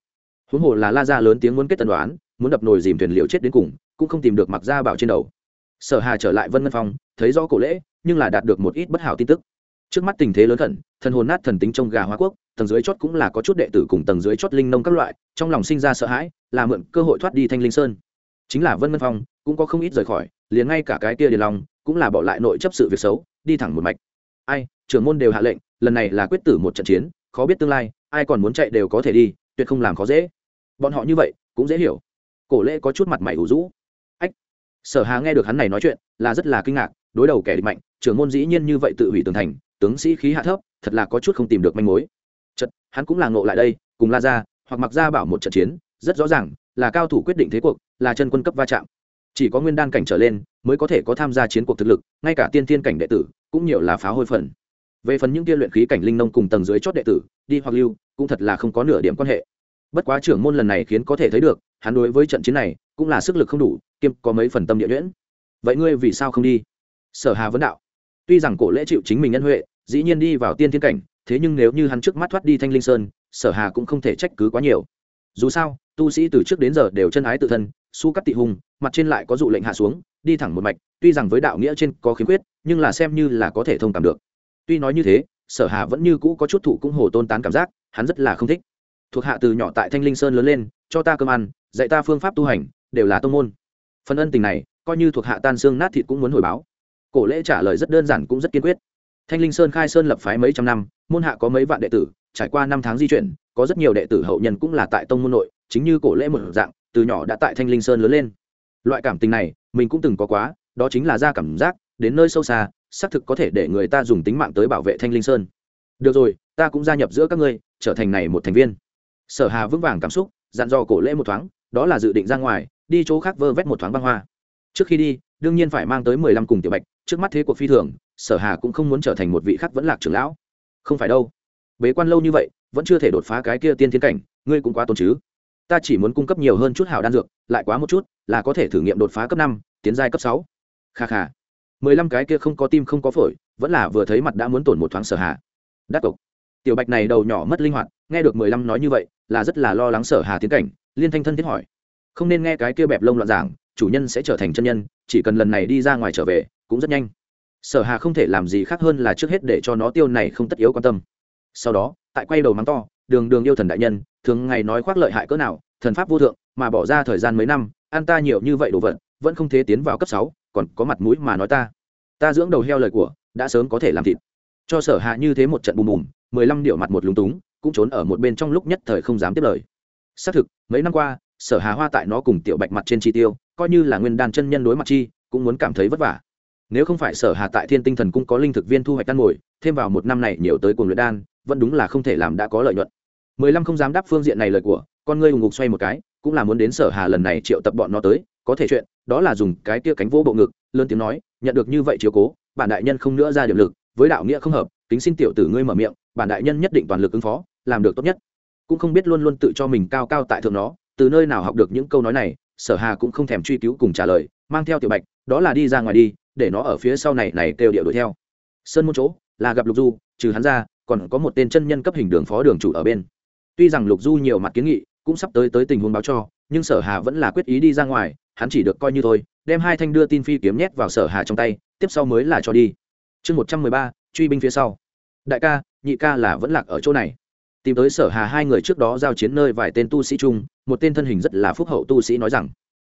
Huống hồ là la ra lớn tiếng muốn kết tân đoán, muốn đập nồi dìm thuyền liều chết đến cùng, cũng không tìm được mặc ra bảo trên đầu. Sở hà trở lại vân ngân phong, thấy rõ cổ lễ, nhưng là đạt được một ít bất hảo tin tức. Trước mắt tình thế lớn khẩn, thần hồn nát thần tính trong gà hoa quốc, tầng dưới chót cũng là có chút đệ tử cùng tầng dưới chót linh nông các loại, trong lòng sinh ra sợ hãi, là mượn cơ hội thoát đi thanh linh sơn. Chính là vân ngân phong, cũng có không ít rời khỏi, liền ngay cả cái kia điền long, cũng là bỏ lại nội chấp sự việc xấu, đi thẳng một mạch. Ai trưởng môn đều hạ lệnh, lần này là quyết tử một trận chiến, khó biết tương lai, ai còn muốn chạy đều có thể đi, tuyệt không làm khó dễ. Bọn họ như vậy, cũng dễ hiểu. Cổ lễ có chút mặt mày ủ rũ. Ách! Sở hà nghe được hắn này nói chuyện, là rất là kinh ngạc, đối đầu kẻ địch mạnh, trưởng môn dĩ nhiên như vậy tự hủy tường thành, tướng sĩ khí hạ thấp, thật là có chút không tìm được manh mối. Chật hắn cũng là ngộ lại đây, cùng la ra hoặc mặc ra bảo một trận chiến, rất rõ ràng, là cao thủ quyết định thế cuộc, là chân quân cấp va chạm. Chỉ có nguyên đan cảnh trở lên, mới có thể có tham gia chiến cuộc thực lực, ngay cả tiên thiên cảnh đệ tử, cũng nhiều là phá hôi phần về phần những tiên luyện khí cảnh linh nông cùng tầng dưới chót đệ tử, đi hoặc lưu, cũng thật là không có nửa điểm quan hệ. Bất quá trưởng môn lần này khiến có thể thấy được, hắn đối với trận chiến này, cũng là sức lực không đủ, kiêm có mấy phần tâm địa nhuyễn. Vậy ngươi vì sao không đi? Sở hà vấn đạo. Tuy rằng cổ lễ chịu chính mình nhân huệ, dĩ nhiên đi vào tiên thiên cảnh, thế nhưng nếu như hắn trước mắt thoát đi thanh linh sơn, sở hà cũng không thể trách cứ quá nhiều. Dù sao, tu sĩ từ trước đến giờ đều chân ái tự thân, su cắt tị hùng, mặt trên lại có dụ lệnh hạ xuống, đi thẳng một mạch, tuy rằng với đạo nghĩa trên có khiếm khuyết, nhưng là xem như là có thể thông cảm được tuy nói như thế, sở hà vẫn như cũ có chút thụ cũng hồ tôn tán cảm giác, hắn rất là không thích. Thuộc hạ từ nhỏ tại thanh linh sơn lớn lên, cho ta cơm ăn, dạy ta phương pháp tu hành, đều là tông môn. Phần ân tình này, coi như thuộc hạ tan xương nát thịt cũng muốn hồi báo. Cổ lễ trả lời rất đơn giản cũng rất kiên quyết. Thanh linh sơn khai sơn lập phái mấy trăm năm, môn hạ có mấy vạn đệ tử, trải qua năm tháng di chuyển, có rất nhiều đệ tử hậu nhân cũng là tại tông môn nội, chính như cổ lễ một dạng, từ nhỏ đã tại thanh linh sơn lớn lên. Loại cảm tình này, mình cũng từng có quá, đó chính là ra cảm giác, đến nơi sâu xa xác thực có thể để người ta dùng tính mạng tới bảo vệ thanh linh sơn. Được rồi, ta cũng gia nhập giữa các ngươi, trở thành này một thành viên. Sở hà vững vàng cảm xúc, dặn dò cổ lễ một thoáng, đó là dự định ra ngoài, đi chỗ khác vơ vét một thoáng băng hoa. Trước khi đi, đương nhiên phải mang tới mười lăm cùng tiểu bạch, trước mắt thế cuộc phi thường, sở hà cũng không muốn trở thành một vị khắc vẫn lạc trưởng lão. Không phải đâu. Bế quan lâu như vậy, vẫn chưa thể đột phá cái kia tiên thiên cảnh, ngươi cũng quá tốn chứ. Ta chỉ muốn cung cấp nhiều hơn chút hào đan dược, lại quá một chút, là có thể thử nghiệm đột phá cấp năm, tiến giai cấp sáu. Kha kha mười lăm cái kia không có tim không có phổi, vẫn là vừa thấy mặt đã muốn tổn một thoáng sở hà đắc cộc tiểu bạch này đầu nhỏ mất linh hoạt, nghe được mười lăm nói như vậy, là rất là lo lắng sở hà tiến cảnh, liên thanh thân thiết hỏi. Không nên nghe cái kia bẹp lông loạn giảng, chủ nhân sẽ trở thành chân nhân, chỉ cần lần này đi ra ngoài trở về, cũng rất nhanh. Sở hà không thể làm gì khác hơn là trước hết để cho nó tiêu này không tất yếu quan tâm. Sau đó, tại quay đầu mắng to, đường đường yêu thần đại nhân, thường ngày nói khoác lợi hại cỡ nào, thần pháp vô thượng, mà bỏ ra thời gian mấy năm an ta nhiều như vậy đồ vật, vẫn không thế tiến vào cấp sáu, còn có mặt mũi mà nói ta ta dưỡng đầu heo lời của, đã sớm có thể làm thịt. Cho sở hạ như thế một trận bùm bùm, mười lăm điệu mặt một lúng túng, cũng trốn ở một bên trong lúc nhất thời không dám tiếp lời. Xác thực, mấy năm qua, sở hà hoa tại nó cùng tiểu bạch mặt trên chi tiêu, coi như là nguyên đàn chân nhân đối mặt chi, cũng muốn cảm thấy vất vả. Nếu không phải sở hà tại thiên tinh thần cũng có linh thực viên thu hoạch đan mồi thêm vào một năm này nhiều tới cuồng luyện đan, vẫn đúng là không thể làm đã có lợi nhuận. Mười lăm không dám đáp phương diện này lời của, con ngươi hùng ngục xoay một cái, cũng là muốn đến sở hà lần này triệu tập bọn nó tới, có thể chuyện, đó là dùng cái tia cánh vỗ bộ ngực lớn tiếng nói, nhận được như vậy chiếu cố, bản đại nhân không nữa ra điểm lực, với đạo nghĩa không hợp, kính xin tiểu tử ngươi mở miệng, bản đại nhân nhất định toàn lực ứng phó, làm được tốt nhất. Cũng không biết luôn luôn tự cho mình cao cao tại thượng nó, từ nơi nào học được những câu nói này, sở hà cũng không thèm truy cứu cùng trả lời, mang theo tiểu bạch, đó là đi ra ngoài đi, để nó ở phía sau này này kêu điệu đuổi theo. Sơn môn chỗ là gặp lục du, trừ hắn ra, còn có một tên chân nhân cấp hình đường phó đường chủ ở bên. Tuy rằng lục du nhiều mặt kiến nghị, cũng sắp tới tới tình huống báo cho, nhưng sở hà vẫn là quyết ý đi ra ngoài, hắn chỉ được coi như thôi đem hai thanh đưa tin phi kiếm nhét vào sở hà trong tay, tiếp sau mới là cho đi. Chương một trăm mười ba, truy binh phía sau. Đại ca, nhị ca là vẫn lạc ở chỗ này. Tìm tới sở hà hai người trước đó giao chiến nơi vài tên tu sĩ chung, một tên thân hình rất là phúc hậu tu sĩ nói rằng,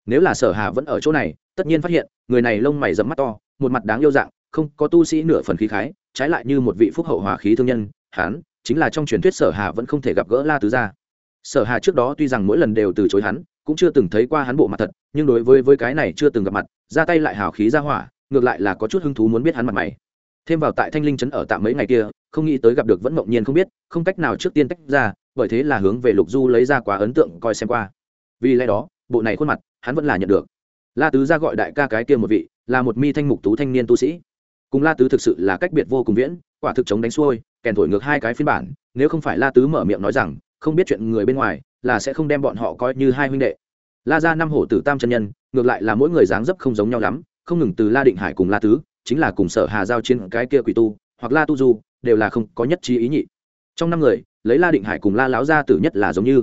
nếu là sở hà vẫn ở chỗ này, tất nhiên phát hiện, người này lông mày dẫm mắt to, một mặt đáng yêu dạng, không có tu sĩ nửa phần khí khái, trái lại như một vị phúc hậu hòa khí thương nhân, hắn chính là trong truyền thuyết sở hà vẫn không thể gặp gỡ la tứ gia. Sở hà trước đó tuy rằng mỗi lần đều từ chối hắn cũng chưa từng thấy qua hắn bộ mặt thật, nhưng đối với với cái này chưa từng gặp mặt, ra tay lại hào khí ra hỏa, ngược lại là có chút hứng thú muốn biết hắn mặt mày. Thêm vào tại thanh linh trấn ở tạm mấy ngày kia, không nghĩ tới gặp được vẫn mộng nhiên không biết, không cách nào trước tiên tách ra, bởi thế là hướng về lục du lấy ra quá ấn tượng coi xem qua. Vì lẽ đó, bộ này khuôn mặt, hắn vẫn là nhận được. La tứ ra gọi đại ca cái kia một vị, là một mi thanh mục tú thanh niên tu sĩ. Cùng la tứ thực sự là cách biệt vô cùng viễn, quả thực chống đánh xuôi, kèn thổi ngược hai cái phiên bản, nếu không phải la tứ mở miệng nói rằng, không biết chuyện người bên ngoài là sẽ không đem bọn họ coi như hai huynh đệ. La ra năm hổ tử tam chân nhân, ngược lại là mỗi người dáng dấp không giống nhau lắm, không ngừng từ la định hải cùng la tứ, chính là cùng sở hà giao chiến cái kia quỷ tu, hoặc la tu du, đều là không có nhất trí ý nhị. Trong năm người, lấy la định hải cùng la lão gia tử nhất là giống như.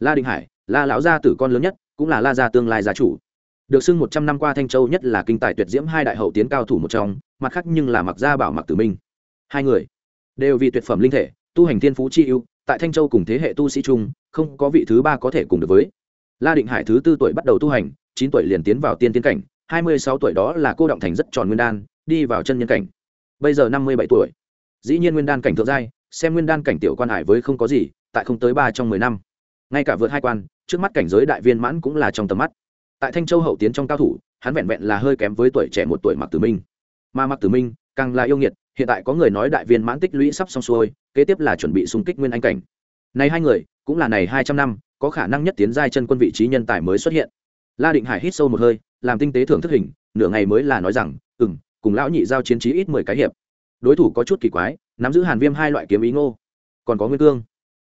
La định hải, la lão gia tử con lớn nhất, cũng là la gia tương lai gia chủ. Được xưng một trăm năm qua thanh châu nhất là kinh tài tuyệt diễm hai đại hậu tiến cao thủ một trong, mặt khác nhưng là mặc gia bảo mặc tử minh. Hai người đều vì tuyệt phẩm linh thể, tu hành thiên phú chi ưu, tại thanh châu cùng thế hệ tu sĩ chung không có vị thứ ba có thể cùng được với. La định hải thứ tư tuổi bắt đầu tu hành, chín tuổi liền tiến vào tiên tiến cảnh, hai mươi sáu tuổi đó là cô động thành rất tròn nguyên đan, đi vào chân nhân cảnh. Bây giờ năm mươi bảy tuổi. Dĩ nhiên nguyên đan cảnh thượng giai, xem nguyên đan cảnh tiểu quan hải với không có gì, tại không tới ba trong mười năm. Ngay cả vượt hai quan, trước mắt cảnh giới đại viên mãn cũng là trong tầm mắt. Tại thanh châu hậu tiến trong cao thủ, hắn vẹn vẹn là hơi kém với tuổi trẻ một tuổi mặc tử minh. Mà mặc tử minh càng là yêu nghiệt, hiện tại có người nói đại viên mãn tích lũy sắp xong xuôi, kế tiếp là chuẩn bị xung kích nguyên anh cảnh. Này hai người cũng là này hai trăm năm, có khả năng nhất tiến giai chân quân vị trí nhân tài mới xuất hiện. La định hải hít sâu một hơi, làm tinh tế thưởng thức hình, nửa ngày mới là nói rằng ừ m cùng lão nhị giao chiến trí ít mười cái hiệp. Đối thủ có chút kỳ quái, nắm giữ hàn viêm hai loại kiếm ý ngô, còn có nguyên cương.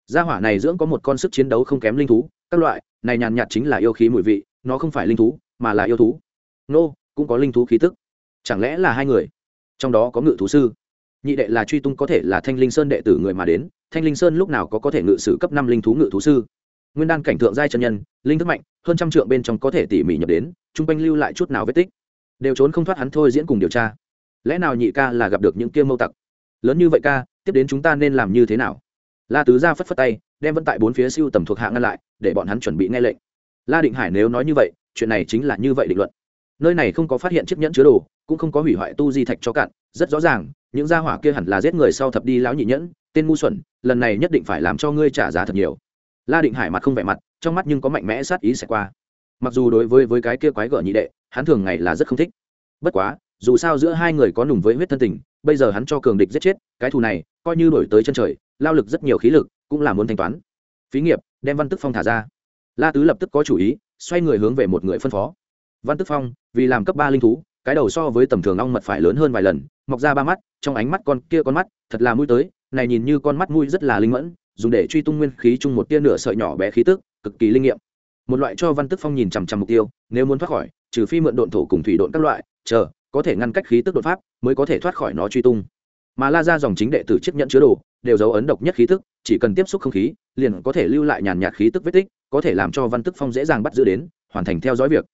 Gia hỏa này dưỡng có một con sức chiến đấu không kém linh thú, các loại, này nhàn nhạt chính là yêu khí mùi vị, nó không phải linh thú, mà là yêu thú. Nô cũng có linh thú khí tức. Chẳng lẽ là hai người? Trong đó có ngự thú sư nhị đệ là truy tung có thể là thanh linh sơn đệ tử người mà đến, thanh linh sơn lúc nào có có thể ngự sử cấp năm linh thú ngự thú sư? Nguyên đan cảnh thượng giai chân nhân, linh thức mạnh, hơn trăm trượng bên trong có thể tỉ mỉ nhập đến, chung quanh lưu lại chút nào vết tích? Đều trốn không thoát hắn thôi diễn cùng điều tra. Lẽ nào nhị ca là gặp được những kia mâu tặc? Lớn như vậy ca, tiếp đến chúng ta nên làm như thế nào? La tứ ra phất phất tay, đem vẫn tại bốn phía siêu tầm thuộc hạ ngăn lại, để bọn hắn chuẩn bị nghe lệnh. La định hải nếu nói như vậy, chuyện này chính là như vậy định luận nơi này không có phát hiện chiếc nhẫn chứa đồ, cũng không có hủy hoại tu di thạch cho cạn. Rất rõ ràng, những gia hỏa kia hẳn là giết người sau thập đi lão nhị nhẫn, tên ngu xuẩn, lần này nhất định phải làm cho ngươi trả giá thật nhiều. La định hải mặt không vẻ mặt, trong mắt nhưng có mạnh mẽ sát ý sẽ qua. Mặc dù đối với với cái kia quái gở nhị đệ, hắn thường ngày là rất không thích. Bất quá, dù sao giữa hai người có nùng với huyết thân tình, bây giờ hắn cho cường địch giết chết, cái thù này coi như đổi tới chân trời, lao lực rất nhiều khí lực cũng là muốn thanh toán. Phí nghiệp, đem văn tức phong thả ra. La tứ lập tức có chủ ý, xoay người hướng về một người phân phó văn tức phong, vì làm cấp ba linh thú, cái đầu so với tầm thường ong mật phải lớn hơn vài lần, mọc ra ba mắt, trong ánh mắt con kia con mắt, thật là mũi tới, này nhìn như con mắt mũi rất là linh mẫn, dùng để truy tung nguyên khí chung một tia nửa sợi nhỏ bé khí tức, cực kỳ linh nghiệm. Một loại cho văn tức phong nhìn chằm chằm mục tiêu, nếu muốn thoát khỏi, trừ phi mượn độn thổ cùng thủy độn các loại, chờ, có thể ngăn cách khí tức đột pháp, mới có thể thoát khỏi nó truy tung. Mà la ra dòng chính đệ tử chiếc nhận chứa đồ, đều dấu ấn độc nhất khí tức, chỉ cần tiếp xúc không khí, liền có thể lưu lại nhàn nhạt khí tức vết tích, có thể làm cho văn tức phong dễ dàng bắt giữ đến, hoàn thành theo dõi việc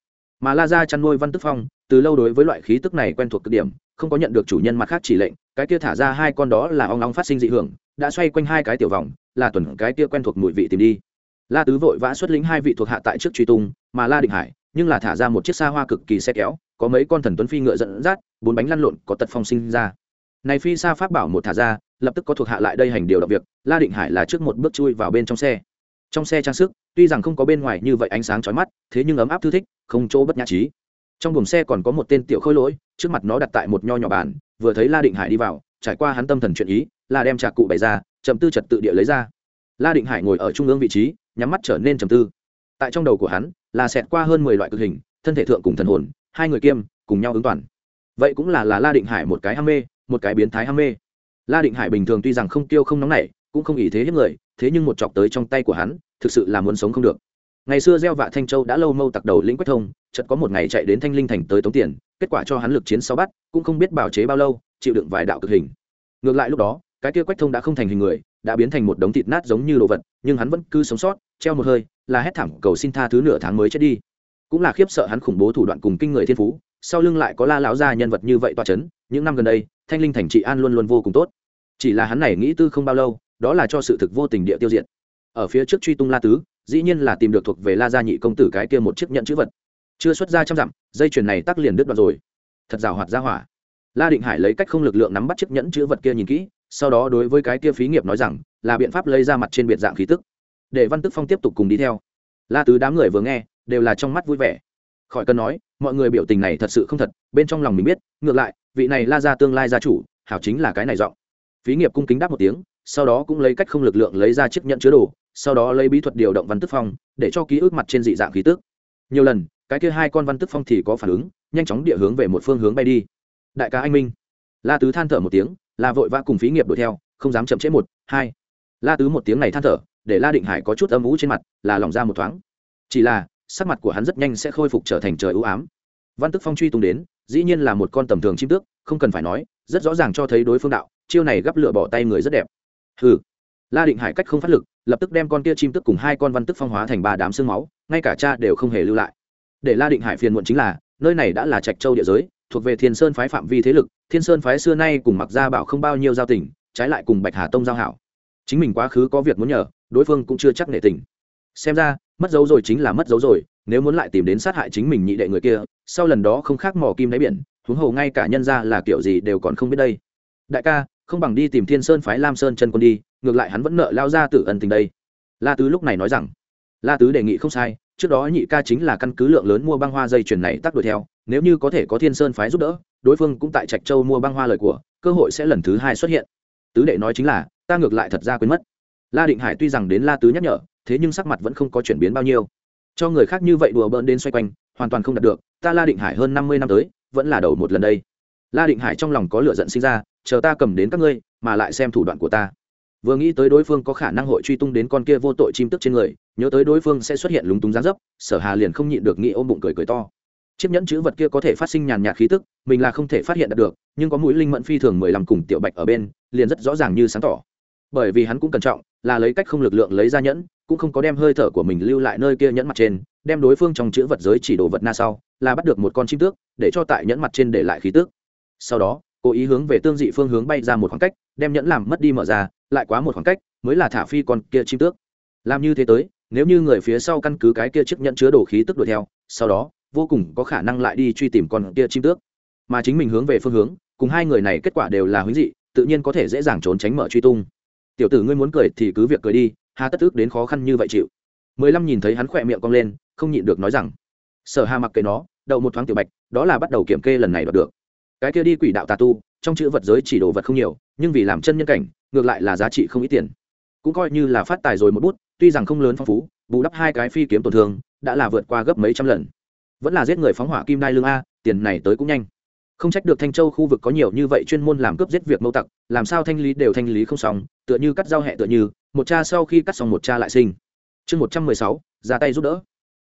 mà la ra chăn nuôi văn tức phong, từ lâu đối với loại khí tức này quen thuộc cực điểm, không có nhận được chủ nhân mặt khác chỉ lệnh, cái kia thả ra hai con đó là ong ong phát sinh dị hưởng, đã xoay quanh hai cái tiểu vòng là tuần cái kia quen thuộc mùi vị tìm đi. La tứ vội vã xuất lĩnh hai vị thuộc hạ tại trước truy tung, mà la định hải, nhưng là thả ra một chiếc xa hoa cực kỳ xe kéo, có mấy con thần tuấn phi ngựa dẫn dắt, bốn bánh lăn lộn có tật phong sinh ra. Này phi xa pháp bảo một thả ra, lập tức có thuộc hạ lại đây hành điều đặc việc, la định hải là trước một bước chui vào bên trong xe. Trong xe trang sức tuy rằng không có bên ngoài như vậy ánh sáng chói mắt, thế nhưng ấm áp thư thích, không chỗ bất nhã trí. Trong buồng xe còn có một tên tiểu khôi lỗi, trước mặt nó đặt tại một nho nhỏ bàn, vừa thấy la định hải đi vào, trải qua hắn tâm thần chuyện ý là đem trà cụ bày ra, chậm tư trật tự địa lấy ra. La định hải ngồi ở trung ương vị trí, nhắm mắt trở nên trầm tư. Tại trong đầu của hắn là xẹt qua hơn mười loại cực hình, thân thể thượng cùng thần hồn, hai người kiêm, cùng nhau ứng toàn. Vậy cũng là là la định hải một cái ham mê, một cái biến thái ham mê. La định hải bình thường tuy rằng không tiêu không nóng nảy cũng không ý thế hiếp người, thế nhưng một chọc tới trong tay của hắn, thực sự là muốn sống không được. Ngày xưa gieo vạ thanh châu đã lâu mâu tặc đầu lĩnh quách thông, chợt có một ngày chạy đến thanh linh thành tới tống tiền, kết quả cho hắn lực chiến sau bắt, cũng không biết bào chế bao lâu, chịu đựng vài đạo cực hình. Ngược lại lúc đó, cái kia quách thông đã không thành hình người, đã biến thành một đống thịt nát giống như đồ vật, nhưng hắn vẫn cứ sống sót, treo một hơi, là hét thảm cầu xin tha thứ nửa tháng mới chết đi. Cũng là khiếp sợ hắn khủng bố thủ đoạn cùng kinh người thiên phú, sau lưng lại có la lão gia nhân vật như vậy toa chấn, những năm gần đây, thanh linh thành trị an luôn luôn vô cùng tốt. Chỉ là hắn này nghĩ tư không bao lâu đó là cho sự thực vô tình địa tiêu diệt. Ở phía trước truy tung la tứ, dĩ nhiên là tìm được thuộc về la gia nhị công tử cái kia một chiếc nhận chữ vật. Chưa xuất ra trăm dặm, dây chuyền này tắc liền đứt đoạn rồi. Thật rào hoạt ra hỏa. La định hải lấy cách không lực lượng nắm bắt chiếc nhẫn chữ vật kia nhìn kỹ, sau đó đối với cái kia phí nghiệp nói rằng, là biện pháp lấy ra mặt trên biệt dạng khí tức. Để văn tức phong tiếp tục cùng đi theo. La tứ đám người vừa nghe, đều là trong mắt vui vẻ. Khỏi cần nói, mọi người biểu tình này thật sự không thật, bên trong lòng mình biết, ngược lại, vị này la ra tương lai gia chủ, hảo chính là cái này giọng. Phí nghiệp cung kính đáp một tiếng sau đó cũng lấy cách không lực lượng lấy ra chiếc nhẫn chứa đồ, sau đó lấy bí thuật điều động văn tức phong, để cho ký ức mặt trên dị dạng khí tức. Nhiều lần, cái kia hai con văn tức phong thì có phản ứng, nhanh chóng địa hướng về một phương hướng bay đi. Đại ca anh minh. La tứ than thở một tiếng, la vội vã cùng phí nghiệp đuổi theo, không dám chậm trễ một, hai. La tứ một tiếng này than thở, để la định hải có chút âm ú trên mặt, là lòng ra một thoáng. Chỉ là, sắc mặt của hắn rất nhanh sẽ khôi phục trở thành trời ưu ám. Văn tức phong truy tung đến, dĩ nhiên là một con tầm thường chim tước, không cần phải nói, rất rõ ràng cho thấy đối phương đạo, chiêu này gắp lửa bỏ tay người rất đẹp hừ. La định hải cách không phát lực, lập tức đem con kia chim tức cùng hai con văn tức phong hóa thành ba đám xương máu, ngay cả cha đều không hề lưu lại. Để la định hải phiền muộn chính là, nơi này đã là trạch châu địa giới, thuộc về thiên sơn phái phạm vi thế lực, thiên sơn phái xưa nay cùng mặc gia bảo không bao nhiêu giao tình, trái lại cùng bạch hà tông giao hảo. Chính mình quá khứ có việc muốn nhờ, đối phương cũng chưa chắc nể tình. Xem ra, mất dấu rồi chính là mất dấu rồi, nếu muốn lại tìm đến sát hại chính mình nhị đệ người kia, sau lần đó không khác mò kim đáy biển, huống hồ ngay cả nhân ra là kiểu gì đều còn không biết đây. Đại ca không bằng đi tìm thiên sơn phái lam sơn chân quân đi, ngược lại hắn vẫn nợ lao ra tử ân tình đây. La tứ lúc này nói rằng. La tứ đề nghị không sai, trước đó nhị ca chính là căn cứ lượng lớn mua băng hoa dây chuyền này tác đuổi theo, nếu như có thể có thiên sơn phái giúp đỡ, đối phương cũng tại trạch châu mua băng hoa lời của, cơ hội sẽ lần thứ hai xuất hiện. Tứ đệ nói chính là, ta ngược lại thật ra quên mất. La định hải tuy rằng đến la tứ nhắc nhở, thế nhưng sắc mặt vẫn không có chuyển biến bao nhiêu. Cho người khác như vậy đùa bỡn đến xoay quanh, hoàn toàn không đạt được, ta la định hải hơn năm mươi năm tới, vẫn là đầu một lần đây la định hải trong lòng có lửa giận sinh ra, chờ ta cầm đến các ngươi, mà lại xem thủ đoạn của ta. Vừa nghĩ tới đối phương có khả năng hội truy tung đến con kia vô tội chim tức trên người, nhớ tới đối phương sẽ xuất hiện lúng túng gián dấp, sở hà liền không nhịn được nghĩ ôm bụng cười cười to. Chiếc nhẫn chữ vật kia có thể phát sinh nhàn nhạt khí tức, mình là không thể phát hiện được, nhưng có mũi linh mẫn phi thường mười lăm cùng tiểu bạch ở bên, liền rất rõ ràng như sáng tỏ. Bởi vì hắn cũng cẩn trọng, là lấy cách không lực lượng lấy ra nhẫn, cũng không có đem hơi thở của mình lưu lại nơi kia nhẫn mặt trên, đem đối phương trong chữ vật giới chỉ đồ vật na sau, là bắt được một con chim tước, để cho tại nhẫn mặt trên để lại khí tước sau đó, cố ý hướng về tương dị phương hướng bay ra một khoảng cách, đem nhẫn làm mất đi mở ra, lại quá một khoảng cách, mới là thả phi con kia chim tước. Làm như thế tới, nếu như người phía sau căn cứ cái kia chiếc nhẫn chứa đồ khí tức đuổi theo, sau đó, vô cùng có khả năng lại đi truy tìm con kia chim tước. Mà chính mình hướng về phương hướng, cùng hai người này kết quả đều là huynh dị, tự nhiên có thể dễ dàng trốn tránh mở truy tung. Tiểu tử ngươi muốn cười thì cứ việc cười đi, hà tất tức đến khó khăn như vậy chịu. Mười lăm nhìn thấy hắn khỏe miệng cong lên, không nhịn được nói rằng. Sở hà mặc kệ nó, đậu một thoáng tiểu bạch, đó là bắt đầu kiểm kê lần này đoạt được cái kia đi quỷ đạo tà tu, trong chữ vật giới chỉ đồ vật không nhiều, nhưng vì làm chân nhân cảnh, ngược lại là giá trị không ít tiền. Cũng coi như là phát tài rồi một bút, tuy rằng không lớn phong phú, bù đắp hai cái phi kiếm tổn thương, đã là vượt qua gấp mấy trăm lần. Vẫn là giết người phóng hỏa kim đai lương a, tiền này tới cũng nhanh. Không trách được thanh châu khu vực có nhiều như vậy chuyên môn làm cướp giết việc mâu tặc, làm sao thanh lý đều thanh lý không xong, tựa như cắt giao hẹ tựa như, một cha sau khi cắt xong một cha lại sinh. Chương một trăm mười sáu, ra tay giúp đỡ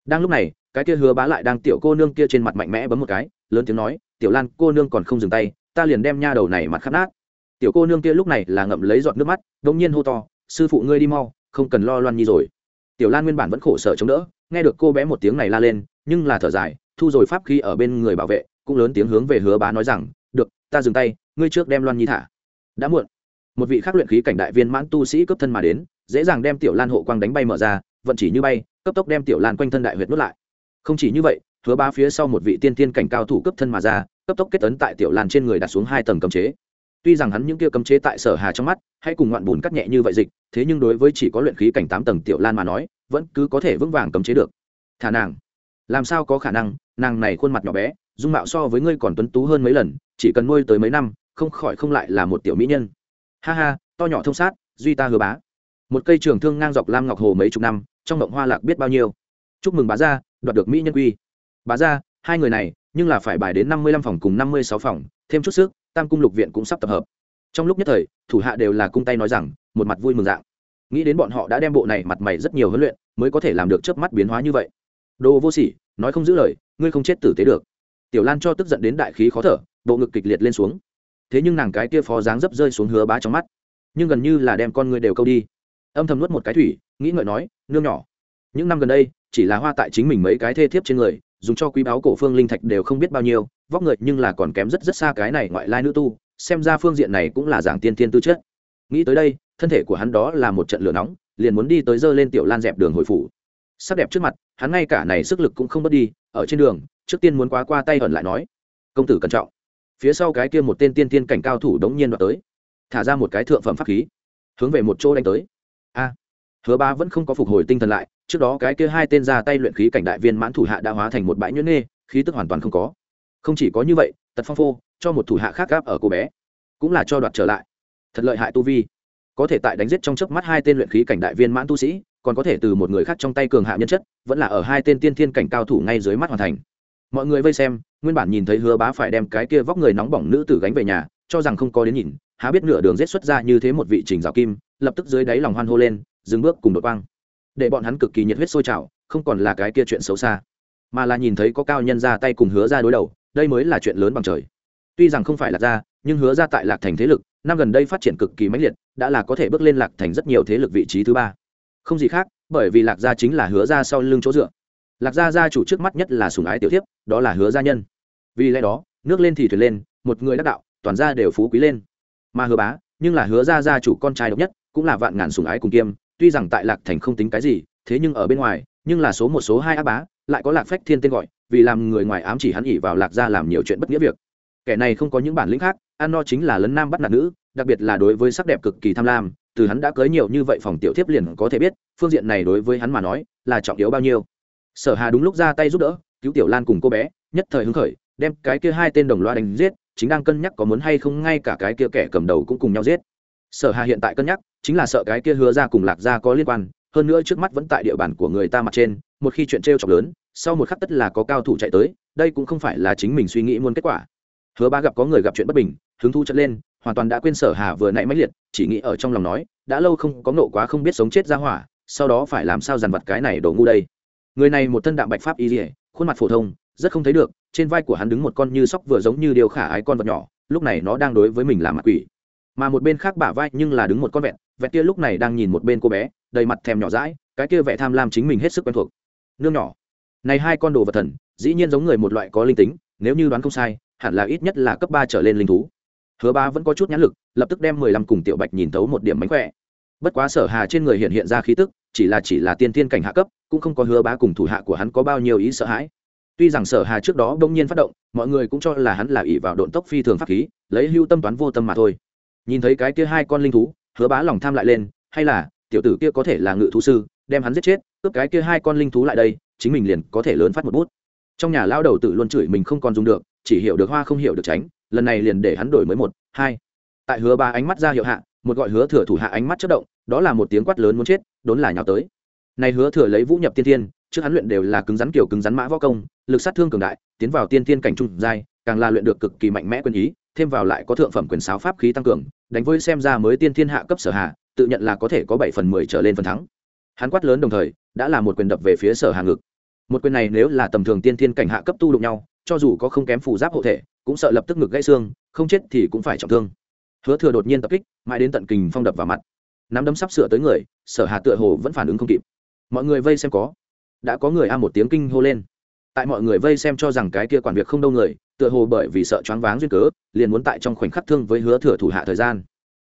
đang lúc này, cái kia hứa bá lại đang tiểu cô nương kia trên mặt mạnh mẽ bấm một cái, lớn tiếng nói, tiểu lan, cô nương còn không dừng tay, ta liền đem nha đầu này mặt khát nát. Tiểu cô nương kia lúc này là ngậm lấy giọt nước mắt đông nhiên hô to, sư phụ ngươi đi mau, không cần lo loan nhi rồi. Tiểu lan nguyên bản vẫn khổ sở chống đỡ, nghe được cô bé một tiếng này la lên, nhưng là thở dài, thu rồi pháp khí ở bên người bảo vệ, cũng lớn tiếng hướng về hứa bá nói rằng, được, ta dừng tay, ngươi trước đem loan nhi thả. Đã muộn. Một vị khắc luyện khí cảnh đại viên mãn tu sĩ cấp thân mà đến, dễ dàng đem tiểu lan hộ quang đánh bay mở ra, vận chỉ như bay cấp tốc đem tiểu lan quanh thân đại huyệt nuốt lại. Không chỉ như vậy, hứa bá phía sau một vị tiên tiên cảnh cao thủ cấp thân mà ra, cấp tốc kết ấn tại tiểu lan trên người đặt xuống hai tầng cấm chế. Tuy rằng hắn những kia cấm chế tại sở hà trong mắt, hay cùng ngoạn bùn cắt nhẹ như vậy dịch, thế nhưng đối với chỉ có luyện khí cảnh tám tầng tiểu lan mà nói, vẫn cứ có thể vững vàng cấm chế được. Thả nàng. Làm sao có khả năng, nàng này khuôn mặt nhỏ bé, dung mạo so với ngươi còn tuấn tú hơn mấy lần, chỉ cần nuôi tới mấy năm, không khỏi không lại là một tiểu mỹ nhân. Ha ha, to nhỏ thông sát, duy ta hứa bá một cây trường thương ngang dọc lam ngọc hồ mấy chục năm, trong động hoa lạc biết bao nhiêu. Chúc mừng bá gia, đoạt được mỹ nhân quy. Bá gia, hai người này, nhưng là phải bài đến năm mươi lăm phòng cùng năm mươi sáu phòng, thêm chút sức, tam cung lục viện cũng sắp tập hợp. Trong lúc nhất thời, thủ hạ đều là cung tay nói rằng, một mặt vui mừng dạng. Nghĩ đến bọn họ đã đem bộ này mặt mày rất nhiều huấn luyện, mới có thể làm được chớp mắt biến hóa như vậy. Đồ vô sỉ, nói không giữ lời, ngươi không chết tử tế được. Tiểu lan cho tức giận đến đại khí khó thở, bộ ngực kịch liệt lên xuống. Thế nhưng nàng cái kia phó dáng dấp rơi xuống hứa bá trong mắt. Nhưng gần như là đem con người đều câu đi âm thầm nuốt một cái thủy, nghĩ ngợi nói, nương nhỏ, những năm gần đây, chỉ là hoa tại chính mình mấy cái thê thiếp trên người, dùng cho quý báo cổ phương linh thạch đều không biết bao nhiêu, vóc người nhưng là còn kém rất rất xa cái này ngoại lai nữ tu, xem ra phương diện này cũng là giảng tiên tiên tư chất. Nghĩ tới đây, thân thể của hắn đó là một trận lửa nóng, liền muốn đi tới dơ lên tiểu lan dẹp đường hồi phủ. Sắc đẹp trước mặt, hắn ngay cả này sức lực cũng không mất đi, ở trên đường, trước tiên muốn quá qua tay ẩn lại nói, công tử cẩn trọng. Phía sau cái kia một tên tiên tiên cảnh cao thủ đống nhiên đoạt tới, thả ra một cái thượng phẩm pháp khí, hướng về một chỗ đánh tới a. Hứa ba vẫn không có phục hồi tinh thần lại, trước đó cái kia hai tên ra tay luyện khí cảnh đại viên mãn thủ hạ đã hóa thành một bãi nhuyễn nê, khí tức hoàn toàn không có. Không chỉ có như vậy, tật phong phô, cho một thủ hạ khác gáp ở cô bé, cũng là cho đoạt trở lại. Thật lợi hại tu vi. Có thể tại đánh giết trong chớp mắt hai tên luyện khí cảnh đại viên mãn tu sĩ, còn có thể từ một người khác trong tay cường hạ nhân chất, vẫn là ở hai tên tiên thiên cảnh cao thủ ngay dưới mắt hoàn thành. Mọi người vây xem, nguyên bản nhìn thấy hứa bá phải đem cái kia vóc người nóng bỏng nữ tử gánh về nhà, cho rằng không có đến nhìn, há biết nửa đường rết xuất ra như thế một vị trình rào kim lập tức dưới đáy lòng hoan hô lên, dừng bước cùng đột quang. Để bọn hắn cực kỳ nhiệt huyết sôi trào, không còn là cái kia chuyện xấu xa, mà là nhìn thấy có cao nhân ra tay cùng hứa ra đối đầu, đây mới là chuyện lớn bằng trời. Tuy rằng không phải lạc ra nhưng hứa ra tại lạc thành thế lực, năm gần đây phát triển cực kỳ mãnh liệt, đã là có thể bước lên lạc thành rất nhiều thế lực vị trí thứ ba. Không gì khác, bởi vì lạc gia chính là hứa ra sau lưng chỗ dựa. Lạc gia gia chủ trước mắt nhất là sùng ái tiểu thiếp, đó là hứa gia nhân. Vì lẽ đó, nước lên thì thuyền lên, một người đắc đạo, toàn gia đều phú quý lên. Mà hứa bá, nhưng là hứa gia gia chủ con trai độc nhất cũng là vạn ngàn sủng ái cùng kiêm, tuy rằng tại lạc thành không tính cái gì, thế nhưng ở bên ngoài, nhưng là số một số hai á bá, lại có lạc phách thiên tên gọi, vì làm người ngoài ám chỉ hắn ỉ vào lạc gia làm nhiều chuyện bất nghĩa việc. Kẻ này không có những bản lĩnh khác, ăn no chính là lấn nam bắt nạt nữ, đặc biệt là đối với sắc đẹp cực kỳ tham lam, từ hắn đã cưới nhiều như vậy phòng tiểu thiếp liền có thể biết, phương diện này đối với hắn mà nói, là trọng yếu bao nhiêu. Sở hà đúng lúc ra tay giúp đỡ, cứu tiểu lan cùng cô bé, nhất thời hứng khởi, đem cái kia hai tên đồng loa đánh giết, chính đang cân nhắc có muốn hay không ngay cả cái kia kẻ cầm đầu cũng cùng nhau giết sở hà hiện tại cân nhắc, chính là sợ cái kia hứa ra cùng lạc ra có liên quan, hơn nữa trước mắt vẫn tại địa bàn của người ta mặt trên, một khi chuyện trêu chọc lớn, sau một khắc tất là có cao thủ chạy tới, đây cũng không phải là chính mình suy nghĩ muốn kết quả. Hứa ba gặp có người gặp chuyện bất bình, hứng thu chất lên, hoàn toàn đã quên sở hà vừa nãy mãnh liệt, chỉ nghĩ ở trong lòng nói, đã lâu không, có nộ quá không biết sống chết ra hỏa, sau đó phải làm sao dằn vặt cái này đổ ngu đây. Người này một thân đạm bạch pháp y dỉa khuôn mặt phổ thông, rất không thấy được, trên vai của hắn đứng một con như sóc vừa giống như điều khả ái con vật nhỏ, lúc này nó đang đối với mình làm mặt quỷ mà một bên khác bả vai nhưng là đứng một con vẹn vẹt kia lúc này đang nhìn một bên cô bé, đầy mặt thèm nhỏ rãi cái kia vẻ tham lam chính mình hết sức quen thuộc. Nương nhỏ, này hai con đồ vật thần, dĩ nhiên giống người một loại có linh tính, nếu như đoán không sai, hẳn là ít nhất là cấp ba trở lên linh thú. Hứa ba vẫn có chút nhãn lực, lập tức đem mười lăm cùng tiểu bạch nhìn thấu một điểm mánh khỏe. Bất quá sở hà trên người hiện hiện ra khí tức, chỉ là chỉ là tiên tiên cảnh hạ cấp, cũng không có hứa bá cùng thủ hạ của hắn có bao nhiêu ý sợ hãi. Tuy rằng sở hà trước đó đông nhiên phát động, mọi người cũng cho là hắn là ỷ vào độn tốc phi thường pháp khí, lấy hưu tâm toán vô tâm mà thôi nhìn thấy cái kia hai con linh thú, hứa bá lòng tham lại lên, hay là, tiểu tử kia có thể là ngự thú sư, đem hắn giết chết, cướp cái kia hai con linh thú lại đây, chính mình liền có thể lớn phát một bút. Trong nhà lao đầu tự luôn chửi mình không còn dùng được, chỉ hiểu được hoa không hiểu được tránh, lần này liền để hắn đổi mới một, hai. Tại hứa ba ánh mắt ra hiệu hạ, một gọi hứa thừa thủ hạ ánh mắt chất động, đó là một tiếng quát lớn muốn chết, đốn là nhào tới. Này hứa thừa lấy vũ nhập tiên thiên, trước hắn luyện đều là cứng rắn kiểu cứng rắn mã võ công, lực sát thương cường đại, tiến vào tiên thiên cảnh trung giai, càng là luyện được cực kỳ mạnh mẽ quân ý thêm vào lại có thượng phẩm quyền sáo pháp khí tăng cường, đánh với xem ra mới tiên thiên hạ cấp sở hạ tự nhận là có thể có bảy phần mười trở lên phần thắng. Hắn quát lớn đồng thời, đã là một quyền đập về phía sở hà ngực. Một quyền này nếu là tầm thường tiên thiên cảnh hạ cấp tu đụng nhau, cho dù có không kém phù giáp hộ thể, cũng sợ lập tức ngực gãy xương, không chết thì cũng phải trọng thương. Hứa thừa đột nhiên tập kích, mãi đến tận kình phong đập vào mặt. Nắm đấm sắp sửa tới người, sở hà tựa hồ vẫn phản ứng không kịp. Mọi người vây xem có. Đã có người a một tiếng kinh hô lên tại mọi người vây xem cho rằng cái kia quản việc không đâu người, tựa hồ bởi vì sợ choáng váng duyên cớ, liền muốn tại trong khoảnh khắc thương với hứa thừa thủ hạ thời gian.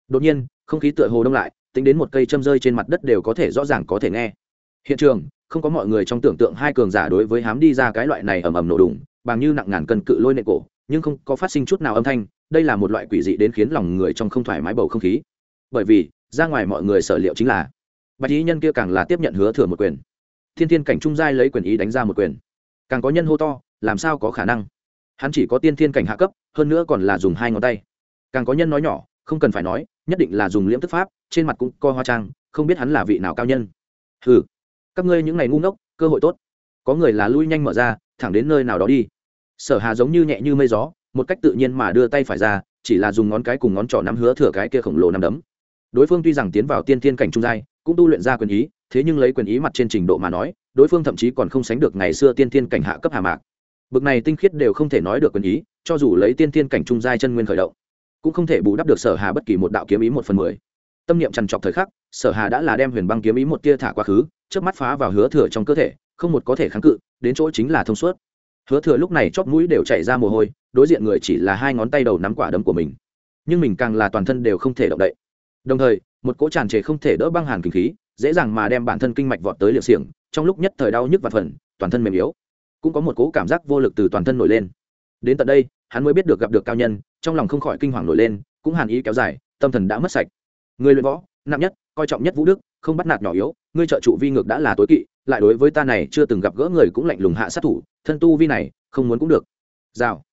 Đột nhiên, không khí tựa hồ đông lại, tính đến một cây châm rơi trên mặt đất đều có thể rõ ràng có thể nghe. Hiện trường, không có mọi người trong tưởng tượng hai cường giả đối với hám đi ra cái loại này ầm ầm nổ đùng, bằng như nặng ngàn cân cự lôi nệ cổ, nhưng không có phát sinh chút nào âm thanh, đây là một loại quỷ dị đến khiến lòng người trong không thoải mái bầu không khí. Bởi vì, ra ngoài mọi người sở liệu chính là, bạch ý nhân kia càng là tiếp nhận hứa thừa một quyền. Thiên thiên cảnh trung giai lấy quyền ý đánh ra một quyền càng có nhân hô to, làm sao có khả năng? Hắn chỉ có tiên thiên cảnh hạ cấp, hơn nữa còn là dùng hai ngón tay. Càng có nhân nói nhỏ, không cần phải nói, nhất định là dùng liễm tức pháp, trên mặt cũng co hoa trang, không biết hắn là vị nào cao nhân. Ừ các ngươi những ngày ngu ngốc, cơ hội tốt. Có người là lui nhanh mở ra, thẳng đến nơi nào đó đi. Sở hà giống như nhẹ như mây gió, một cách tự nhiên mà đưa tay phải ra, chỉ là dùng ngón cái cùng ngón trỏ nắm hứa thừa cái kia khổng lồ nắm đấm. Đối phương tuy rằng tiến vào tiên thiên cảnh trung giai, cũng tu luyện ra quyền ý, thế nhưng lấy quyền ý mặt trên trình độ mà nói đối phương thậm chí còn không sánh được ngày xưa tiên thiên cảnh hạ cấp hà mạc. Bực này tinh khiết đều không thể nói được quyền ý, cho dù lấy tiên thiên cảnh trung giai chân nguyên khởi động, cũng không thể bù đắp được sở hà bất kỳ một đạo kiếm ý một phần mười. Tâm niệm trằn trọc thời khắc, sở hà đã là đem huyền băng kiếm ý một tia thả quá khứ trước mắt phá vào hứa thừa trong cơ thể, không một có thể kháng cự, đến chỗ chính là thông suốt. Hứa thừa lúc này chóp mũi đều chảy ra mồ hôi, đối diện người chỉ là hai ngón tay đầu nắm quả đấm của mình. Nhưng mình càng là toàn thân đều không thể động đậy. Đồng thời, một cỗ tràn trề không thể đỡ băng hàn kinh khí, dễ dàng mà đem bản thân kinh mạch vọt tới liệt xiềng trong lúc nhất thời đau nhức và phần, toàn thân mềm yếu. Cũng có một cỗ cảm giác vô lực từ toàn thân nổi lên. Đến tận đây, hắn mới biết được gặp được cao nhân, trong lòng không khỏi kinh hoàng nổi lên, cũng hàn ý kéo dài, tâm thần đã mất sạch. Người luyện võ, nặng nhất, coi trọng nhất vũ đức, không bắt nạt nhỏ yếu, ngươi trợ trụ vi ngược đã là tối kỵ, lại đối với ta này chưa từng gặp gỡ người cũng lạnh lùng hạ sát thủ, thân tu vi này, không muốn cũng được. Giao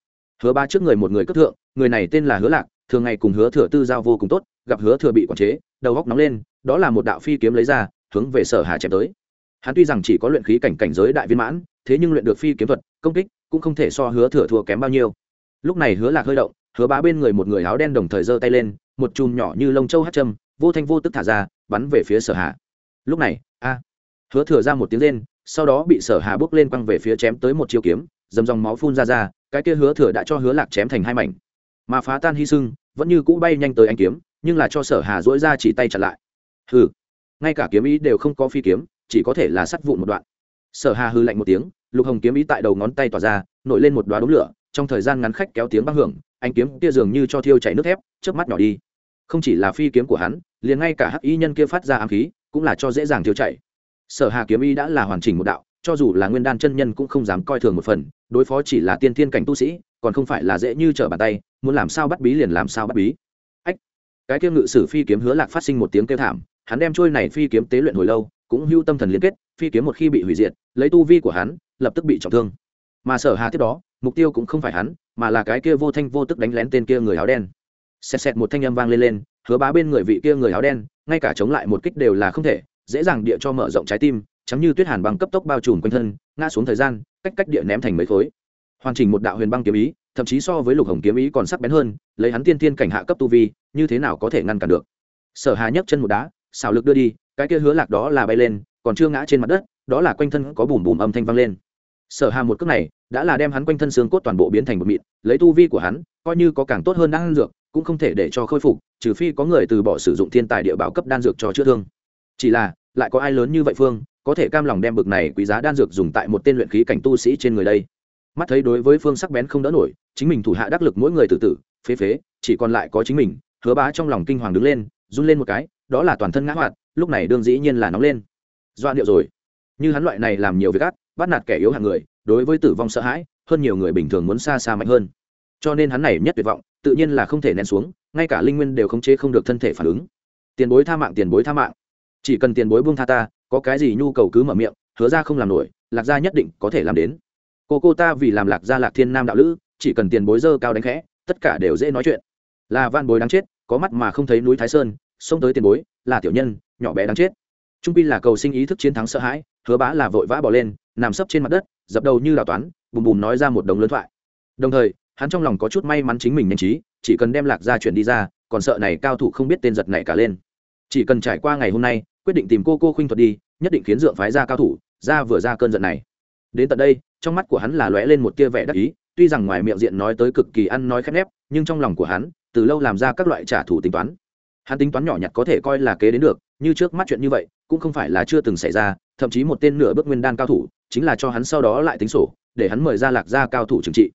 hứa ba trước người một người cấp thượng, người này tên là hứa lạc, thường ngày cùng hứa thừa tư giao vô cùng tốt, gặp hứa thừa bị quản chế, đầu góc nóng lên, đó là một đạo phi kiếm lấy ra, hướng về sở hà chém tới hắn tuy rằng chỉ có luyện khí cảnh cảnh giới đại viên mãn, thế nhưng luyện được phi kiếm thuật, công kích cũng không thể so hứa thừa thua kém bao nhiêu. Lúc này hứa lạc hơi động, hứa bá bên người một người áo đen đồng thời giơ tay lên, một chùm nhỏ như lông châu hát châm, vô thanh vô tức thả ra, bắn về phía sở hà lúc này, a, hứa thừa ra một tiếng lên sau đó bị sở hà bước lên quăng về phía chém tới một chiêu kiếm, dầm dòng máu phun ra ra, cái kia hứa thừa đã cho hứa lạc chém thành hai mảnh. Mà phá tan hy sưng, vẫn như cũ bay nhanh tới anh kiếm, nhưng là cho sở hà dỗi ra chỉ tay chặn lại. Hừ, ngay cả kiếm ý đều không có phi kiếm chỉ có thể là sắt vụn một đoạn. Sở hà hư lạnh một tiếng, lục hồng kiếm ý tại đầu ngón tay tỏa ra, nổi lên một đoá đống lửa, trong thời gian ngắn khách kéo tiếng băng hưởng anh kiếm kia dường như cho thiêu chảy nước thép, chớp mắt nhỏ đi. Không chỉ là phi kiếm của hắn, liền ngay cả hắc y nhân kia phát ra ám khí, cũng là cho dễ dàng thiêu chảy. Sở hà kiếm ý đã là hoàn chỉnh một đạo, cho dù là nguyên đan chân nhân cũng không dám coi thường một phần, đối phó chỉ là tiên thiên cảnh tu sĩ, còn không phải là dễ như trở bàn tay, muốn làm sao bắt bí liền làm sao bắt bí. Ách! Cái kia ngự sử phi kiếm hứa lạc phát sinh một tiếng kêu thảm, hắn đem trôi này phi kiếm tế luyện hồi lâu cũng hưu tâm thần liên kết, phi kiếm một khi bị hủy diệt, lấy tu vi của hắn, lập tức bị trọng thương. Mà sở hà tiếp đó, mục tiêu cũng không phải hắn, mà là cái kia vô thanh vô tức đánh lén tên kia người áo đen. Xẹt xẹt một thanh âm vang lên lên, hứa bá bên người vị kia người áo đen, ngay cả chống lại một kích đều là không thể, dễ dàng địa cho mở rộng trái tim, chấm như tuyết hàn băng cấp tốc bao trùm quanh thân, ngã xuống thời gian, cách cách địa ném thành mấy khối. Hoàn chỉnh một đạo huyền băng kiếm ý, thậm chí so với lục hồng kiếm ý còn sắc bén hơn, lấy hắn tiên tiên cảnh hạ cấp tu vi, như thế nào có thể ngăn cản được? Sở hà nhấc chân một đá, xảo lực đưa đi cái kia hứa lạc đó là bay lên, còn chưa ngã trên mặt đất, đó là quanh thân có bùm bùm âm thanh vang lên. Sở hà một cước này đã là đem hắn quanh thân xương cốt toàn bộ biến thành một mịn, lấy tu vi của hắn, coi như có càng tốt hơn đang dược, cũng không thể để cho khôi phục, trừ phi có người từ bỏ sử dụng thiên tài địa bảo cấp đan dược cho chữa thương. Chỉ là, lại có ai lớn như vậy phương, có thể cam lòng đem bực này quý giá đan dược dùng tại một tên luyện khí cảnh tu sĩ trên người đây? Mắt thấy đối với phương sắc bén không đỡ nổi, chính mình thủ hạ đắc lực mỗi người tự tử, phế phế, chỉ còn lại có chính mình, hứa bá trong lòng kinh hoàng đứng lên, run lên một cái, đó là toàn thân ngã hoạt lúc này đương dĩ nhiên là nóng lên. Doa điệu rồi. Như hắn loại này làm nhiều việc ác, bắt nạt kẻ yếu hàng người, đối với tử vong sợ hãi, hơn nhiều người bình thường muốn xa xa mạnh hơn. Cho nên hắn này nhất tuyệt vọng, tự nhiên là không thể nén xuống, ngay cả linh nguyên đều khống chế không được thân thể phản ứng. Tiền bối tha mạng, tiền bối tha mạng. Chỉ cần tiền bối buông tha ta, có cái gì nhu cầu cứ mở miệng, hứa ra không làm nổi, lạc gia nhất định có thể làm đến. Cô cô ta vì làm lạc gia lạc thiên nam đạo lữ, chỉ cần tiền bối dơ cao đánh khẽ, tất cả đều dễ nói chuyện. Là van bối đáng chết, có mắt mà không thấy núi thái sơn, xông tới tiền bối, là tiểu nhân nhỏ bé đáng chết. Trung pi là cầu sinh ý thức chiến thắng sợ hãi, hứa bá là vội vã bỏ lên, nằm sấp trên mặt đất, dập đầu như đào toán, bùm bùm nói ra một đồng lớn thoại. Đồng thời, hắn trong lòng có chút may mắn chính mình nhanh trí, chỉ cần đem lạc gia chuyển đi ra, còn sợ này cao thủ không biết tên giật này cả lên. Chỉ cần trải qua ngày hôm nay, quyết định tìm cô cô khuynh thuật đi, nhất định khiến dượng phái ra cao thủ, ra vừa ra cơn giận này. Đến tận đây, trong mắt của hắn là lóe lên một tia vẻ đắc ý, tuy rằng ngoài miệng diện nói tới cực kỳ ăn nói khép nép, nhưng trong lòng của hắn, từ lâu làm ra các loại trả thù tính toán. Hắn tính toán nhỏ nhặt có thể coi là kế đến được như trước mắt chuyện như vậy, cũng không phải là chưa từng xảy ra, thậm chí một tên nửa bước nguyên đan cao thủ, chính là cho hắn sau đó lại tính sổ, để hắn mời ra lạc gia cao thủ trừng trị.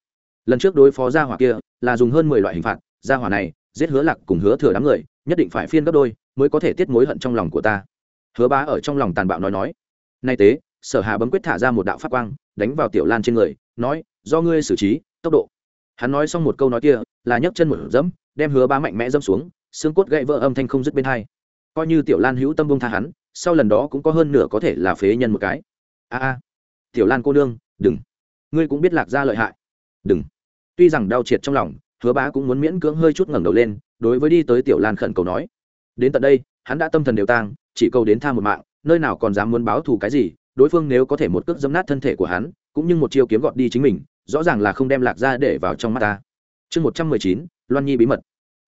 Lần trước đối phó gia hỏa kia, là dùng hơn mười loại hình phạt, gia hỏa này, giết hứa lạc cùng hứa thừa đám người, nhất định phải phiên gấp đôi, mới có thể tiết mối hận trong lòng của ta. Hứa bá ở trong lòng tàn bạo nói nói. Nay tế, sở hà bấm quyết thả ra một đạo pháp quang, đánh vào tiểu lan trên người, nói, do ngươi xử trí, tốc độ. Hắn nói xong một câu nói kia, là nhấc chân một dẫm, đem hứa bá mạnh mẽ dẫm xuống, xương cốt gãy vỡ âm thanh không dứt bên hai coi như tiểu lan hữu tâm bông tha hắn, sau lần đó cũng có hơn nửa có thể là phế nhân một cái. A a, tiểu lan cô nương, đừng. Ngươi cũng biết lạc ra lợi hại. Đừng. Tuy rằng đau triệt trong lòng, hứa bá cũng muốn miễn cưỡng hơi chút ngẩng đầu lên, đối với đi tới tiểu lan khẩn cầu nói. Đến tận đây, hắn đã tâm thần đều tang, chỉ câu đến tha một mạng, nơi nào còn dám muốn báo thù cái gì, đối phương nếu có thể một cước dấm nát thân thể của hắn, cũng như một chiêu kiếm gọt đi chính mình, rõ ràng là không đem lạc ra để vào trong mắt ta. Chương một trăm mười chín, loan nhi bí mật.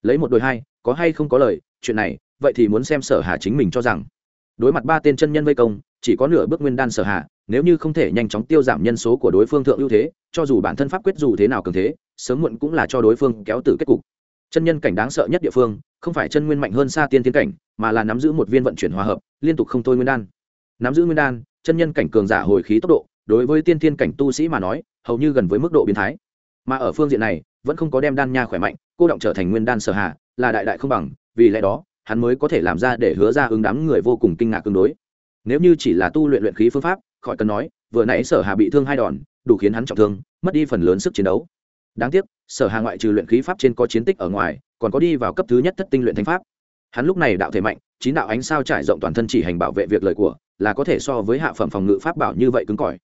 Lấy một đôi hai, có hay không có lời, chuyện này vậy thì muốn xem sở hà chính mình cho rằng. Đối mặt ba tên chân nhân vây công, chỉ có nửa bước nguyên đan sở hà, nếu như không thể nhanh chóng tiêu giảm nhân số của đối phương thượng ưu thế, cho dù bản thân pháp quyết dù thế nào cường thế, sớm muộn cũng là cho đối phương kéo từ kết cục. Chân nhân cảnh đáng sợ nhất địa phương, không phải chân nguyên mạnh hơn xa tiên tiến cảnh, mà là nắm giữ một viên vận chuyển hòa hợp, liên tục không thôi nguyên đan. Nắm giữ nguyên đan, chân nhân cảnh cường giả hồi khí tốc độ, đối với tiên thiên cảnh tu sĩ mà nói, hầu như gần với mức độ biến thái. Mà ở phương diện này, vẫn không có đem đan nha khỏe mạnh, cô động trở thành nguyên đan sở hạ là đại đại không bằng, vì lẽ đó hắn mới có thể làm ra để hứa ra ứng đám người vô cùng kinh ngạc tương đối. Nếu như chỉ là tu luyện luyện khí phương pháp, khỏi cần nói, vừa nãy sở hà bị thương hai đòn, đủ khiến hắn trọng thương, mất đi phần lớn sức chiến đấu. Đáng tiếc, sở hà ngoại trừ luyện khí pháp trên có chiến tích ở ngoài, còn có đi vào cấp thứ nhất thất tinh luyện thanh pháp. Hắn lúc này đạo thể mạnh, chín đạo ánh sao trải rộng toàn thân chỉ hành bảo vệ việc lời của, là có thể so với hạ phẩm phòng ngự pháp bảo như vậy cứng cỏi.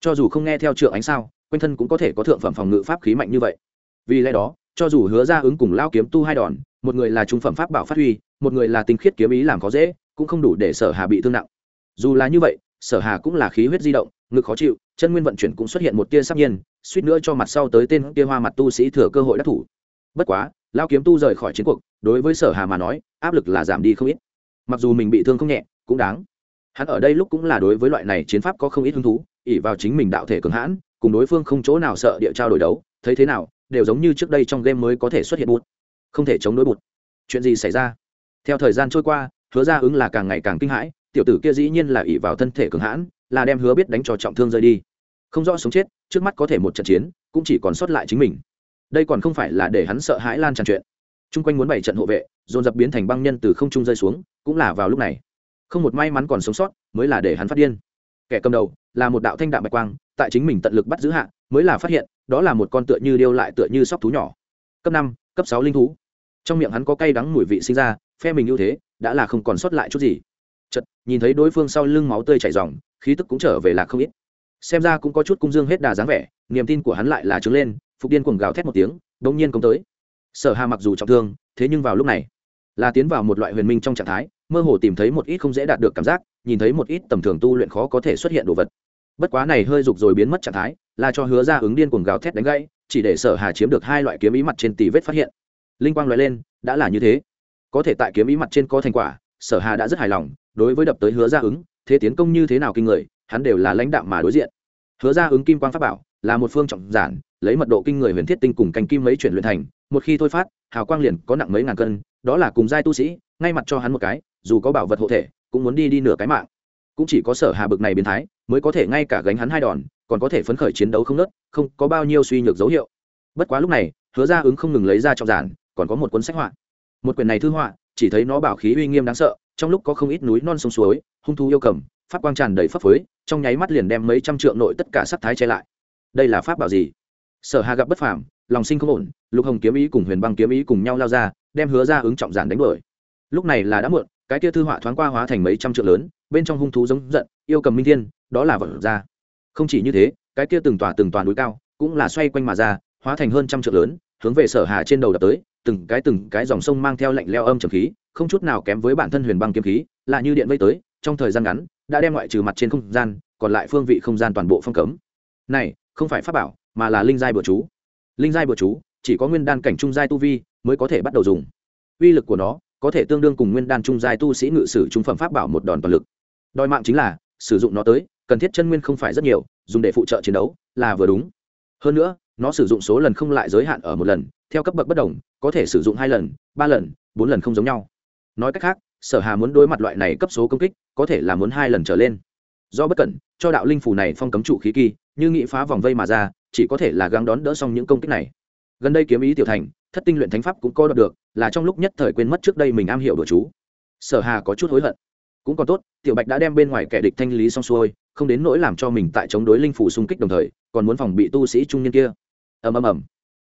Cho dù không nghe theo trượng ánh sao, quanh thân cũng có thể có thượng phẩm phòng ngự pháp khí mạnh như vậy. Vì lẽ đó, cho dù hứa ra ứng cùng lao kiếm tu hai đòn, một người là trung phẩm pháp bảo phát huy một người là tinh khiết kiếm ý làm khó dễ, cũng không đủ để sở hà bị thương nặng. Dù là như vậy, sở hà cũng là khí huyết di động, ngực khó chịu, chân nguyên vận chuyển cũng xuất hiện một tia sắc nhiên, suýt nữa cho mặt sau tới tên kia hoa mặt tu sĩ thừa cơ hội đắc thủ. Bất quá lao kiếm tu rời khỏi chiến cuộc, đối với sở hà mà nói, áp lực là giảm đi không ít. Mặc dù mình bị thương không nhẹ, cũng đáng. Hắn ở đây lúc cũng là đối với loại này chiến pháp có không ít hứng thú ỉ vào chính mình đạo thể cường hãn, cùng đối phương không chỗ nào sợ địa trao đổi đấu, thấy thế nào, đều giống như trước đây trong game mới có thể xuất hiện bụt. Không thể chống đối bụt. Chuyện gì xảy ra? Theo thời gian trôi qua, hứa ra ứng là càng ngày càng kinh hãi, tiểu tử kia dĩ nhiên là ỉ vào thân thể cường hãn, là đem hứa biết đánh cho trọng thương rơi đi. Không rõ sống chết, trước mắt có thể một trận chiến, cũng chỉ còn sót lại chính mình. Đây còn không phải là để hắn sợ hãi lan tràn chuyện. Chung quanh muốn bảy trận hộ vệ, dồn dập biến thành băng nhân từ không trung rơi xuống, cũng là vào lúc này. Không một may mắn còn sống sót, mới là để hắn phát điên. Kẻ cầm đầu, là một đạo thanh đạm bạch quang, tại chính mình tận lực bắt giữ hạ, mới là phát hiện, đó là một con tựa như điêu lại tựa như sóc thú nhỏ. Cấp năm, cấp sáu linh thú. Trong miệng hắn có cay đắng mùi vị sinh ra phe mình ưu thế, đã là không còn sót lại chút gì. Chật nhìn thấy đối phương sau lưng máu tươi chảy ròng, khí tức cũng trở về là không ít. Xem ra cũng có chút cung dương hết đà dáng vẻ, niềm tin của hắn lại là trứng lên, phục điên cuồng gào thét một tiếng bỗng nhiên công tới. Sở hà mặc dù trọng thương, thế nhưng vào lúc này, là tiến vào một loại huyền minh trong trạng thái, mơ hồ tìm thấy một ít không dễ đạt được cảm giác, nhìn thấy một ít tầm thường tu luyện khó có thể xuất hiện đồ vật. Bất quá này hơi dục rồi biến mất trạng thái, là cho hứa ra ứng điên cuồng gào thét đánh gãy, chỉ để sở hà chiếm được hai loại kiếm ý mặt trên tỷ vết phát hiện. Linh quang loại lên, đã là như thế có thể tại kiếm ý mặt trên có thành quả, sở hà đã rất hài lòng, đối với đập tới hứa gia ứng, thế tiến công như thế nào kinh người, hắn đều là lãnh đạo mà đối diện. Hứa gia ứng kim quang pháp bảo, là một phương trọng giản, lấy mật độ kinh người huyền thiết tinh cùng cành kim mấy chuyển luyện thành, một khi thôi phát, hào quang liền có nặng mấy ngàn cân, đó là cùng giai tu sĩ, ngay mặt cho hắn một cái, dù có bảo vật hộ thể, cũng muốn đi đi nửa cái mạng. Cũng chỉ có sở hà bực này biến thái, mới có thể ngay cả gánh hắn hai đòn, còn có thể phấn khởi chiến đấu không nớt, không có bao nhiêu suy nhược dấu hiệu. Bất quá lúc này, hứa ra ứng không ngừng lấy ra trọng giản, còn có một cuốn sách họa một quyển này thư họa, chỉ thấy nó bảo khí uy nghiêm đáng sợ, trong lúc có không ít núi non sông suối, hung thu yêu cầm, pháp quang tràn đầy pháp phới trong nháy mắt liền đem mấy trăm trượng nội tất cả sắc thái che lại. Đây là pháp bảo gì? Sở hà gặp bất phàm, lòng sinh không ổn, lục hồng kiếm ý cùng huyền băng kiếm ý cùng nhau lao ra, đem hứa ra ứng trọng giản đánh đuổi. Lúc này là đã muộn, cái kia thư họa thoáng qua hóa thành mấy trăm trượng lớn, bên trong hung thú giống giận, yêu cầm minh thiên, đó là vật ra. Không chỉ như thế, cái kia từng tòa từng tòa núi cao, cũng là xoay quanh mà ra, hóa thành hơn trăm trượng lớn, hướng về sở hà trên đầu đập tới từng cái từng cái dòng sông mang theo lạnh leo âm trầm khí, không chút nào kém với bản thân huyền băng kiếm khí, là như điện vây tới, trong thời gian ngắn, đã đem ngoại trừ mặt trên không gian, còn lại phương vị không gian toàn bộ phong cấm. Này, không phải pháp bảo, mà là linh giai bừa chú. Linh giai bừa chú, chỉ có nguyên đan cảnh trung giai tu vi mới có thể bắt đầu dùng. Uy lực của nó có thể tương đương cùng nguyên đan trung giai tu sĩ ngự sử trung phẩm pháp bảo một đòn toàn lực. Đòi mạng chính là, sử dụng nó tới, cần thiết chân nguyên không phải rất nhiều, dùng để phụ trợ chiến đấu là vừa đúng. Hơn nữa, nó sử dụng số lần không lại giới hạn ở một lần theo cấp bậc bất đồng, có thể sử dụng hai lần, ba lần, bốn lần không giống nhau. Nói cách khác, sở hà muốn đối mặt loại này cấp số công kích, có thể là muốn hai lần trở lên. Do bất cẩn, cho đạo linh phủ này phong cấm trụ khí kỳ, như nghị phá vòng vây mà ra, chỉ có thể là gắng đón đỡ xong những công kích này. Gần đây kiếm ý tiểu thành, thất tinh luyện thánh pháp cũng coi đoạt được, là trong lúc nhất thời quên mất trước đây mình am hiểu đồ chú. Sở hà có chút hối hận. Cũng còn tốt, tiểu bạch đã đem bên ngoài kẻ địch thanh lý xong xuôi, không đến nỗi làm cho mình tại chống đối linh phủ xung kích đồng thời, còn muốn phòng bị tu sĩ trung niên kia. Ầm ầm ầm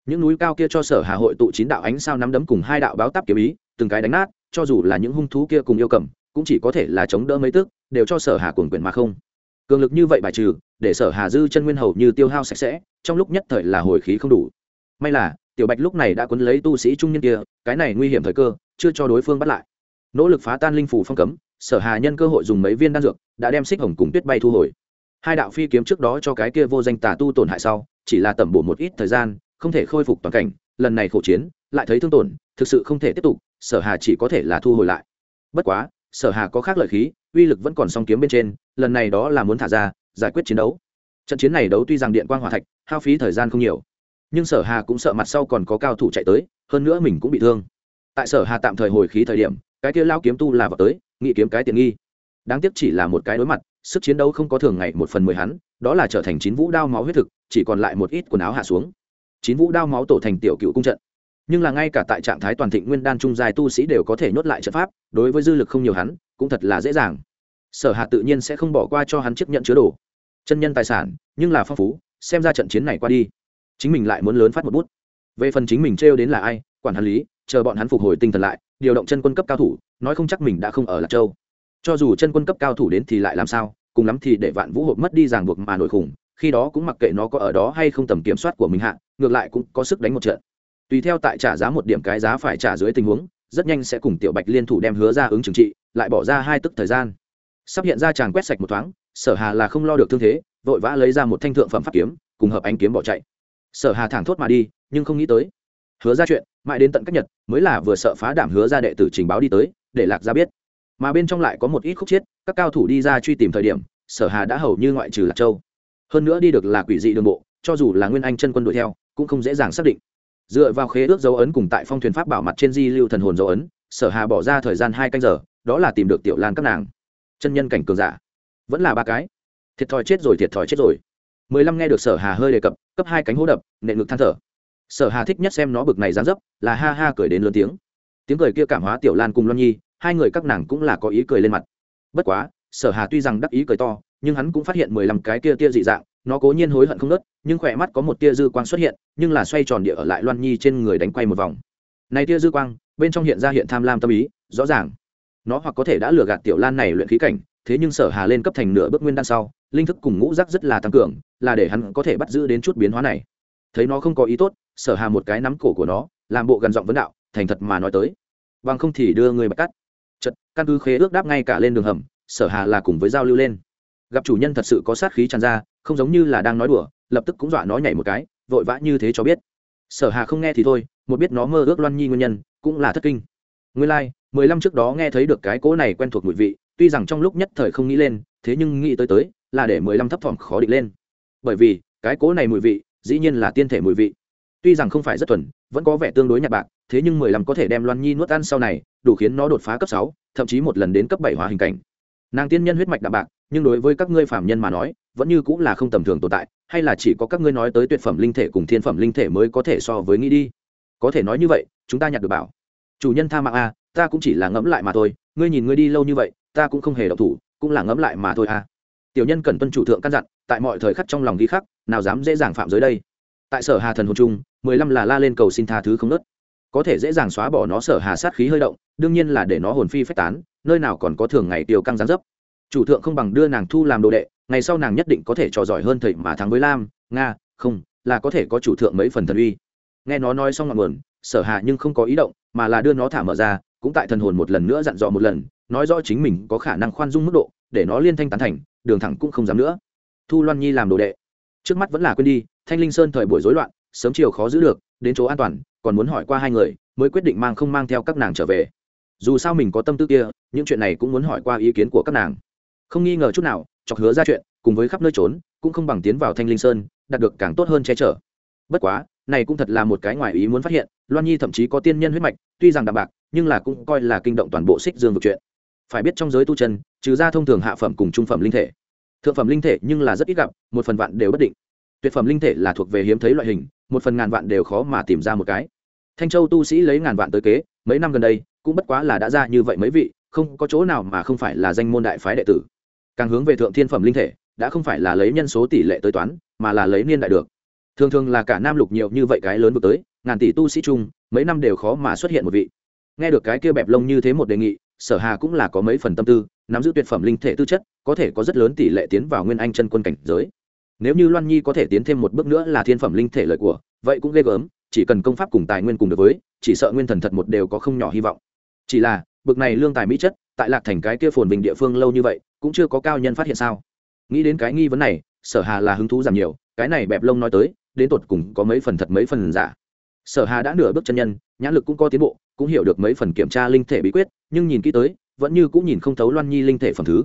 những núi cao kia cho sở hà hội tụ chín đạo ánh sao nắm đấm cùng hai đạo báo táp kiếm ý, từng cái đánh nát, cho dù là những hung thú kia cùng yêu cầm, cũng chỉ có thể là chống đỡ mấy tức, đều cho sở hà cuồng quyền mà không. Cường lực như vậy bài trừ, để sở hà dư chân nguyên hầu như tiêu hao sạch sẽ, trong lúc nhất thời là hồi khí không đủ. May là, tiểu bạch lúc này đã quấn lấy tu sĩ trung niên kia, cái này nguy hiểm thời cơ, chưa cho đối phương bắt lại. Nỗ lực phá tan linh phủ phong cấm, sở hà nhân cơ hội dùng mấy viên đan dược, đã đem xích hồng cùng tuyết bay thu hồi. Hai đạo phi kiếm trước đó cho cái kia vô danh tà tu tổn hại sau, chỉ là tẩm bổ một ít thời gian không thể khôi phục toàn cảnh, lần này khổ chiến, lại thấy thương tổn, thực sự không thể tiếp tục, sở hà chỉ có thể là thu hồi lại. Bất quá, sở hà có khác lợi khí, uy lực vẫn còn song kiếm bên trên, lần này đó là muốn thả ra, giải quyết chiến đấu. Trận chiến này đấu tuy rằng điện quang hỏa thạch, hao phí thời gian không nhiều, nhưng sở hà cũng sợ mặt sau còn có cao thủ chạy tới, hơn nữa mình cũng bị thương. Tại sở hà tạm thời hồi khí thời điểm, cái kia lao kiếm tu là vào tới, nghị kiếm cái tiện nghi. Đáng tiếc chỉ là một cái đối mặt, sức chiến đấu không có thường ngày một phần mười hắn, đó là trở thành chín vũ đao máu huyết thực, chỉ còn lại một ít quần áo hạ xuống chín vũ đao máu tổ thành tiểu cựu cung trận. Nhưng là ngay cả tại trạng thái toàn thịnh nguyên đan trung dài tu sĩ đều có thể nhốt lại trận pháp, đối với dư lực không nhiều hắn, cũng thật là dễ dàng. Sở hạ tự nhiên sẽ không bỏ qua cho hắn chiếc nhận chứa đồ. Chân nhân tài sản, nhưng là phong phú, xem ra trận chiến này qua đi, chính mình lại muốn lớn phát một bút. Về phần chính mình trêu đến là ai, quản hắn lý, chờ bọn hắn phục hồi tinh thần lại, điều động chân quân cấp cao thủ, nói không chắc mình đã không ở lạc châu. Cho dù chân quân cấp cao thủ đến thì lại làm sao, cùng lắm thì để vạn vũ hộp mất đi ràng buộc mà nổi khủng khi đó cũng mặc kệ nó có ở đó hay không tầm kiểm soát của mình hạ, ngược lại cũng có sức đánh một trận. Tùy theo tại trả giá một điểm cái giá phải trả dưới tình huống, rất nhanh sẽ cùng tiểu bạch liên thủ đem hứa ra ứng trừng trị, lại bỏ ra hai tức thời gian. Sắp hiện ra chàng quét sạch một thoáng, sở hà là không lo được thương thế, vội vã lấy ra một thanh thượng phẩm pháp kiếm, cùng hợp ánh kiếm bỏ chạy. Sở hà thẳng thốt mà đi, nhưng không nghĩ tới. Hứa ra chuyện, mãi đến tận cách nhật, mới là vừa sợ phá đảm hứa ra đệ tử trình báo đi tới, để lạc ra biết. Mà bên trong lại có một ít khúc chiết các cao thủ đi ra truy tìm thời điểm, sở hà đã hầu như ngoại trừ lạc châu hơn nữa đi được là quỷ dị đường bộ, cho dù là nguyên anh chân quân đuổi theo, cũng không dễ dàng xác định. Dựa vào khế ước dấu ấn cùng tại phong thuyền pháp bảo mặt trên di lưu thần hồn dấu ấn, sở hà bỏ ra thời gian hai canh giờ, đó là tìm được tiểu lan các nàng. Chân nhân cảnh cường giả. Vẫn là ba cái. Thiệt thòi chết rồi, thiệt thòi chết rồi. Mười lăm nghe được sở hà hơi đề cập, cấp hai cánh hố đập, nện ngực than thở. Sở hà thích nhất xem nó bực này dán dấp, là ha ha cười đến lớn tiếng. Tiếng cười kia cảm hóa tiểu lan cùng loan nhi, hai người các nàng cũng là có ý cười lên mặt. Bất quá, sở hà tuy rằng đắc ý cười to nhưng hắn cũng phát hiện mười lăm cái kia tia dị dạng, nó cố nhiên hối hận không nớt, nhưng khỏe mắt có một tia dư quang xuất hiện, nhưng là xoay tròn địa ở lại loan nhi trên người đánh quay một vòng. Này tia dư quang, bên trong hiện ra hiện tham lam tâm ý, rõ ràng. Nó hoặc có thể đã lừa gạt tiểu lan này luyện khí cảnh, thế nhưng sở hà lên cấp thành nửa bước nguyên đan sau, linh thức cùng ngũ giác rất là tăng cường, là để hắn có thể bắt giữ đến chút biến hóa này. Thấy nó không có ý tốt, sở hà một cái nắm cổ của nó, làm bộ gần giọng vấn đạo, thành thật mà nói tới, bằng không thì đưa người bắt cắt. Chật căn cứ khế ước đáp ngay cả lên đường hầm, sở hà là cùng với giao lưu lên gặp chủ nhân thật sự có sát khí tràn ra không giống như là đang nói đùa lập tức cũng dọa nó nhảy một cái vội vã như thế cho biết. Sở hà không nghe thì thôi một biết nó mơ ước loan nhi nguyên nhân cũng là thất kinh. Nguyên lai like, mười lăm trước đó nghe thấy được cái cỗ này quen thuộc mùi vị tuy rằng trong lúc nhất thời không nghĩ lên thế nhưng nghĩ tới tới là để mười lăm thấp thỏm khó định lên. Bởi vì cái cỗ này mùi vị dĩ nhiên là tiên thể mùi vị. Tuy rằng không phải rất thuần vẫn có vẻ tương đối nhạt bạc thế nhưng mười lăm có thể đem loan nhi nuốt ăn sau này đủ khiến nó đột phá cấp sáu thậm chí một lần đến cấp bảy hóa hình cảnh nàng tiên nhân huyết mạch đạm bạc, nhưng đối với các ngươi phạm nhân mà nói, vẫn như cũng là không tầm thường tồn tại, hay là chỉ có các ngươi nói tới tuyệt phẩm linh thể cùng thiên phẩm linh thể mới có thể so với nghĩ đi. Có thể nói như vậy, chúng ta nhặt được bảo. Chủ nhân tha mạng a, ta cũng chỉ là ngẫm lại mà thôi, ngươi nhìn ngươi đi lâu như vậy, ta cũng không hề độc thủ, cũng là ngẫm lại mà thôi a. Tiểu nhân cần tuân chủ thượng căn dặn, tại mọi thời khắc trong lòng ghi khắc, nào dám dễ dàng phạm giới đây. Tại sở hà thần hồn trung, mười lăm là la lên cầu xin tha thứ không nớt có thể dễ dàng xóa bỏ nó sở hà sát khí hơi động, đương nhiên là để nó hồn phi phách tán nơi nào còn có thường ngày tiêu căng gián dấp. Chủ thượng không bằng đưa nàng thu làm đồ đệ, ngày sau nàng nhất định có thể trò giỏi hơn thầy mà thắng với lam, nga, không, là có thể có chủ thượng mấy phần thần uy. Nghe nó nói xong ngọn nguồn, sở hạ nhưng không có ý động, mà là đưa nó thả mở ra, cũng tại thần hồn một lần nữa dặn dò một lần, nói rõ chính mình có khả năng khoan dung mức độ, để nó liên thanh tán thành, đường thẳng cũng không dám nữa. Thu loan nhi làm đồ đệ. Trước mắt vẫn là quên đi, thanh linh sơn thời buổi rối loạn, sớm chiều khó giữ được, đến chỗ an toàn, còn muốn hỏi qua hai người, mới quyết định mang không mang theo các nàng trở về dù sao mình có tâm tư kia, những chuyện này cũng muốn hỏi qua ý kiến của các nàng. Không nghi ngờ chút nào, chọc hứa ra chuyện, cùng với khắp nơi trốn, cũng không bằng tiến vào thanh linh sơn, đạt được càng tốt hơn che chở. Bất quá, này cũng thật là một cái ngoài ý muốn phát hiện, loan nhi thậm chí có tiên nhân huyết mạch, tuy rằng đạm bạc, nhưng là cũng coi là kinh động toàn bộ xích dương vực chuyện. Phải biết trong giới tu chân, trừ ra thông thường hạ phẩm cùng trung phẩm linh thể. Thượng phẩm linh thể nhưng là rất ít gặp, một phần vạn đều bất định. Tuyệt phẩm linh thể là thuộc về hiếm thấy loại hình, một phần ngàn vạn đều khó mà tìm ra một cái thanh châu tu sĩ lấy ngàn vạn tới kế, mấy năm gần đây, cũng bất quá là đã ra như vậy mấy vị, không có chỗ nào mà không phải là danh môn đại phái đệ tử. Càng hướng về thượng thiên phẩm linh thể, đã không phải là lấy nhân số tỷ lệ tới toán, mà là lấy niên đại được. Thường thường là cả nam lục nhiều như vậy cái lớn bước tới, ngàn tỷ tu sĩ chung, mấy năm đều khó mà xuất hiện một vị. Nghe được cái kia bẹp lông như thế một đề nghị, sở hà cũng là có mấy phần tâm tư, nắm giữ tuyệt phẩm linh thể tư chất, có thể có rất lớn tỷ lệ tiến vào nguyên anh chân quân cảnh giới. Nếu như loan nhi có thể tiến thêm một bước nữa là thiên phẩm linh thể lời của, vậy cũng ghê gớm chỉ cần công pháp cùng tài nguyên cùng được với, chỉ sợ nguyên thần thật một đều có không nhỏ hy vọng. Chỉ là, bực này lương tài mỹ chất, tại lạc thành cái kia phồn bình địa phương lâu như vậy, cũng chưa có cao nhân phát hiện sao? Nghĩ đến cái nghi vấn này, sở hà là hứng thú giảm nhiều, cái này bẹp lông nói tới, đến tột cùng có mấy phần thật mấy phần giả. Sở hà đã nửa bước chân nhân, nhãn lực cũng có tiến bộ, cũng hiểu được mấy phần kiểm tra linh thể bí quyết, nhưng nhìn kỹ tới, vẫn như cũng nhìn không thấu loan nhi linh thể phẩm thứ.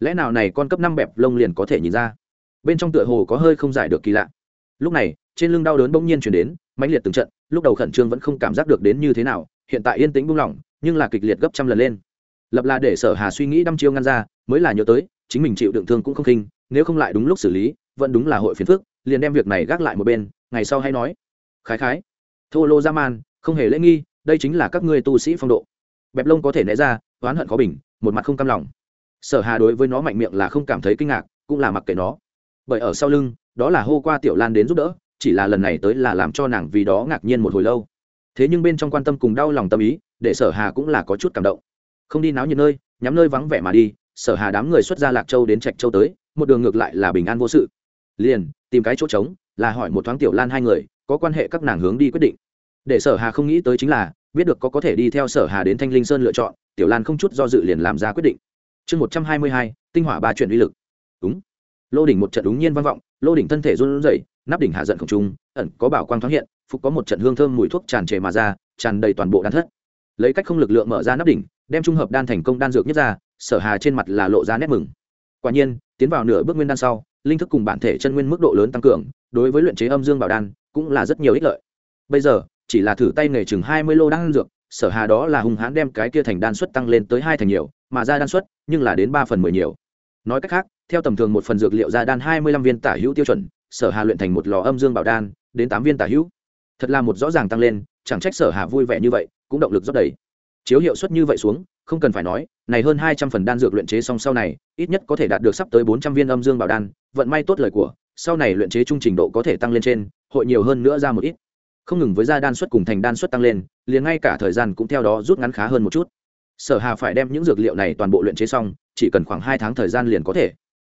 Lẽ nào này con cấp năm bẹp lông liền có thể nhìn ra? Bên trong tựa hồ có hơi không giải được kỳ lạ. Lúc này, trên lưng đau đớn bỗng nhiên chuyển đến mãnh liệt từng trận, lúc đầu khẩn trương vẫn không cảm giác được đến như thế nào, hiện tại yên tĩnh buông lỏng, nhưng là kịch liệt gấp trăm lần lên. Lập là để sở hà suy nghĩ đăm chiêu ngăn ra, mới là nhớ tới, chính mình chịu đựng thương cũng không khinh, nếu không lại đúng lúc xử lý, vẫn đúng là hội phiền phức, liền đem việc này gác lại một bên, ngày sau hay nói. Khái khái. Thô lô ra man, không hề lễ nghi, đây chính là các ngươi tu sĩ phong độ. Bẹp lông có thể né ra, oán hận khó bình, một mặt không cam lòng. Sở hà đối với nó mạnh miệng là không cảm thấy kinh ngạc, cũng là mặc kệ nó. Bởi ở sau lưng, đó là hô qua tiểu lan đến giúp đỡ chỉ là lần này tới là làm cho nàng vì đó ngạc nhiên một hồi lâu. Thế nhưng bên trong quan tâm cùng đau lòng tâm ý, để sở hà cũng là có chút cảm động. Không đi náo nhiệt nơi, nhắm nơi vắng vẻ mà đi, sở hà đám người xuất ra lạc châu đến trạch châu tới, một đường ngược lại là bình an vô sự. Liền, tìm cái chỗ trống, là hỏi một thoáng tiểu lan hai người, có quan hệ các nàng hướng đi quyết định. Để sở hà không nghĩ tới chính là, biết được có có thể đi theo sở hà đến thanh linh sơn lựa chọn, tiểu lan không chút do dự liền làm ra quyết định. Chương một trăm hai mươi hai, tinh hỏa ba chuyển uy lực. Đúng. Lô đỉnh một trận đúng nhiên vang vọng, lô đỉnh thân thể run rẩy nắp đỉnh hạ giận khổng trung, ẩn có bảo quang thoáng hiện, phục có một trận hương thơm mùi thuốc tràn trề mà ra, tràn đầy toàn bộ đan thất. Lấy cách không lực lượng mở ra nắp đỉnh, đem trung hợp đan thành công đan dược nhất ra, sở hà trên mặt là lộ ra nét mừng. Quả nhiên, tiến vào nửa bước nguyên đan sau, linh thức cùng bản thể chân nguyên mức độ lớn tăng cường, đối với luyện chế âm dương bảo đan cũng là rất nhiều ích lợi. Bây giờ, chỉ là thử tay nghề chừng hai mươi lô đan dược, sở hà đó là hùng hãn đem cái kia thành đan suất tăng lên tới hai thành nhiều, mà ra đan suất nhưng là đến ba phần mười nhiều. Nói cách khác, theo tầm thường một phần dược liệu ra đan hai mươi lăm viên tả hữu tiêu chuẩn sở hà luyện thành một lò âm dương bảo đan, đến tám viên tả hữu. Thật là một rõ ràng tăng lên, chẳng trách sở hà vui vẻ như vậy, cũng động lực rất đầy. Chiếu hiệu suất như vậy xuống, không cần phải nói, này hơn hai trăm phần đan dược luyện chế xong sau này, ít nhất có thể đạt được sắp tới bốn trăm viên âm dương bảo đan, vận may tốt lời của, sau này luyện chế trung trình độ có thể tăng lên trên, hội nhiều hơn nữa ra một ít. Không ngừng với gia đan suất cùng thành đan suất tăng lên, liền ngay cả thời gian cũng theo đó rút ngắn khá hơn một chút. Sở hà phải đem những dược liệu này toàn bộ luyện chế xong, chỉ cần khoảng hai tháng thời gian liền có thể.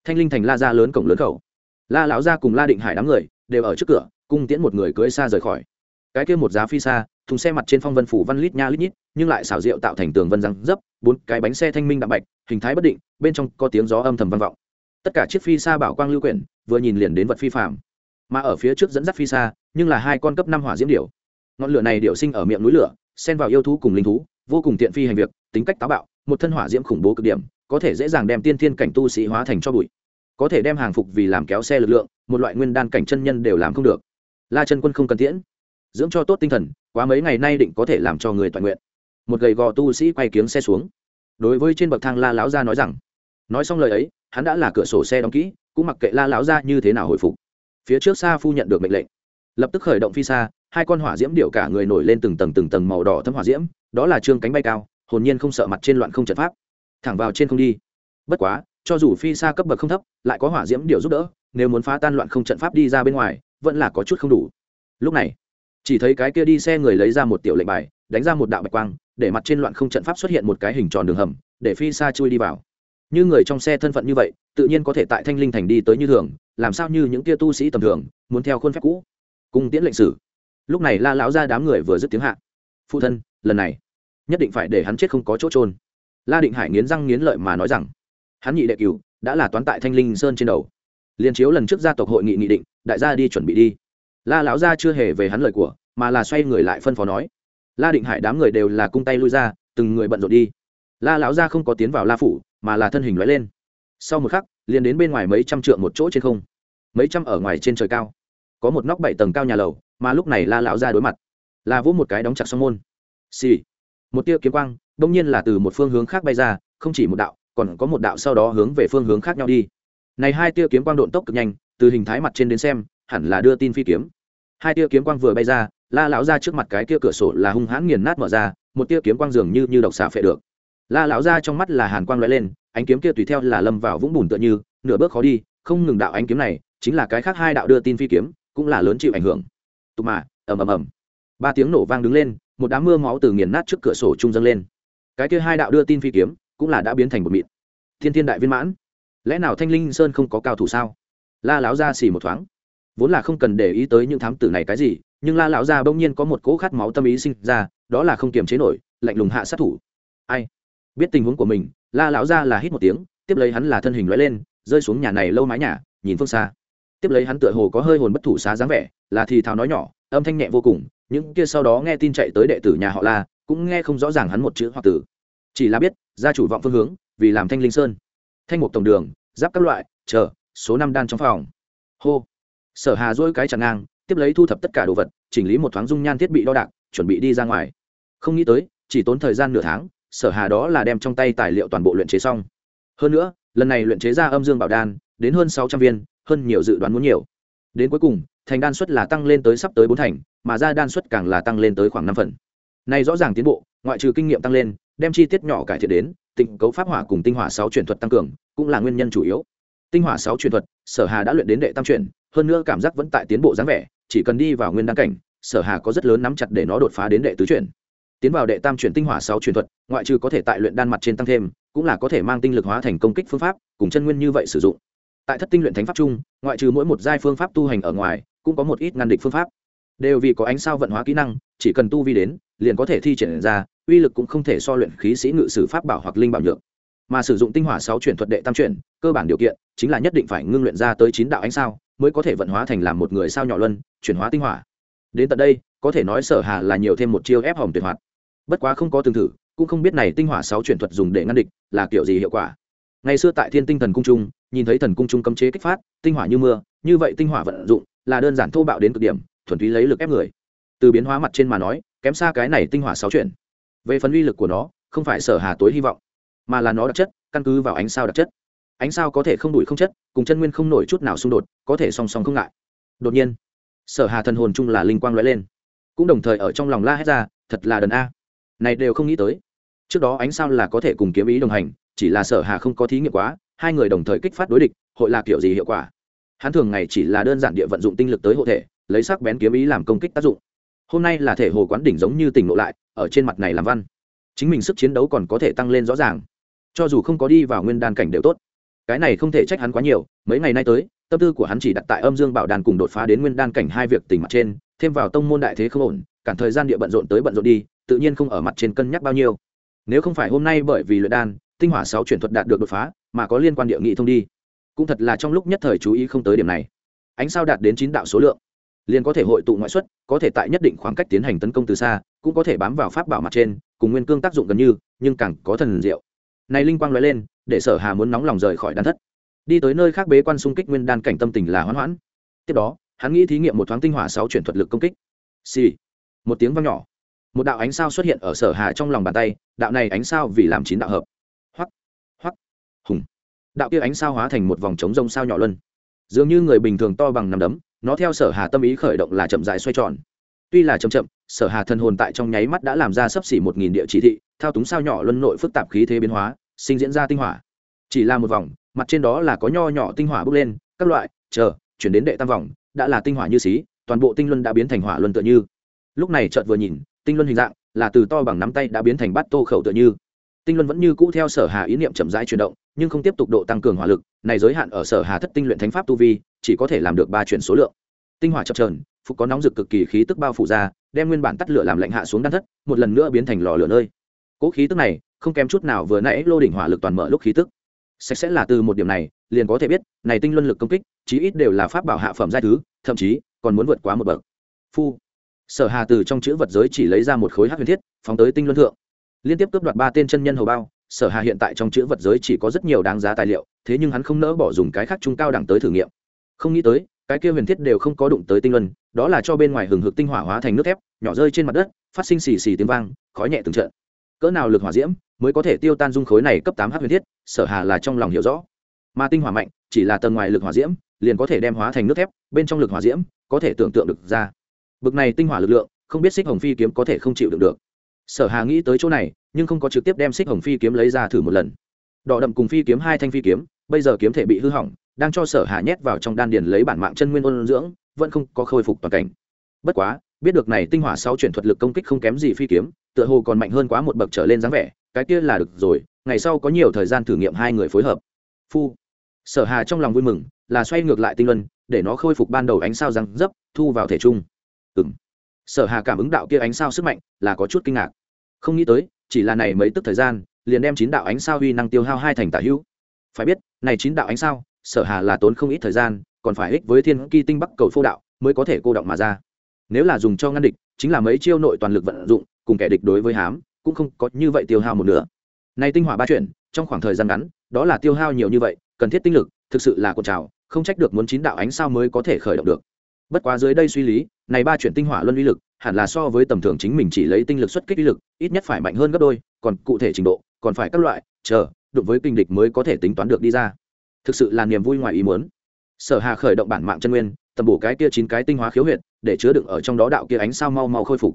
Thanh linh thành la ra lớn cổng lớn khẩu la lão gia cùng la định hải đám người đều ở trước cửa, cung tiễn một người cưỡi xa rời khỏi. Cái kia một giá phi xa, thùng xe mặt trên phong vân phủ văn lít nha lít nhít, nhưng lại xảo diệu tạo thành tường vân răng dấp, bốn cái bánh xe thanh minh đạm bạch, hình thái bất định, bên trong có tiếng gió âm thầm vang vọng. Tất cả chiếc phi xa bảo quang lưu quyển, vừa nhìn liền đến vật phi phạm mà ở phía trước dẫn dắt phi xa, nhưng là hai con cấp năm hỏa diễm điểu. Ngọn lửa này điểu sinh ở miệng núi lửa, xen vào yêu thú cùng linh thú, vô cùng tiện phi hành việc, tính cách táo bạo, một thân hỏa diễm khủng bố cực điểm, có thể dễ dàng đem tiên thiên cảnh tu sĩ hóa thành cho bụi có thể đem hàng phục vì làm kéo xe lực lượng, một loại nguyên đan cảnh chân nhân đều làm không được. La chân quân không cần tiễn, dưỡng cho tốt tinh thần, quá mấy ngày nay định có thể làm cho người toàn nguyện. Một gầy gò tu sĩ quay kiếng xe xuống. Đối với trên bậc thang la lão gia nói rằng, nói xong lời ấy, hắn đã là cửa sổ xe đóng kỹ, cũng mặc kệ la lão gia như thế nào hồi phục. Phía trước xa phu nhận được mệnh lệnh, lập tức khởi động phi xa, hai con hỏa diễm điệu cả người nổi lên từng tầng từng tầng màu đỏ thấm hỏa diễm, đó là trương cánh bay cao, hồn nhiên không sợ mặt trên loạn không trận pháp. Thẳng vào trên không đi. Bất quá cho dù phi xa cấp bậc không thấp, lại có hỏa diễm điều giúp đỡ, nếu muốn phá tan loạn không trận pháp đi ra bên ngoài, vẫn là có chút không đủ. Lúc này, chỉ thấy cái kia đi xe người lấy ra một tiểu lệnh bài, đánh ra một đạo bạch quang, để mặt trên loạn không trận pháp xuất hiện một cái hình tròn đường hầm, để phi xa chui đi vào. Như người trong xe thân phận như vậy, tự nhiên có thể tại thanh linh thành đi tới như thường, làm sao như những kia tu sĩ tầm thường, muốn theo khuôn phép cũ. Cung tiễn lệnh sử. Lúc này la lão ra đám người vừa dứt tiếng hạ. Phụ thân, lần này, nhất định phải để hắn chết không có chỗ trôn la định hải nghiến răng nghiến lợi mà nói rằng hắn nhị đệ cửu, đã là toán tại thanh linh sơn trên đầu. Liền chiếu lần trước gia tộc hội nghị nghị định, đại gia đi chuẩn bị đi. La lão gia chưa hề về hắn lời của, mà là xoay người lại phân phó nói. La định hải đám người đều là cung tay lui ra, từng người bận rộn đi. La lão gia không có tiến vào la phủ, mà là thân hình lóe lên. Sau một khắc, liền đến bên ngoài mấy trăm trượng một chỗ trên không. Mấy trăm ở ngoài trên trời cao. Có một nóc bảy tầng cao nhà lầu, mà lúc này la lão gia đối mặt. Là vỗ một cái đóng chặt song môn. Xì. Một tia kiếm quang, đông nhiên là từ một phương hướng khác bay ra, không chỉ một đạo còn có một đạo sau đó hướng về phương hướng khác nhau đi. Này hai tia kiếm quang độn tốc cực nhanh, từ hình thái mặt trên đến xem, hẳn là đưa tin phi kiếm. Hai tia kiếm quang vừa bay ra, la lão ra trước mặt cái kia cửa sổ là hung hãn nghiền nát mở ra, một tia kiếm quang dường như như độc xạ phệ được. La lão ra trong mắt là hàn quang lóe lên, ánh kiếm kia tùy theo là lâm vào vũng bùn tựa như, nửa bước khó đi, không ngừng đạo ánh kiếm này, chính là cái khác hai đạo đưa tin phi kiếm, cũng là lớn chịu ảnh hưởng. Tụm mà, ầm ầm ầm. Ba tiếng nổ vang đứng lên, một đám mưa máu từ nghiền nát trước cửa sổ trung dâng lên. Cái kia hai đạo đưa tin phi kiếm cũng là đã biến thành một mịn. Thiên thiên đại viên mãn, lẽ nào thanh linh sơn không có cao thủ sao? La lão ra xì một thoáng. Vốn là không cần để ý tới những thám tử này cái gì, nhưng la lão ra bỗng nhiên có một cỗ khát máu tâm ý sinh ra, đó là không kiềm chế nổi, lạnh lùng hạ sát thủ. Ai? Biết tình huống của mình, la lão ra là hít một tiếng, tiếp lấy hắn là thân hình lóe lên, rơi xuống nhà này lâu mái nhà, nhìn phương xa. Tiếp lấy hắn tựa hồ có hơi hồn bất thủ xá dáng vẻ, là thì thào nói nhỏ, âm thanh nhẹ vô cùng, những kia sau đó nghe tin chạy tới đệ tử nhà họ la, cũng nghe không rõ ràng hắn một chữ hoặc tử chỉ là biết gia chủ vọng phương hướng, vì làm thanh linh sơn. Thanh mục tổng đường, giáp các loại, chờ, số năm đan trong phòng. Hô. Sở hà dỗi cái chặn ngang, tiếp lấy thu thập tất cả đồ vật, chỉnh lý một thoáng dung nhan thiết bị đo đạc, chuẩn bị đi ra ngoài. Không nghĩ tới, chỉ tốn thời gian nửa tháng, sở hà đó là đem trong tay tài liệu toàn bộ luyện chế xong. Hơn nữa, lần này luyện chế ra âm dương bảo đan, đến hơn sáu trăm viên, hơn nhiều dự đoán muốn nhiều. Đến cuối cùng, thành đan suất là tăng lên tới sắp tới bốn thành, mà ra đan suất càng là tăng lên tới khoảng năm phần. Này rõ ràng tiến bộ, ngoại trừ kinh nghiệm tăng lên đem chi tiết nhỏ cải thiện đến tịnh cấu pháp hỏa cùng tinh hỏa sáu truyền thuật tăng cường cũng là nguyên nhân chủ yếu. Tinh hỏa sáu truyền thuật sở hà đã luyện đến đệ tam truyền, hơn nữa cảm giác vẫn tại tiến bộ dáng vẻ chỉ cần đi vào nguyên đan cảnh sở hà có rất lớn nắm chặt để nó đột phá đến đệ tứ truyền. tiến vào đệ tam truyền tinh hỏa sáu truyền thuật ngoại trừ có thể tại luyện đan mặt trên tăng thêm cũng là có thể mang tinh lực hóa thành công kích phương pháp cùng chân nguyên như vậy sử dụng. Tại thất tinh luyện thánh pháp chung ngoại trừ mỗi một giai phương pháp tu hành ở ngoài cũng có một ít ngăn địch phương pháp. Đều vì có ánh sao vận hóa kỹ năng chỉ cần tu vi đến liền có thể thi triển ra uy lực cũng không thể so luyện khí sĩ ngự sử pháp bảo hoặc linh bảo nhược. Mà sử dụng tinh hỏa sáu chuyển thuật đệ tam chuyển, cơ bản điều kiện chính là nhất định phải ngưng luyện ra tới chín đạo ánh sao, mới có thể vận hóa thành làm một người sao nhỏ luân, chuyển hóa tinh hỏa. Đến tận đây, có thể nói sở hà là nhiều thêm một chiêu ép hỏng tuyệt hoạt. Bất quá không có tương thử, cũng không biết này tinh hỏa sáu chuyển thuật dùng để ngăn địch là kiểu gì hiệu quả. Ngày xưa tại thiên tinh thần cung trung, nhìn thấy thần cung trung cấm chế kích phát, tinh hỏa như mưa, như vậy tinh hỏa vận dụng là đơn giản thô bạo đến cực điểm, thuần túy lấy lực ép người. Từ biến hóa mặt trên mà nói, kém xa cái này tinh hỏa sáu chuyển về phần uy lực của nó, không phải sở hà tối hy vọng, mà là nó đặc chất, căn cứ vào ánh sao đặc chất. Ánh sao có thể không đủi không chất, cùng chân nguyên không nổi chút nào xung đột, có thể song song không ngại. Đột nhiên, sở hà thần hồn chung là linh quang lóe lên, cũng đồng thời ở trong lòng la hét ra, thật là đần a. Này đều không nghĩ tới, trước đó ánh sao là có thể cùng kiếm ý đồng hành, chỉ là sở hà không có thí nghiệm quá, hai người đồng thời kích phát đối địch, hội là kiểu gì hiệu quả? Hắn thường ngày chỉ là đơn giản địa vận dụng tinh lực tới hộ thể, lấy sắc bén kiếm ý làm công kích tác dụng hôm nay là thể hồ quán đỉnh giống như tỉnh lộ lại, ở trên mặt này làm văn. Chính mình sức chiến đấu còn có thể tăng lên rõ ràng. Cho dù không có đi vào nguyên đan cảnh đều tốt. Cái này không thể trách hắn quá nhiều, mấy ngày nay tới, tâm tư của hắn chỉ đặt tại âm dương bảo đàn cùng đột phá đến nguyên đan cảnh hai việc tình mặt trên, thêm vào tông môn đại thế không ổn cản thời gian địa bận rộn tới bận rộn đi, tự nhiên không ở mặt trên cân nhắc bao nhiêu. Nếu không phải hôm nay bởi vì luyện đan, tinh hỏa sáu chuyển thuật đạt được đột phá, mà có liên quan địa nghị thông đi. Cũng thật là trong lúc nhất thời chú ý không tới điểm này. Ánh sao đạt đến chín đạo số lượng liền có thể hội tụ ngoại xuất có thể tại nhất định khoảng cách tiến hành tấn công từ xa cũng có thể bám vào pháp bảo mặt trên cùng nguyên cương tác dụng gần như nhưng càng có thần diệu. Này linh quang nói lên để sở hà muốn nóng lòng rời khỏi đan thất. Đi tới nơi khác bế quan xung kích nguyên đan cảnh tâm tình là hoãn hoãn. Tiếp đó hắn nghĩ thí nghiệm một thoáng tinh hỏa sáu chuyển thuật lực công kích. Xì, một tiếng vang nhỏ. Một đạo ánh sao xuất hiện ở sở hà trong lòng bàn tay đạo này ánh sao vì làm chín đạo hợp. Hoắc hoắc hùng. Đạo kia ánh sao hóa thành một vòng trống rông sao nhỏ luân. Dường như người bình thường to bằng nằm đấm nó theo sở hà tâm ý khởi động là chậm dài xoay tròn. Tuy là chậm chậm, sở hà thần hồn tại trong nháy mắt đã làm ra sấp xỉ một nghìn địa chỉ thị, thao túng sao nhỏ luân nội phức tạp khí thế biến hóa, sinh diễn ra tinh hỏa. Chỉ là một vòng, mặt trên đó là có nho nhỏ tinh hỏa bốc lên, các loại, chờ, chuyển đến đệ tam vòng, đã là tinh hỏa như xí, toàn bộ tinh luân đã biến thành hỏa luân tựa như. Lúc này chợt vừa nhìn, tinh luân hình dạng, là từ to bằng nắm tay đã biến thành bát tô khẩu tựa như. Tinh luân vẫn như cũ theo sở hà ý niệm chậm rãi chuyển động, nhưng không tiếp tục độ tăng cường hỏa lực, này giới hạn ở sở hà thất tinh luyện thánh pháp tu vi chỉ có thể làm được ba chuyển số lượng. Tinh hỏa chập trờn phục có nóng rực cực kỳ khí tức bao phủ ra, đem nguyên bản tắt lửa làm lạnh hạ xuống đan thất, một lần nữa biến thành lò lửa nơi. Cỗ khí tức này, không kém chút nào vừa nãy lô đỉnh hỏa lực toàn mở lúc khí tức. Sạch sẽ là từ một điểm này, liền có thể biết, này tinh luân lực công kích, chí ít đều là pháp bảo hạ phẩm giai thứ, thậm chí, còn muốn vượt quá một bậc. Phu. Sở hà từ trong chữ vật giới chỉ lấy ra một khối hát huyền thiết, phóng tới tinh luân thượng. Liên tiếp cướp đoạt ba tên chân nhân hầu bao, sở hà hiện tại trong chữ vật giới chỉ có rất nhiều đáng giá tài liệu, thế nhưng hắn không nỡ bỏ dùng cái khác trung cao đẳng tới thử nghiệm không nghĩ tới, cái kia huyền thiết đều không có đụng tới tinh luân, đó là cho bên ngoài hừng hực tinh hỏa hóa thành nước thép, nhỏ rơi trên mặt đất, phát sinh xì xì tiếng vang, khói nhẹ từng trận. Cỡ nào lực hỏa diễm mới có thể tiêu tan dung khối này cấp tám h huyền thiết, sở hà là trong lòng hiểu rõ. Mà tinh hỏa mạnh, chỉ là tầng ngoài lực hỏa diễm, liền có thể đem hóa thành nước thép, bên trong lực hỏa diễm có thể tưởng tượng được ra. Bực này tinh hỏa lực lượng, không biết xích hồng phi kiếm có thể không chịu được được. Sở hà nghĩ tới chỗ này, nhưng không có trực tiếp đem xích hồng phi kiếm lấy ra thử một lần. Đỏ đậm cùng phi kiếm, hai thanh phi kiếm, bây giờ kiếm thể bị hư hỏng đang cho sở hà nhét vào trong đan điền lấy bản mạng chân nguyên ôn dưỡng, vẫn không có khôi phục toàn cảnh. Bất quá, biết được này tinh hỏa sau chuyển thuật lực công kích không kém gì phi kiếm, tựa hồ còn mạnh hơn quá một bậc trở lên dáng vẻ, cái kia là được rồi, ngày sau có nhiều thời gian thử nghiệm hai người phối hợp. Phu. Sở hà trong lòng vui mừng, là xoay ngược lại tinh luân, để nó khôi phục ban đầu ánh sao răng dấp, thu vào thể trung. Ừng sở hà cảm ứng đạo kia ánh sao sức mạnh, là có chút kinh ngạc. Không nghĩ tới, chỉ là này mấy tức thời gian, liền đem chín đạo ánh sao huy năng tiêu hao hai thành tả hữu. Phải biết, này chín đạo ánh sao sở hà là tốn không ít thời gian, còn phải ích với thiên kỳ tinh bắc cầu phô đạo mới có thể cô động mà ra. Nếu là dùng cho ngăn địch, chính là mấy chiêu nội toàn lực vận dụng, cùng kẻ địch đối với hám, cũng không có như vậy tiêu hao một nửa. Này tinh hỏa ba chuyển trong khoảng thời gian ngắn, đó là tiêu hao nhiều như vậy, cần thiết tinh lực, thực sự là cột trào, không trách được muốn chín đạo ánh sao mới có thể khởi động được. Bất quá dưới đây suy lý, này ba chuyển tinh hỏa luân uy lực, hẳn là so với tầm thường chính mình chỉ lấy tinh lực xuất kích uy lực, ít nhất phải mạnh hơn gấp đôi, còn cụ thể trình độ, còn phải các loại, chờ, đụng với kinh địch mới có thể tính toán được đi ra thực sự là niềm vui ngoài ý muốn. Sở hà khởi động bản mạng chân nguyên tầm bổ cái kia chín cái tinh hóa khiếu huyệt để chứa đựng ở trong đó đạo kia ánh sao mau mau khôi phục.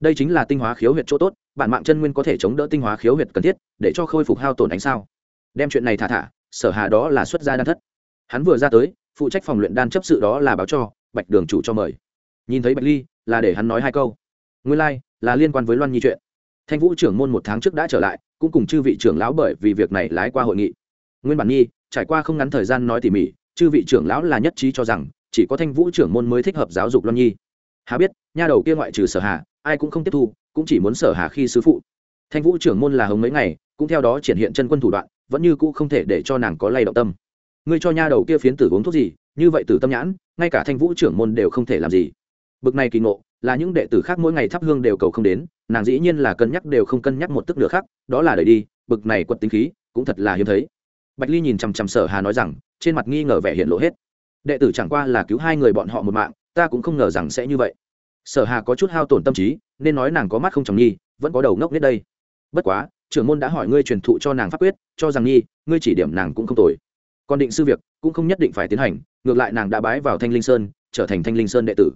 Đây chính là tinh hóa khiếu huyệt chỗ tốt bản mạng chân nguyên có thể chống đỡ tinh hóa khiếu huyệt cần thiết để cho khôi phục hao tổn ánh sao. Đem chuyện này thả thả sở hà đó là xuất gia đan thất. Hắn vừa ra tới phụ trách phòng luyện đan chấp sự đó là báo cho bạch đường chủ cho mời. Nhìn thấy bạch ly là để hắn nói hai câu. Nguyên lai、like, là liên quan với loan nhi chuyện. Thanh vũ trưởng môn một tháng trước đã trở lại cũng cùng chư vị trưởng lão bởi vì việc này lái qua hội nghị. Nguyên bản nhi trải qua không ngắn thời gian nói tỉ mỉ, chư vị trưởng lão là nhất trí cho rằng, chỉ có thanh vũ trưởng môn mới thích hợp giáo dục loan nhi. Hà biết, nha đầu kia ngoại trừ sở hà, ai cũng không tiếp thu, cũng chỉ muốn sở hà khi sứ phụ. Thanh vũ trưởng môn là hồng mấy ngày, cũng theo đó triển hiện chân quân thủ đoạn, vẫn như cũ không thể để cho nàng có lay động tâm. Ngươi cho nha đầu kia phiến tử uống thuốc gì, như vậy tử tâm nhãn, ngay cả thanh vũ trưởng môn đều không thể làm gì. Bực này kỳ ngộ, là những đệ tử khác mỗi ngày thắp hương đều cầu không đến, nàng dĩ nhiên là cân nhắc đều không cân nhắc một tức nữa khác đó là đời đi, bực này quật tính khí, cũng thật là hiếm thấy bạch ly nhìn chằm chằm sở hà nói rằng, trên mặt nghi ngờ vẻ hiện lộ hết. Đệ tử chẳng qua là cứu hai người bọn họ một mạng, ta cũng không ngờ rằng sẽ như vậy. Sở hà có chút hao tổn tâm trí, nên nói nàng có mắt không chồng nhi vẫn có đầu ngốc nhất đây. Bất quá, trưởng môn đã hỏi ngươi truyền thụ cho nàng pháp quyết, cho rằng nhi ngươi chỉ điểm nàng cũng không tồi. Còn định sư việc, cũng không nhất định phải tiến hành, ngược lại nàng đã bái vào thanh linh sơn, trở thành thanh linh sơn đệ tử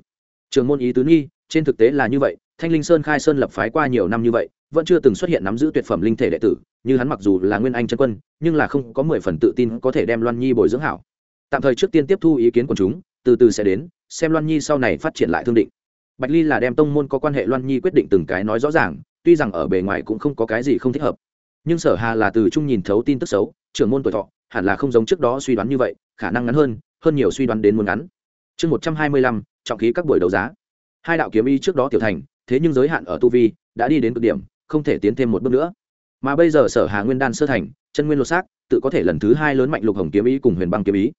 trường môn ý tứ nghi, trên thực tế là như vậy, thanh linh sơn khai sơn lập phái qua nhiều năm như vậy, vẫn chưa từng xuất hiện nắm giữ tuyệt phẩm linh thể đệ tử, như hắn mặc dù là nguyên anh chân quân, nhưng là không có mười phần tự tin có thể đem loan nhi bồi dưỡng hảo. Tạm thời trước tiên tiếp thu ý kiến của chúng, từ từ sẽ đến, xem loan nhi sau này phát triển lại thương định. Bạch ly là đem tông môn có quan hệ loan nhi quyết định từng cái nói rõ ràng, tuy rằng ở bề ngoài cũng không có cái gì không thích hợp. Nhưng sở hà là từ trung nhìn thấu tin tức xấu, trưởng môn tuổi thọ, hẳn là không giống trước đó suy đoán như vậy, khả năng ngắn hơn hơn nhiều suy đoán đến muốn ngắn. Chương một trăm hai mươi lăm trọng khí các buổi đấu giá. Hai đạo kiếm y trước đó tiểu thành, thế nhưng giới hạn ở tu vi, đã đi đến cực điểm, không thể tiến thêm một bước nữa. Mà bây giờ sở hà nguyên đan sơ thành, chân nguyên lột xác, tự có thể lần thứ hai lớn mạnh lục hồng kiếm ý cùng huyền băng kiếm ý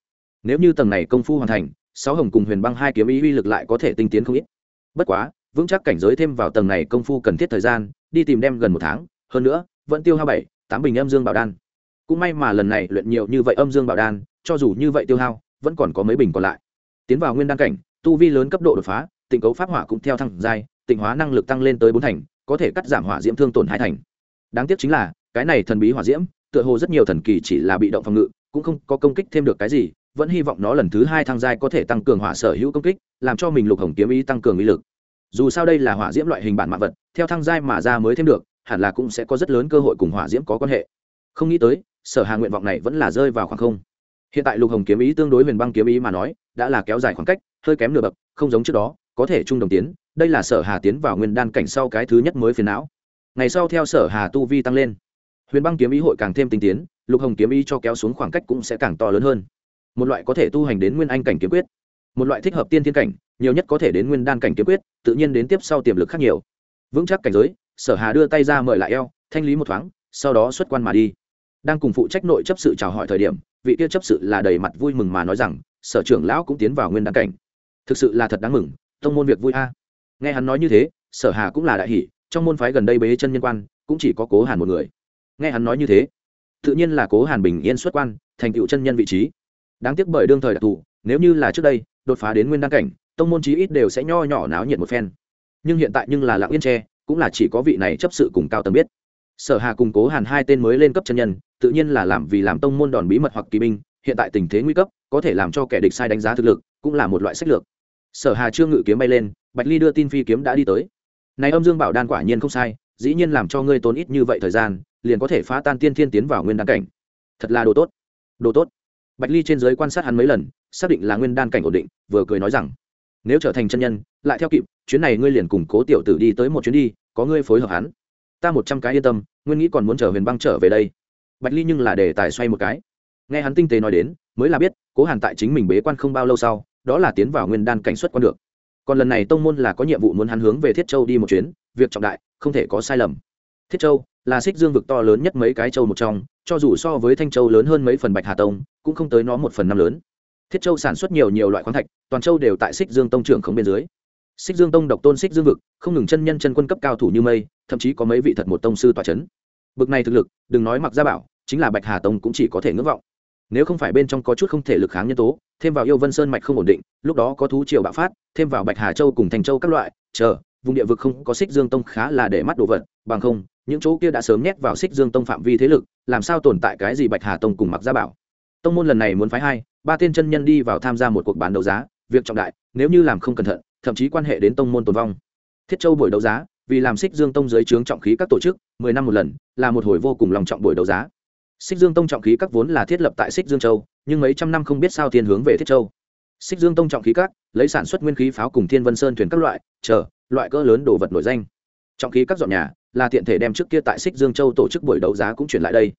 nếu như tầng này công phu hoàn thành, sáu hồng cùng huyền băng hai kiếm ý uy lực lại có thể tinh tiến không ít. Bất quá, vững chắc cảnh giới thêm vào tầng này công phu cần thiết thời gian, đi tìm đem gần một tháng, hơn nữa, vẫn tiêu hao bảy, tám bình âm dương bảo đan. Cũng may mà lần này luyện nhiều như vậy âm dương bảo đan, cho dù như vậy tiêu hao, vẫn còn có mấy bình còn lại. Tiến vào nguyên đan cảnh tu vi lớn cấp độ đột phá tịnh cấu pháp hỏa cũng theo thăng giai tịnh hóa năng lực tăng lên tới bốn thành, có thể cắt giảm hỏa diễm thương tổn hai thành. Đáng tiếc chính là, cái này thần bí hỏa diễm, tựa hồ rất nhiều thần kỳ chỉ là bị động phòng ngự, cũng không có công kích thêm được cái gì, vẫn hy vọng nó lần thứ hai thăng giai có thể tăng cường hỏa sở hữu công kích, làm cho mình lục hồng kiếm ý tăng cường ý lực. Dù sao đây là hỏa diễm loại hình bản mạng vật, theo thăng giai mà ra mới thêm được, hẳn là cũng sẽ có rất lớn cơ hội cùng hỏa diễm có quan hệ. Không nghĩ tới, sở hà nguyện vọng này vẫn là rơi vào khoảng không. Hiện tại lục hồng kiếm ý tương đối huyền băng kiếm ý mà nói đã là kéo dài khoảng cách, hơi kém nửa bậc, không giống trước đó, có thể chung đồng tiến, đây là sở hà tiến vào nguyên đan cảnh sau cái thứ nhất mới phiền não. Ngày sau theo sở hà tu vi tăng lên, huyền băng kiếm ý hội càng thêm tinh tiến, lục hồng kiếm ý cho kéo xuống khoảng cách cũng sẽ càng to lớn hơn. Một loại có thể tu hành đến nguyên anh cảnh kiếm quyết, một loại thích hợp tiên thiên cảnh, nhiều nhất có thể đến nguyên đan cảnh kiếm quyết, tự nhiên đến tiếp sau tiềm lực khác nhiều. Vững chắc cảnh giới, sở hà đưa tay ra mời lại eo, thanh lý một thoáng, sau đó xuất quan mà đi. Đang cùng phụ trách nội chấp sự chào hỏi thời điểm, vị kia chấp sự là đầy mặt vui mừng mà nói rằng sở trưởng lão cũng tiến vào nguyên đăng cảnh. Thực sự là thật đáng mừng, tông môn việc vui a. Nghe hắn nói như thế, sở hà cũng là đại hỷ trong môn phái gần đây bế chân nhân quan, cũng chỉ có cố hàn một người. Nghe hắn nói như thế, tự nhiên là cố hàn bình yên xuất quan, thành tựu chân nhân vị trí. Đáng tiếc bởi đương thời đặc thù, nếu như là trước đây, đột phá đến nguyên đăng cảnh, tông môn chí ít đều sẽ nho nhỏ náo nhiệt một phen. Nhưng hiện tại nhưng là lặng yên tre cũng là chỉ có vị này chấp sự cùng cao tầm biết. Sở hà cùng cố hàn hai tên mới lên cấp chân nhân, tự nhiên là làm vì làm tông môn đòn bí mật hoặc kỳ binh hiện tại tình thế nguy cấp, có thể làm cho kẻ địch sai đánh giá thực lực, cũng là một loại sách lược. Sở hà chưa ngự kiếm bay lên, bạch ly đưa tin phi kiếm đã đi tới. Này âm dương bảo đan quả nhiên không sai, dĩ nhiên làm cho ngươi tốn ít như vậy thời gian, liền có thể phá tan tiên thiên tiến vào nguyên đan cảnh. Thật là đồ tốt. Đồ tốt. Bạch ly trên giới quan sát hắn mấy lần, xác định là nguyên đan cảnh ổn định, vừa cười nói rằng, nếu trở thành chân nhân, lại theo kịp, chuyến này ngươi liền cùng cố tiểu tử đi tới một chuyến đi, có ngươi phối hợp hắn. Ta một trăm cái yên tâm, nguyên nghĩ còn muốn chờ huyền băng trở về đây. Bạch ly nhưng là để tài xoay một cái nghe hắn tinh tế nói đến, mới là biết, cố hàn tại chính mình bế quan không bao lâu sau, đó là tiến vào nguyên đan cảnh xuất quan được. Còn lần này tông môn là có nhiệm vụ muốn hắn hướng về thiết châu đi một chuyến, việc trọng đại, không thể có sai lầm. Thiết châu là xích dương vực to lớn nhất mấy cái châu một trong, cho dù so với thanh châu lớn hơn mấy phần bạch hà tông, cũng không tới nó một phần năm lớn. Thiết châu sản xuất nhiều nhiều loại khoáng thạch, toàn châu đều tại xích dương tông trưởng không bên dưới. Xích dương tông độc tôn xích dương vực, không ngừng chân nhân chân quân cấp cao thủ như mây, thậm chí có mấy vị thật một tông sư tòa c h ấ n bực này thực lực, đừng nói mặc gia bảo, chính là bạch hà tông cũng chỉ có thể ngưỡng vọng nếu không phải bên trong có chút không thể lực kháng nhân tố, thêm vào yêu vân sơn mạch không ổn định, lúc đó có thú triều bạo phát, thêm vào bạch hà châu cùng thành châu các loại, chờ, vùng địa vực không có xích dương tông khá là để mắt đồ vật, bằng không, những chỗ kia đã sớm nhét vào xích dương tông phạm vi thế lực, làm sao tồn tại cái gì bạch hà tông cùng mặc gia bảo. Tông môn lần này muốn phái hai, ba tên chân nhân đi vào tham gia một cuộc bán đấu giá, việc trọng đại, nếu như làm không cẩn thận, thậm chí quan hệ đến tông môn tồn vong. Thiết châu buổi đấu giá, vì làm xích dương tông dưới trướng trọng khí các tổ chức, mười năm một lần, là một hồi vô cùng lòng trọng buổi đấu giá xích dương tông trọng khí các vốn là thiết lập tại xích dương châu, nhưng mấy trăm năm không biết sao thiên hướng về thiết châu. Xích dương tông trọng khí các, lấy sản xuất nguyên khí pháo cùng thiên vân sơn thuyền các loại, chờ, loại cỡ lớn đồ vật nổi danh. Trọng khí các dọn nhà, là tiện thể đem trước kia tại xích dương châu tổ chức buổi đấu giá cũng chuyển lại đây.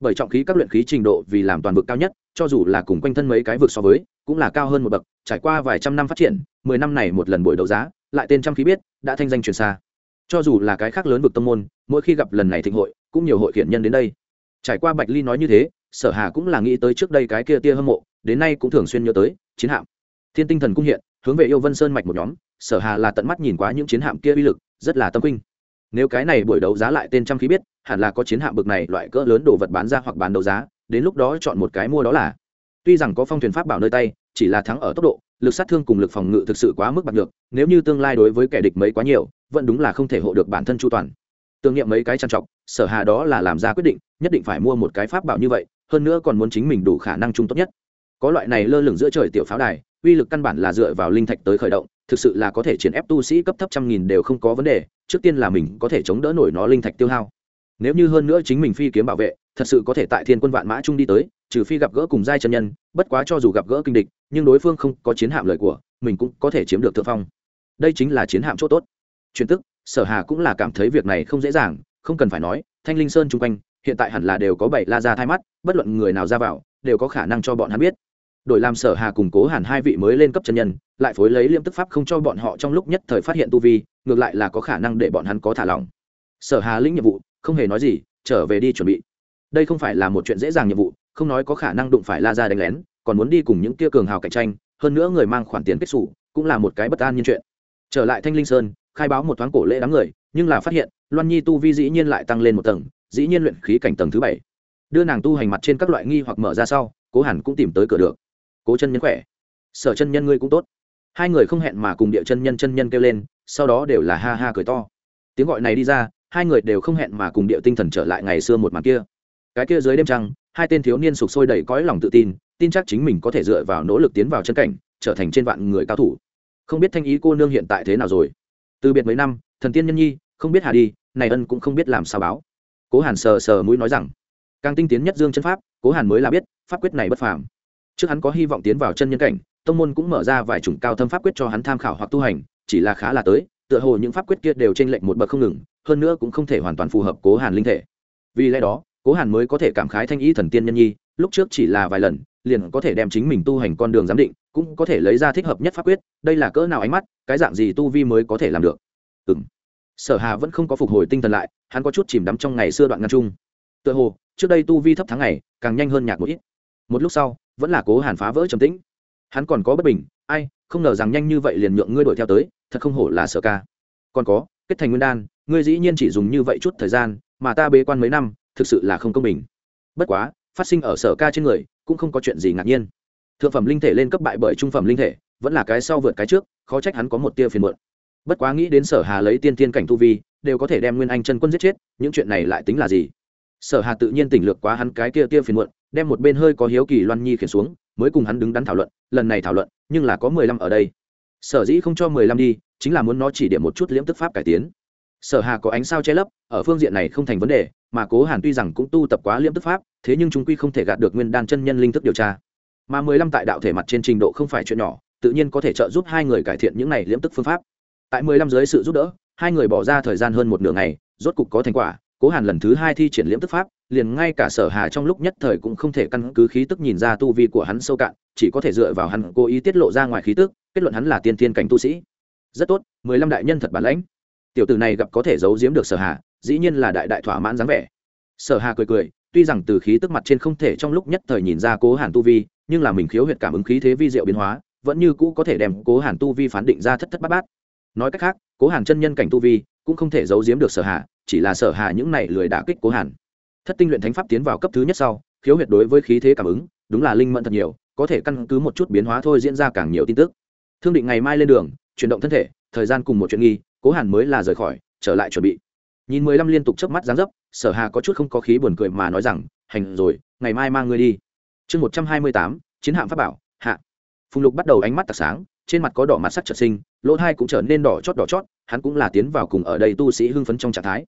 Bởi trọng khí các luyện khí trình độ vì làm toàn vực cao nhất, cho dù là cùng quanh thân mấy cái vực so với, cũng là cao hơn một bậc, trải qua vài trăm năm phát triển, mười năm này một lần buổi đấu giá, lại tên trăm khí biết, đã thanh danh truyền xa. Cho dù là cái khác lớn vực tông môn, mỗi khi gặp lần này thịnh hội, cũng nhiều hội khiển nhân đến đây trải qua bạch ly nói như thế, sở hà cũng là nghĩ tới trước đây cái kia tia hâm mộ, đến nay cũng thường xuyên nhớ tới, chiến hạm. Thiên tinh thần cung hiện, hướng về yêu vân sơn mạch một nhóm, sở hà là tận mắt nhìn quá những chiến hạm kia uy lực, rất là tâm kinh. Nếu cái này buổi đấu giá lại tên trăm khí biết, hẳn là có chiến hạm bực này loại cỡ lớn đồ vật bán ra hoặc bán đấu giá, đến lúc đó chọn một cái mua đó là. Tuy rằng có phong thuyền pháp bảo nơi tay, chỉ là thắng ở tốc độ, lực sát thương cùng lực phòng ngự thực sự quá mức bạc được nếu như tương lai đối với kẻ địch mấy quá nhiều, vẫn đúng là không thể hộ được bản thân chu toàn tương niệm mấy cái trang trọng, sở hà đó là làm ra quyết định, nhất định phải mua một cái pháp bảo như vậy, hơn nữa còn muốn chính mình đủ khả năng chung tốt nhất. Có loại này lơ lửng giữa trời tiểu pháo đài, uy lực căn bản là dựa vào linh thạch tới khởi động, thực sự là có thể triển ép tu sĩ cấp thấp trăm nghìn đều không có vấn đề, trước tiên là mình có thể chống đỡ nổi nó linh thạch tiêu hao. Nếu như hơn nữa chính mình phi kiếm bảo vệ, thật sự có thể tại thiên quân vạn mã trung đi tới, trừ phi gặp gỡ cùng giai chân nhân, bất quá cho dù gặp gỡ kinh địch, nhưng đối phương không có chiến hạm lời của, mình cũng có thể chiếm được thượng phong. Đây chính là chiến hạm chỗ tốt. Truyền tức sở hà cũng là cảm thấy việc này không dễ dàng, không cần phải nói, thanh linh sơn chung quanh, hiện tại hẳn là đều có bảy la ra thai mắt, bất luận người nào ra vào, đều có khả năng cho bọn hắn biết. Đổi làm sở hà củng cố hẳn hai vị mới lên cấp chân nhân, lại phối lấy liêm tức pháp không cho bọn họ trong lúc nhất thời phát hiện tu vi, ngược lại là có khả năng để bọn hắn có thả lỏng. Sở hà lĩnh nhiệm vụ, không hề nói gì, trở về đi chuẩn bị. Đây không phải là một chuyện dễ dàng nhiệm vụ, không nói có khả năng đụng phải la ra đánh lén, còn muốn đi cùng những kia cường hào cạnh tranh, hơn nữa người mang khoản tiền kết xù, cũng là một cái bất an như chuyện. Trở lại thanh linh sơn khai báo một thoáng cổ lễ đám người, nhưng là phát hiện, loan nhi tu vi dĩ nhiên lại tăng lên một tầng, dĩ nhiên luyện khí cảnh tầng thứ bảy. Đưa nàng tu hành mặt trên các loại nghi hoặc mở ra sau, cố hẳn cũng tìm tới cửa được. Cố chân nhân khỏe. Sở chân nhân ngươi cũng tốt. Hai người không hẹn mà cùng địa chân nhân chân nhân kêu lên, sau đó đều là ha ha cười to. Tiếng gọi này đi ra, hai người đều không hẹn mà cùng điệu tinh thần trở lại ngày xưa một màn kia. Cái kia dưới đêm trăng, hai tên thiếu niên sục sôi đầy cõi lòng tự tin tin chắc chính mình có thể dựa vào nỗ lực tiến vào chân cảnh, trở thành trên vạn người cao thủ. Không biết thanh ý cô nương hiện tại thế nào rồi? Từ biệt mấy năm, thần tiên nhân nhi, không biết hà đi, này ân cũng không biết làm sao báo. Cố hàn sờ sờ mũi nói rằng, càng tinh tiến nhất dương chân pháp, cố hàn mới là biết, pháp quyết này bất phàm. Trước hắn có hy vọng tiến vào chân nhân cảnh, tông môn cũng mở ra vài chủng cao thâm pháp quyết cho hắn tham khảo hoặc tu hành, chỉ là khá là tới, tựa hồ những pháp quyết kia đều trên lệnh một bậc không ngừng, hơn nữa cũng không thể hoàn toàn phù hợp cố hàn linh thể. Vì lẽ đó, cố hàn mới có thể cảm khái thanh ý thần tiên nhân nhi, lúc trước chỉ là vài lần liền có thể đem chính mình tu hành con đường giám định, cũng có thể lấy ra thích hợp nhất pháp quyết, đây là cỡ nào ánh mắt, cái dạng gì tu vi mới có thể làm được? Ừ sở hà vẫn không có phục hồi tinh thần lại, hắn có chút chìm đắm trong ngày xưa đoạn ngăn chung. Tựa hồ, trước đây tu vi thấp tháng ngày, càng nhanh hơn nhạc một ít. Một lúc sau, vẫn là cố hàn phá vỡ trầm tĩnh. Hắn còn có bất bình, ai, không ngờ rằng nhanh như vậy liền nhượng ngươi đuổi theo tới, thật không hổ là sở ca. Còn có, kết thành nguyên đan, ngươi dĩ nhiên chỉ dùng như vậy chút thời gian, mà ta bế quan mấy năm, thực sự là không công bình. Bất quá, phát sinh ở sở ca trên người cũng không có chuyện gì ngạc nhiên. Thượng phẩm linh thể lên cấp bại bởi trung phẩm linh thể, vẫn là cái sau vượt cái trước, khó trách hắn có một tia phiền muộn. Bất quá nghĩ đến sở hà lấy tiên tiên cảnh tu vi, đều có thể đem nguyên anh chân quân giết chết, những chuyện này lại tính là gì? Sở hà tự nhiên tỉnh lược quá hắn cái kia tia phiền muộn, đem một bên hơi có hiếu kỳ loan nhi khiển xuống, mới cùng hắn đứng đắn thảo luận, lần này thảo luận, nhưng là có mười lăm ở đây. Sở dĩ không cho mười lăm đi, chính là muốn nó chỉ điểm một chút liễm tức pháp cải tiến sở hà có ánh sao che lấp, ở phương diện này không thành vấn đề, mà cố hàn tuy rằng cũng tu tập quá liễm tức pháp, thế nhưng chúng quy không thể gạt được nguyên đan chân nhân linh thức điều tra. Mà mười lăm tại đạo thể mặt trên trình độ không phải chuyện nhỏ, tự nhiên có thể trợ giúp hai người cải thiện những này liễm tức phương pháp. Tại mười lăm dưới sự giúp đỡ, hai người bỏ ra thời gian hơn một nửa ngày, rốt cục có thành quả, cố hàn lần thứ hai thi triển liễm tức pháp, liền ngay cả sở hà trong lúc nhất thời cũng không thể căn cứ khí tức nhìn ra tu vi của hắn sâu cạn, chỉ có thể dựa vào hắn cố ý tiết lộ ra ngoài khí tức, kết luận hắn là tiên thiên cảnh tu sĩ. Rất tốt, mười lăm đại nhân thật bản lãnh tiểu tử này gặp có thể giấu giếm được sở hà, dĩ nhiên là đại đại thỏa mãn dáng vẻ. Sở hà cười cười, tuy rằng từ khí tức mặt trên không thể trong lúc nhất thời nhìn ra cố hàn tu vi, nhưng là mình khiếu huyệt cảm ứng khí thế vi diệu biến hóa, vẫn như cũ có thể đem cố hàn tu vi phán định ra thất thất bát bát. Nói cách khác, cố hàn chân nhân cảnh tu vi cũng không thể giấu giếm được sở hà, chỉ là sở hà những này lười đả kích cố hàn. Thất tinh luyện thánh pháp tiến vào cấp thứ nhất sau, khiếu huyệt đối với khí thế cảm ứng, đúng là linh mẫn thật nhiều, có thể căn cứ một chút biến hóa thôi diễn ra càng nhiều tin tức. Thương định ngày mai lên đường, chuyển động thân thể, thời gian cùng một chuyện nghi cố hàn mới là rời khỏi, trở lại chuẩn bị. Nhìn mười lăm liên tục chớp mắt dáng dấp, sở hà có chút không có khí buồn cười mà nói rằng, hành rồi, ngày mai mang ngươi đi. Chương một trăm hai mươi tám, chiến hạm pháp bảo, hạ. Phùng lục bắt đầu ánh mắt tạc sáng, trên mặt có đỏ mặt sắc trật sinh, lỗ thai cũng trở nên đỏ chót đỏ chót, hắn cũng là tiến vào cùng ở đây tu sĩ hưng phấn trong trạng thái.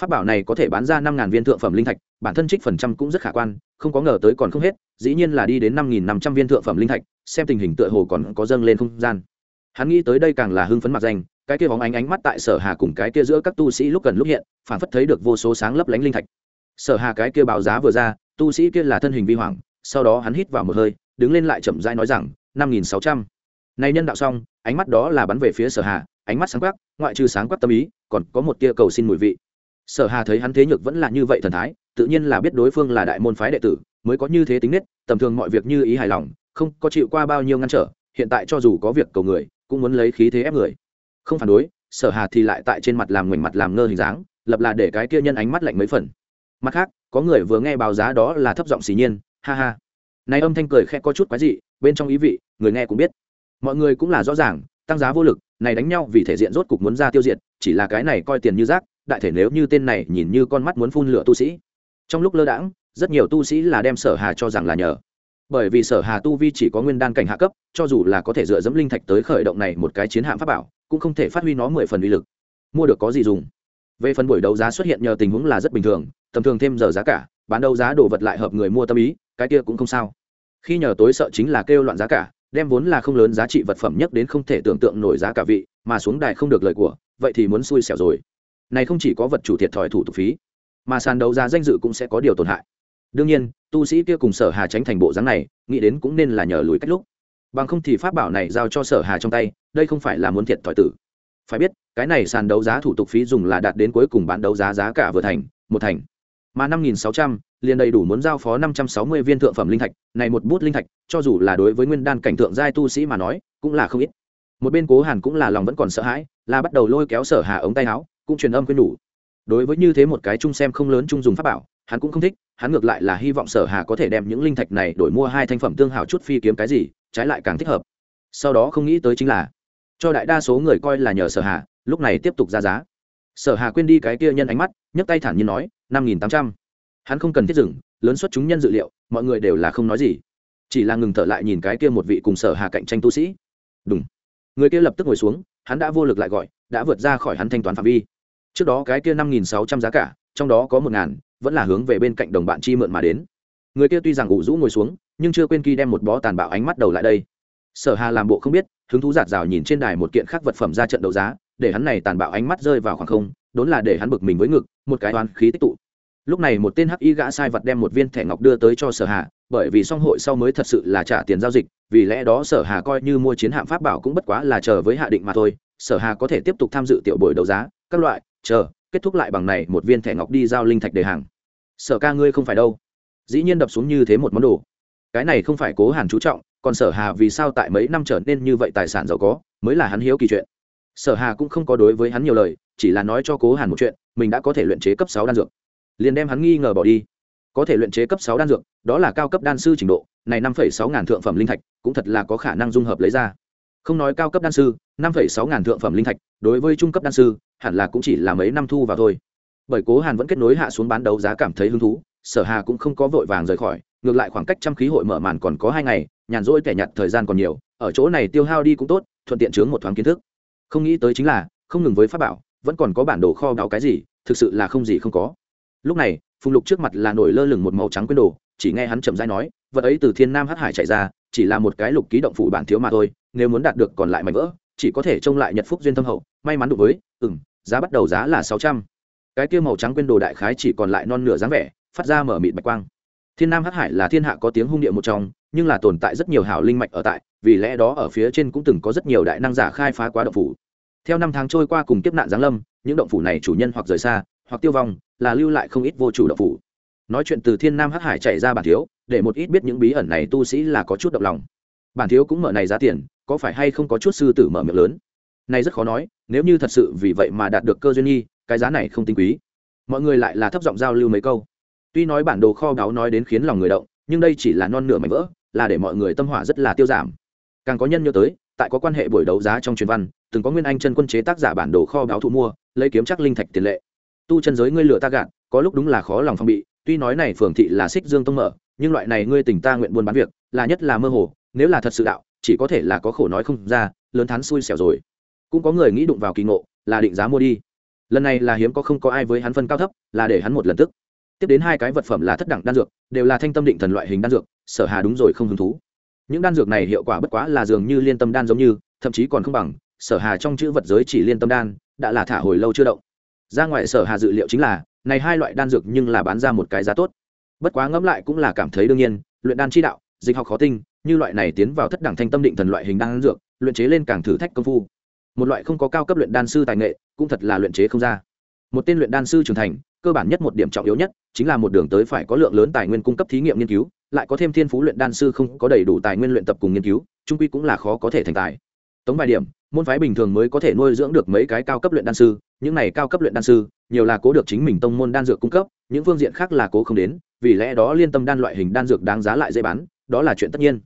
Pháp bảo này có thể bán ra năm ngàn viên thượng phẩm linh thạch, bản thân trích phần trăm cũng rất khả quan, không có ngờ tới còn không hết, dĩ nhiên là đi đến năm nghìn năm trăm viên thượng phẩm linh thạch, xem tình hình tựa hồ còn có dâng lên không gian. Hắn nghĩ tới đây càng là hưng phấn mặt danh cái kia bóng ánh ánh mắt tại sở hà cùng cái kia giữa các tu sĩ lúc gần lúc hiện phản phất thấy được vô số sáng lấp lánh linh thạch. Sở hà cái kia báo giá vừa ra, tu sĩ kia là thân hình vi hoàng, sau đó hắn hít vào một hơi, đứng lên lại chậm rãi nói rằng, năm nghìn sáu trăm. Này nhân đạo xong, ánh mắt đó là bắn về phía sở hà, ánh mắt sáng quắc, ngoại trừ sáng quắc tâm ý, còn có một tia cầu xin mùi vị. Sở hà thấy hắn thế nhược vẫn là như vậy thần thái, tự nhiên là biết đối phương là đại môn phái đệ tử, mới có như thế tính nết, tầm thường mọi việc như ý hài lòng, không có chịu qua bao nhiêu ngăn trở, hiện tại cho dù có việc cầu người, cũng muốn lấy khí thế ép người không phản đối, sở hà thì lại tại trên mặt làm ngoảnh mặt làm ngơ hình dáng, lập là để cái kia nhân ánh mắt lạnh mấy phần. Mặt khác, có người vừa nghe báo giá đó là thấp giọng xì nhiên, ha ha. Này âm thanh cười khẽ có chút quái dị, bên trong ý vị, người nghe cũng biết. Mọi người cũng là rõ ràng, tăng giá vô lực, này đánh nhau vì thể diện rốt cục muốn ra tiêu diệt, chỉ là cái này coi tiền như rác, đại thể nếu như tên này nhìn như con mắt muốn phun lửa tu sĩ. Trong lúc lơ đãng, rất nhiều tu sĩ là đem sở hà cho rằng là nhờ. Bởi vì sở hà tu vi chỉ có nguyên đan cảnh hạ cấp, cho dù là có thể dựa dẫm linh thạch tới khởi động này một cái chiến hạm pháp bảo cũng không thể phát huy nó mười phần uy lực. Mua được có gì dùng? Về phần buổi đấu giá xuất hiện nhờ tình huống là rất bình thường, tầm thường thêm giờ giá cả, bán đấu giá đồ vật lại hợp người mua tâm ý, cái kia cũng không sao. Khi nhờ tối sợ chính là kêu loạn giá cả, đem vốn là không lớn giá trị vật phẩm nhất đến không thể tưởng tượng nổi giá cả vị, mà xuống đài không được lời của, vậy thì muốn xui xẻo rồi. Này không chỉ có vật chủ thiệt thòi thủ tục phí, mà sàn đấu giá danh dự cũng sẽ có điều tổn hại. Đương nhiên, tu sĩ kia cùng sở hà tránh thành bộ dáng này, nghĩ đến cũng nên là nhờ lùi cách lúc. Bằng không thì pháp bảo này giao cho sở hà trong tay đây không phải là muốn thiệt thòi tử. Phải biết, cái này sàn đấu giá thủ tục phí dùng là đạt đến cuối cùng bán đấu giá giá cả vừa thành, một thành. Mà năm nghìn sáu trăm, liền đầy đủ muốn giao phó năm trăm sáu mươi viên thượng phẩm linh thạch, này một bút linh thạch, cho dù là đối với nguyên đan cảnh thượng giai tu sĩ mà nói, cũng là không ít. Một bên cố hàn cũng là lòng vẫn còn sợ hãi, là bắt đầu lôi kéo sở hà ống tay áo, cũng truyền âm khuyên nhủ. Đối với như thế một cái chung xem không lớn chung dùng pháp bảo, hắn cũng không thích, hắn ngược lại là hy vọng sở hà có thể đem những linh thạch này đổi mua hai thanh phẩm tương hảo chút phi kiếm cái gì, trái lại càng thích hợp. Sau đó không nghĩ tới chính là cho đại đa số người coi là nhờ sở hà, lúc này tiếp tục ra giá. Sở hà quên đi cái kia nhân ánh mắt, nhấc tay thản nhiên nói, năm nghìn tám trăm. Hắn không cần thiết dừng, lớn xuất chúng nhân dự liệu, mọi người đều là không nói gì. Chỉ là ngừng thở lại nhìn cái kia một vị cùng sở hà cạnh tranh tu sĩ. Đúng người kia lập tức ngồi xuống, hắn đã vô lực lại gọi, đã vượt ra khỏi hắn thanh toán phạm vi. Trước đó cái kia năm nghìn sáu trăm giá cả, trong đó có một ngàn, vẫn là hướng về bên cạnh đồng bạn chi mượn mà đến. Người kia tuy rằng ủ rũ ngồi xuống, nhưng chưa quên kỳ đem một bó tàn bạo ánh mắt đầu lại đây sở hà làm bộ không biết, hứng thú giạt rào nhìn trên đài một kiện khác vật phẩm ra trận đấu giá, để hắn này tàn bạo ánh mắt rơi vào khoảng không, đốn là để hắn bực mình với ngực, một cái toán khí tích tụ. Lúc này một tên hắc y gã sai vật đem một viên thẻ ngọc đưa tới cho sở hà, bởi vì song hội sau mới thật sự là trả tiền giao dịch, vì lẽ đó sở hà coi như mua chiến hạm pháp bảo cũng bất quá là chờ với hạ định mà thôi. Sở hà có thể tiếp tục tham dự tiểu buổi đấu giá, các loại, chờ, kết thúc lại bằng này một viên thẻ ngọc đi giao linh thạch đề hàng. Sở ca ngươi không phải đâu. Dĩ nhiên đập xuống như thế một món đồ. Cái này không phải cố hàn chú trọng còn sở hà vì sao tại mấy năm trở nên như vậy tài sản giàu có, mới là hắn hiếu kỳ chuyện. Sở hà cũng không có đối với hắn nhiều lời, chỉ là nói cho cố hàn một chuyện, mình đã có thể luyện chế cấp sáu đan dược. Liền đem hắn nghi ngờ bỏ đi. Có thể luyện chế cấp sáu đan dược, đó là cao cấp đan sư trình độ, này năm phẩy sáu ngàn thượng phẩm linh thạch, cũng thật là có khả năng dung hợp lấy ra. Không nói cao cấp đan sư, năm phẩy sáu ngàn thượng phẩm linh thạch, đối với trung cấp đan sư, hẳn là cũng chỉ là mấy năm thu vào thôi. Bởi cố hàn vẫn kết nối hạ xuống bán đấu giá cảm thấy hứng thú, sở hà cũng không có vội vàng rời khỏi, ngược lại khoảng cách trăm khí hội mở màn còn có hai ngày nhàn rỗi kẻ nhặt thời gian còn nhiều, ở chỗ này tiêu hao đi cũng tốt, thuận tiện chướng một thoáng kiến thức. Không nghĩ tới chính là, không ngừng với pháp bảo, vẫn còn có bản đồ kho báu cái gì, thực sự là không gì không có. Lúc này, phùng lục trước mặt là nổi lơ lửng một màu trắng quyên đồ, chỉ nghe hắn chậm rãi nói, vật ấy từ thiên nam hắc hải chạy ra, chỉ là một cái lục ký động phủ bản thiếu mà thôi, nếu muốn đạt được còn lại mảnh vỡ, chỉ có thể trông lại nhật phúc duyên thâm hậu, may mắn đủ với ừ m giá bắt đầu giá là sáu trăm. Cái kia màu trắng quyên đồ đại khái chỉ còn lại non nửa dáng vẻ, phát ra mở mịt bạch quang. Thiên nam hắc hải là thiên hạ có tiếng hung địa một trong nhưng là tồn tại rất nhiều hảo linh mạch ở tại, vì lẽ đó ở phía trên cũng từng có rất nhiều đại năng giả khai phá quá động phủ. Theo năm tháng trôi qua cùng kiếp nạn giáng lâm, những động phủ này chủ nhân hoặc rời xa, hoặc tiêu vong, là lưu lại không ít vô chủ động phủ. Nói chuyện từ thiên nam hắc hải chạy ra bản thiếu, để một ít biết những bí ẩn này tu sĩ là có chút động lòng. Bản thiếu cũng mở này giá tiền, có phải hay không có chút sư tử mở miệng lớn? Này rất khó nói, nếu như thật sự vì vậy mà đạt được cơ duyên nhi cái giá này không tinh quý. Mọi người lại là thấp giọng giao lưu mấy câu. Tuy nói bản đồ kho báu nói đến khiến lòng người động, nhưng đây chỉ là non nửa mảnh vỡ là để mọi người tâm hỏa rất là tiêu giảm. Càng có nhân nhớ tới, tại có quan hệ buổi đấu giá trong truyền văn, từng có nguyên anh chân quân chế tác giả bản đồ kho báo thu mua, lấy kiếm chắc linh thạch tiền lệ. Tu chân giới ngươi lửa ta gạt, có lúc đúng là khó lòng phong bị, tuy nói này phường thị là xích dương tông mở, nhưng loại này ngươi tình ta nguyện buôn bán việc, là nhất là mơ hồ, nếu là thật sự đạo, chỉ có thể là có khổ nói không ra, lớn thán xui xẻo rồi. Cũng có người nghĩ đụng vào kỳ ngộ, là định giá mua đi. Lần này là hiếm có không có ai với hắn phân cao thấp, là để hắn một lần tức tiếp đến hai cái vật phẩm là thất đẳng đan dược, đều là thanh tâm định thần loại hình đan dược, sở hà đúng rồi không hứng thú. Những đan dược này hiệu quả bất quá là dường như liên tâm đan giống như, thậm chí còn không bằng, sở hà trong chữ vật giới chỉ liên tâm đan, đã là thả hồi lâu chưa động. Ra ngoài sở hà dự liệu chính là, này hai loại đan dược nhưng là bán ra một cái giá tốt. Bất quá ngẫm lại cũng là cảm thấy đương nhiên, luyện đan chi đạo, dịch học khó tinh, như loại này tiến vào thất đẳng thanh tâm định thần loại hình đan dược, luyện chế lên càng thử thách công phu. Một loại không có cao cấp luyện đan sư tài nghệ, cũng thật là luyện chế không ra một tên luyện đan sư trưởng thành, cơ bản nhất một điểm trọng yếu nhất, chính là một đường tới phải có lượng lớn tài nguyên cung cấp thí nghiệm nghiên cứu, lại có thêm thiên phú luyện đan sư không có đầy đủ tài nguyên luyện tập cùng nghiên cứu, trung quy cũng là khó có thể thành tài. Tống vài điểm, môn phái bình thường mới có thể nuôi dưỡng được mấy cái cao cấp luyện đan sư, những này cao cấp luyện đan sư, nhiều là cố được chính mình tông môn đan dược cung cấp, những phương diện khác là cố không đến, vì lẽ đó liên tâm đan loại hình đan dược đáng giá lại dễ bán, đó là chuyện tất nhiên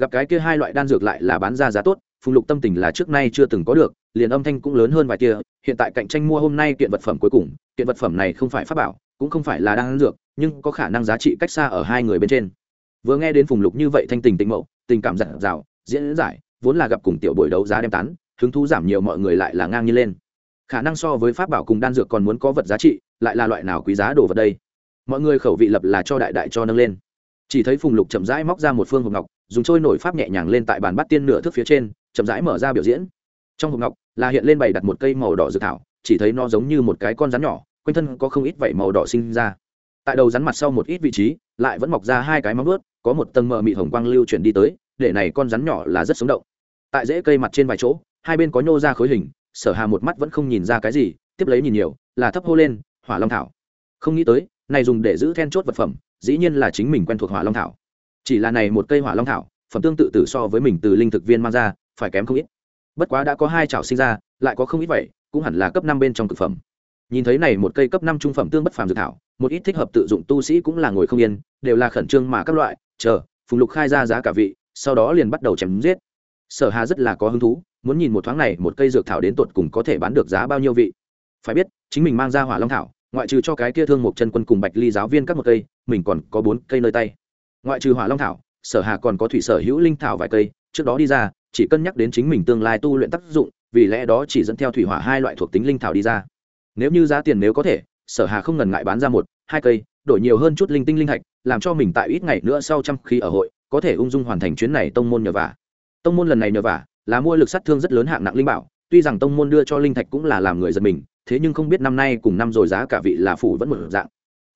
gặp cái kia hai loại đan dược lại là bán ra giá tốt, phùng lục tâm tình là trước nay chưa từng có được, liền âm thanh cũng lớn hơn vài kia, hiện tại cạnh tranh mua hôm nay kiện vật phẩm cuối cùng, kiện vật phẩm này không phải pháp bảo, cũng không phải là đan dược, nhưng có khả năng giá trị cách xa ở hai người bên trên. Vừa nghe đến phùng lục như vậy thanh tình tĩnh mậu tình cảm giặt dào, diễn giải, vốn là gặp cùng tiểu buổi đấu giá đem tán, hứng thú giảm nhiều mọi người lại là ngang như lên. Khả năng so với pháp bảo cùng đan dược còn muốn có vật giá trị, lại là loại nào quý giá đồ vật đây? Mọi người khẩu vị lập là cho đại đại cho nâng lên. Chỉ thấy phùng lục chậm rãi móc ra một phương hộp ngọc dùng trôi nổi pháp nhẹ nhàng lên tại bàn bắt tiên nửa thước phía trên, chậm rãi mở ra biểu diễn. Trong hộp ngọc là hiện lên bày đặt một cây màu đỏ dự thảo, chỉ thấy nó giống như một cái con rắn nhỏ, quanh thân có không ít vảy màu đỏ sinh ra. Tại đầu rắn mặt sau một ít vị trí, lại vẫn mọc ra hai cái móng ướt có một tầng mờ mị hồng quang lưu chuyển đi tới, để này con rắn nhỏ là rất sống động. Tại rễ cây mặt trên vài chỗ, hai bên có nhô ra khối hình, sở hà một mắt vẫn không nhìn ra cái gì, tiếp lấy nhìn nhiều, là thấp hô lên, hỏa long thảo. Không nghĩ tới, này dùng để giữ then chốt vật phẩm, dĩ nhiên là chính mình quen thuộc hỏa long thảo chỉ là này một cây hỏa long thảo, phẩm tương tự tử so với mình từ linh thực viên mang ra, phải kém không ít. Bất quá đã có hai chảo sinh ra, lại có không ít vậy, cũng hẳn là cấp năm bên trong thực phẩm. Nhìn thấy này một cây cấp năm trung phẩm tương bất phàm dược thảo, một ít thích hợp tự dụng tu sĩ cũng là ngồi không yên, đều là khẩn trương mà các loại, chờ, phùng lục khai ra giá cả vị, sau đó liền bắt đầu chém giết. Sở hà rất là có hứng thú, muốn nhìn một thoáng này một cây dược thảo đến tột cùng có thể bán được giá bao nhiêu vị. Phải biết, chính mình mang ra hỏa long thảo, ngoại trừ cho cái kia thương một chân quân cùng bạch ly giáo viên các một cây, mình còn có bốn cây nơi tay ngoại trừ hỏa long thảo, sở hà còn có thủy sở hữu linh thảo vài cây, trước đó đi ra, chỉ cân nhắc đến chính mình tương lai tu luyện tác dụng, vì lẽ đó chỉ dẫn theo thủy hỏa hai loại thuộc tính linh thảo đi ra. Nếu như giá tiền nếu có thể, sở hà không ngần ngại bán ra một, hai cây, đổi nhiều hơn chút linh tinh linh thạch, làm cho mình tại ít ngày nữa sau trăm khi ở hội, có thể ung dung hoàn thành chuyến này tông môn nhờ vả. Tông môn lần này nhờ vả, là mua lực sát thương rất lớn hạng nặng linh bảo, tuy rằng tông môn đưa cho linh thạch cũng là làm người giật mình, thế nhưng không biết năm nay cùng năm rồi giá cả vị là phủ vẫn một dạng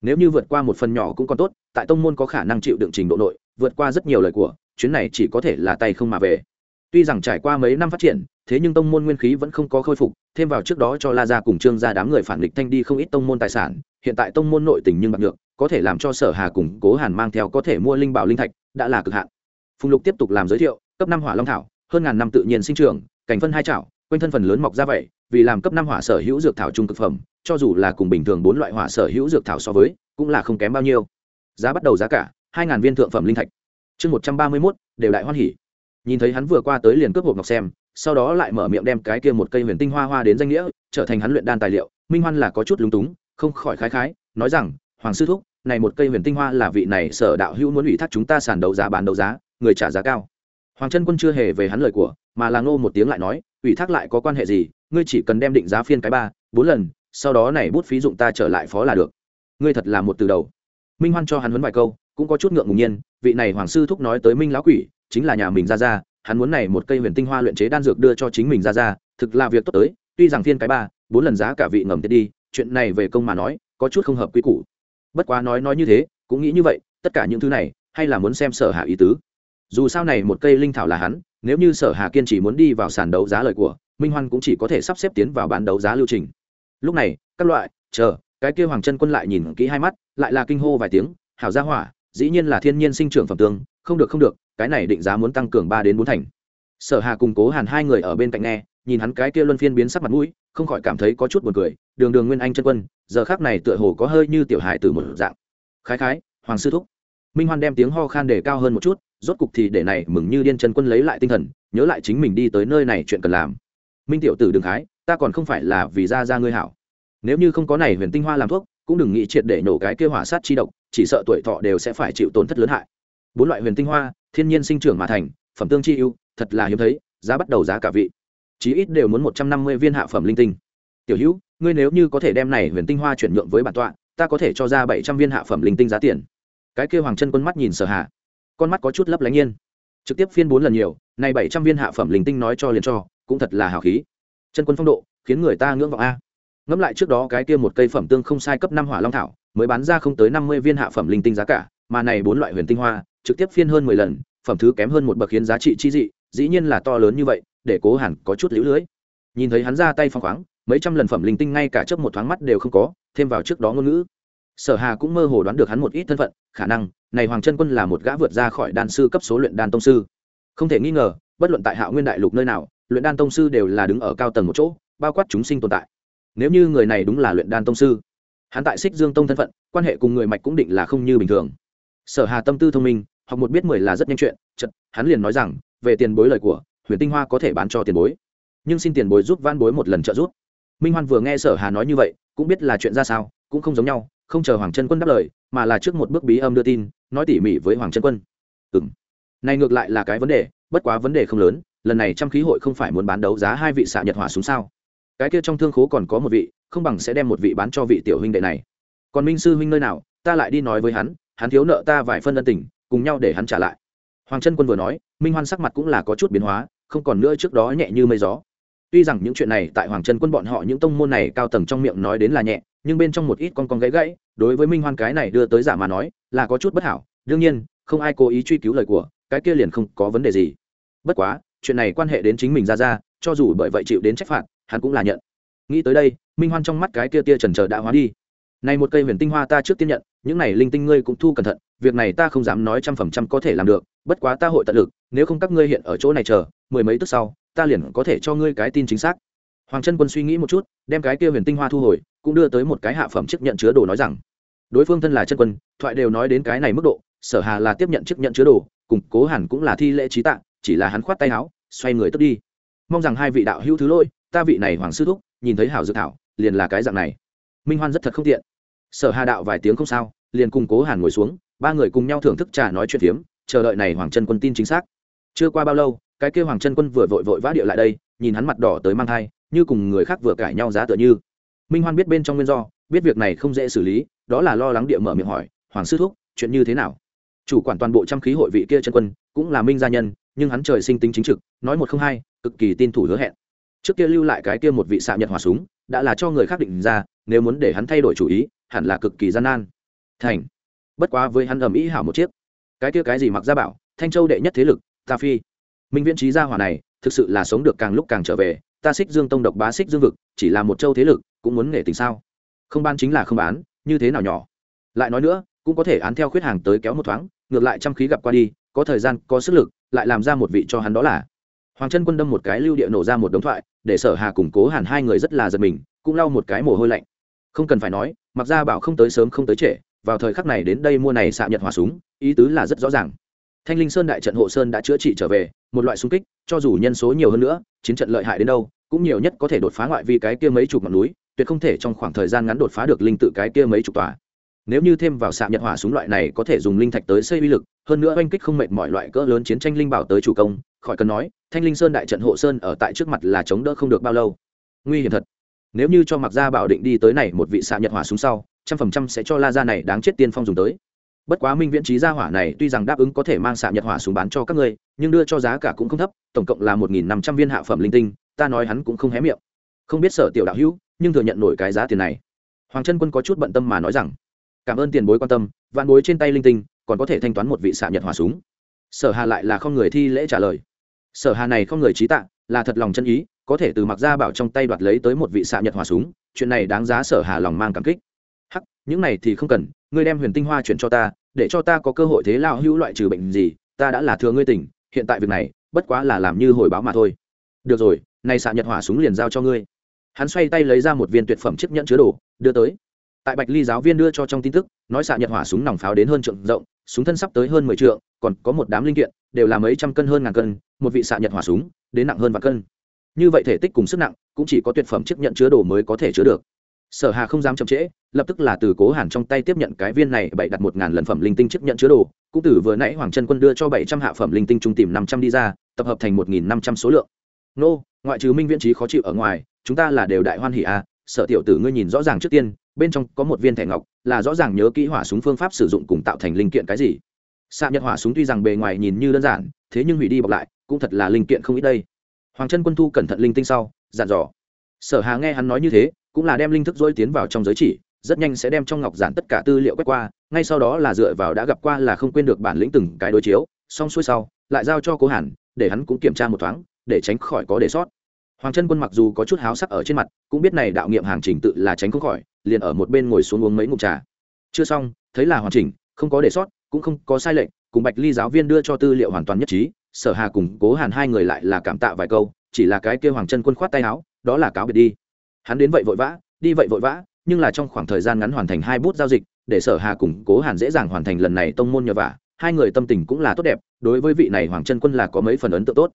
nếu như vượt qua một phần nhỏ cũng còn tốt, tại tông môn có khả năng chịu đựng trình độ nội, vượt qua rất nhiều lời của, chuyến này chỉ có thể là tay không mà về. Tuy rằng trải qua mấy năm phát triển, thế nhưng tông môn nguyên khí vẫn không có khôi phục, thêm vào trước đó cho la gia cùng trương gia đám người phản địch thanh đi không ít tông môn tài sản, hiện tại tông môn nội tình nhưng bạc được có thể làm cho sở hà cùng cố hàn mang theo có thể mua linh bảo linh thạch, đã là cực hạn. Phùng lục tiếp tục làm giới thiệu, cấp năm hỏa long thảo, hơn ngàn năm tự nhiên sinh trưởng, cảnh phân hai chảo, quanh thân phần lớn mọc ra vậy, vì làm cấp năm hỏa sở hữu dược thảo trung cực phẩm cho dù là cùng bình thường bốn loại hỏa sở hữu dược thảo so với, cũng là không kém bao nhiêu. Giá bắt đầu giá cả, hai ngàn viên thượng phẩm linh thạch. Chương một trăm ba mươi mốt, đều đại hoan hỉ. Nhìn thấy hắn vừa qua tới liền cướp hộp ngọc xem, sau đó lại mở miệng đem cái kia một cây huyền tinh hoa hoa đến danh nghĩa, trở thành hắn luyện đan tài liệu. Minh hoan là có chút lúng túng, không khỏi khái khái, nói rằng, hoàng sư thúc, này một cây huyền tinh hoa là vị này sở đạo hữu muốn ủy thác chúng ta sàn đấu giá bán đấu giá, người trả giá cao. Hoàng chân quân chưa hề về hắn lời của, mà là ngô một tiếng lại nói, ủy thác lại có quan hệ gì? Ngươi chỉ cần đem định giá phiên cái ba, bốn lần sau đó này bút phí dụng ta trở lại phó là được. Ngươi thật là một từ đầu. Minh hoan cho hắn huấn vài câu, cũng có chút ngượng ngùng nhiên, vị này hoàng sư thúc nói tới minh lão quỷ, chính là nhà mình ra ra, hắn muốn này một cây huyền tinh hoa luyện chế đan dược đưa cho chính mình ra ra, thực là việc tốt tới, tuy rằng phiên cái ba, bốn lần giá cả vị ngầm tiết đi, chuyện này về công mà nói, có chút không hợp quy củ. Bất quá nói nói như thế, cũng nghĩ như vậy, tất cả những thứ này, hay là muốn xem sở hạ ý tứ. Dù sao này một cây linh thảo là hắn, nếu như sở hà kiên chỉ muốn đi vào sàn đấu giá lời của, minh hoan cũng chỉ có thể sắp xếp tiến vào bán đấu giá lưu trình lúc này, các loại, chờ, cái kia hoàng chân quân lại nhìn kỹ hai mắt, lại là kinh hô vài tiếng, hảo gia hỏa, dĩ nhiên là thiên nhiên sinh trưởng phẩm tướng không được không được, cái này định giá muốn tăng cường ba đến bốn thành. Sở hà cùng cố hàn hai người ở bên cạnh nghe, nhìn hắn cái kia luân phiên biến sắc mặt mũi, không khỏi cảm thấy có chút buồn cười. Đường đường nguyên anh chân quân, giờ khác này tựa hồ có hơi như tiểu hài từ một dạng. Khái khái, hoàng sư thúc. Minh hoan đem tiếng ho khan đề cao hơn một chút, rốt cục thì để này mừng như điên chân quân lấy lại tinh thần, nhớ lại chính mình đi tới nơi này chuyện cần làm. Minh tiểu tử đường khái ta còn không phải là vì ra ra ngươi hảo. Nếu như không có này huyền tinh hoa làm thuốc, cũng đừng nghĩ triệt để nổ cái kia hỏa sát chi độc, chỉ sợ tuổi thọ đều sẽ phải chịu tổn thất lớn hại. Bốn loại huyền tinh hoa, thiên nhiên sinh trưởng mà thành, phẩm tương chi ưu, thật là hiếm thấy, giá bắt đầu giá cả vị. Chí ít đều muốn một trăm năm mươi viên hạ phẩm linh tinh. Tiểu hữu, ngươi nếu như có thể đem này huyền tinh hoa chuyển nhượng với bản tọa, ta có thể cho ra bảy trăm viên hạ phẩm linh tinh giá tiền. Cái kia hoàng chân quân mắt nhìn sở hạ con mắt có chút lấp lánh nhiên. Trực tiếp phiên bốn lần nhiều, này bảy trăm viên hạ phẩm linh tinh nói cho liền cho, cũng thật là hào khí chân quân phong độ, khiến người ta ngưỡng vọng a. Ngẫm lại trước đó cái kia một cây phẩm tương không sai cấp năm hỏa long thảo, mới bán ra không tới năm mươi viên hạ phẩm linh tinh giá cả, mà này bốn loại huyền tinh hoa, trực tiếp phiên hơn mười lần, phẩm thứ kém hơn một bậc khiến giá trị chi dị, dĩ nhiên là to lớn như vậy, để cố hẳn có chút lũ lưới. Nhìn thấy hắn ra tay phong khoáng, mấy trăm lần phẩm linh tinh ngay cả chớp một thoáng mắt đều không có, thêm vào trước đó ngôn ngữ. Sở hà cũng mơ hồ đoán được hắn một ít thân phận, khả năng, này hoàng chân quân là một gã vượt ra khỏi đan sư cấp số luyện đan tông sư. Không thể nghi ngờ, bất luận tại hạo nguyên đại lục nơi nào luyện đan tông sư đều là đứng ở cao tầng một chỗ, bao quát chúng sinh tồn tại. Nếu như người này đúng là luyện đan tông sư, hắn tại xích dương tông thân phận, quan hệ cùng người mạch cũng định là không như bình thường. Sở hà tâm tư thông minh, học một biết mười là rất nhanh chuyện chật hắn liền nói rằng, về tiền bối lời của, huyền tinh hoa có thể bán cho tiền bối. Nhưng xin tiền bối giúp van bối một lần trợ giúp. Minh hoan vừa nghe sở hà nói như vậy, cũng biết là chuyện ra sao, cũng không giống nhau, không chờ hoàng trân quân đáp lời, mà là trước một bước bí âm đưa tin, nói tỉ mỉ với hoàng trân quân. Ừ này ngược lại là cái vấn đề, bất quá vấn đề không lớn lần này trăm khí hội không phải muốn bán đấu giá hai vị xạ nhật hỏa xuống sao? Cái kia trong thương khố còn có một vị, không bằng sẽ đem một vị bán cho vị tiểu huynh đệ này. Còn minh sư huynh nơi nào, ta lại đi nói với hắn hắn thiếu nợ ta vài phân ân tình, cùng nhau để hắn trả lại. Hoàng trân quân vừa nói, minh hoan sắc mặt cũng là có chút biến hóa, không còn nữa trước đó nhẹ như mây gió. Tuy rằng những chuyện này tại hoàng trân quân bọn họ những tông môn này cao tầng trong miệng nói đến là nhẹ, nhưng bên trong một ít con con gãy gãy, đối với minh hoan cái này đưa tới giả mà nói, là có chút bất hảo. Đương nhiên, không ai cố ý truy cứu lời của, cái kia liền không có vấn đề gì. Bất quá chuyện này quan hệ đến chính mình ra ra, cho dù bởi vậy chịu đến trách phạt, hắn cũng là nhận. Nghĩ tới đây, minh hoan trong mắt cái kia tia trần trờ đã hóa đi. Này một cây huyền tinh hoa ta trước tiên nhận, những này linh tinh ngươi cũng thu cẩn thận, việc này ta không dám nói trăm phần trăm có thể làm được, bất quá ta hội tận lực, nếu không các ngươi hiện ở chỗ này chờ, mười mấy tức sau, ta liền có thể cho ngươi cái tin chính xác. Hoàng trân quân suy nghĩ một chút, đem cái kia huyền tinh hoa thu hồi, cũng đưa tới một cái hạ phẩm chức nhận chứa đồ nói rằng, đối phương thân là chân quân, thoại đều nói đến cái này mức độ, sở hà là tiếp nhận chức nhận chứa đồ củng cố hẳn cũng là thi lễ trí tạng chỉ là hắn khoát tay áo, xoay người tức đi. Mong rằng hai vị đạo hữu thứ lỗi, ta vị này hoàng sư thúc, nhìn thấy hảo dược thảo, liền là cái dạng này. Minh hoan rất thật không tiện. Sở hà đạo vài tiếng không sao, liền cùng cố hàn ngồi xuống, ba người cùng nhau thưởng thức trà nói chuyện phiếm, chờ đợi này hoàng chân quân tin chính xác. Chưa qua bao lâu, cái kêu hoàng chân quân vừa vội vội vã điệu lại đây, nhìn hắn mặt đỏ tới mang thai, như cùng người khác vừa cãi nhau giá tựa như. Minh hoan biết bên trong nguyên do, biết việc này không dễ xử lý, đó là lo lắng địa mở miệng hỏi, hoàng sư thúc, chuyện như thế nào? Chủ quản toàn bộ trăm khí hội vị kia chân quân, cũng là minh gia nhân nhưng hắn trời sinh tính chính trực, nói một không hai, cực kỳ tin thủ hứa hẹn. Trước kia lưu lại cái kia một vị xạ nhật hỏa súng, đã là cho người khác định ra, nếu muốn để hắn thay đổi chủ ý, hẳn là cực kỳ gian nan. Thành. Bất quá với hắn ầm ĩ hảo một chiếc. Cái kia cái gì mặc gia bảo, thanh châu đệ nhất thế lực, ta phi. Minh viễn trí gia hỏa này, thực sự là sống được càng lúc càng trở về, ta xích dương tông độc bá xích dương vực, chỉ là một châu thế lực, cũng muốn nghệ tình sao? Không bán chính là không bán, như thế nào nhỏ? Lại nói nữa, cũng có thể án theo khuyết hàng tới kéo một thoáng, ngược lại trăm khí gặp qua đi có thời gian, có sức lực, lại làm ra một vị cho hắn đó là. Hoàng chân quân đâm một cái lưu địa nổ ra một đống thoại, để sở hà củng cố hẳn hai người rất là giật mình, cũng lau một cái mồ hôi lạnh. Không cần phải nói, mặc ra bảo không tới sớm không tới trễ, vào thời khắc này đến đây mua này xạ nhật hỏa súng, ý tứ là rất rõ ràng. Thanh linh sơn đại trận hộ sơn đã chữa trị trở về, một loại xung kích, cho dù nhân số nhiều hơn nữa, chiến trận lợi hại đến đâu, cũng nhiều nhất có thể đột phá ngoại vi cái kia mấy chục ngọn núi, tuyệt không thể trong khoảng thời gian ngắn đột phá được linh tự cái kia mấy chục tòa. Nếu như thêm vào xạ nhật hỏa súng loại này có thể dùng linh thạch tới xây uy lực hơn nữa oanh kích không mệt mọi loại cỡ lớn chiến tranh linh bảo tới chủ công, khỏi cần nói, thanh linh sơn đại trận hộ sơn ở tại trước mặt là chống đỡ không được bao lâu. Nguy hiểm thật. Nếu như cho mặc gia bảo định đi tới này một vị xạ nhật hỏa xuống sau, trăm phần trăm sẽ cho la gia này đáng chết tiên phong dùng tới. Bất quá minh viễn trí gia hỏa này tuy rằng đáp ứng có thể mang xạ nhật hỏa xuống bán cho các ngươi, nhưng đưa cho giá cả cũng không thấp, tổng cộng là một nghìn năm trăm viên hạ phẩm linh tinh, ta nói hắn cũng không hé miệng. Không biết sở tiểu đạo hữu, nhưng thừa nhận nổi cái giá tiền này. Hoàng trân quân có chút bận tâm mà nói rằng, cảm ơn tiền bối quan tâm, vạn bối trên tay linh tinh còn có thể thanh toán một vị xạ nhật hỏa súng. Sở hà lại là không người thi lễ trả lời. Sở hà này không người trí tạ, là thật lòng chân ý, có thể từ mặc gia bảo trong tay đoạt lấy tới một vị xạ nhật hỏa súng, chuyện này đáng giá sở hà lòng mang cảm kích. Hắc, những này thì không cần, ngươi đem huyền tinh hoa chuyển cho ta, để cho ta có cơ hội thế lao hữu loại trừ bệnh gì, ta đã là thừa ngươi tỉnh, hiện tại việc này, bất quá là làm như hồi báo mà thôi. Được rồi, này xạ nhật hỏa súng liền giao cho ngươi. Hắn xoay tay lấy ra một viên tuyệt phẩm chiếc nhẫn chứa đồ, đưa tới. Tại bạch ly giáo viên đưa cho trong tin tức, nói xạ nhật hỏa súng nòng pháo đến hơn trượng rộng súng thân sắp tới hơn mười trượng, còn có một đám linh kiện, đều là mấy trăm cân hơn ngàn cân, một vị xạ nhật hỏa súng, đến nặng hơn vạn cân như vậy thể tích cùng sức nặng, cũng chỉ có tuyệt phẩm chức nhận chứa đồ mới có thể chứa được sở hà không dám chậm trễ, lập tức là từ cố hàn trong tay tiếp nhận cái viên này bảy đặt một ngàn lần phẩm linh tinh chức nhận chứa đồ, cũng từ vừa nãy hoàng trân quân đưa cho bảy trăm hạ phẩm linh tinh trung tìm năm trăm đi ra, tập hợp thành một nghìn năm trăm số lượng nô, ngoại trừ minh viễn trí khó chịu ở ngoài, chúng ta là đều đại hoan hỉ a à. sở tiểu tử ngươi nhìn rõ ràng trước tiên bên trong có một viên thẻ ngọc, là rõ ràng nhớ kỹ hỏa súng phương pháp sử dụng cùng tạo thành linh kiện cái gì. Xạ nhật hỏa súng tuy rằng bề ngoài nhìn như đơn giản, thế nhưng hủy đi bọc lại, cũng thật là linh kiện không ít đây. Hoàng trân quân thu cẩn thận linh tinh sau, dặn dò. Sở hà nghe hắn nói như thế, cũng là đem linh thức dối tiến vào trong giới chỉ, rất nhanh sẽ đem trong ngọc giản tất cả tư liệu quét qua, ngay sau đó là dựa vào đã gặp qua là không quên được bản lĩnh từng cái đối chiếu, xong xuôi sau, lại giao cho cố hàn, để hắn cũng kiểm tra một thoáng, để tránh khỏi có đề sót. Hoàng trân quân mặc dù có chút háo sắc ở trên mặt, cũng biết này đạo nghiệm hàng trình tự là tránh không khỏi liền ở một bên ngồi xuống uống mấy ngụm trà. Chưa xong, thấy là hoàn chỉnh, không có để sót, cũng không có sai lệch, cùng bạch ly giáo viên đưa cho tư liệu hoàn toàn nhất trí, sở hà cùng cố hàn hai người lại là cảm tạ vài câu, chỉ là cái kêu hoàng chân quân khoát tay áo, đó là cáo biệt đi. Hắn đến vậy vội vã, đi vậy vội vã, nhưng là trong khoảng thời gian ngắn hoàn thành hai bút giao dịch, để sở hà cùng cố hàn dễ dàng hoàn thành lần này tông môn nhờ vả, hai người tâm tình cũng là tốt đẹp, đối với vị này hoàng chân quân là có mấy phần ấn tượng tốt.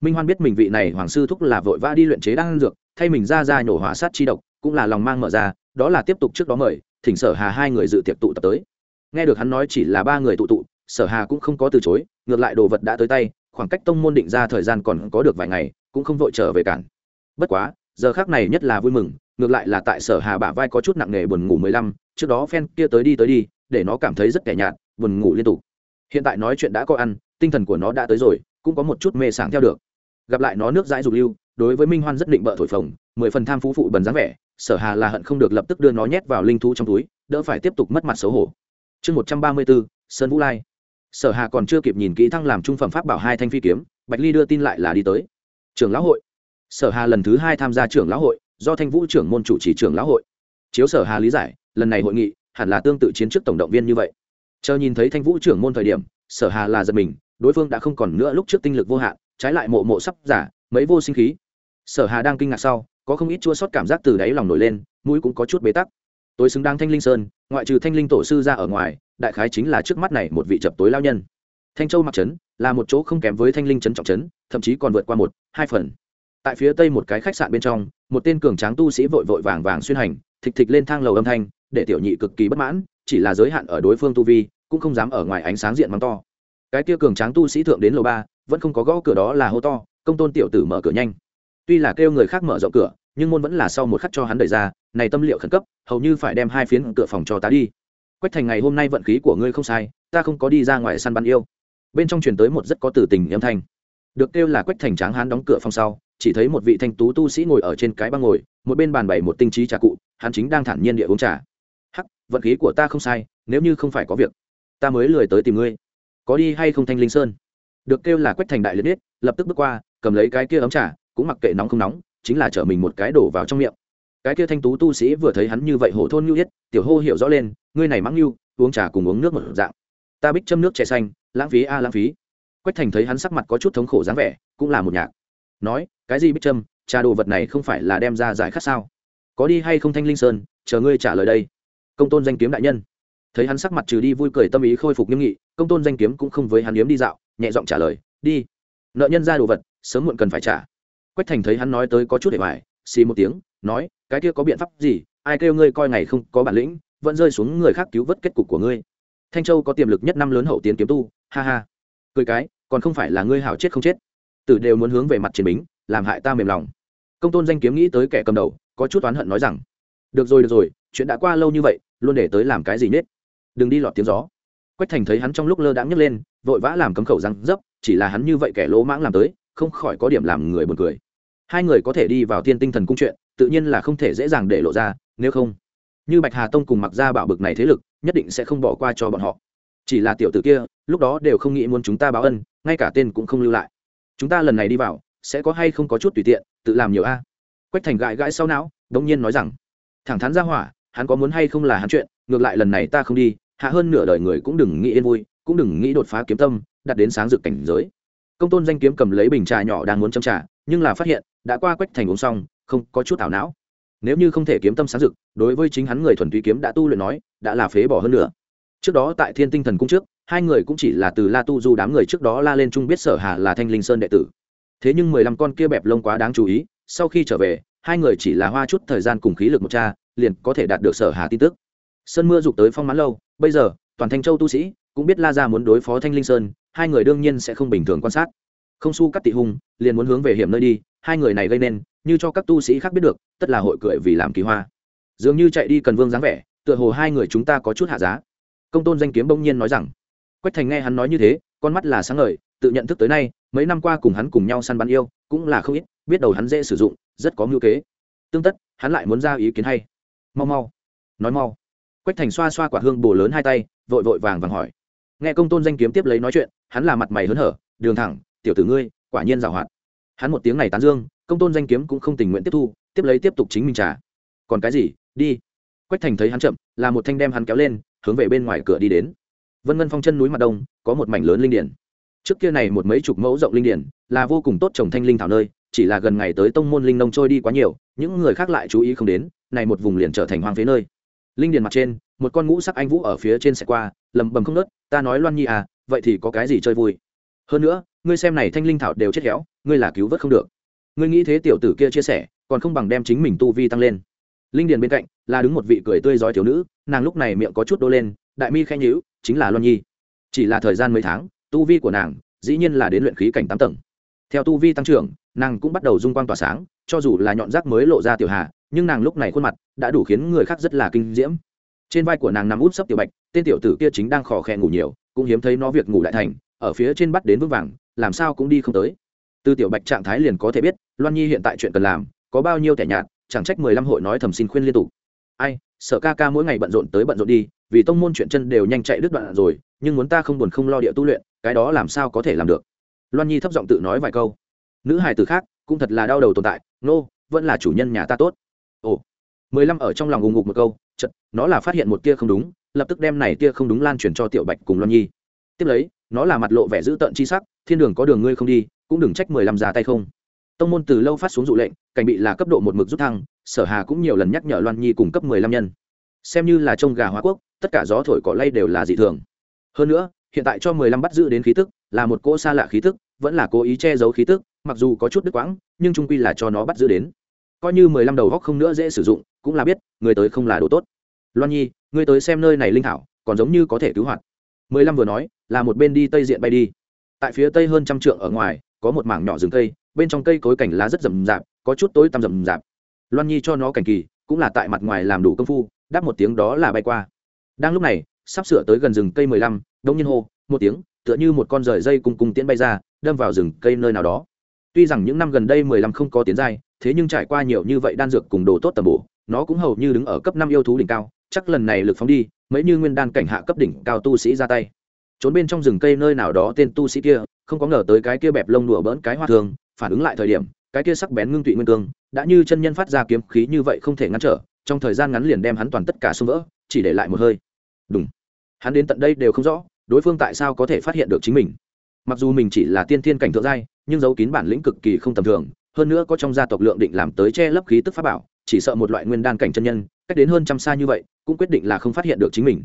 Minh hoan biết mình vị này hoàng sư thúc là vội vã đi luyện chế đan dược, thay mình ra ra nhổ hỏa sát chi độc, cũng là lòng mang mở ra đó là tiếp tục trước đó mời, thỉnh sở hà hai người dự tiệc tụ tập tới. Nghe được hắn nói chỉ là ba người tụ tụ, sở hà cũng không có từ chối, ngược lại đồ vật đã tới tay, khoảng cách tông môn định ra thời gian còn có được vài ngày, cũng không vội trở về cản. Bất quá, giờ khác này nhất là vui mừng, ngược lại là tại sở hà bả vai có chút nặng nề buồn ngủ mười lăm, trước đó phen kia tới đi tới đi, để nó cảm thấy rất kẻ nhạt, buồn ngủ liên tục. Hiện tại nói chuyện đã có ăn, tinh thần của nó đã tới rồi, cũng có một chút mê sảng theo được. Gặp lại nó nước dãi dục lưu, đối với minh hoan rất định bợ thổi phồng, mười phần tham phú phụ bần dáng vẻ sở hà là hận không được lập tức đưa nó nhét vào linh thú trong túi, đỡ phải tiếp tục mất mặt xấu hổ. Chương một trăm ba mươi bốn sơn vũ lai. Sở hà còn chưa kịp nhìn kỹ thăng làm trung phẩm pháp bảo hai thanh phi kiếm, bạch ly đưa tin lại là đi tới. Trưởng lão hội. Sở hà lần thứ hai tham gia trưởng lão hội, do thanh vũ trưởng môn chủ trì trưởng lão hội. Chiếu sở hà lý giải, lần này hội nghị, hẳn là tương tự chiến trước tổng động viên như vậy. Chờ nhìn thấy thanh vũ trưởng môn thời điểm, sở hà là giật mình, đối phương đã không còn nữa lúc trước tinh lực vô hạn, trái lại mộ mộ sắp giả, mấy vô sinh khí. Sở hà đang kinh ngạc sau có không ít chua sót cảm giác từ đáy lòng nổi lên, mũi cũng có chút bế tắc. Tôi xứng đáng thanh linh sơn, ngoại trừ thanh linh tổ sư ra ở ngoài, đại khái chính là trước mắt này một vị chập tối lao nhân. Thanh châu mặc trấn là một chỗ không kém với thanh linh trấn trọng trấn, thậm chí còn vượt qua một, hai phần. Tại phía tây một cái khách sạn bên trong, một tên cường tráng tu sĩ vội vội vàng vàng xuyên hành, thịch thịch lên thang lầu âm thanh, để tiểu nhị cực kỳ bất mãn, chỉ là giới hạn ở đối phương tu vi, cũng không dám ở ngoài ánh sáng diện mắng to. Cái kia cường tráng tu sĩ thượng đến lầu ba, vẫn không có gõ cửa đó là hô to, công tôn tiểu tử mở cửa nhanh tuy là kêu người khác mở rộng cửa, nhưng môn vẫn là sau một khắc cho hắn đẩy ra, này tâm liệu khẩn cấp, hầu như phải đem hai phiến cửa phòng cho ta đi. Quách thành ngày hôm nay vận khí của ngươi không sai, ta không có đi ra ngoài săn bắn yêu. Bên trong truyền tới một rất có tử tình âm thanh. Được kêu là quách thành tráng hắn đóng cửa phòng sau, chỉ thấy một vị thanh tú tu sĩ ngồi ở trên cái băng ngồi, một bên bàn bày một tinh trí trà cụ, hắn chính đang thản nhiên địa uống trà. Hắc, vận khí của ta không sai, nếu như không phải có việc, ta mới lười tới tìm ngươi. Có đi hay không thanh linh sơn? Được kêu là quách thành đại liệt biết lập tức bước qua, cầm lấy cái kia ấm trà cũng mặc kệ nóng không nóng, chính là chở mình một cái đổ vào trong miệng. Cái kia thanh tú tu sĩ vừa thấy hắn như vậy hổ thôn nhu yết, tiểu hô hiểu rõ lên, ngươi này mắng nhu, uống trà cùng uống nước một dạng. Ta bích châm nước chè xanh, lãng phí a, lãng phí. Quách thành thấy hắn sắc mặt có chút thống khổ dáng vẻ, cũng là một nhạc. Nói, cái gì bích châm? Trà đồ vật này không phải là đem ra giải khát sao? Có đi hay không thanh linh sơn? Chờ ngươi trả lời đây. Công tôn danh kiếm đại nhân. Thấy hắn sắc mặt trừ đi vui cười tâm ý khôi phục nghiêm nghị, công tôn danh kiếm cũng không với hắn yếm đi dạo, nhẹ giọng trả lời, đi. Nợ nhân ra đồ vật, sớm muộn cần phải trả quách thành thấy hắn nói tới có chút để bài, xì một tiếng nói cái kia có biện pháp gì? Ai kêu ngươi coi ngày không có bản lĩnh vẫn rơi xuống người khác cứu vớt kết cục của ngươi. Thanh châu có tiềm lực nhất năm lớn hậu tiến kiếm tu ha ha. Cười cái còn không phải là ngươi hảo chết không chết. Tử đều muốn hướng về mặt chiến bính làm hại ta mềm lòng. Công tôn danh kiếm nghĩ tới kẻ cầm đầu có chút oán hận nói rằng được rồi được rồi chuyện đã qua lâu như vậy luôn để tới làm cái gì nết? Đừng đi lọt tiếng gió. Quách thành thấy hắn trong lúc lơ đãng nhấc lên vội vã làm cấm khẩu răng dấp chỉ là hắn như vậy kẻ lỗ mãng làm tới không khỏi có điểm làm người buồn cười. Hai người có thể đi vào thiên tinh thần cung chuyện, tự nhiên là không thể dễ dàng để lộ ra, nếu không, như bạch hà tông cùng mặc ra bảo bực này thế lực, nhất định sẽ không bỏ qua cho bọn họ. Chỉ là tiểu tử kia, lúc đó đều không nghĩ muốn chúng ta báo ân, ngay cả tên cũng không lưu lại. Chúng ta lần này đi vào, sẽ có hay không có chút tùy tiện, tự làm nhiều a. Quách thành gãi gãi sau não, đống nhiên nói rằng, thẳng thắn ra hỏa, hắn có muốn hay không là hắn chuyện, ngược lại lần này ta không đi, hạ hơn nửa đời người cũng đừng nghĩ yên vui, cũng đừng nghĩ đột phá kiếm tâm, đặt đến sáng dực cảnh giới công tôn danh kiếm cầm lấy bình trà nhỏ đang muốn châm trà, nhưng là phát hiện, đã qua quách thành uống xong, không có chút ảo não. Nếu như không thể kiếm tâm sáng dực đối với chính hắn người thuần túy kiếm đã tu luyện nói, đã là phế bỏ hơn nữa. Trước đó tại thiên tinh thần cung trước, hai người cũng chỉ là từ la tu du đám người trước đó la lên chung biết sở hà là thanh linh sơn đệ tử. Thế nhưng mười lăm con kia bẹp lông quá đáng chú ý, sau khi trở về, hai người chỉ là hoa chút thời gian cùng khí lực một cha, liền có thể đạt được sở hà tin tức. Sơn mưa rục tới phong mãn lâu, bây giờ, toàn thanh châu tu sĩ cũng biết la ra muốn đối phó thanh linh sơn, hai người đương nhiên sẽ không bình thường quan sát. Không su cắt tị hung, liền muốn hướng về hiểm nơi đi, hai người này gây nên, như cho các tu sĩ khác biết được, tất là hội cười vì làm kỳ hoa. Dường như chạy đi cần vương dáng vẻ, tựa hồ hai người chúng ta có chút hạ giá. Công tôn danh kiếm bỗng nhiên nói rằng, quách thành nghe hắn nói như thế, con mắt là sáng ngời, tự nhận thức tới nay, mấy năm qua cùng hắn cùng nhau săn bắn yêu, cũng là không ít, biết đầu hắn dễ sử dụng, rất có ngữ kế. Tương tất, hắn lại muốn ra ý kiến hay. Mau mau. Nói mau. Quách thành xoa xoa quả hương bồ lớn hai tay, vội vội vàng vàng hỏi nghe công tôn danh kiếm tiếp lấy nói chuyện, hắn là mặt mày hớn hở, đường thẳng, tiểu tử ngươi, quả nhiên giảo hoạt. Hắn một tiếng này tán dương, công tôn danh kiếm cũng không tình nguyện tiếp thu, tiếp lấy tiếp tục chính mình trả. Còn cái gì? Đi. Quách thành thấy hắn chậm, là một thanh đem hắn kéo lên, hướng về bên ngoài cửa đi đến. Vân ngân phong chân núi mặt đông, có một mảnh lớn linh điển. Trước kia này một mấy chục mẫu rộng linh điển, là vô cùng tốt trồng thanh linh thảo nơi, chỉ là gần ngày tới tông môn linh nông trôi đi quá nhiều, những người khác lại chú ý không đến, này một vùng liền trở thành hoang phế nơi. Linh điền mặt trên, một con ngũ sắc anh vũ ở phía trên xe qua lầm bầm không nớt, ta nói loan nhi à vậy thì có cái gì chơi vui? Hơn nữa, ngươi xem này thanh linh thảo đều chết héo, ngươi là cứu vớt không được. Ngươi nghĩ thế tiểu tử kia chia sẻ, còn không bằng đem chính mình tu vi tăng lên. Linh điền bên cạnh, là đứng một vị cười tươi giói thiếu nữ, nàng lúc này miệng có chút đô lên, đại mi khen nhữ chính là loan nhi. Chỉ là thời gian mấy tháng, tu vi của nàng, dĩ nhiên là đến luyện khí cảnh tám tầng. Theo tu vi tăng trưởng, nàng cũng bắt đầu dung quang tỏa sáng, cho dù là nhọn rác mới lộ ra tiểu hà, nhưng nàng lúc này khuôn mặt đã đủ khiến người khác rất là kinh diễm trên vai của nàng nằm út sấp tiểu bạch tên tiểu tử kia chính đang khò khè ngủ nhiều cũng hiếm thấy nó việc ngủ lại thành ở phía trên bắt đến vững vàng làm sao cũng đi không tới. Từ tiểu bạch trạng thái liền có thể biết loan nhi hiện tại chuyện cần làm có bao nhiêu thẻ nhạt chẳng trách mười lăm hội nói thầm xin khuyên liên tục. Ai sợ ca ca mỗi ngày bận rộn tới bận rộn đi vì tông môn chuyện chân đều nhanh chạy đứt đoạn rồi nhưng muốn ta không buồn không lo địa tu luyện cái đó làm sao có thể làm được? Loan nhi thấp giọng tự nói vài câu. Nữ hài từ khác cũng thật là đau đầu tồn tại nô、no, vẫn là chủ nhân nhà ta tốt. Ồ mười lăm ở trong lòng ùng ngục một câu chật nó là phát hiện một tia không đúng, lập tức đem này tia không đúng lan truyền cho tiểu bạch cùng loan nhi. Tiếp lấy, nó là mặt lộ vẻ dữ tợn chi sắc, thiên đường có đường ngươi không đi, cũng đừng trách mười lăm ra tay không. Tông môn từ lâu phát xuống dụ lệnh, cảnh bị là cấp độ một mực rút thăng, sở hà cũng nhiều lần nhắc nhở loan nhi cùng cấp mười lăm nhân. Xem như là trông gà hóa quốc, tất cả gió thổi cỏ lay đều là dị thường. Hơn nữa, hiện tại cho mười lăm bắt giữ đến khí tức, là một cỗ xa lạ khí tức, vẫn là cố ý che giấu khí tức, mặc dù có chút đứt quãng, nhưng trung quy là cho nó bắt giữ đến. Coi như mười lăm đầu góc không nữa dễ sử dụng cũng là biết, người tới không là đồ tốt. Loan nhi người tới xem nơi này linh thảo, còn giống như có thể cứu hoạt. Mười lăm vừa nói, là một bên đi tây diện bay đi. Tại phía tây hơn trăm trượng ở ngoài, có một mảng nhỏ rừng cây, bên trong cây cối cảnh lá rất rậm rạp, có chút tối tăm rậm rạp. Loan nhi cho nó cảnh kỳ, cũng là tại mặt ngoài làm đủ công phu, đáp một tiếng đó là bay qua. Đang lúc này, sắp sửa tới gần rừng cây mười lăm, đông nhiên hô, một tiếng, tựa như một con rời dây cùng cùng tiễn bay ra, đâm vào rừng cây nơi nào đó. Tuy rằng những năm gần đây mười lăm không có tiến giai, thế nhưng trải qua nhiều như vậy đan dược cùng đồ tốt tầm bổ nó cũng hầu như đứng ở cấp năm yêu thú đỉnh cao, chắc lần này lực phóng đi, mấy như nguyên đan cảnh hạ cấp đỉnh cao tu sĩ ra tay. Trốn bên trong rừng cây nơi nào đó tên tu sĩ kia, không có ngờ tới cái kia bẹp lông đùa bỡn cái hoa thường, phản ứng lại thời điểm, cái kia sắc bén ngưng tụy nguyên cương, đã như chân nhân phát ra kiếm khí như vậy không thể ngăn trở, trong thời gian ngắn liền đem hắn toàn tất cả xung vỡ, chỉ để lại một hơi. Đúng hắn đến tận đây đều không rõ, đối phương tại sao có thể phát hiện được chính mình. Mặc dù mình chỉ là tiên thiên cảnh thượng giai, nhưng giấu kín bản lĩnh cực kỳ không tầm thường, hơn nữa có trong gia tộc lượng định làm tới che lấp khí tức pháp bảo chỉ sợ một loại nguyên đan cảnh chân nhân, cách đến hơn trăm xa như vậy, cũng quyết định là không phát hiện được chính mình.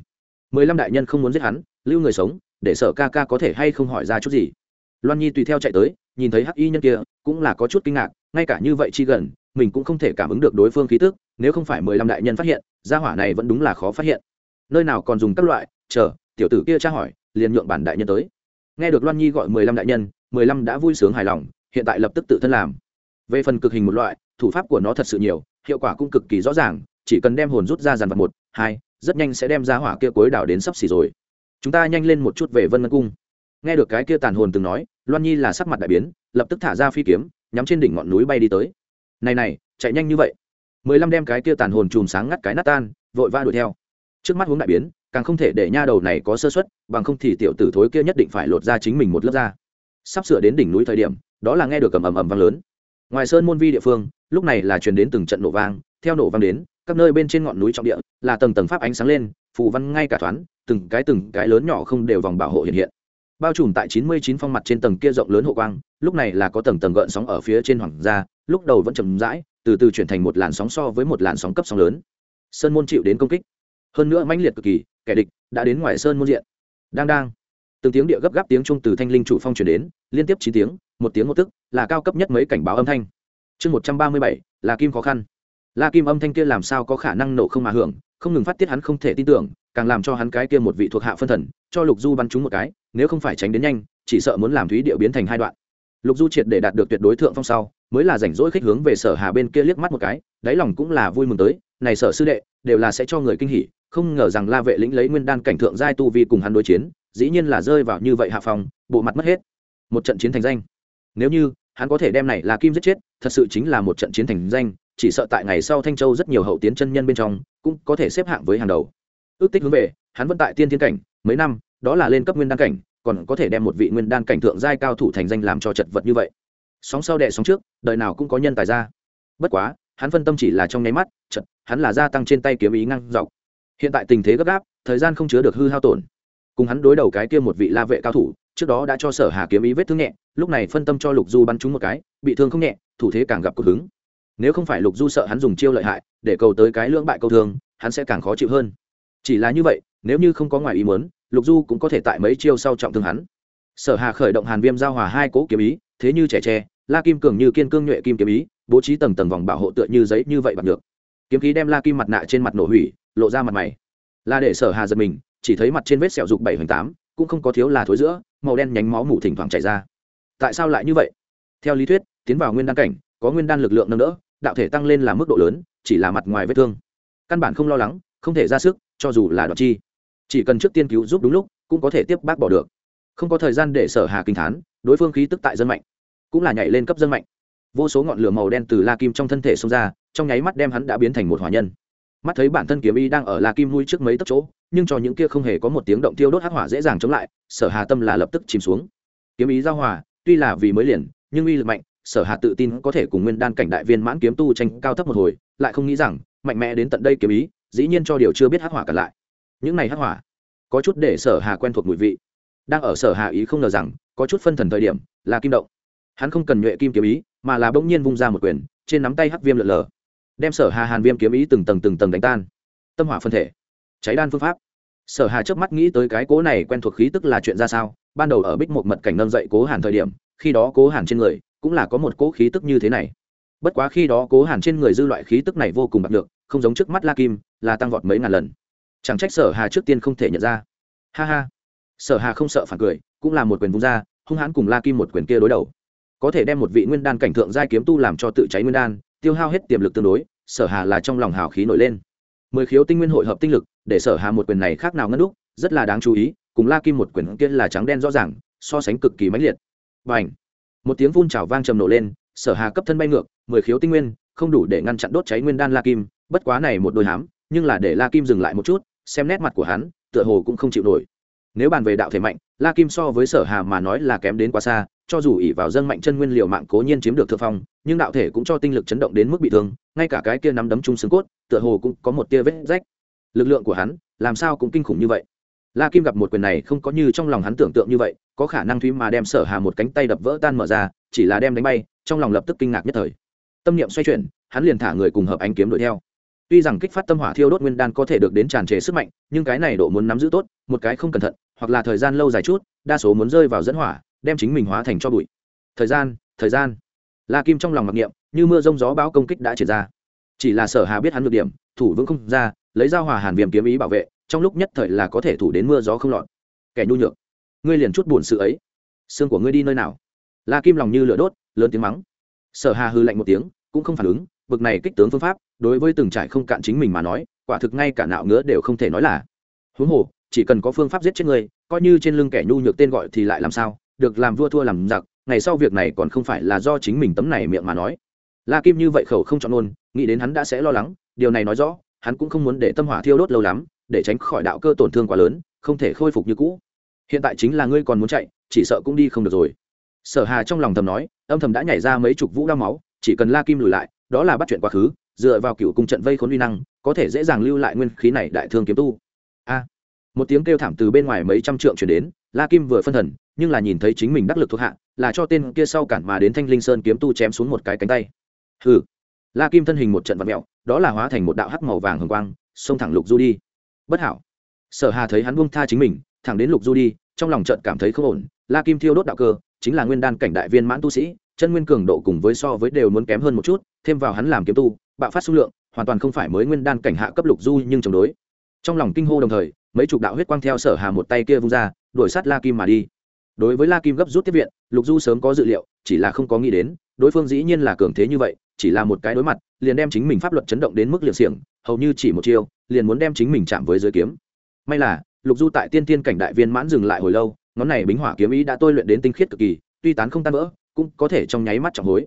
Mười lăm đại nhân không muốn giết hắn, lưu người sống, để sợ ca ca có thể hay không hỏi ra chút gì. Loan nhi tùy theo chạy tới, nhìn thấy hắc y nhân kia, cũng là có chút kinh ngạc, ngay cả như vậy chi gần, mình cũng không thể cảm ứng được đối phương khí tức, nếu không phải mười lăm đại nhân phát hiện, gia hỏa này vẫn đúng là khó phát hiện. Nơi nào còn dùng các loại, chờ, tiểu tử kia tra hỏi, liền nhượng bản đại nhân tới. Nghe được loan nhi gọi mười lăm đại nhân, mười lăm đã vui sướng hài lòng, hiện tại lập tức tự thân làm. Về phần cực hình một loại thủ pháp của nó thật sự nhiều, hiệu quả cũng cực kỳ rõ ràng, chỉ cần đem hồn rút ra dàn vật một, hai, rất nhanh sẽ đem ra hỏa kia cuối đảo đến sắp xỉ rồi. Chúng ta nhanh lên một chút về vân ngân cung. Nghe được cái kia tàn hồn từng nói, loan nhi là sắc mặt đại biến, lập tức thả ra phi kiếm, nhắm trên đỉnh ngọn núi bay đi tới. Này này, chạy nhanh như vậy. Mười lăm đem cái kia tàn hồn chùm sáng ngắt cái nát tan, vội va đuổi theo. Trước mắt hướng đại biến, càng không thể để nha đầu này có sơ xuất bằng không thì tiểu tử thối kia nhất định phải lột ra chính mình một lớp da. Sắp sửa đến đỉnh núi thời điểm, đó là nghe được ầm ầm ầm vang lớn. Ngoài sơn môn vi địa phương lúc này là truyền đến từng trận nổ vang, theo nổ vang đến, các nơi bên trên ngọn núi trọng địa là tầng tầng pháp ánh sáng lên, phù văn ngay cả thoáng, từng cái từng cái lớn nhỏ không đều vòng bảo hộ hiện hiện. Bao trùm tại chín mươi chín phong mặt trên tầng kia rộng lớn hộ quang, lúc này là có tầng tầng gợn sóng ở phía trên hoàng gia, lúc đầu vẫn chầm rãi, từ từ chuyển thành một làn sóng so với một làn sóng cấp sóng lớn. Sơn môn chịu đến công kích. Hơn nữa mãnh liệt cực kỳ, kẻ địch đã đến ngoài sơn môn diện. Đang đang. Từng tiếng địa gấp gáp tiếng trung từ thanh linh chủ phong chuyển đến, liên tiếp chín tiếng, một tiếng một tức, là cao cấp nhất mấy cảnh báo âm thanh chương một trăm ba mươi bảy là kim khó khăn. La kim âm thanh kia làm sao có khả năng nổ không mà hưởng, không ngừng phát tiết hắn không thể tin tưởng, càng làm cho hắn cái kia một vị thuộc hạ phân thần, cho lục du bắn trúng một cái, nếu không phải tránh đến nhanh, chỉ sợ muốn làm thúy địa biến thành hai đoạn. Lục du triệt để đạt được tuyệt đối thượng phong sau, mới là rảnh rỗi khích hướng về sở hà bên kia liếc mắt một cái, đáy lòng cũng là vui mừng tới, này sở sư đệ, đều là sẽ cho người kinh hỉ, không ngờ rằng la vệ lĩnh lấy nguyên đan cảnh thượng giai tu vi cùng hắn đối chiến, dĩ nhiên là rơi vào như vậy hạ phòng bộ mặt mất hết. Một trận chiến thành danh. Nếu như hắn có thể đem này là kim giết chết, thật sự chính là một trận chiến thành danh, chỉ sợ tại ngày sau thanh châu rất nhiều hậu tiến chân nhân bên trong, cũng có thể xếp hạng với hàng đầu. Ước tích hướng về, hắn vẫn tại tiên thiên cảnh, mấy năm, đó là lên cấp nguyên đan cảnh, còn có thể đem một vị nguyên đan cảnh thượng giai cao thủ thành danh làm cho chật vật như vậy. Sóng sau đệ sóng trước, đời nào cũng có nhân tài ra. Bất quá, hắn phân tâm chỉ là trong nháy mắt chật hắn là gia tăng trên tay kiếm ý ngăn dọc. Hiện tại tình thế gấp gáp, thời gian không chứa được hư hao tổn. Cùng hắn đối đầu cái kia một vị la vệ cao thủ trước đó đã cho sở hà kiếm ý vết thương nhẹ, lúc này phân tâm cho lục du bắn trúng một cái, bị thương không nhẹ, thủ thế càng gặp cực hứng. Nếu không phải lục du sợ hắn dùng chiêu lợi hại, để cầu tới cái lưỡng bại câu thương, hắn sẽ càng khó chịu hơn. Chỉ là như vậy, nếu như không có ngoài ý muốn, lục du cũng có thể tại mấy chiêu sau trọng thương hắn. Sở hà khởi động hàn viêm giao hòa hai cố kiếm ý, thế như trẻ tre, la kim cường như kiên cương nhuệ kim kiếm ý, bố trí tầng tầng vòng bảo hộ tựa như giấy như vậy bằng được. Kiếm khí đem la kim mặt nạ trên mặt nổ hủy, lộ ra mặt mày. Là để sở hà giật mình, chỉ thấy mặt trên vết sẹo dục bảy hoành tám cũng không có thiếu là thối giữa, màu đen nhánh máu mủ thỉnh thoảng chảy ra. Tại sao lại như vậy? Theo lý thuyết, tiến vào nguyên đan cảnh, có nguyên đan lực lượng nâng đỡ, đạo thể tăng lên là mức độ lớn, chỉ là mặt ngoài vết thương. Căn bản không lo lắng, không thể ra sức, cho dù là đoạn chi. Chỉ cần trước tiên cứu giúp đúng lúc, cũng có thể tiếp bác bỏ được. Không có thời gian để sở hà kinh thán, đối phương khí tức tại dân mạnh, cũng là nhảy lên cấp dân mạnh. Vô số ngọn lửa màu đen từ la kim trong thân thể xông ra, trong nháy mắt đem hắn đã biến thành một hỏa nhân mắt thấy bản thân kiếm y đang ở la kim nuôi trước mấy tấc chỗ, nhưng cho những kia không hề có một tiếng động tiêu đốt hắc hỏa dễ dàng chống lại, sở hà tâm là lập tức chìm xuống. Kiếm ý giao hòa, tuy là vì mới liền, nhưng uy lực mạnh, sở hà tự tin có thể cùng nguyên đan cảnh đại viên mãn kiếm tu tranh cao thấp một hồi, lại không nghĩ rằng, mạnh mẽ đến tận đây kiếm ý, dĩ nhiên cho điều chưa biết hắc hỏa cả lại. Những này hắc hỏa, có chút để sở hà quen thuộc mùi vị. Đang ở sở hà ý không ngờ rằng, có chút phân thần thời điểm, là kim động. Hắn không cần nhuệ kim kiếm ý, mà là bỗng nhiên vung ra một quyền, trên nắm tay hắc viêm lượn lờ đem sở hà hàn viêm kiếm ý từng tầng từng tầng đánh tan. Tâm hỏa phân thể. Cháy đan phương pháp. Sở hà trước mắt nghĩ tới cái cố này quen thuộc khí tức là chuyện ra sao. Ban đầu ở bích một mật cảnh nâng dậy cố hàn thời điểm, khi đó cố hàn trên người cũng là có một cố khí tức như thế này. Bất quá khi đó cố hàn trên người dư loại khí tức này vô cùng bạc được không giống trước mắt la kim, là tăng vọt mấy ngàn lần. Chẳng trách sở hà trước tiên không thể nhận ra. Ha ha. Sở hà không sợ phản cười, cũng là một quyền vung ra, hung hãn cùng la kim một quyền kia đối đầu. Có thể đem một vị nguyên đan cảnh thượng giai kiếm tu làm cho tự cháy nguyên đan tiêu hao hết tiềm lực tương đối, sở hà là trong lòng hào khí nổi lên. Mười khiếu tinh nguyên hội hợp tinh lực, để sở hà một quyền này khác nào ngân đúc, rất là đáng chú ý, cùng la kim một quyền kia là trắng đen rõ ràng, so sánh cực kỳ mãnh liệt. Và ảnh một tiếng phun trào vang trầm nổ lên, sở hà cấp thân bay ngược, mười khiếu tinh nguyên, không đủ để ngăn chặn đốt cháy nguyên đan la kim, bất quá này một đôi hám, nhưng là để la kim dừng lại một chút, xem nét mặt của hắn, tựa hồ cũng không chịu nổi. Nếu bàn về đạo thể mạnh, la kim so với sở hà mà nói là kém đến quá xa cho dù ỉ vào dân mạnh chân nguyên liệu mạng cố nhiên chiếm được thượng phong, nhưng đạo thể cũng cho tinh lực chấn động đến mức bị thương, ngay cả cái kia nắm đấm chung xương cốt, tựa hồ cũng có một tia vết rách. Lực lượng của hắn, làm sao cũng kinh khủng như vậy. La kim gặp một quyền này không có như trong lòng hắn tưởng tượng như vậy, có khả năng thúy mà đem sở hà một cánh tay đập vỡ tan mở ra, chỉ là đem đánh bay, trong lòng lập tức kinh ngạc nhất thời. Tâm niệm xoay chuyển, hắn liền thả người cùng hợp ánh kiếm đuổi theo. Tuy rằng kích phát tâm hỏa thiêu đốt nguyên đan có thể được đến tràn trề sức mạnh, nhưng cái này độ muốn nắm giữ tốt, một cái không cẩn thận, hoặc là thời gian lâu dài chút, đa số muốn rơi vào dẫn hỏa đem chính mình hóa thành cho bụi. Thời gian thời gian. La kim trong lòng mặc niệm, như mưa rông gió bão công kích đã triển ra. Chỉ là sở hà biết hắn được điểm, thủ vững không ra, lấy dao hòa hàn viêm kiếm ý bảo vệ, trong lúc nhất thời là có thể thủ đến mưa gió không lọt. Kẻ nhu nhược, ngươi liền chút buồn sự ấy. Xương của ngươi đi nơi nào? La kim lòng như lửa đốt, lớn tiếng mắng. Sở hà hư lạnh một tiếng, cũng không phản ứng, bực này kích tướng phương pháp, đối với từng trải không cạn chính mình mà nói, quả thực ngay cả nạo ngứa đều không thể nói là. Huống hồ, chỉ cần có phương pháp giết chết ngươi, coi như trên lưng kẻ nhu nhược tên gọi thì lại làm sao? Được làm vua thua làm giặc, ngày sau việc này còn không phải là do chính mình tấm này miệng mà nói. La kim như vậy khẩu không chọn ôn nghĩ đến hắn đã sẽ lo lắng, điều này nói rõ, hắn cũng không muốn để tâm hỏa thiêu đốt lâu lắm, để tránh khỏi đạo cơ tổn thương quá lớn, không thể khôi phục như cũ. Hiện tại chính là ngươi còn muốn chạy, chỉ sợ cũng đi không được rồi. Sở hà trong lòng thầm nói, âm thầm đã nhảy ra mấy chục vũ đao máu, chỉ cần la kim lùi lại, đó là bắt chuyện quá khứ, dựa vào cựu cung trận vây khốn uy năng, có thể dễ dàng lưu lại nguyên khí này đại thương kiếm tu. A một tiếng kêu thảm từ bên ngoài mấy trăm trượng chuyển đến, la kim vừa phân thần, nhưng là nhìn thấy chính mình đắc lực thuộc hạ, là cho tên kia sau cản mà đến thanh linh sơn kiếm tu chém xuống một cái cánh tay. Hừ. La kim thân hình một trận vật mẹo, đó là hóa thành một đạo hắc màu vàng hồng quang, xông thẳng lục du đi. Bất hảo. Sở hà thấy hắn buông tha chính mình, thẳng đến lục du đi, trong lòng trận cảm thấy không ổn, la kim thiêu đốt đạo cơ, chính là nguyên đan cảnh đại viên mãn tu sĩ, chân nguyên cường độ cùng với so với đều muốn kém hơn một chút, thêm vào hắn làm kiếm tu, bạo phát số lượng, hoàn toàn không phải mới nguyên đan cảnh hạ cấp lục du nhưng chống đối. Trong lòng kinh hô đồng thời mấy chục đạo huyết quang theo sở hà một tay kia vung ra, đuổi sát la kim mà đi. Đối với la kim gấp rút tiếp viện, lục du sớm có dự liệu, chỉ là không có nghĩ đến, đối phương dĩ nhiên là cường thế như vậy, chỉ là một cái đối mặt, liền đem chính mình pháp luật chấn động đến mức liệt xiềng, hầu như chỉ một chiêu, liền muốn đem chính mình chạm với giới kiếm. May là, lục du tại tiên tiên cảnh đại viên mãn dừng lại hồi lâu, ngón này bính hỏa kiếm ý đã tôi luyện đến tinh khiết cực kỳ, tuy tán không tan vỡ, cũng có thể trong nháy mắt trọng hối.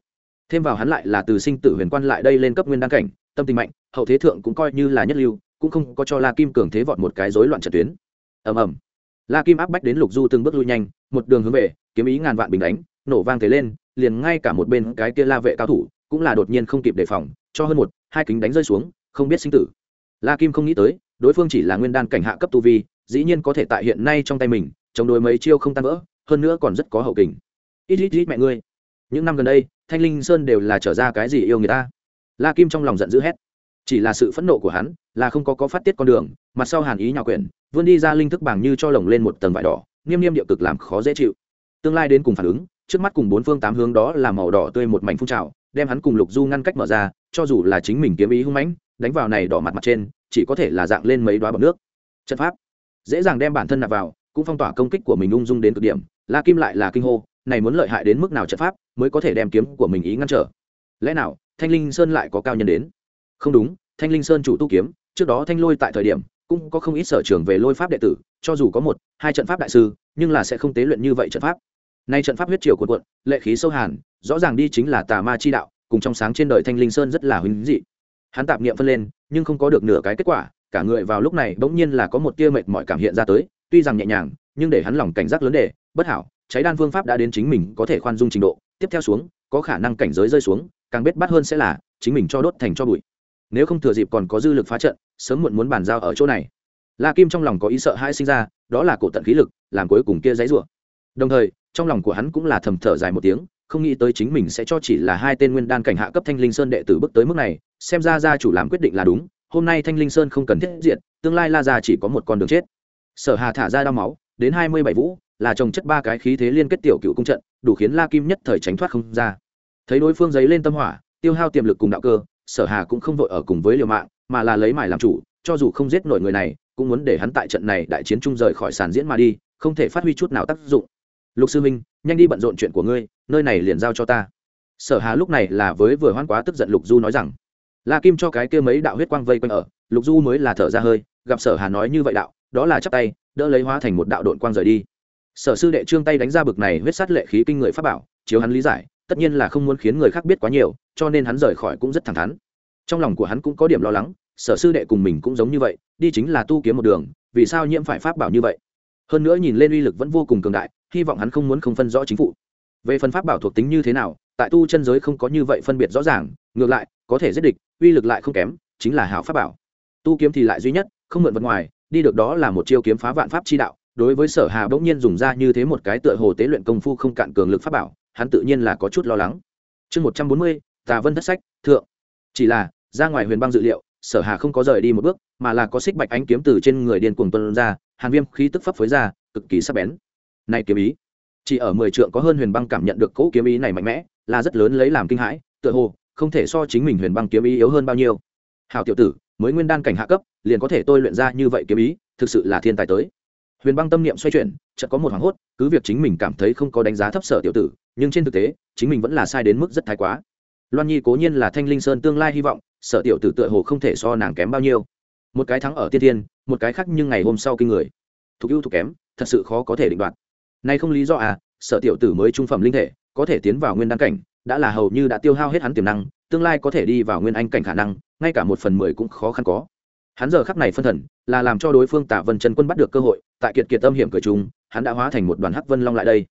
Thêm vào hắn lại là từ sinh tử huyền quan lại đây lên cấp nguyên đan cảnh, tâm tình mạnh, hậu thế thượng cũng coi như là nhất lưu cũng không có cho la kim cường thế vọt một cái rối loạn trận tuyến. Ầm ầm. La kim áp bách đến lục du từng bước lui nhanh, một đường hướng về, kiếm ý ngàn vạn bình đánh, nổ vang thế lên, liền ngay cả một bên cái kia la vệ cao thủ cũng là đột nhiên không kịp đề phòng, cho hơn một, hai kính đánh rơi xuống, không biết sinh tử. La kim không nghĩ tới, đối phương chỉ là nguyên đan cảnh hạ cấp tu vi, dĩ nhiên có thể tại hiện nay trong tay mình, chống đối mấy chiêu không tan vỡ, hơn nữa còn rất có hậu kình. Ít ít ít mẹ ngươi. Những năm gần đây, thanh linh sơn đều là trở ra cái gì yêu người ta? La kim trong lòng giận dữ hét chỉ là sự phẫn nộ của hắn là không có có phát tiết con đường, mặt sau hàn ý nhỏ quyển, vươn đi ra linh thức bảng như cho lồng lên một tầng vải đỏ nghiêm nghiêm địa cực làm khó dễ chịu. Tương lai đến cùng phản ứng, trước mắt cùng bốn phương tám hướng đó là màu đỏ tươi một mảnh phun trào, đem hắn cùng lục du ngăn cách mở ra, cho dù là chính mình kiếm ý hung mãnh, đánh vào này đỏ mặt mặt trên, chỉ có thể là dạng lên mấy đoá bọc nước. Trận pháp. Dễ dàng đem bản thân nạp vào, cũng phong tỏa công kích của mình ung dung đến cực điểm, la kim lại là kinh hô, này muốn lợi hại đến mức nào trận pháp mới có thể đem kiếm của mình ý ngăn trở? Lẽ nào, thanh linh sơn lại có cao nhân đến? Không đúng, thanh linh sơn chủ tu kiếm, trước đó thanh lôi tại thời điểm, cũng có không ít sở trường về lôi pháp đệ tử, cho dù có một, hai trận pháp đại sư, nhưng là sẽ không tế luyện như vậy trận pháp. Nay trận pháp huyết triều cuộn cuộn, lệ khí sâu hàn, rõ ràng đi chính là tà ma chi đạo, cùng trong sáng trên đời thanh linh sơn rất là huynh dị. Hắn tạp niệm phân lên, nhưng không có được nửa cái kết quả, cả người vào lúc này bỗng nhiên là có một tia mệt mỏi cảm hiện ra tới, tuy rằng nhẹ nhàng, nhưng để hắn lòng cảnh giác lớn đề, bất hảo, cháy đan phương pháp đã đến chính mình có thể khoan dung trình độ, tiếp theo xuống, có khả năng cảnh giới rơi xuống, càng biết bắt hơn sẽ là chính mình cho đốt thành cho bụi nếu không thừa dịp còn có dư lực phá trận, sớm muộn muốn bàn giao ở chỗ này. La kim trong lòng có ý sợ hãi sinh ra, đó là cổ tận khí lực, làm cuối cùng kia giấy rủa. Đồng thời, trong lòng của hắn cũng là thầm thở dài một tiếng, không nghĩ tới chính mình sẽ cho chỉ là hai tên nguyên đan cảnh hạ cấp thanh linh sơn đệ tử bước tới mức này, xem ra gia chủ làm quyết định là đúng, hôm nay thanh linh sơn không cần thiết diện tương lai la gia chỉ có một con đường chết. Sở hà thả ra đao máu, đến hai mươi bảy vũ, là trồng chất ba cái khí thế liên kết tiểu cựu cung trận, đủ khiến la kim nhất thời tránh thoát không ra. Thấy đối phương giấy lên tâm hỏa, tiêu hao tiềm lực cùng đạo cơ sở hà cũng không vội ở cùng với liều mạng, mà là lấy mải làm chủ, cho dù không giết nổi người này, cũng muốn để hắn tại trận này đại chiến trung rời khỏi sàn diễn mà đi, không thể phát huy chút nào tác dụng. Lục sư minh nhanh đi bận rộn chuyện của ngươi, nơi này liền giao cho ta. Sở hà lúc này là với vừa hoan quá tức giận lục du nói rằng, la kim cho cái kia mấy đạo huyết quang vây quanh ở, lục du mới là thở ra hơi, gặp sở hà nói như vậy đạo, đó là chắp tay, đỡ lấy hóa thành một đạo đội quang rời đi. Sở sư đệ trương tay đánh ra bực này huyết sát lệ khí kinh người pháp bảo, chiếu hắn lý giải tất nhiên là không muốn khiến người khác biết quá nhiều, cho nên hắn rời khỏi cũng rất thẳng thắn. Trong lòng của hắn cũng có điểm lo lắng, sở sư đệ cùng mình cũng giống như vậy, đi chính là tu kiếm một đường, vì sao nhiễm phải pháp bảo như vậy? Hơn nữa nhìn lên uy lực vẫn vô cùng cường đại, hy vọng hắn không muốn không phân rõ chính phủ. Về phần pháp bảo thuộc tính như thế nào, tại tu chân giới không có như vậy phân biệt rõ ràng, ngược lại, có thể giết địch, uy lực lại không kém, chính là hảo pháp bảo. Tu kiếm thì lại duy nhất, không mượn vật ngoài, đi được đó là một chiêu kiếm phá vạn pháp chi đạo, đối với sở hà bỗng nhiên dùng ra như thế một cái tựa hồ tế luyện công phu không cạn cường lực pháp bảo hắn tự nhiên là có chút lo lắng. Chương một trăm bốn mươi, tà vân thất sách, thượng. Chỉ là, ra ngoài huyền băng dự liệu, sở hà không có rời đi một bước, mà là có xích bạch ánh kiếm từ trên người điên cuồng tuân ra, hàn viêm khí tức pháp phới ra, cực kỳ sắc bén. Này kiếm ý, chỉ ở mười trượng có hơn huyền băng cảm nhận được cỗ kiếm ý này mạnh mẽ, là rất lớn lấy làm kinh hãi, tựa hồ, không thể so chính mình huyền băng kiếm ý yếu hơn bao nhiêu. Hào tiểu tử, mới nguyên đan cảnh hạ cấp, liền có thể tôi luyện ra như vậy kiếm ý, thực sự là thiên tài tới huyền băng tâm niệm xoay chuyển, chợt có một hoảng hốt, cứ việc chính mình cảm thấy không có đánh giá thấp sở tiểu tử, nhưng trên thực tế, chính mình vẫn là sai đến mức rất thái quá. Loan nhi cố nhiên là thanh linh sơn tương lai hy vọng, sở tiểu tử tựa hồ không thể so nàng kém bao nhiêu. Một cái thắng ở tiên tiên một cái khác nhưng ngày hôm sau kinh người. Thuộc ưu thuộc kém, thật sự khó có thể định đoạt. Nay không lý do à sở tiểu tử mới trung phẩm linh thể, có thể tiến vào nguyên đan cảnh, đã là hầu như đã tiêu hao hết hắn tiềm năng, tương lai có thể đi vào nguyên anh cảnh khả năng, ngay cả một phần mười cũng khó khăn có hắn giờ khắc này phân thần, là làm cho đối phương tạ vân trần quân bắt được cơ hội, tại kiệt kiệt âm hiểm cửa chúng hắn đã hóa thành một đoàn hắc vân long lại đây.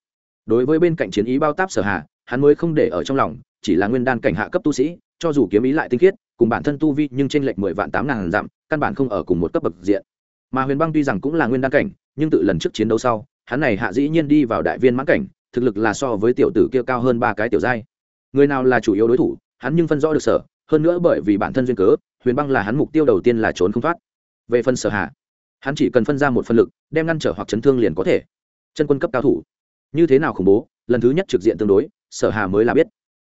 Đối với bên cạnh chiến ý bao táp sở hạ hắn mới không để ở trong lòng, chỉ là nguyên đan cảnh hạ cấp tu sĩ, cho dù kiếm ý lại tinh khiết, cùng bản thân tu vi nhưng trên lệch mười vạn tám ngàn dặm, căn bản không ở cùng một cấp bậc diện. Mà huyền băng tuy rằng cũng là nguyên đan cảnh, nhưng tự lần trước chiến đấu sau, hắn này hạ dĩ nhiên đi vào đại viên mãn cảnh, thực lực là so với tiểu tử kia cao hơn ba cái tiểu giai. Người nào là chủ yếu đối thủ, hắn nhưng phân rõ được sở, hơn nữa bởi vì bản thân duyên cớ huyền băng là hắn mục tiêu đầu tiên là trốn không thoát. Về phần sở hạ, hắn chỉ cần phân ra một phân lực, đem ngăn trở hoặc chấn thương liền có thể. Chân quân cấp cao thủ. Như thế nào khủng bố? Lần thứ nhất trực diện tương đối, sở hà mới là biết.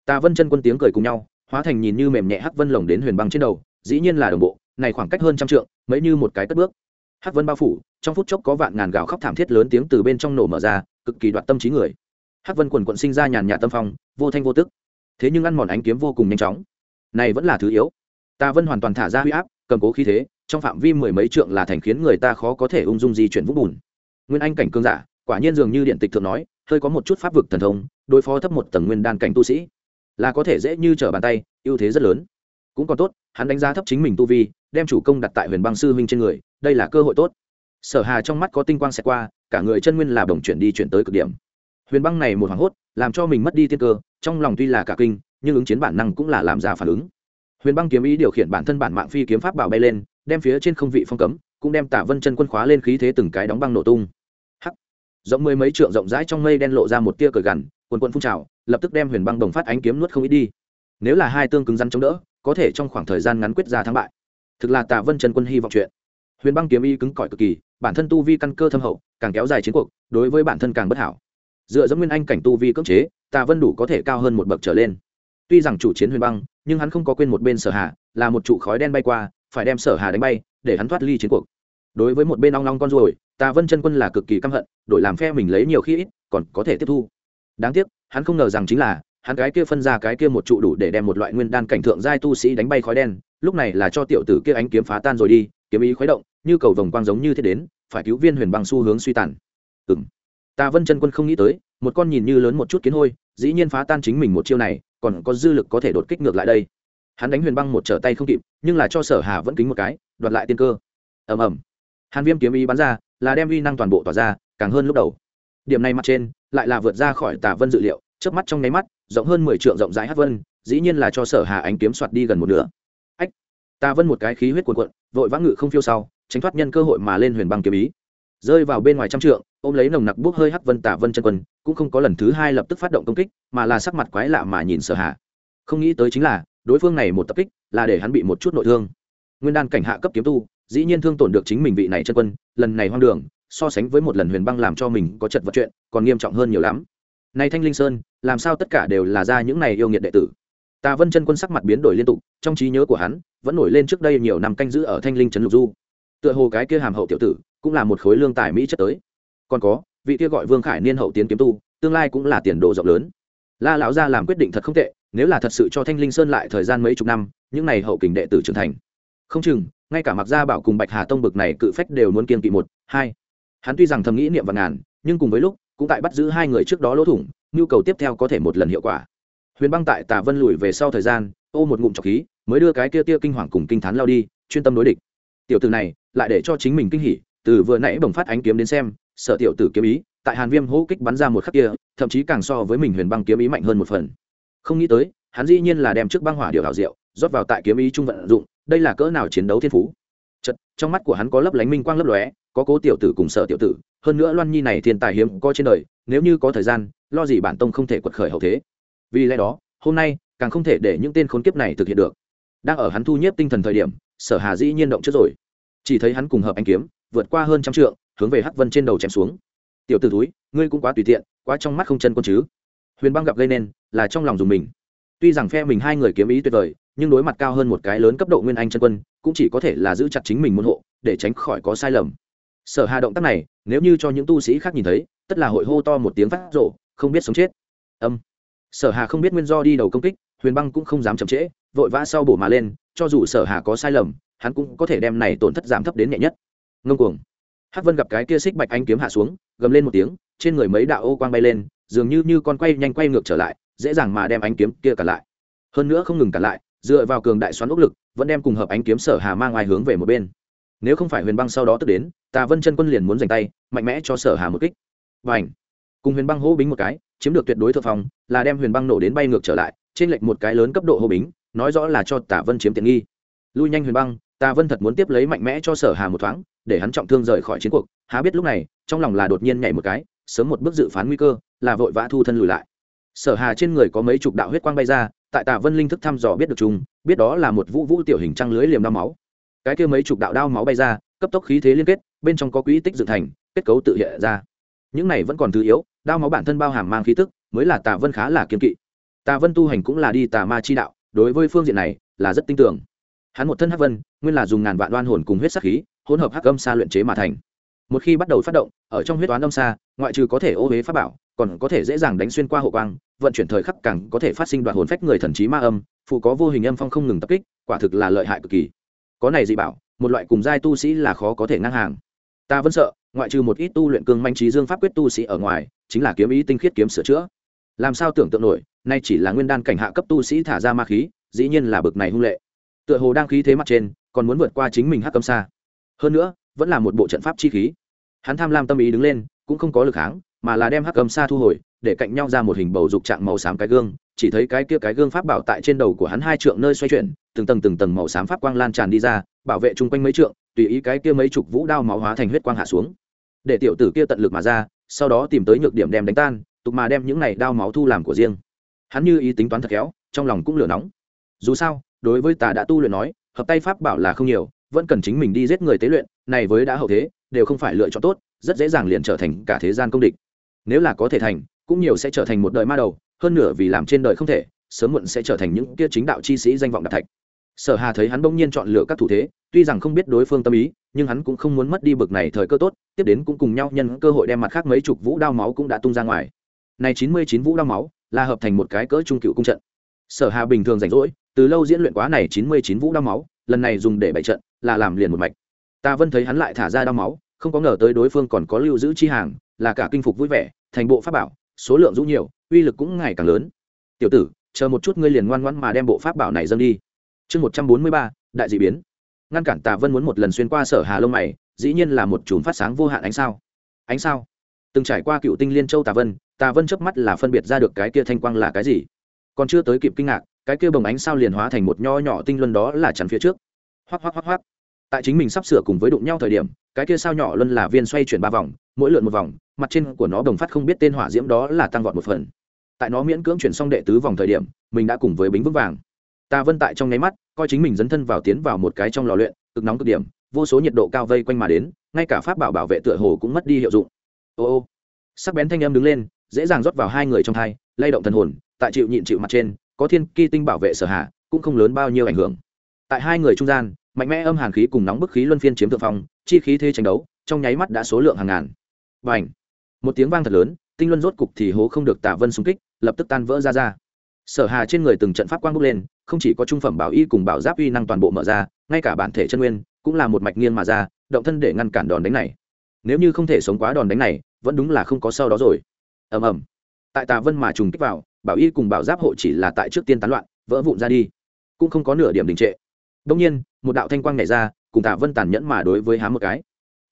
Tà vân chân quân tiếng cười cùng nhau, hóa thành nhìn như mềm nhẹ hắc vân lồng đến huyền băng trên đầu, dĩ nhiên là đồng bộ, này khoảng cách hơn trăm trượng, mấy như một cái cất bước. Hắc vân bao phủ, trong phút chốc có vạn ngàn gào khóc thảm thiết lớn tiếng từ bên trong nổ mở ra, cực kỳ đoạt tâm trí người. Hắc vân quần quận sinh ra nhàn nhạt tâm phong, vô thanh vô tức. Thế nhưng ăn mòn ánh kiếm vô cùng nhanh chóng. Này vẫn là thứ yếu ta vân hoàn toàn thả ra huy áp, cầm cố khí thế, trong phạm vi mười mấy trượng là thành khiến người ta khó có thể ung dung di chuyển vũng bùn. Nguyên anh cảnh cương giả, quả nhiên dường như điện tịch thượng nói, hơi có một chút pháp vực thần thông, đối phó thấp một tầng nguyên đan cảnh tu sĩ, là có thể dễ như trở bàn tay, ưu thế rất lớn. Cũng còn tốt, hắn đánh giá thấp chính mình tu vi, đem chủ công đặt tại huyền băng sư huynh trên người, đây là cơ hội tốt. Sở hà trong mắt có tinh quang xẹt qua, cả người chân nguyên là đồng chuyển đi chuyển tới cực điểm. Huyền băng này một hoảng hốt, làm cho mình mất đi tiên cơ, trong lòng tuy là cả kinh, nhưng ứng chiến bản năng cũng là làm ra phản ứng huyền băng kiếm ý điều khiển bản thân bản mạng phi kiếm pháp bảo bay lên, đem phía trên không vị phong cấm, cũng đem tả vân chân quân khóa lên khí thế từng cái đóng băng nổ tung. Hắc! Rộng mười mấy trượng rộng rãi trong mây đen lộ ra một tia cờ gằn, quần quần phun trào, lập tức đem huyền băng đồng phát ánh kiếm nuốt không ít đi. Nếu là hai tương cứng rắn chống đỡ, có thể trong khoảng thời gian ngắn quyết ra thắng bại. Thực là tả vân chân quân hy vọng chuyện. Huyền băng kiếm ý cứng cỏi cực kỳ, bản thân tu vi căn cơ thâm hậu, càng kéo dài chiến cuộc, đối với bản thân càng bất hảo. Dựa dẫm nguyên anh cảnh tu vi cưỡng chế tà vân đủ có thể cao hơn một bậc trở lên. Tuy rằng chủ chiến huyền băng nhưng hắn không có quên một bên sở hà, là một trụ khói đen bay qua, phải đem sở hà đánh bay, để hắn thoát ly chiến cuộc. Đối với một bên ong long con ruồi, tà vân chân quân là cực kỳ căm hận, đổi làm phe mình lấy nhiều khi ít, còn có thể tiếp thu. Đáng tiếc, hắn không ngờ rằng chính là, hắn cái kia phân ra cái kia một trụ đủ để đem một loại nguyên đan cảnh thượng giai tu sĩ đánh bay khói đen, lúc này là cho tiểu tử kia ánh kiếm phá tan rồi đi, kiếm ý khuấy động, như cầu vồng quang giống như thế đến, phải cứu viên huyền băng xu hướng suy tàn. Ừng tà vân chân quân không nghĩ tới, một con nhìn như lớn một chút kiến hôi, dĩ nhiên phá tan chính mình một chiêu này còn có dư lực có thể đột kích ngược lại đây. Hắn đánh huyền băng một trở tay không kịp, nhưng là cho sở hà vẫn kính một cái, đoạt lại tiên cơ. Ầm ầm. Hàn viêm kiếm ý bắn ra, là đem uy năng toàn bộ tỏa ra, càng hơn lúc đầu. Điểm này mặt trên, lại là vượt ra khỏi tà vân dự liệu trước mắt trong nháy mắt, rộng hơn mười trượng rộng rãi hát vân, dĩ nhiên là cho sở hà ánh kiếm soạt đi gần một nửa. Ách. Tà vân một cái khí huyết cuồn cuộn, vội vã ngự không phiêu sau, tránh thoát nhân cơ hội mà lên huyền băng kiếm ý rơi vào bên ngoài trăm trượng, ôm lấy nồng nặc bốc hơi hắc vân tả vân chân quân, cũng không có lần thứ hai lập tức phát động công kích, mà là sắc mặt quái lạ mà nhìn sở hạ. Không nghĩ tới chính là, đối phương này một tập kích, là để hắn bị một chút nội thương. Nguyên đan cảnh hạ cấp kiếm tu, dĩ nhiên thương tổn được chính mình vị này chân quân, lần này hoang đường, so sánh với một lần huyền băng làm cho mình có chật vật chuyện, còn nghiêm trọng hơn nhiều lắm. Nay thanh linh sơn, làm sao tất cả đều là ra những này yêu nghiệt đệ tử? Tà vân chân quân sắc mặt biến đổi liên tục, trong trí nhớ của hắn, vẫn nổi lên trước đây nhiều năm canh giữ ở thanh linh trấn lục du tựa hồ cái kia hàm hậu tiểu tử cũng là một khối lương tài mỹ chất tới. Còn có, vị kia gọi vương khải niên hậu tiến kiếm tu, tương lai cũng là tiền đồ rộng lớn. La lão gia làm quyết định thật không tệ, nếu là thật sự cho thanh linh sơn lại thời gian mấy chục năm, những này hậu kình đệ tử trưởng thành. Không chừng, ngay cả mặc gia bảo cùng bạch hà tông bực này cự phách đều muốn kiên kỵ một, hai. Hắn tuy rằng thầm nghĩ niệm và ngàn, nhưng cùng với lúc, cũng tại bắt giữ hai người trước đó lỗ thủng, nhu cầu tiếp theo có thể một lần hiệu quả. Huyền băng tại tà vân lùi về sau thời gian, ô một ngụm trọc khí, mới đưa cái kia tia kinh hoàng cùng kinh thán lao đi, chuyên tâm đối địch tiểu tử này lại để cho chính mình kinh hỉ, từ vừa nãy bồng phát ánh kiếm đến xem, sợ tiểu tử kiếm ý, tại hàn viêm hô kích bắn ra một khắc kia, thậm chí càng so với mình huyền băng kiếm ý mạnh hơn một phần. Không nghĩ tới, hắn dĩ nhiên là đem trước băng hỏa điều hảo diệu, rót vào tại kiếm ý trung vận dụng, đây là cỡ nào chiến đấu thiên phú. Chật trong mắt của hắn có lấp lánh minh quang lấp lóe, có cố tiểu tử cùng sợ tiểu tử, hơn nữa loan nhi này thiên tài hiếm có trên đời, nếu như có thời gian, lo gì bản tông không thể quật khởi hậu thế. Vì lẽ đó, hôm nay, càng không thể để những tên khốn kiếp này thực hiện được. Đang ở hắn thu nhếp tinh thần thời điểm, sở hà dĩ nhiên động trước rồi chỉ thấy hắn cùng hợp anh kiếm, vượt qua hơn trăm trượng, hướng về hắc vân trên đầu chém xuống. Tiểu t ử túi ngươi cũng quá tùy tiện, quá trong mắt không chân con chứ. Huyền băng gặp gây nên, là trong lòng dùng mình. Tuy rằng phe mình hai người kiếm ý tuyệt vời, nhưng đối mặt cao hơn một cái lớn cấp độ nguyên anh chân quân, cũng chỉ có thể là giữ chặt chính mình môn hộ, để tránh khỏi có sai lầm. Sở hà động tác này, nếu như cho những tu sĩ khác nhìn thấy, tất là hội hô to một tiếng phát rộ, không biết sống chết. Âm. Sở hà không biết nguyên do đi đầu công kích, huyền băng cũng không dám chậm trễ, vội vã sau bổ mà lên, cho dù sở hà có sai lầm hắn cũng có thể đem này tổn thất giảm thấp đến nhẹ nhất. Ngông cuồng. Hắc vân gặp cái kia xích bạch anh kiếm hạ xuống, gầm lên một tiếng, trên người mấy đạo ô quang bay lên, dường như như con quay nhanh quay ngược trở lại, dễ dàng mà đem ánh kiếm kia cả lại. Hơn nữa không ngừng cả lại, dựa vào cường đại xoắn ốc lực, vẫn đem cùng hợp ánh kiếm sở hà mang ai hướng về một bên. Nếu không phải huyền băng sau đó tức đến, tà vân chân quân liền muốn giành tay, mạnh mẽ cho sở hà một kích. Và ảnh cùng huyền băng hô bính một cái, chiếm được tuyệt đối thượng phòng là đem huyền băng nổ đến bay ngược trở lại, trên lệch một cái lớn cấp độ hô bính, nói rõ là cho tả vân chiếm tiện nghi. Lui nhanh huyền băng tà vân thật muốn tiếp lấy mạnh mẽ cho sở hà một thoáng, để hắn trọng thương rời khỏi chiến cuộc. Há biết lúc này, trong lòng là đột nhiên nhảy một cái, sớm một bước dự phán nguy cơ, là vội vã thu thân lùi lại. Sở hà trên người có mấy chục đạo huyết quang bay ra, tại tà vân linh thức thăm dò biết được chung biết đó là một vũ vũ tiểu hình trăng lưới liềm đao máu. Cái kia mấy chục đạo đao máu bay ra, cấp tốc khí thế liên kết, bên trong có quỹ tích dựng thành, kết cấu tự hiện ra. Những này vẫn còn thứ yếu, đao máu bản thân bao hàm mang khí tức, mới là tà vân khá là kiên kỵ. Tà vân tu hành cũng là đi tà ma chi đạo, đối với phương diện này là rất tin tưởng hắn một thân hắc vân, nguyên là dùng ngàn vạn đoan hồn cùng huyết sắc khí, hỗn hợp hắc âm xa luyện chế mà thành. Một khi bắt đầu phát động, ở trong huyết toán âm xa ngoại trừ có thể ô huế pháp bảo, còn có thể dễ dàng đánh xuyên qua hộ quang, vận chuyển thời khắc càng có thể phát sinh đoạn hồn phách người thần trí ma âm, phụ có vô hình âm phong không ngừng tập kích, quả thực là lợi hại cực kỳ. Có này dị bảo, một loại cùng giai tu sĩ là khó có thể ngang hàng. Ta vẫn sợ, ngoại trừ một ít tu luyện cương manh trí dương pháp quyết tu sĩ ở ngoài, chính là kiếm ý tinh khiết kiếm sửa chữa. Làm sao tưởng tượng nổi, nay chỉ là nguyên đan cảnh hạ cấp tu sĩ thả ra ma khí, dĩ nhiên là bực này hung lệ tựa hồ đang khí thế mặt trên, còn muốn vượt qua chính mình hắc cấm xa. Hơn nữa, vẫn là một bộ trận pháp chi khí. Hắn tham lam tâm ý đứng lên, cũng không có lực kháng, mà là đem hắc cấm xa thu hồi, để cạnh nhau ra một hình bầu dục trạng màu xám cái gương, chỉ thấy cái kia cái gương pháp bảo tại trên đầu của hắn hai trượng nơi xoay chuyển, từng tầng từng tầng màu xám pháp quang lan tràn đi ra, bảo vệ chung quanh mấy trượng, tùy ý cái kia mấy chục vũ đao máu hóa thành huyết quang hạ xuống. Để tiểu tử kia tận lực mà ra, sau đó tìm tới nhược điểm đem đánh tan, tục mà đem những này đao máu thu làm của riêng. Hắn như ý tính toán thật khéo, trong lòng cũng lửa nóng. Dù sao đối với tà đã tu luyện nói, hợp tay pháp bảo là không nhiều, vẫn cần chính mình đi giết người tế luyện, này với đã hậu thế, đều không phải lựa chọn tốt, rất dễ dàng liền trở thành cả thế gian công địch. Nếu là có thể thành, cũng nhiều sẽ trở thành một đời ma đầu, hơn nửa vì làm trên đời không thể, sớm muộn sẽ trở thành những kia chính đạo chi sĩ danh vọng đạt thạch. Sở hà thấy hắn bỗng nhiên chọn lựa các thủ thế, tuy rằng không biết đối phương tâm ý, nhưng hắn cũng không muốn mất đi bực này thời cơ tốt, tiếp đến cũng cùng nhau nhân cơ hội đem mặt khác mấy chục vũ đao máu cũng đã tung ra ngoài. Này chín mươi chín vũ đao máu là hợp thành một cái cỡ trung cựu cung trận. Sở hà bình thường rảnh rỗi từ lâu diễn luyện quá này chín mươi chín vũ đao máu, lần này dùng để bày trận là làm liền một mạch. Ta vân thấy hắn lại thả ra đao máu, không có ngờ tới đối phương còn có lưu giữ chi hàng, là cả kinh phục vui vẻ, thành bộ pháp bảo, số lượng rũ nhiều, uy lực cũng ngày càng lớn. Tiểu tử, chờ một chút ngươi liền ngoan ngoãn mà đem bộ pháp bảo này dâng đi. Chương một trăm bốn mươi ba, đại dị biến. Ngăn cản tạ vân muốn một lần xuyên qua sở hà lông mày, dĩ nhiên là một chùm phát sáng vô hạn ánh sao. Ánh sao? Từng trải qua cựu tinh liên châu tạ vân tạ vân chớp mắt là phân biệt ra được cái kia thanh quang là cái gì? Còn chưa tới kịp kinh ngạc cái kia bồng ánh sao liền hóa thành một nho nhỏ tinh luân đó là chắn phía trước. Hoắc hoắc hoắc hoắc. Tại chính mình sắp sửa cùng với đụng nhau thời điểm, cái kia sao nhỏ luân là viên xoay chuyển ba vòng, mỗi lượn một vòng, mặt trên của nó đồng phát không biết tên hỏa diễm đó là tăng vọt một phần. Tại nó miễn cưỡng chuyển xong đệ tứ vòng thời điểm, mình đã cùng với bính vững vàng. Ta vân tại trong nháy mắt, coi chính mình dấn thân vào tiến vào một cái trong lò luyện, cực nóng cực điểm, vô số nhiệt độ cao vây quanh mà đến, ngay cả pháp bảo bảo vệ tựa hồ cũng mất đi hiệu dụng. Ô ô. Sắc bén thanh âm đứng lên, dễ dàng rót vào hai người trong thai lay động thần hồn, tại chịu nhịn chịu mặt trên có thiên kỳ tinh bảo vệ sở hạ, cũng không lớn bao nhiêu ảnh hưởng. Tại hai người trung gian, mạnh mẽ âm hàn khí cùng nóng bức khí luân phiên chiếm thượng phong, chi khí thế tranh đấu, trong nháy mắt đã số lượng hàng ngàn. Và ảnh một tiếng vang thật lớn, tinh luân rốt cục thì hố không được tả vân xung kích, lập tức tan vỡ ra ra. Sở hà trên người từng trận pháp quang bốc lên, không chỉ có trung phẩm bảo y cùng bảo giáp uy năng toàn bộ mở ra, ngay cả bản thể chân nguyên cũng là một mạch nghiêng mà ra, động thân để ngăn cản đòn đánh này. Nếu như không thể sống quá đòn đánh này, vẫn đúng là không có sau đó rồi. Ầm ầm. Tại tà vân mà trùng kích vào bảo y cùng bảo giáp hộ chỉ là tại trước tiên tán loạn, vỡ vụn ra đi. Cũng không có nửa điểm đình trệ. Đông nhiên, một đạo thanh quang nhảy ra, cùng tạ vân tàn nhẫn mà đối với hám một cái.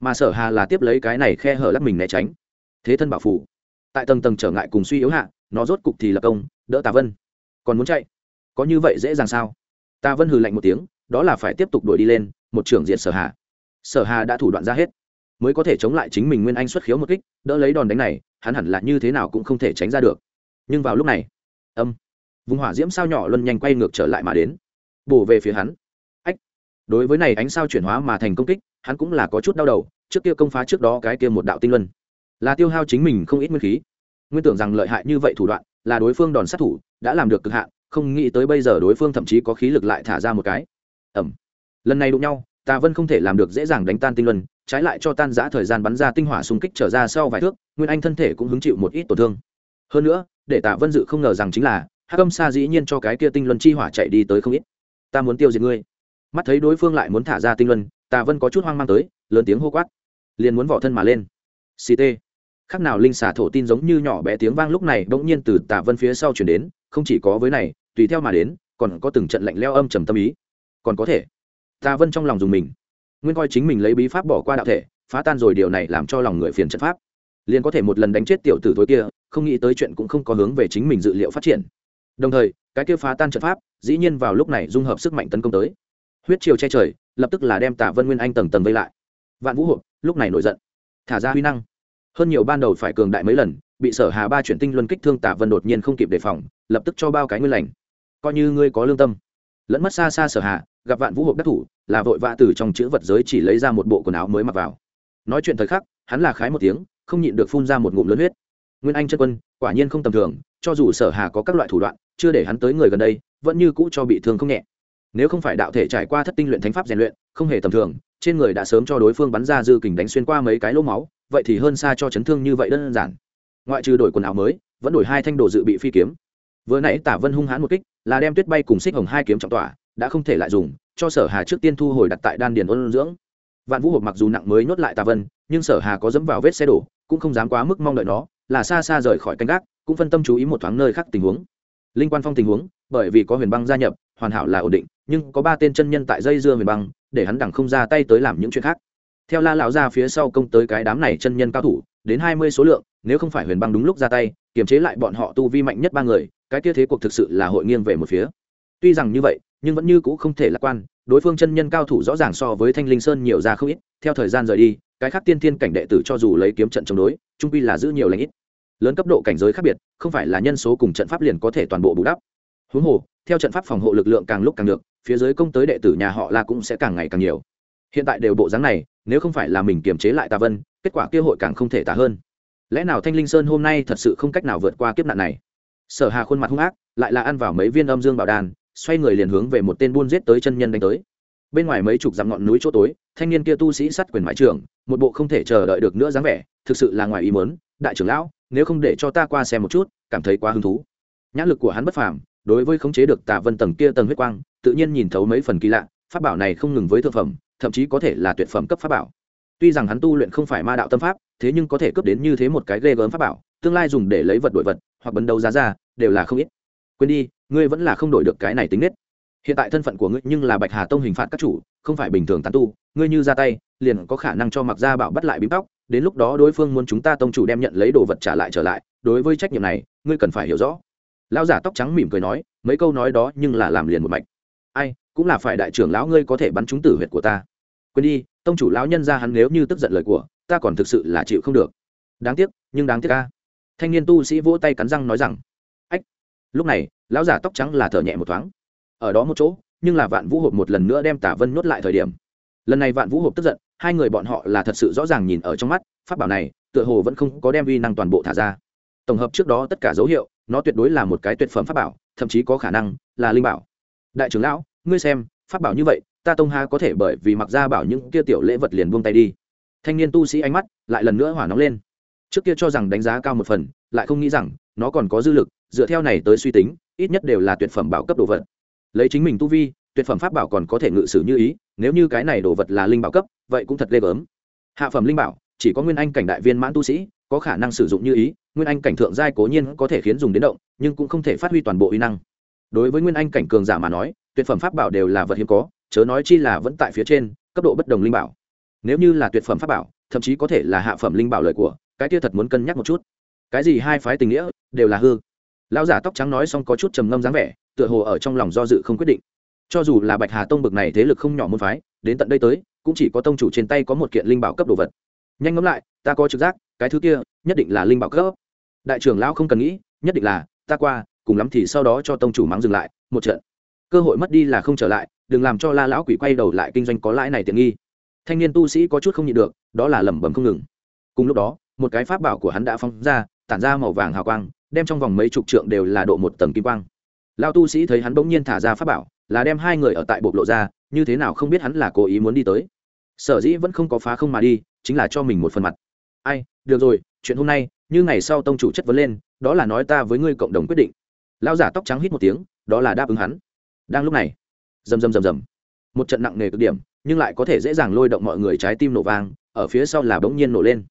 Mà sở hà là tiếp lấy cái này khe hở lắp mình né tránh. Thế thân bảo phủ. Tại tầng tầng trở ngại cùng suy yếu hạ, nó rốt cục thì lập công, đỡ tạ vân. Còn muốn chạy? Có như vậy dễ dàng sao? Tạ vân hừ lạnh một tiếng, đó là phải tiếp tục đuổi đi lên, một trưởng diện sở hà. Sở hà đã thủ đoạn ra hết. Mới có thể chống lại chính mình nguyên anh xuất khiếu một kích, đỡ lấy đòn đánh này, hắn hẳn là như thế nào cũng không thể tránh ra được nhưng vào lúc này, âm, vùng hỏa diễm sao nhỏ luân nhanh quay ngược trở lại mà đến, bổ về phía hắn. Ách, đối với này ánh sao chuyển hóa mà thành công kích, hắn cũng là có chút đau đầu, trước kia công phá trước đó cái kia một đạo tinh luân, là tiêu hao chính mình không ít nguyên khí. Nguyên tưởng rằng lợi hại như vậy thủ đoạn, là đối phương đòn sát thủ, đã làm được cực hạn, không nghĩ tới bây giờ đối phương thậm chí có khí lực lại thả ra một cái. Ẩm. Lần này đụng nhau, tà vân không thể làm được dễ dàng đánh tan tinh luân, trái lại cho tan giã thời gian bắn ra tinh hỏa xung kích trở ra sau vài thước, nguyên anh thân thể cũng hứng chịu một ít tổn thương. Hơn nữa để Tạ vân dự không ngờ rằng chính là, hắc âm xa dĩ nhiên cho cái kia tinh luân chi hỏa chạy đi tới không ít. Ta muốn tiêu diệt ngươi. Mắt thấy đối phương lại muốn thả ra tinh luân, Tạ vân có chút hoang mang tới, lớn tiếng hô quát. Liền muốn vỏ thân mà lên. Ct khác nào linh xà thổ tin giống như nhỏ bé tiếng vang lúc này bỗng nhiên từ Tạ vân phía sau chuyển đến, không chỉ có với này, tùy theo mà đến, còn có từng trận lạnh leo âm trầm tâm ý. Còn có thể. Tạ vân trong lòng dùng mình. Nguyên coi chính mình lấy bí pháp bỏ qua đạo thể, phá tan rồi điều này làm cho lòng người phiền trận pháp. Liền có thể một lần đánh chết tiểu tử tối kia không nghĩ tới chuyện cũng không có hướng về chính mình dự liệu phát triển. Đồng thời, cái kia phá tan trận pháp, dĩ nhiên vào lúc này dung hợp sức mạnh tấn công tới. Huyết chiều che trời, lập tức là đem tả vân nguyên anh tầng tầng vây lại. Vạn vũ hộp, lúc này nổi giận. Thả ra huy năng. Hơn nhiều ban đầu phải cường đại mấy lần, bị sở hà ba chuyển tinh luân kích thương tả vân đột nhiên không kịp đề phòng, lập tức cho bao cái nguyên lành. Coi như ngươi có lương tâm. Lẫn mất xa xa sở hà, gặp vạn vũ hộp đắc thủ, là vội vã từ trong chữ vật giới chỉ lấy ra một bộ quần áo mới mặc vào. Nói chuyện thời khắc, hắn là khái một tiếng, không nhịn được phun ra một ngụm lớn huyết nguyên anh chân quân, quả nhiên không tầm thường, cho dù sở hà có các loại thủ đoạn, chưa để hắn tới người gần đây, vẫn như cũ cho bị thương không nhẹ. Nếu không phải đạo thể trải qua thất tinh luyện thánh pháp rèn luyện, không hề tầm thường, trên người đã sớm cho đối phương bắn ra dư kình đánh xuyên qua mấy cái lỗ máu, vậy thì hơn xa cho chấn thương như vậy đơn giản. Ngoại trừ đổi quần áo mới, vẫn đổi hai thanh đồ dự bị phi kiếm. Vừa nãy tả vân hung hãn một kích, là đem tuyết bay cùng xích hồng hai kiếm trọng tỏa, đã không thể lại dùng, cho sở hà trước tiên thu hồi đặt tại đan điền ôn dưỡng. Vạn vũ hộp mặc dù nặng mới nhốt lại tà vân, nhưng sở hà có dẫm vào vết xe đổ, cũng không dám quá mức mong đợi nó là xa xa rời khỏi canh gác, cũng phân tâm chú ý một thoáng nơi khác tình huống. Linh quan phong tình huống, bởi vì có huyền băng gia nhập, hoàn hảo là ổn định, nhưng có ba tên chân nhân tại dây dưa huyền băng, để hắn đẳng không ra tay tới làm những chuyện khác. Theo la lão ra phía sau công tới cái đám này chân nhân cao thủ, đến hai mươi số lượng, nếu không phải huyền băng đúng lúc ra tay, kiềm chế lại bọn họ tu vi mạnh nhất ba người, cái kia thế cuộc thực sự là hội nghiêng về một phía. Tuy rằng như vậy, nhưng vẫn như cũ không thể lạc quan, đối phương chân nhân cao thủ rõ ràng so với thanh linh sơn nhiều ra không ít, theo thời gian rời đi, cái khác tiên thiên cảnh đệ tử cho dù lấy kiếm trận chống đối, trung quy là giữ nhiều lãnh ít lớn cấp độ cảnh giới khác biệt, không phải là nhân số cùng trận pháp liền có thể toàn bộ bù đắp. Huống hồ, theo trận pháp phòng hộ lực lượng càng lúc càng được, phía dưới công tới đệ tử nhà họ là cũng sẽ càng ngày càng nhiều. Hiện tại đều bộ dáng này, nếu không phải là mình kiềm chế lại tà vân, kết quả kia hội càng không thể tả hơn. Lẽ nào thanh linh sơn hôm nay thật sự không cách nào vượt qua kiếp nạn này? Sở hà khuôn mặt hung ác, lại là ăn vào mấy viên âm dương bảo đàn, xoay người liền hướng về một tên buôn giết tới chân nhân đánh tới. Bên ngoài mấy chục dặm ngọn núi chỗ tối, thanh niên kia tu sĩ sắt quyền mãi trưởng một bộ không thể chờ đợi được nữa dáng vẻ, thực sự là ngoài ý muốn, đại trưởng lão nếu không để cho ta qua xem một chút, cảm thấy quá hứng thú. Nhãn lực của hắn bất phàm, đối với khống chế được tà vân tầng kia tầng huyết quang, tự nhiên nhìn thấu mấy phần kỳ lạ, pháp bảo này không ngừng với thực phẩm, thậm chí có thể là tuyệt phẩm cấp pháp bảo. Tuy rằng hắn tu luyện không phải ma đạo tâm pháp, thế nhưng có thể cướp đến như thế một cái ghê gớm pháp bảo, tương lai dùng để lấy vật đổi vật, hoặc bấn đấu giá ra, đều là không ít. Quên đi, ngươi vẫn là không đổi được cái này tính nết. Hiện tại thân phận của ngươi nhưng là bạch hà tông hình phạt các chủ, không phải bình thường tán tu, ngươi như ra tay, liền có khả năng cho mặc gia bảo bắt lại bím tóc đến lúc đó đối phương muốn chúng ta tông chủ đem nhận lấy đồ vật trả lại trở lại, đối với trách nhiệm này, ngươi cần phải hiểu rõ. Lão giả tóc trắng mỉm cười nói, mấy câu nói đó nhưng là làm liền một mạch. Ai, cũng là phải đại trưởng lão ngươi có thể bắn trúng tử huyệt của ta. Quên đi, tông chủ lão nhân ra hắn nếu như tức giận lời của, ta còn thực sự là chịu không được. Đáng tiếc, nhưng đáng tiếc ca thanh niên tu sĩ vỗ tay cắn răng nói rằng, ách. Lúc này, lão giả tóc trắng là thở nhẹ một thoáng. Ở đó một chỗ, nhưng là vạn vũ hộp một lần nữa đem tả vân nhốt lại thời điểm lần này vạn vũ hộp tức giận, hai người bọn họ là thật sự rõ ràng nhìn ở trong mắt, pháp bảo này, tựa hồ vẫn không có đem vi năng toàn bộ thả ra. Tổng hợp trước đó tất cả dấu hiệu, nó tuyệt đối là một cái tuyệt phẩm pháp bảo, thậm chí có khả năng là linh bảo. Đại trưởng lão, ngươi xem, pháp bảo như vậy, ta tông ha có thể bởi vì mặc ra bảo những kia tiểu lễ vật liền buông tay đi. Thanh niên tu sĩ ánh mắt lại lần nữa hỏa nóng lên. Trước kia cho rằng đánh giá cao một phần, lại không nghĩ rằng nó còn có dư lực, dựa theo này tới suy tính, ít nhất đều là tuyệt phẩm bảo cấp đồ vật. Lấy chính mình tu vi, tuyệt phẩm pháp bảo còn có thể ngự sử như ý nếu như cái này đồ vật là linh bảo cấp, vậy cũng thật ghê gớm. Hạ phẩm linh bảo, chỉ có nguyên anh cảnh đại viên mãn tu sĩ, có khả năng sử dụng như ý, nguyên anh cảnh thượng giai cố nhiên có thể khiến dùng đến động, nhưng cũng không thể phát huy toàn bộ uy năng. Đối với nguyên anh cảnh cường giả mà nói, tuyệt phẩm pháp bảo đều là vật hiếm có, chớ nói chi là vẫn tại phía trên, cấp độ bất đồng linh bảo. Nếu như là tuyệt phẩm pháp bảo, thậm chí có thể là hạ phẩm linh bảo lời của, cái kia thật muốn cân nhắc một chút. Cái gì hai phái tình nghĩa, đều là hư. Lão giả tóc trắng nói xong có chút trầm ngâm dáng vẻ, tựa hồ ở trong lòng do dự không quyết định cho dù là bạch hà tông bực này thế lực không nhỏ môn phái, đến tận đây tới, cũng chỉ có tông chủ trên tay có một kiện linh bảo cấp đồ vật. Nhanh ngẫm lại, ta có trực giác, cái thứ kia, nhất định là linh bảo cấp. Đại trưởng lão không cần nghĩ, nhất định là, ta qua, cùng lắm thì sau đó cho tông chủ mắng dừng lại, một trận. Cơ hội mất đi là không trở lại, đừng làm cho la lão quỷ quay đầu lại kinh doanh có lãi này tiện nghi. Thanh niên tu sĩ có chút không nhịn được, đó là lẩm bẩm không ngừng. Cùng lúc đó, một cái pháp bảo của hắn đã phóng ra, tản ra màu vàng hào quang, đem trong vòng mấy chục trượng đều là độ một tầng kim quang. Lao tu sĩ thấy hắn bỗng nhiên thả ra pháp bảo là đem hai người ở tại bộc lộ ra, như thế nào không biết hắn là cố ý muốn đi tới. Sở dĩ vẫn không có phá không mà đi, chính là cho mình một phần mặt. Ai, được rồi, chuyện hôm nay, như ngày sau tông chủ chất vấn lên, đó là nói ta với ngươi cộng đồng quyết định. Lao giả tóc trắng hít một tiếng, đó là đáp ứng hắn. Đang lúc này, rầm rầm rầm rầm. Một trận nặng nề cực điểm, nhưng lại có thể dễ dàng lôi động mọi người trái tim nổ vang, ở phía sau là bỗng nhiên nổ lên.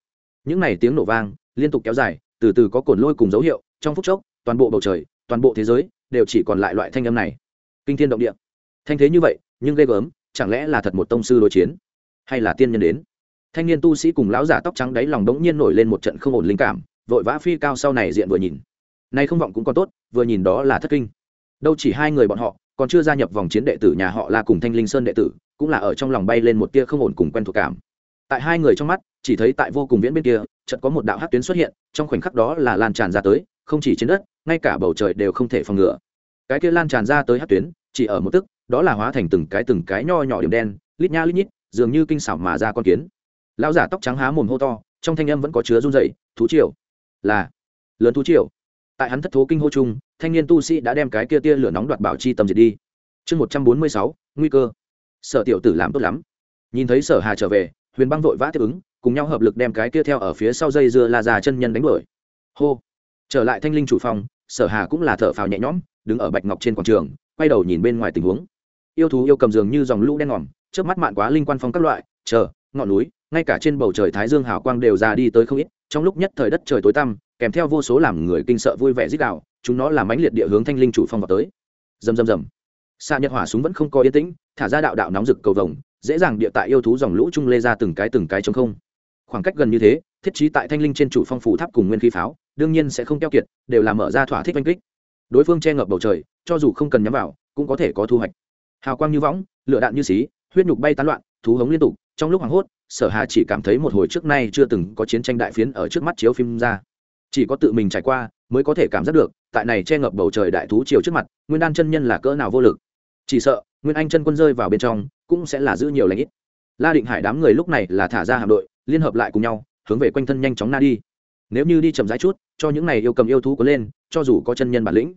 Những này tiếng nổ vang, liên tục kéo dài, từ từ có cồn lôi cùng dấu hiệu, trong phút chốc, toàn bộ bầu trời, toàn bộ thế giới, đều chỉ còn lại loại thanh âm này kinh thiên động địa. Thanh thế như vậy, nhưng ghê gớm, chẳng lẽ là thật một tông sư đối chiến? Hay là tiên nhân đến? Thanh niên tu sĩ cùng lão giả tóc trắng đáy lòng đống nhiên nổi lên một trận không ổn linh cảm, vội vã phi cao sau này diện vừa nhìn. Nay không vọng cũng còn tốt, vừa nhìn đó là thất kinh. Đâu chỉ hai người bọn họ, còn chưa gia nhập vòng chiến đệ tử nhà họ là cùng thanh linh sơn đệ tử, cũng là ở trong lòng bay lên một tia không ổn cùng quen thuộc cảm. Tại hai người trong mắt, chỉ thấy tại vô cùng viễn bên kia, chợt có một đạo hát tuyến xuất hiện, trong khoảnh khắc đó là lan tràn ra tới, không chỉ trên đất, ngay cả bầu trời đều không thể phòng ngừa. Cái kia lan tràn ra tới hát tuyến chỉ ở một tức, đó là hóa thành từng cái từng cái nho nhỏ điểm đen, lít nha lít nhít, dường như kinh xảo mà ra con kiến. Lão giả tóc trắng há mồm hô to, trong thanh âm vẫn có chứa run dậy thú triều. Là, lớn thú triều. Tại hắn thất thố kinh hô chung, thanh niên tu sĩ đã đem cái kia tia lửa nóng đoạt bảo chi tầm diệt đi. Chương một trăm bốn mươi sáu, nguy cơ. Sở tiểu tử làm tốt lắm. Nhìn thấy sở hà trở về, huyền băng vội vã tiếp ứng, cùng nhau hợp lực đem cái kia theo ở phía sau dây dưa la già chân nhân đánh đuổi. Hô. Trở lại thanh linh chủ phòng sở hà cũng là thở phào nhẹ nhõm, đứng ở bạch ngọc trên quảng trường, quay đầu nhìn bên ngoài tình huống. Yêu thú yêu cầm giường như dòng lũ đen ngòm trước mắt mạn quá linh quan phong các loại, chờ, ngọn núi, ngay cả trên bầu trời thái dương hào quang đều ra đi tới không ít, trong lúc nhất thời đất trời tối tăm, kèm theo vô số làm người kinh sợ vui vẻ dích đạo chúng nó làm mãnh liệt địa hướng thanh linh chủ phong vào tới. Rầm rầm rầm. Xa nhật hỏa súng vẫn không có yên tĩnh, thả ra đạo đạo nóng rực cầu vồng, dễ dàng địa tại yêu thú dòng lũ chung lê ra từng cái từng cái trong không. Khoảng cách gần như thế, thiết trí tại thanh linh trên chủ phong phủ tháp cùng nguyên khí pháo đương nhiên sẽ không keo kiệt, đều là mở ra thỏa thích oanh kích. Đối phương che ngập bầu trời, cho dù không cần nhắm vào, cũng có thể có thu hoạch. Hào quang như võng, lửa đạn như xí, huyết nhục bay tán loạn, thú hống liên tục, trong lúc hoảng hốt, sở hà chỉ cảm thấy một hồi trước nay chưa từng có chiến tranh đại phiến ở trước mắt chiếu phim ra. Chỉ có tự mình trải qua, mới có thể cảm giác được, tại này che ngập bầu trời đại thú chiều trước mặt, nguyên đan chân nhân là cỡ nào vô lực. Chỉ sợ, nguyên anh chân quân rơi vào bên trong, cũng sẽ là giữ nhiều lãnh ít. La định hải đám người lúc này là thả ra hạm đội, liên hợp lại cùng nhau, hướng về quanh thân nhanh chóng na đi nếu như đi chậm rãi chút, cho những này yêu cầm yêu thú có lên, cho dù có chân nhân bản lĩnh,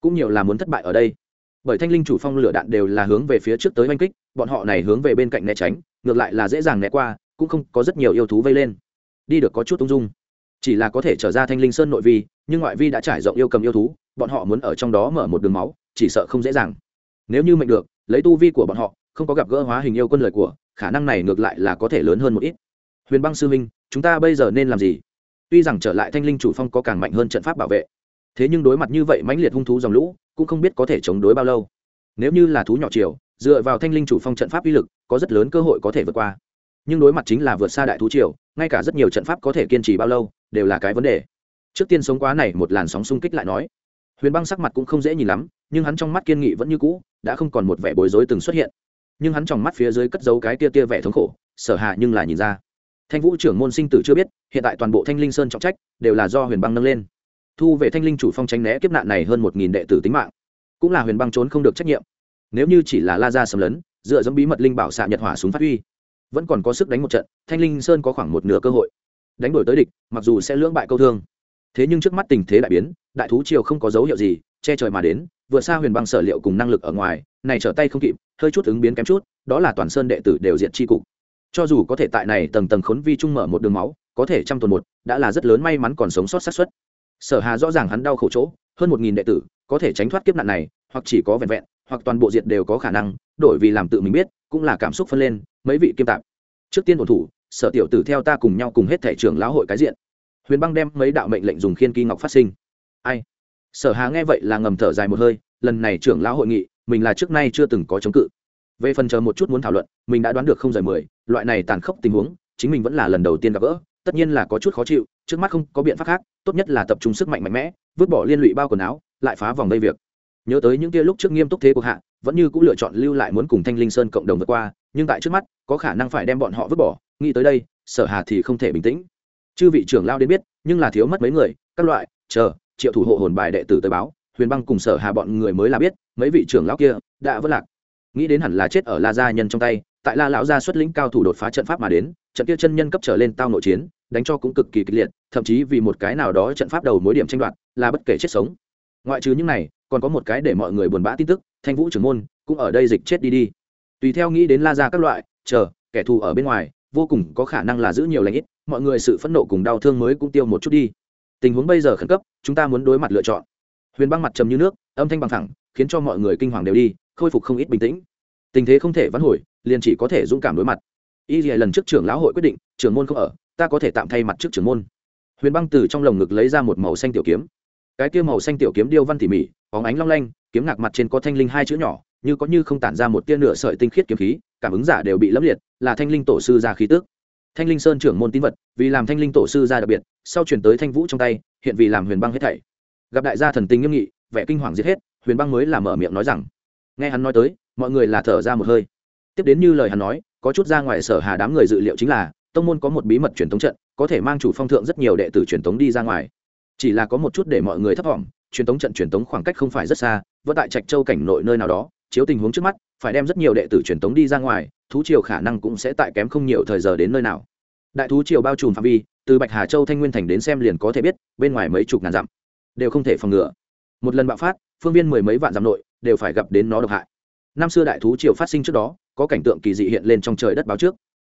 cũng nhiều là muốn thất bại ở đây. Bởi thanh linh chủ phong lửa đạn đều là hướng về phía trước tới oanh kích, bọn họ này hướng về bên cạnh né tránh, ngược lại là dễ dàng né qua, cũng không có rất nhiều yêu thú vây lên. Đi được có chút ung dung. Chỉ là có thể trở ra thanh linh sơn nội vi, nhưng ngoại vi đã trải rộng yêu cầm yêu thú, bọn họ muốn ở trong đó mở một đường máu, chỉ sợ không dễ dàng. Nếu như mệnh được, lấy tu vi của bọn họ, không có gặp gỡ hóa hình yêu quân lời của, khả năng này ngược lại là có thể lớn hơn một ít. Huyền băng sư minh, chúng ta bây giờ nên làm gì? Tuy rằng trở lại thanh linh chủ phong có càng mạnh hơn trận pháp bảo vệ, thế nhưng đối mặt như vậy mãnh liệt hung thú dòng lũ, cũng không biết có thể chống đối bao lâu. Nếu như là thú nhỏ chiều dựa vào thanh linh chủ phong trận pháp uy lực, có rất lớn cơ hội có thể vượt qua. Nhưng đối mặt chính là vượt xa đại thú triều, ngay cả rất nhiều trận pháp có thể kiên trì bao lâu, đều là cái vấn đề. Trước tiên sống quá này một làn sóng xung kích lại nói. Huyền băng sắc mặt cũng không dễ nhìn lắm, nhưng hắn trong mắt kiên nghị vẫn như cũ, đã không còn một vẻ bối rối từng xuất hiện. Nhưng hắn trong mắt phía dưới cất giấu cái tia tia vẻ thống khổ, sở hạ nhưng là nhìn ra thanh vũ trưởng môn sinh tử chưa biết, hiện tại toàn bộ thanh linh sơn trọng trách đều là do huyền băng nâng lên. Thu về thanh linh chủ phong tránh né kiếp nạn này hơn một nghìn đệ tử tính mạng. Cũng là huyền băng trốn không được trách nhiệm. Nếu như chỉ là la ra sầm lấn, dựa dẫm bí mật linh bảo xạ nhật hỏa súng phát huy, vẫn còn có sức đánh một trận, thanh linh sơn có khoảng một nửa cơ hội. Đánh đổi tới địch, mặc dù sẽ lưỡng bại câu thương. Thế nhưng trước mắt tình thế đại biến, đại thú triều không có dấu hiệu gì che trời mà đến, vừa xa huyền băng sở liệu cùng năng lực ở ngoài, này trở tay không kịp, hơi chút ứng biến kém chút, đó là toàn sơn đệ tử đều diện tri cục cho dù có thể tại này tầng tầng khốn vi trung mở một đường máu, có thể trăm tuần một, đã là rất lớn may mắn còn sống sót sát suất. sở hà rõ ràng hắn đau khổ chỗ, hơn một nghìn đệ tử, có thể tránh thoát kiếp nạn này, hoặc chỉ có vẹn vẹn, hoặc toàn bộ diệt đều có khả năng, đổi vì làm tự mình biết, cũng là cảm xúc phân lên, mấy vị kiêm tạp. Trước tiên ổn thủ, sở tiểu tử theo ta cùng nhau cùng hết thể trưởng lão hội cái diện. Huyền băng đem mấy đạo mệnh lệnh dùng khiên kỳ ngọc phát sinh. Ai? Sở hà nghe vậy là ngầm thở dài một hơi, lần này trưởng lão hội nghị, mình là trước nay chưa từng có chống cự về phần chờ một chút muốn thảo luận, mình đã đoán được không rời mười, loại này tàn khốc tình huống, chính mình vẫn là lần đầu tiên gặp gỡ, tất nhiên là có chút khó chịu, trước mắt không có biện pháp khác, tốt nhất là tập trung sức mạnh mạnh mẽ, vứt bỏ liên lụy bao quần áo, lại phá vòng đây việc. Nhớ tới những kia lúc trước nghiêm túc thế cuộc hạ, vẫn như cũng lựa chọn lưu lại muốn cùng thanh linh sơn cộng đồng vượt qua, nhưng tại trước mắt, có khả năng phải đem bọn họ vứt bỏ, nghĩ tới đây, sở hà thì không thể bình tĩnh. Chư vị trưởng lao đến biết, nhưng là thiếu mất mấy người, các loại, chờ, triệu thủ hộ hồn bài đệ tử tới báo, huyền băng cùng sở hà bọn người mới là biết, mấy vị trưởng lão kia, đã vất lạc nghĩ đến hẳn là chết ở la gia nhân trong tay, tại la lão gia xuất lĩnh cao thủ đột phá trận pháp mà đến, trận kia chân nhân cấp trở lên tao nội chiến, đánh cho cũng cực kỳ kịch liệt, thậm chí vì một cái nào đó trận pháp đầu mối điểm tranh đoạt, là bất kể chết sống. Ngoại trừ những này, còn có một cái để mọi người buồn bã tin tức, thanh vũ trưởng môn cũng ở đây dịch chết đi đi. Tùy theo nghĩ đến la gia các loại, chờ, kẻ thù ở bên ngoài, vô cùng có khả năng là giữ nhiều lãnh ít, mọi người sự phẫn nộ cùng đau thương mới cũng tiêu một chút đi. Tình huống bây giờ khẩn cấp, chúng ta muốn đối mặt lựa chọn. Huyền băng mặt trầm như nước, âm thanh bằng thẳng khiến cho mọi người kinh hoàng đều đi khôi phục không ít bình tĩnh. Tình thế không thể vãn hồi, liền chỉ có thể dũng cảm đối mặt. Y lần trước trưởng lão hội quyết định, trưởng môn không ở, ta có thể tạm thay mặt trước trưởng môn. Huyền băng từ trong lồng ngực lấy ra một màu xanh tiểu kiếm. Cái kia màu xanh tiểu kiếm điêu văn tỉ mỉ, bóng ánh long lanh, kiếm ngạc mặt trên có thanh linh hai chữ nhỏ, như có như không tản ra một tia nửa sợi tinh khiết kiếm khí, cảm ứng giả đều bị lấp liệt, là thanh linh tổ sư ra khí tước thanh linh sơn trưởng môn tín vật, vì làm thanh linh tổ sư ra đặc biệt, sau chuyển tới thanh vũ trong tay, hiện vì làm huyền băng hết thảy. Gặp đại gia thần tình nghiêm nghị, vẻ kinh hoàng giết hết, huyền băng mới làm mở miệng nói rằng nghe hắn nói tới, mọi người là thở ra một hơi. Tiếp đến như lời hắn nói, có chút ra ngoài sở hà đám người dự liệu chính là, tông môn có một bí mật truyền thống trận, có thể mang chủ phong thượng rất nhiều đệ tử truyền thống đi ra ngoài. Chỉ là có một chút để mọi người thấp vọng, truyền thống trận truyền thống khoảng cách không phải rất xa, vẫn tại trạch châu cảnh nội nơi nào đó, chiếu tình huống trước mắt, phải đem rất nhiều đệ tử truyền thống đi ra ngoài, thú triều khả năng cũng sẽ tại kém không nhiều thời giờ đến nơi nào. Đại thú triều bao trùm phạm vi, từ bạch hà châu thanh nguyên thành đến xem liền có thể biết, bên ngoài mấy chục ngàn dặm, đều không thể phòng ngừa. Một lần bạo phát, phương viên mười mấy vạn dặm nội đều phải gặp đến nó độc hại. Năm xưa đại thú triều phát sinh trước đó có cảnh tượng kỳ dị hiện lên trong trời đất báo trước.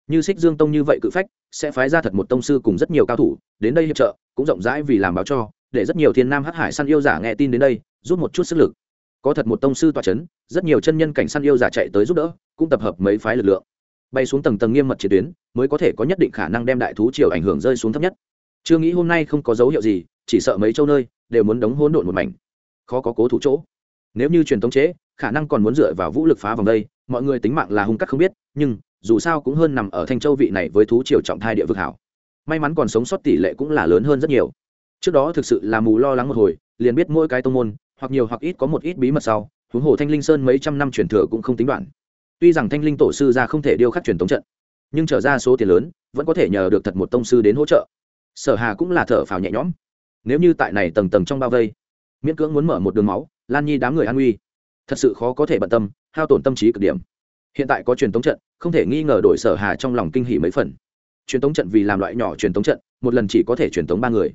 Như xích dương tông như vậy cự phách sẽ phái ra thật một tông sư cùng rất nhiều cao thủ đến đây hiệp trợ cũng rộng rãi vì làm báo cho để rất nhiều thiên nam hắc hải săn yêu giả nghe tin đến đây giúp một chút sức lực. Có thật một tông sư tọa chấn, rất nhiều chân nhân cảnh săn yêu giả chạy tới giúp đỡ cũng tập hợp mấy phái lực lượng. Bay xuống tầng tầng nghiêm mật chiến tuyến mới có thể có nhất định khả năng đem đại thú triều ảnh hưởng rơi xuống thấp nhất. Chưa nghĩ hôm nay không có dấu hiệu gì chỉ sợ mấy châu nơi đều muốn đóng hỗn độn một mảnh. Khó có cố thủ chỗ nếu như truyền thống chế, khả năng còn muốn dựa vào vũ lực phá vòng đây, mọi người tính mạng là hung cắt không biết, nhưng, dù sao cũng hơn nằm ở thanh châu vị này với thú triều trọng thai địa vực hảo. May mắn còn sống sót tỷ lệ cũng là lớn hơn rất nhiều. Trước đó thực sự là mù lo lắng một hồi, liền biết mỗi cái tông môn, hoặc nhiều hoặc ít có một ít bí mật sau, huống hồ thanh linh sơn mấy trăm năm truyền thừa cũng không tính đoạn. Tuy rằng thanh linh tổ sư ra không thể điêu khắc truyền thống trận, nhưng trở ra số tiền lớn, vẫn có thể nhờ được thật một tông sư đến hỗ trợ. Sở hà cũng là thở phào nhẹ nhõm. Nếu như tại này tầng tầng trong bao vây, miễn cưỡng muốn mở một đường máu lan nhi đám người an nguy. Thật sự khó có thể bận tâm, hao tổn tâm trí cực điểm. Hiện tại có truyền thống trận, không thể nghi ngờ đổi sở hà trong lòng kinh hỉ mấy phần. Truyền thống trận vì làm loại nhỏ truyền thống trận, một lần chỉ có thể truyền thống ba người.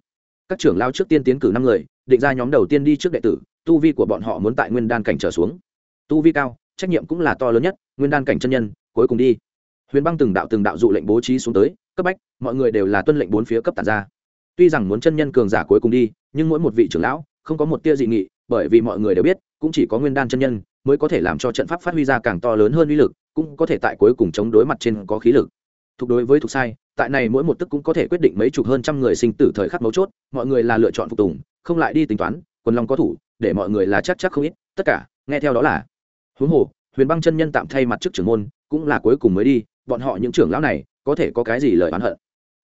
Các trưởng lao trước tiên tiến cử năm người, định ra nhóm đầu tiên đi trước đệ tử, tu vi của bọn họ muốn tại nguyên đan cảnh trở xuống. Tu vi cao, trách nhiệm cũng là to lớn nhất, nguyên đan cảnh chân nhân, cuối cùng đi. Huyền băng từng đạo từng đạo dụ lệnh bố trí xuống tới, cấp bách, mọi người đều là tuân lệnh bốn phía cấp tàn ra. Tuy rằng muốn chân nhân cường giả cuối cùng đi, nhưng mỗi một vị trưởng lão, không có một tia dị nghị bởi vì mọi người đều biết, cũng chỉ có nguyên đan chân nhân mới có thể làm cho trận pháp phát huy ra càng to lớn hơn uy lực, cũng có thể tại cuối cùng chống đối mặt trên có khí lực. Thuộc đối với thuộc sai, tại này mỗi một tức cũng có thể quyết định mấy chục hơn trăm người sinh tử thời khắc mấu chốt, mọi người là lựa chọn phục tùng, không lại đi tính toán, quần long có thủ, để mọi người là chắc chắc không ít, tất cả, nghe theo đó là, huống hồ, huyền băng chân nhân tạm thay mặt trước trưởng môn, cũng là cuối cùng mới đi, bọn họ những trưởng lão này, có thể có cái gì lời oán hận.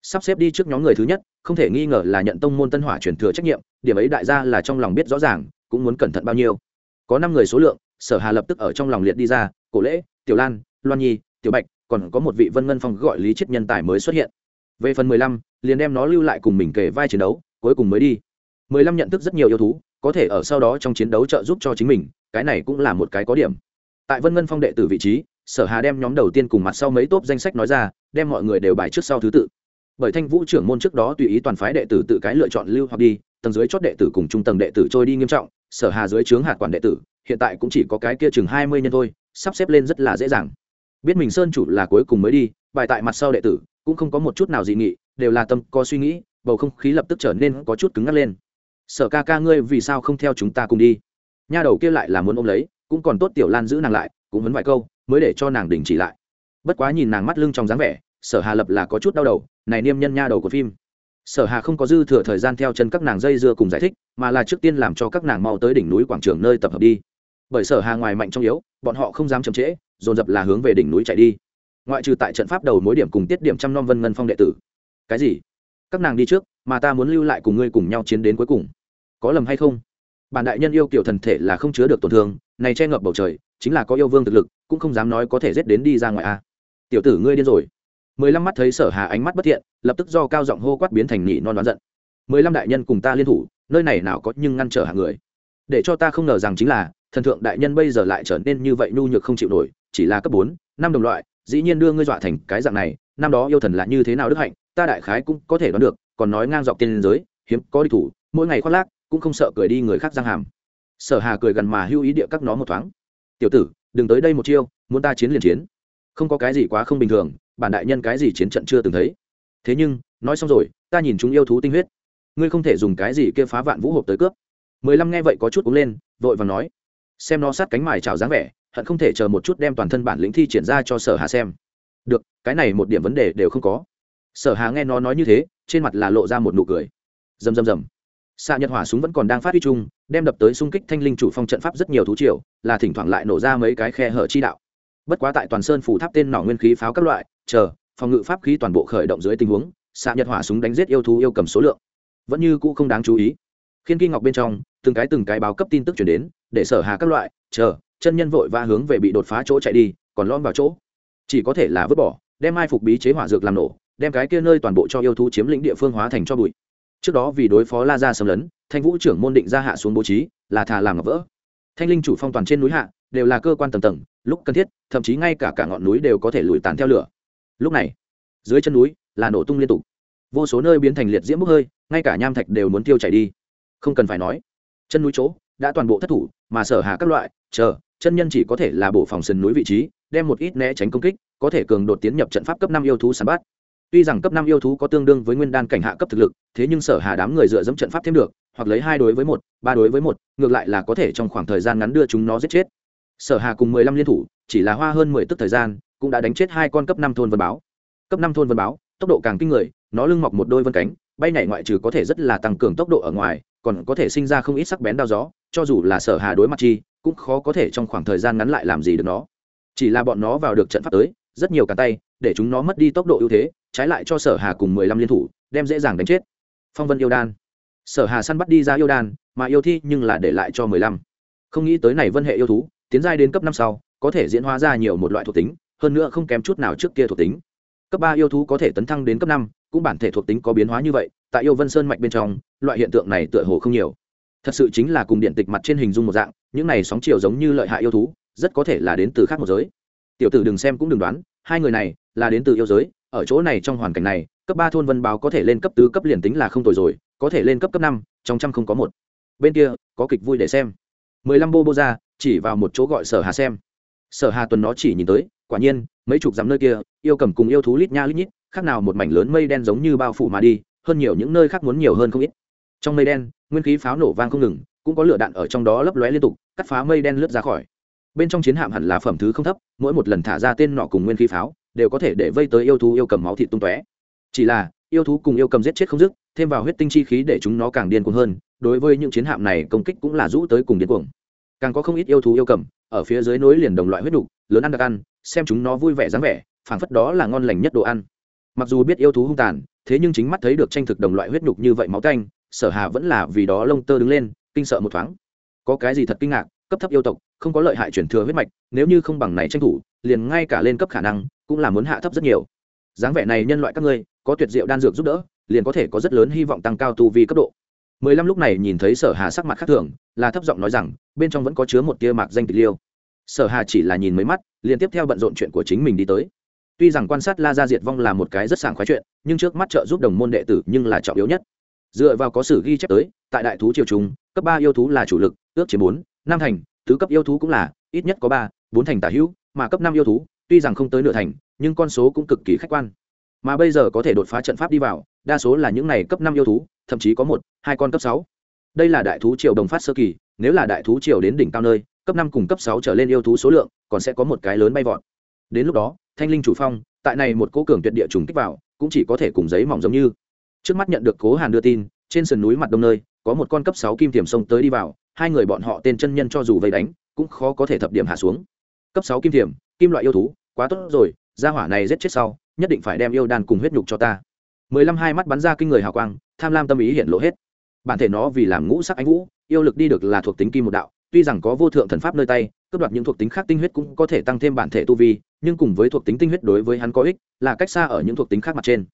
Sắp xếp đi trước nhóm người thứ nhất, không thể nghi ngờ là nhận tông môn tân hỏa truyền thừa trách nhiệm, điểm ấy đại gia là trong lòng biết rõ ràng cũng muốn cẩn thận bao nhiêu. Có năm người số lượng, sở hà lập tức ở trong lòng liệt đi ra, cổ lễ, tiểu lan, loan nhi, tiểu bạch, còn có một vị vân ngân phong gọi lý chết nhân tài mới xuất hiện. Về phần mười lăm, liền đem nó lưu lại cùng mình kể vai chiến đấu, cuối cùng mới đi. mười lăm nhận thức rất nhiều yêu thú, có thể ở sau đó trong chiến đấu trợ giúp cho chính mình, cái này cũng là một cái có điểm. Tại vân ngân phong đệ tử vị trí, sở hà đem nhóm đầu tiên cùng mặt sau mấy tốp danh sách nói ra, đem mọi người đều bài trước sau thứ tự bởi thanh vũ trưởng môn trước đó tùy ý toàn phái đệ tử tự cái lựa chọn lưu hoặc đi, tầng dưới chót đệ tử cùng trung tầng đệ tử trôi đi nghiêm trọng, sở hà dưới trướng hạt quản đệ tử, hiện tại cũng chỉ có cái kia chừng hai mươi nhân thôi, sắp xếp lên rất là dễ dàng. Biết mình sơn chủ là cuối cùng mới đi, bài tại mặt sau đệ tử, cũng không có một chút nào dị nghị, đều là tâm có suy nghĩ, bầu không khí lập tức trở nên có chút cứng ngắc lên. Sở ca ca ngươi vì sao không theo chúng ta cùng đi? Nha đầu kia lại là muốn ôm lấy, cũng còn tốt tiểu lan giữ nàng lại, cũng vấn vài câu, mới để cho nàng đình chỉ lại. Bất quá nhìn nàng mắt lưng trong dáng vẻ sở hà lập là có chút đau đầu, này niêm nhân nha đầu của phim. Sở hà không có dư thừa thời gian theo chân các nàng dây dưa cùng giải thích, mà là trước tiên làm cho các nàng mau tới đỉnh núi quảng trường nơi tập hợp đi. Bởi sở hà ngoài mạnh trong yếu, bọn họ không dám chậm trễ, dồn dập là hướng về đỉnh núi chạy đi. Ngoại trừ tại trận pháp đầu mối điểm cùng tiết điểm trăm non vân ngân phong đệ tử. Cái gì? Các nàng đi trước, mà ta muốn lưu lại cùng ngươi cùng nhau chiến đến cuối cùng. Có lầm hay không? Bản đại nhân yêu kiểu thần thể là không chứa được tổn thương, này che ngập bầu trời, chính là có yêu vương thực lực, cũng không dám nói có thể giết đến đi ra ngoài a tiểu tử ngươi điên rồi mười lăm mắt thấy sở hà ánh mắt bất thiện, lập tức do cao giọng hô quát biến thành nhị non đoán giận. mười lăm đại nhân cùng ta liên thủ, nơi này nào có nhưng ngăn trở hàng người. Để cho ta không ngờ rằng chính là, thần thượng đại nhân bây giờ lại trở nên như vậy nhu nhược không chịu nổi, chỉ là cấp bốn, năm đồng loại, dĩ nhiên đưa ngươi dọa thành cái dạng này, năm đó yêu thần là như thế nào đức hạnh, ta đại khái cũng có thể đoán được, còn nói ngang dọc tiên giới, hiếm có đi thủ, mỗi ngày khoác lác, cũng không sợ cười đi người khác giang hàm. Sở hà cười gần mà hưu ý địa các nó một thoáng. Tiểu tử, đừng tới đây một chiêu, muốn ta chiến liền chiến. Không có cái gì quá không bình thường bản đại nhân cái gì chiến trận chưa từng thấy. Thế nhưng, nói xong rồi, ta nhìn chúng yêu thú tinh huyết. Ngươi không thể dùng cái gì kia phá vạn vũ hộp tới cướp. Mười lăm nghe vậy có chút uống lên, vội và nói, xem nó sát cánh mài trào dáng vẻ, hận không thể chờ một chút đem toàn thân bản lĩnh thi triển ra cho sở hà xem. Được, cái này một điểm vấn đề đều không có. Sở hà nghe nó nói như thế, trên mặt là lộ ra một nụ cười. Rầm rầm rầm. Xạ nhật hỏa súng vẫn còn đang phát huy chung, đem đập tới xung kích thanh linh chủ phong trận pháp rất nhiều thú triều, là thỉnh thoảng lại nổ ra mấy cái khe hở chi đạo bất quá tại toàn sơn phủ tháp tên nỏ nguyên khí pháo các loại, chờ, phòng ngự pháp khí toàn bộ khởi động dưới tình huống xạ nhật hỏa súng đánh giết yêu thú yêu cầm số lượng. Vẫn như cũ không đáng chú ý. Khiên kim ngọc bên trong, từng cái từng cái báo cấp tin tức chuyển đến, để sở hà các loại, chờ, chân nhân vội va hướng về bị đột phá chỗ chạy đi, còn lom vào chỗ. Chỉ có thể là vứt bỏ, đem ai phục bí chế hỏa dược làm nổ, đem cái kia nơi toàn bộ cho yêu thú chiếm lĩnh địa phương hóa thành cho bụi. Trước đó vì đối phó la ra xâm lấn, thanh vũ trưởng môn định ra hạ xuống bố trí, là thà làm ngọc vỡ. Thanh linh chủ phong toàn trên núi hạ đều là cơ quan tầng tầng, lúc cần thiết, thậm chí ngay cả cả ngọn núi đều có thể lùi tàn theo lửa. Lúc này, dưới chân núi, là nổ tung liên tục. Vô số nơi biến thành liệt diễm bốc hơi, ngay cả nham thạch đều muốn tiêu chảy đi. Không cần phải nói, chân núi chỗ đã toàn bộ thất thủ, mà sở hạ các loại, chờ, chân nhân chỉ có thể là bộ phòng sườn núi vị trí, đem một ít né tránh công kích, có thể cường đột tiến nhập trận pháp cấp năm yêu thú săn bắt. Tuy rằng cấp năm yêu thú có tương đương với nguyên đan cảnh hạ cấp thực lực, thế nhưng sở hà đám người dựa dẫm trận pháp thêm được, hoặc lấy hai đối với một, ba đối với một, ngược lại là có thể trong khoảng thời gian ngắn đưa chúng nó giết chết sở hà cùng mười lăm liên thủ, chỉ là hoa hơn mười tức thời gian, cũng đã đánh chết hai con cấp năm thôn vân báo. Cấp năm thôn vân báo, tốc độ càng kinh người, nó lưng mọc một đôi vân cánh, bay nhảy ngoại trừ có thể rất là tăng cường tốc độ ở ngoài, còn có thể sinh ra không ít sắc bén đao gió, cho dù là sở hà đối mặt chi, cũng khó có thể trong khoảng thời gian ngắn lại làm gì được nó. Chỉ là bọn nó vào được trận pháp tới, rất nhiều cả tay, để chúng nó mất đi tốc độ ưu thế, trái lại cho sở hà cùng mười lăm liên thủ, đem dễ dàng đánh chết. Phong vân yêu đan. Sở hà săn bắt đi ra yêu đan, mà yêu thi nhưng là để lại cho mười lăm. Không nghĩ tới này vân hệ yêu thú tiến giai đến cấp năm sau, có thể diễn hóa ra nhiều một loại thuộc tính, hơn nữa không kém chút nào trước kia thuộc tính. Cấp ba yêu thú có thể tấn thăng đến cấp năm, cũng bản thể thuộc tính có biến hóa như vậy, tại yêu vân sơn mạch bên trong, loại hiện tượng này tựa hồ không nhiều. Thật sự chính là cùng điện tịch mặt trên hình dung một dạng, những này sóng chiều giống như lợi hại yêu thú, rất có thể là đến từ khác một giới. Tiểu tử đừng xem cũng đừng đoán, hai người này là đến từ yêu giới, ở chỗ này trong hoàn cảnh này, cấp ba thôn vân báo có thể lên cấp tứ cấp liền tính là không tồi rồi, có thể lên cấp cấp năm, trong trăm không có một. Bên kia, có kịch vui để xem. Mười lăm bô bô ra chỉ vào một chỗ gọi sở hà xem. Sở hà tuần nó chỉ nhìn tới, quả nhiên, mấy chục dặm nơi kia, yêu cầm cùng yêu thú lít nha lít nhít, khác nào một mảnh lớn mây đen giống như bao phủ mà đi, hơn nhiều những nơi khác muốn nhiều hơn không ít. Trong mây đen, nguyên khí pháo nổ vang không ngừng, cũng có lửa đạn ở trong đó lấp lóe liên tục, cắt phá mây đen lướt ra khỏi. Bên trong chiến hạm hẳn là phẩm thứ không thấp, mỗi một lần thả ra tên nọ cùng nguyên khí pháo, đều có thể để vây tới yêu thú yêu cầm máu thịt tung tóe. Chỉ là, yêu thú cùng yêu cầm giết chết không dứt, thêm vào huyết tinh chi khí để chúng nó càng điên cuồng hơn, đối với những chiến hạm này công kích cũng là rũ tới cùng điên cuồng càng có không ít yêu thú yêu cầm, ở phía dưới núi liền đồng loại huyết đục, lớn ăn đặc ăn, xem chúng nó vui vẻ dáng vẻ, phảng phất đó là ngon lành nhất đồ ăn. Mặc dù biết yêu thú hung tàn, thế nhưng chính mắt thấy được tranh thực đồng loại huyết nhục như vậy máu canh, sở hà vẫn là vì đó lông tơ đứng lên, kinh sợ một thoáng. Có cái gì thật kinh ngạc, cấp thấp yêu tộc, không có lợi hại chuyển thừa huyết mạch, nếu như không bằng này tranh thủ, liền ngay cả lên cấp khả năng, cũng là muốn hạ thấp rất nhiều. Dáng vẻ này nhân loại các ngươi, có tuyệt diệu đan dược giúp đỡ, liền có thể có rất lớn hy vọng tăng cao tu vi cấp độ mười lăm lúc này nhìn thấy sở hà sắc mặt khác thường, là thấp giọng nói rằng, bên trong vẫn có chứa một tia mạc danh tịch liêu. Sở hà chỉ là nhìn mấy mắt, liền tiếp theo bận rộn chuyện của chính mình đi tới. Tuy rằng quan sát la gia diệt vong là một cái rất sảng khoái chuyện, nhưng trước mắt trợ giúp đồng môn đệ tử nhưng là trọng yếu nhất. Dựa vào có sử ghi chép tới, tại đại thú triều trung, cấp ba yêu thú là chủ lực, ước chiếm bốn, năm thành, thứ cấp yêu thú cũng là, ít nhất có ba, bốn thành tả hữu, mà cấp năm yêu thú, tuy rằng không tới nửa thành, nhưng con số cũng cực kỳ khách quan. Mà bây giờ có thể đột phá trận pháp đi vào, đa số là những này cấp năm yêu thú thậm chí có một, hai con cấp sáu. Đây là đại thú triều đồng phát sơ kỳ, nếu là đại thú triều đến đỉnh cao nơi, cấp năm cùng cấp sáu trở lên yêu thú số lượng còn sẽ có một cái lớn bay vọt. Đến lúc đó, thanh linh chủ phong, tại này một cố cường tuyệt địa trùng kích vào, cũng chỉ có thể cùng giấy mỏng giống như. Trước mắt nhận được cố hàn đưa tin, trên sườn núi mặt đông nơi, có một con cấp sáu kim tiềm sông tới đi vào, hai người bọn họ tên chân nhân cho dù vây đánh, cũng khó có thể thập điểm hạ xuống. Cấp sáu kim tiềm, kim loại yêu thú, quá tốt rồi, gia hỏa này giết chết sau, nhất định phải đem yêu đan cùng huyết nhục cho ta mười lăm hai mắt bắn ra kinh người hào quang, tham lam tâm ý hiện lộ hết. Bản thể nó vì làm ngũ sắc ánh vũ, yêu lực đi được là thuộc tính kim một đạo, tuy rằng có vô thượng thần pháp nơi tay, cướp đoạt những thuộc tính khác tinh huyết cũng có thể tăng thêm bản thể tu vi, nhưng cùng với thuộc tính tinh huyết đối với hắn có ích, là cách xa ở những thuộc tính khác mặt trên.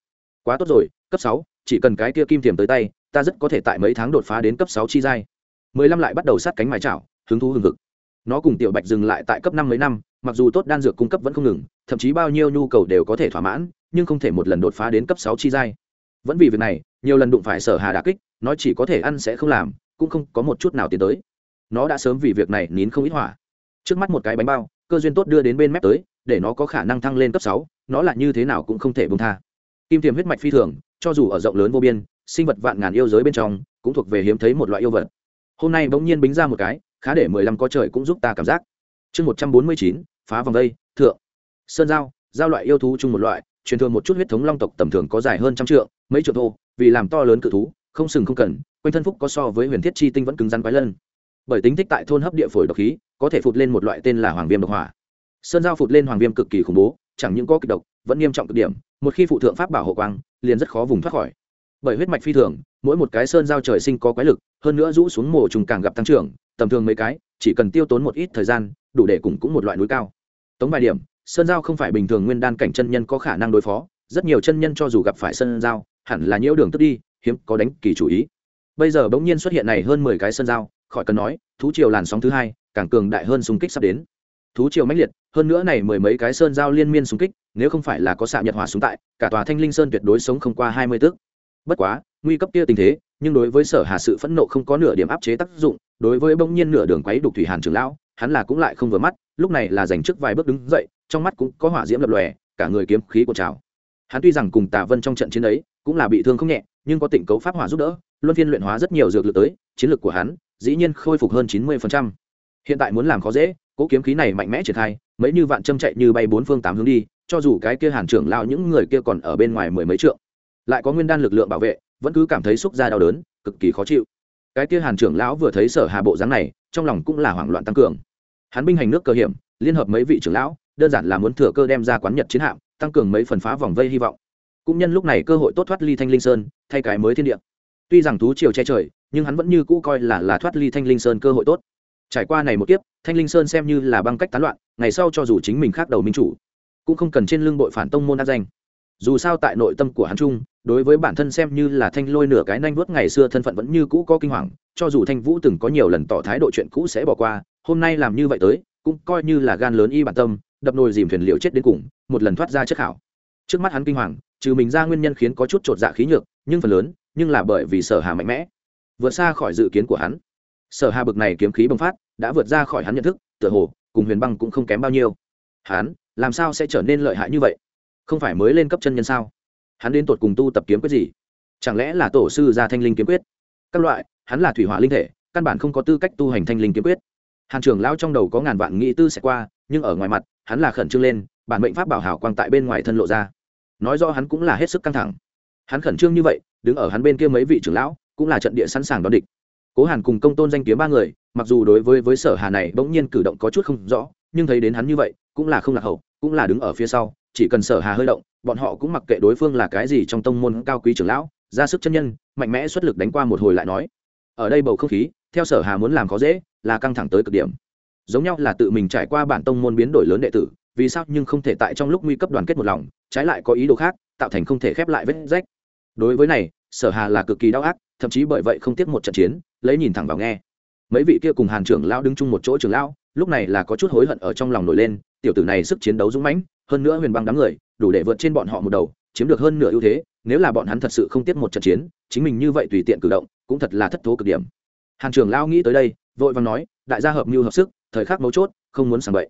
Quá tốt rồi, cấp sáu, chỉ cần cái kia kim tiềm tới tay, ta rất có thể tại mấy tháng đột phá đến cấp sáu chi giai. Mười lăm lại bắt đầu sát cánh mái chảo, hứng thú hừng hực. Nó cùng tiểu bạch dừng lại tại cấp năm mấy năm mặc dù tốt đan dược cung cấp vẫn không ngừng, thậm chí bao nhiêu nhu cầu đều có thể thỏa mãn, nhưng không thể một lần đột phá đến cấp sáu chi giai. Vẫn vì việc này, nhiều lần đụng phải sở hà đà kích nó chỉ có thể ăn sẽ không làm, cũng không có một chút nào tiến tới. Nó đã sớm vì việc này nín không ít hỏa. Trước mắt một cái bánh bao, cơ duyên tốt đưa đến bên mép tới, để nó có khả năng thăng lên cấp sáu, nó là như thế nào cũng không thể bông tha. Kim tiềm huyết mạch phi thường, cho dù ở rộng lớn vô biên, sinh vật vạn ngàn yêu giới bên trong, cũng thuộc về hiếm thấy một loại yêu vật. Hôm nay bỗng nhiên bính ra một cái, khá để mười lăm có trời cũng giúp ta cảm giác. Chương một trăm bốn mươi chín phá vòng đây, thượng. Sơn giao giao loại yêu thú chung một loại, truyền thường một chút huyết thống long tộc tầm thường có dài hơn trăm trượng, mấy trượng thô, vì làm to lớn cự thú, không sừng không cần, quanh thân phúc có so với huyền thiết chi tinh vẫn cứng rắn quái lân. Bởi tính thích tại thôn hấp địa phổi độc khí, có thể phụt lên một loại tên là hoàng viêm độc hỏa. Sơn giao phụt lên hoàng viêm cực kỳ khủng bố, chẳng những có kịch độc, vẫn nghiêm trọng cực điểm, một khi phụ thượng pháp bảo hộ quang, liền rất khó vùng thoát khỏi. Bởi huyết mạch phi thường, mỗi một cái sơn giao trời sinh có quái lực, hơn nữa rũ xuống mồ trùng càng gặp tăng trưởng, tầm thường mấy cái, chỉ cần tiêu tốn một ít thời gian đủ để cùng cũng một loại núi cao. Tống vài điểm, sơn giao không phải bình thường nguyên đan cảnh chân nhân có khả năng đối phó, rất nhiều chân nhân cho dù gặp phải sơn giao, hẳn là nhiễu đường tức đi, hiếm có đánh kỳ chủ ý. Bây giờ bỗng nhiên xuất hiện này hơn mười cái sơn giao, khỏi cần nói, thú triều làn sóng thứ hai, càng cường đại hơn xung kích sắp đến. Thú triều mãnh liệt, hơn nữa này mười mấy cái sơn giao liên miên xung kích, nếu không phải là có xạ nhật hỏa xuống tại, cả tòa thanh linh sơn tuyệt đối sống không qua hai mươi tước bất quá, nguy cấp kia tình thế, nhưng đối với sở hà sự phẫn nộ không có nửa điểm áp chế tác dụng, đối với bỗng nhiên nửa đường quấy đục thủy hàn trưởng lão hắn là cũng lại không vừa mắt, lúc này là dành trước vài bước đứng dậy, trong mắt cũng có hỏa diễm lập lòe, cả người kiếm khí của trào. Hắn tuy rằng cùng tà vân trong trận chiến ấy cũng là bị thương không nhẹ, nhưng có tịnh cấu pháp hỏa giúp đỡ, luân phiên luyện hóa rất nhiều dược lực tới, chiến lược của hắn dĩ nhiên khôi phục hơn chín mươi hiện tại muốn làm khó dễ, cố kiếm khí này mạnh mẽ triển khai, mấy như vạn châm chạy như bay bốn phương tám hướng đi, cho dù cái kia hàn trưởng lao những người kia còn ở bên ngoài mười mấy trượng, lại có nguyên đan lực lượng bảo vệ, vẫn cứ cảm thấy xúc ra đau đớn, cực kỳ khó chịu. Cái kia hàn trưởng lão vừa thấy sở hà bộ dáng này trong lòng cũng là hoảng loạn tăng cường. Hắn binh hành nước cơ hiểm, liên hợp mấy vị trưởng lão, đơn giản là muốn thừa cơ đem ra quán nhật chiến hạm, tăng cường mấy phần phá vòng vây hy vọng. Cũng nhân lúc này cơ hội tốt thoát ly thanh linh sơn, thay cái mới thiên địa. Tuy rằng thú triều che trời, nhưng hắn vẫn như cũ coi là là thoát ly thanh linh sơn cơ hội tốt. Trải qua này một kiếp, thanh linh sơn xem như là băng cách tán loạn, ngày sau cho dù chính mình khác đầu minh chủ, cũng không cần trên lưng bội phản tông môn đắc danh. Dù sao tại nội tâm của hắn trung đối với bản thân xem như là thanh lôi nửa cái nanh vuốt ngày xưa thân phận vẫn như cũ có kinh hoàng, cho dù thanh vũ từng có nhiều lần tỏ thái độ chuyện cũ sẽ bỏ qua, hôm nay làm như vậy tới, cũng coi như là gan lớn y bản tâm, đập nồi dìm thuyền liệu chết đến cùng, một lần thoát ra chất khảo. Trước mắt hắn kinh hoàng, trừ mình ra nguyên nhân khiến có chút t dạ khí nhược, nhưng phần lớn, nhưng là bởi vì sở hà mạnh mẽ, vượt xa khỏi dự kiến của hắn. Sở hà bực này kiếm khí bùng phát, đã vượt ra khỏi hắn nhận thức, tựa hồ, cùng huyền băng cũng không kém bao nhiêu. Hắn, làm sao sẽ trở nên lợi hại như vậy? Không phải mới lên cấp chân nhân sao? Hắn đến tột cùng tu tập kiếm quyết gì? Chẳng lẽ là tổ sư ra thanh linh kiếm quyết? Các loại, hắn là thủy hỏa linh thể, căn bản không có tư cách tu hành thanh linh kiếm quyết. Hàn trưởng lao trong đầu có ngàn vạn nghĩ tư sẽ qua, nhưng ở ngoài mặt, hắn là khẩn trương lên, bản mệnh pháp bảo hảo quang tại bên ngoài thân lộ ra. Nói rõ hắn cũng là hết sức căng thẳng. Hắn khẩn trương như vậy, đứng ở hắn bên kia mấy vị trưởng lão, cũng là trận địa sẵn sàng đón địch. Cố hàn cùng công tôn danh kiếm ba người, mặc dù đối với với sở hà này bỗng nhiên cử động có chút không rõ, nhưng thấy đến hắn như vậy, cũng là không lạc hậu, cũng là đứng ở phía sau chỉ cần sở hà hơi động, bọn họ cũng mặc kệ đối phương là cái gì trong tông môn cao quý trưởng lão, ra sức chân nhân, mạnh mẽ xuất lực đánh qua một hồi lại nói, ở đây bầu không khí, theo sở hà muốn làm khó dễ, là căng thẳng tới cực điểm. Giống nhau là tự mình trải qua bản tông môn biến đổi lớn đệ tử, vì sao nhưng không thể tại trong lúc nguy cấp đoàn kết một lòng, trái lại có ý đồ khác, tạo thành không thể khép lại vết rách. Đối với này, sở hà là cực kỳ đau ác, thậm chí bởi vậy không tiếc một trận chiến, lấy nhìn thẳng vào nghe. Mấy vị kia cùng hàn trưởng lão đứng chung một chỗ trưởng lão, lúc này là có chút hối hận ở trong lòng nổi lên, tiểu tử này sức chiến đấu dũng mãnh hơn nữa huyền băng đám người, đủ để vượt trên bọn họ một đầu, chiếm được hơn nửa ưu thế, nếu là bọn hắn thật sự không tiếp một trận chiến, chính mình như vậy tùy tiện cử động, cũng thật là thất thố cực điểm. Hàn trưởng lao nghĩ tới đây, vội vàng nói, đại gia hợp mưu hợp sức, thời khắc mấu chốt, không muốn sàng bậy.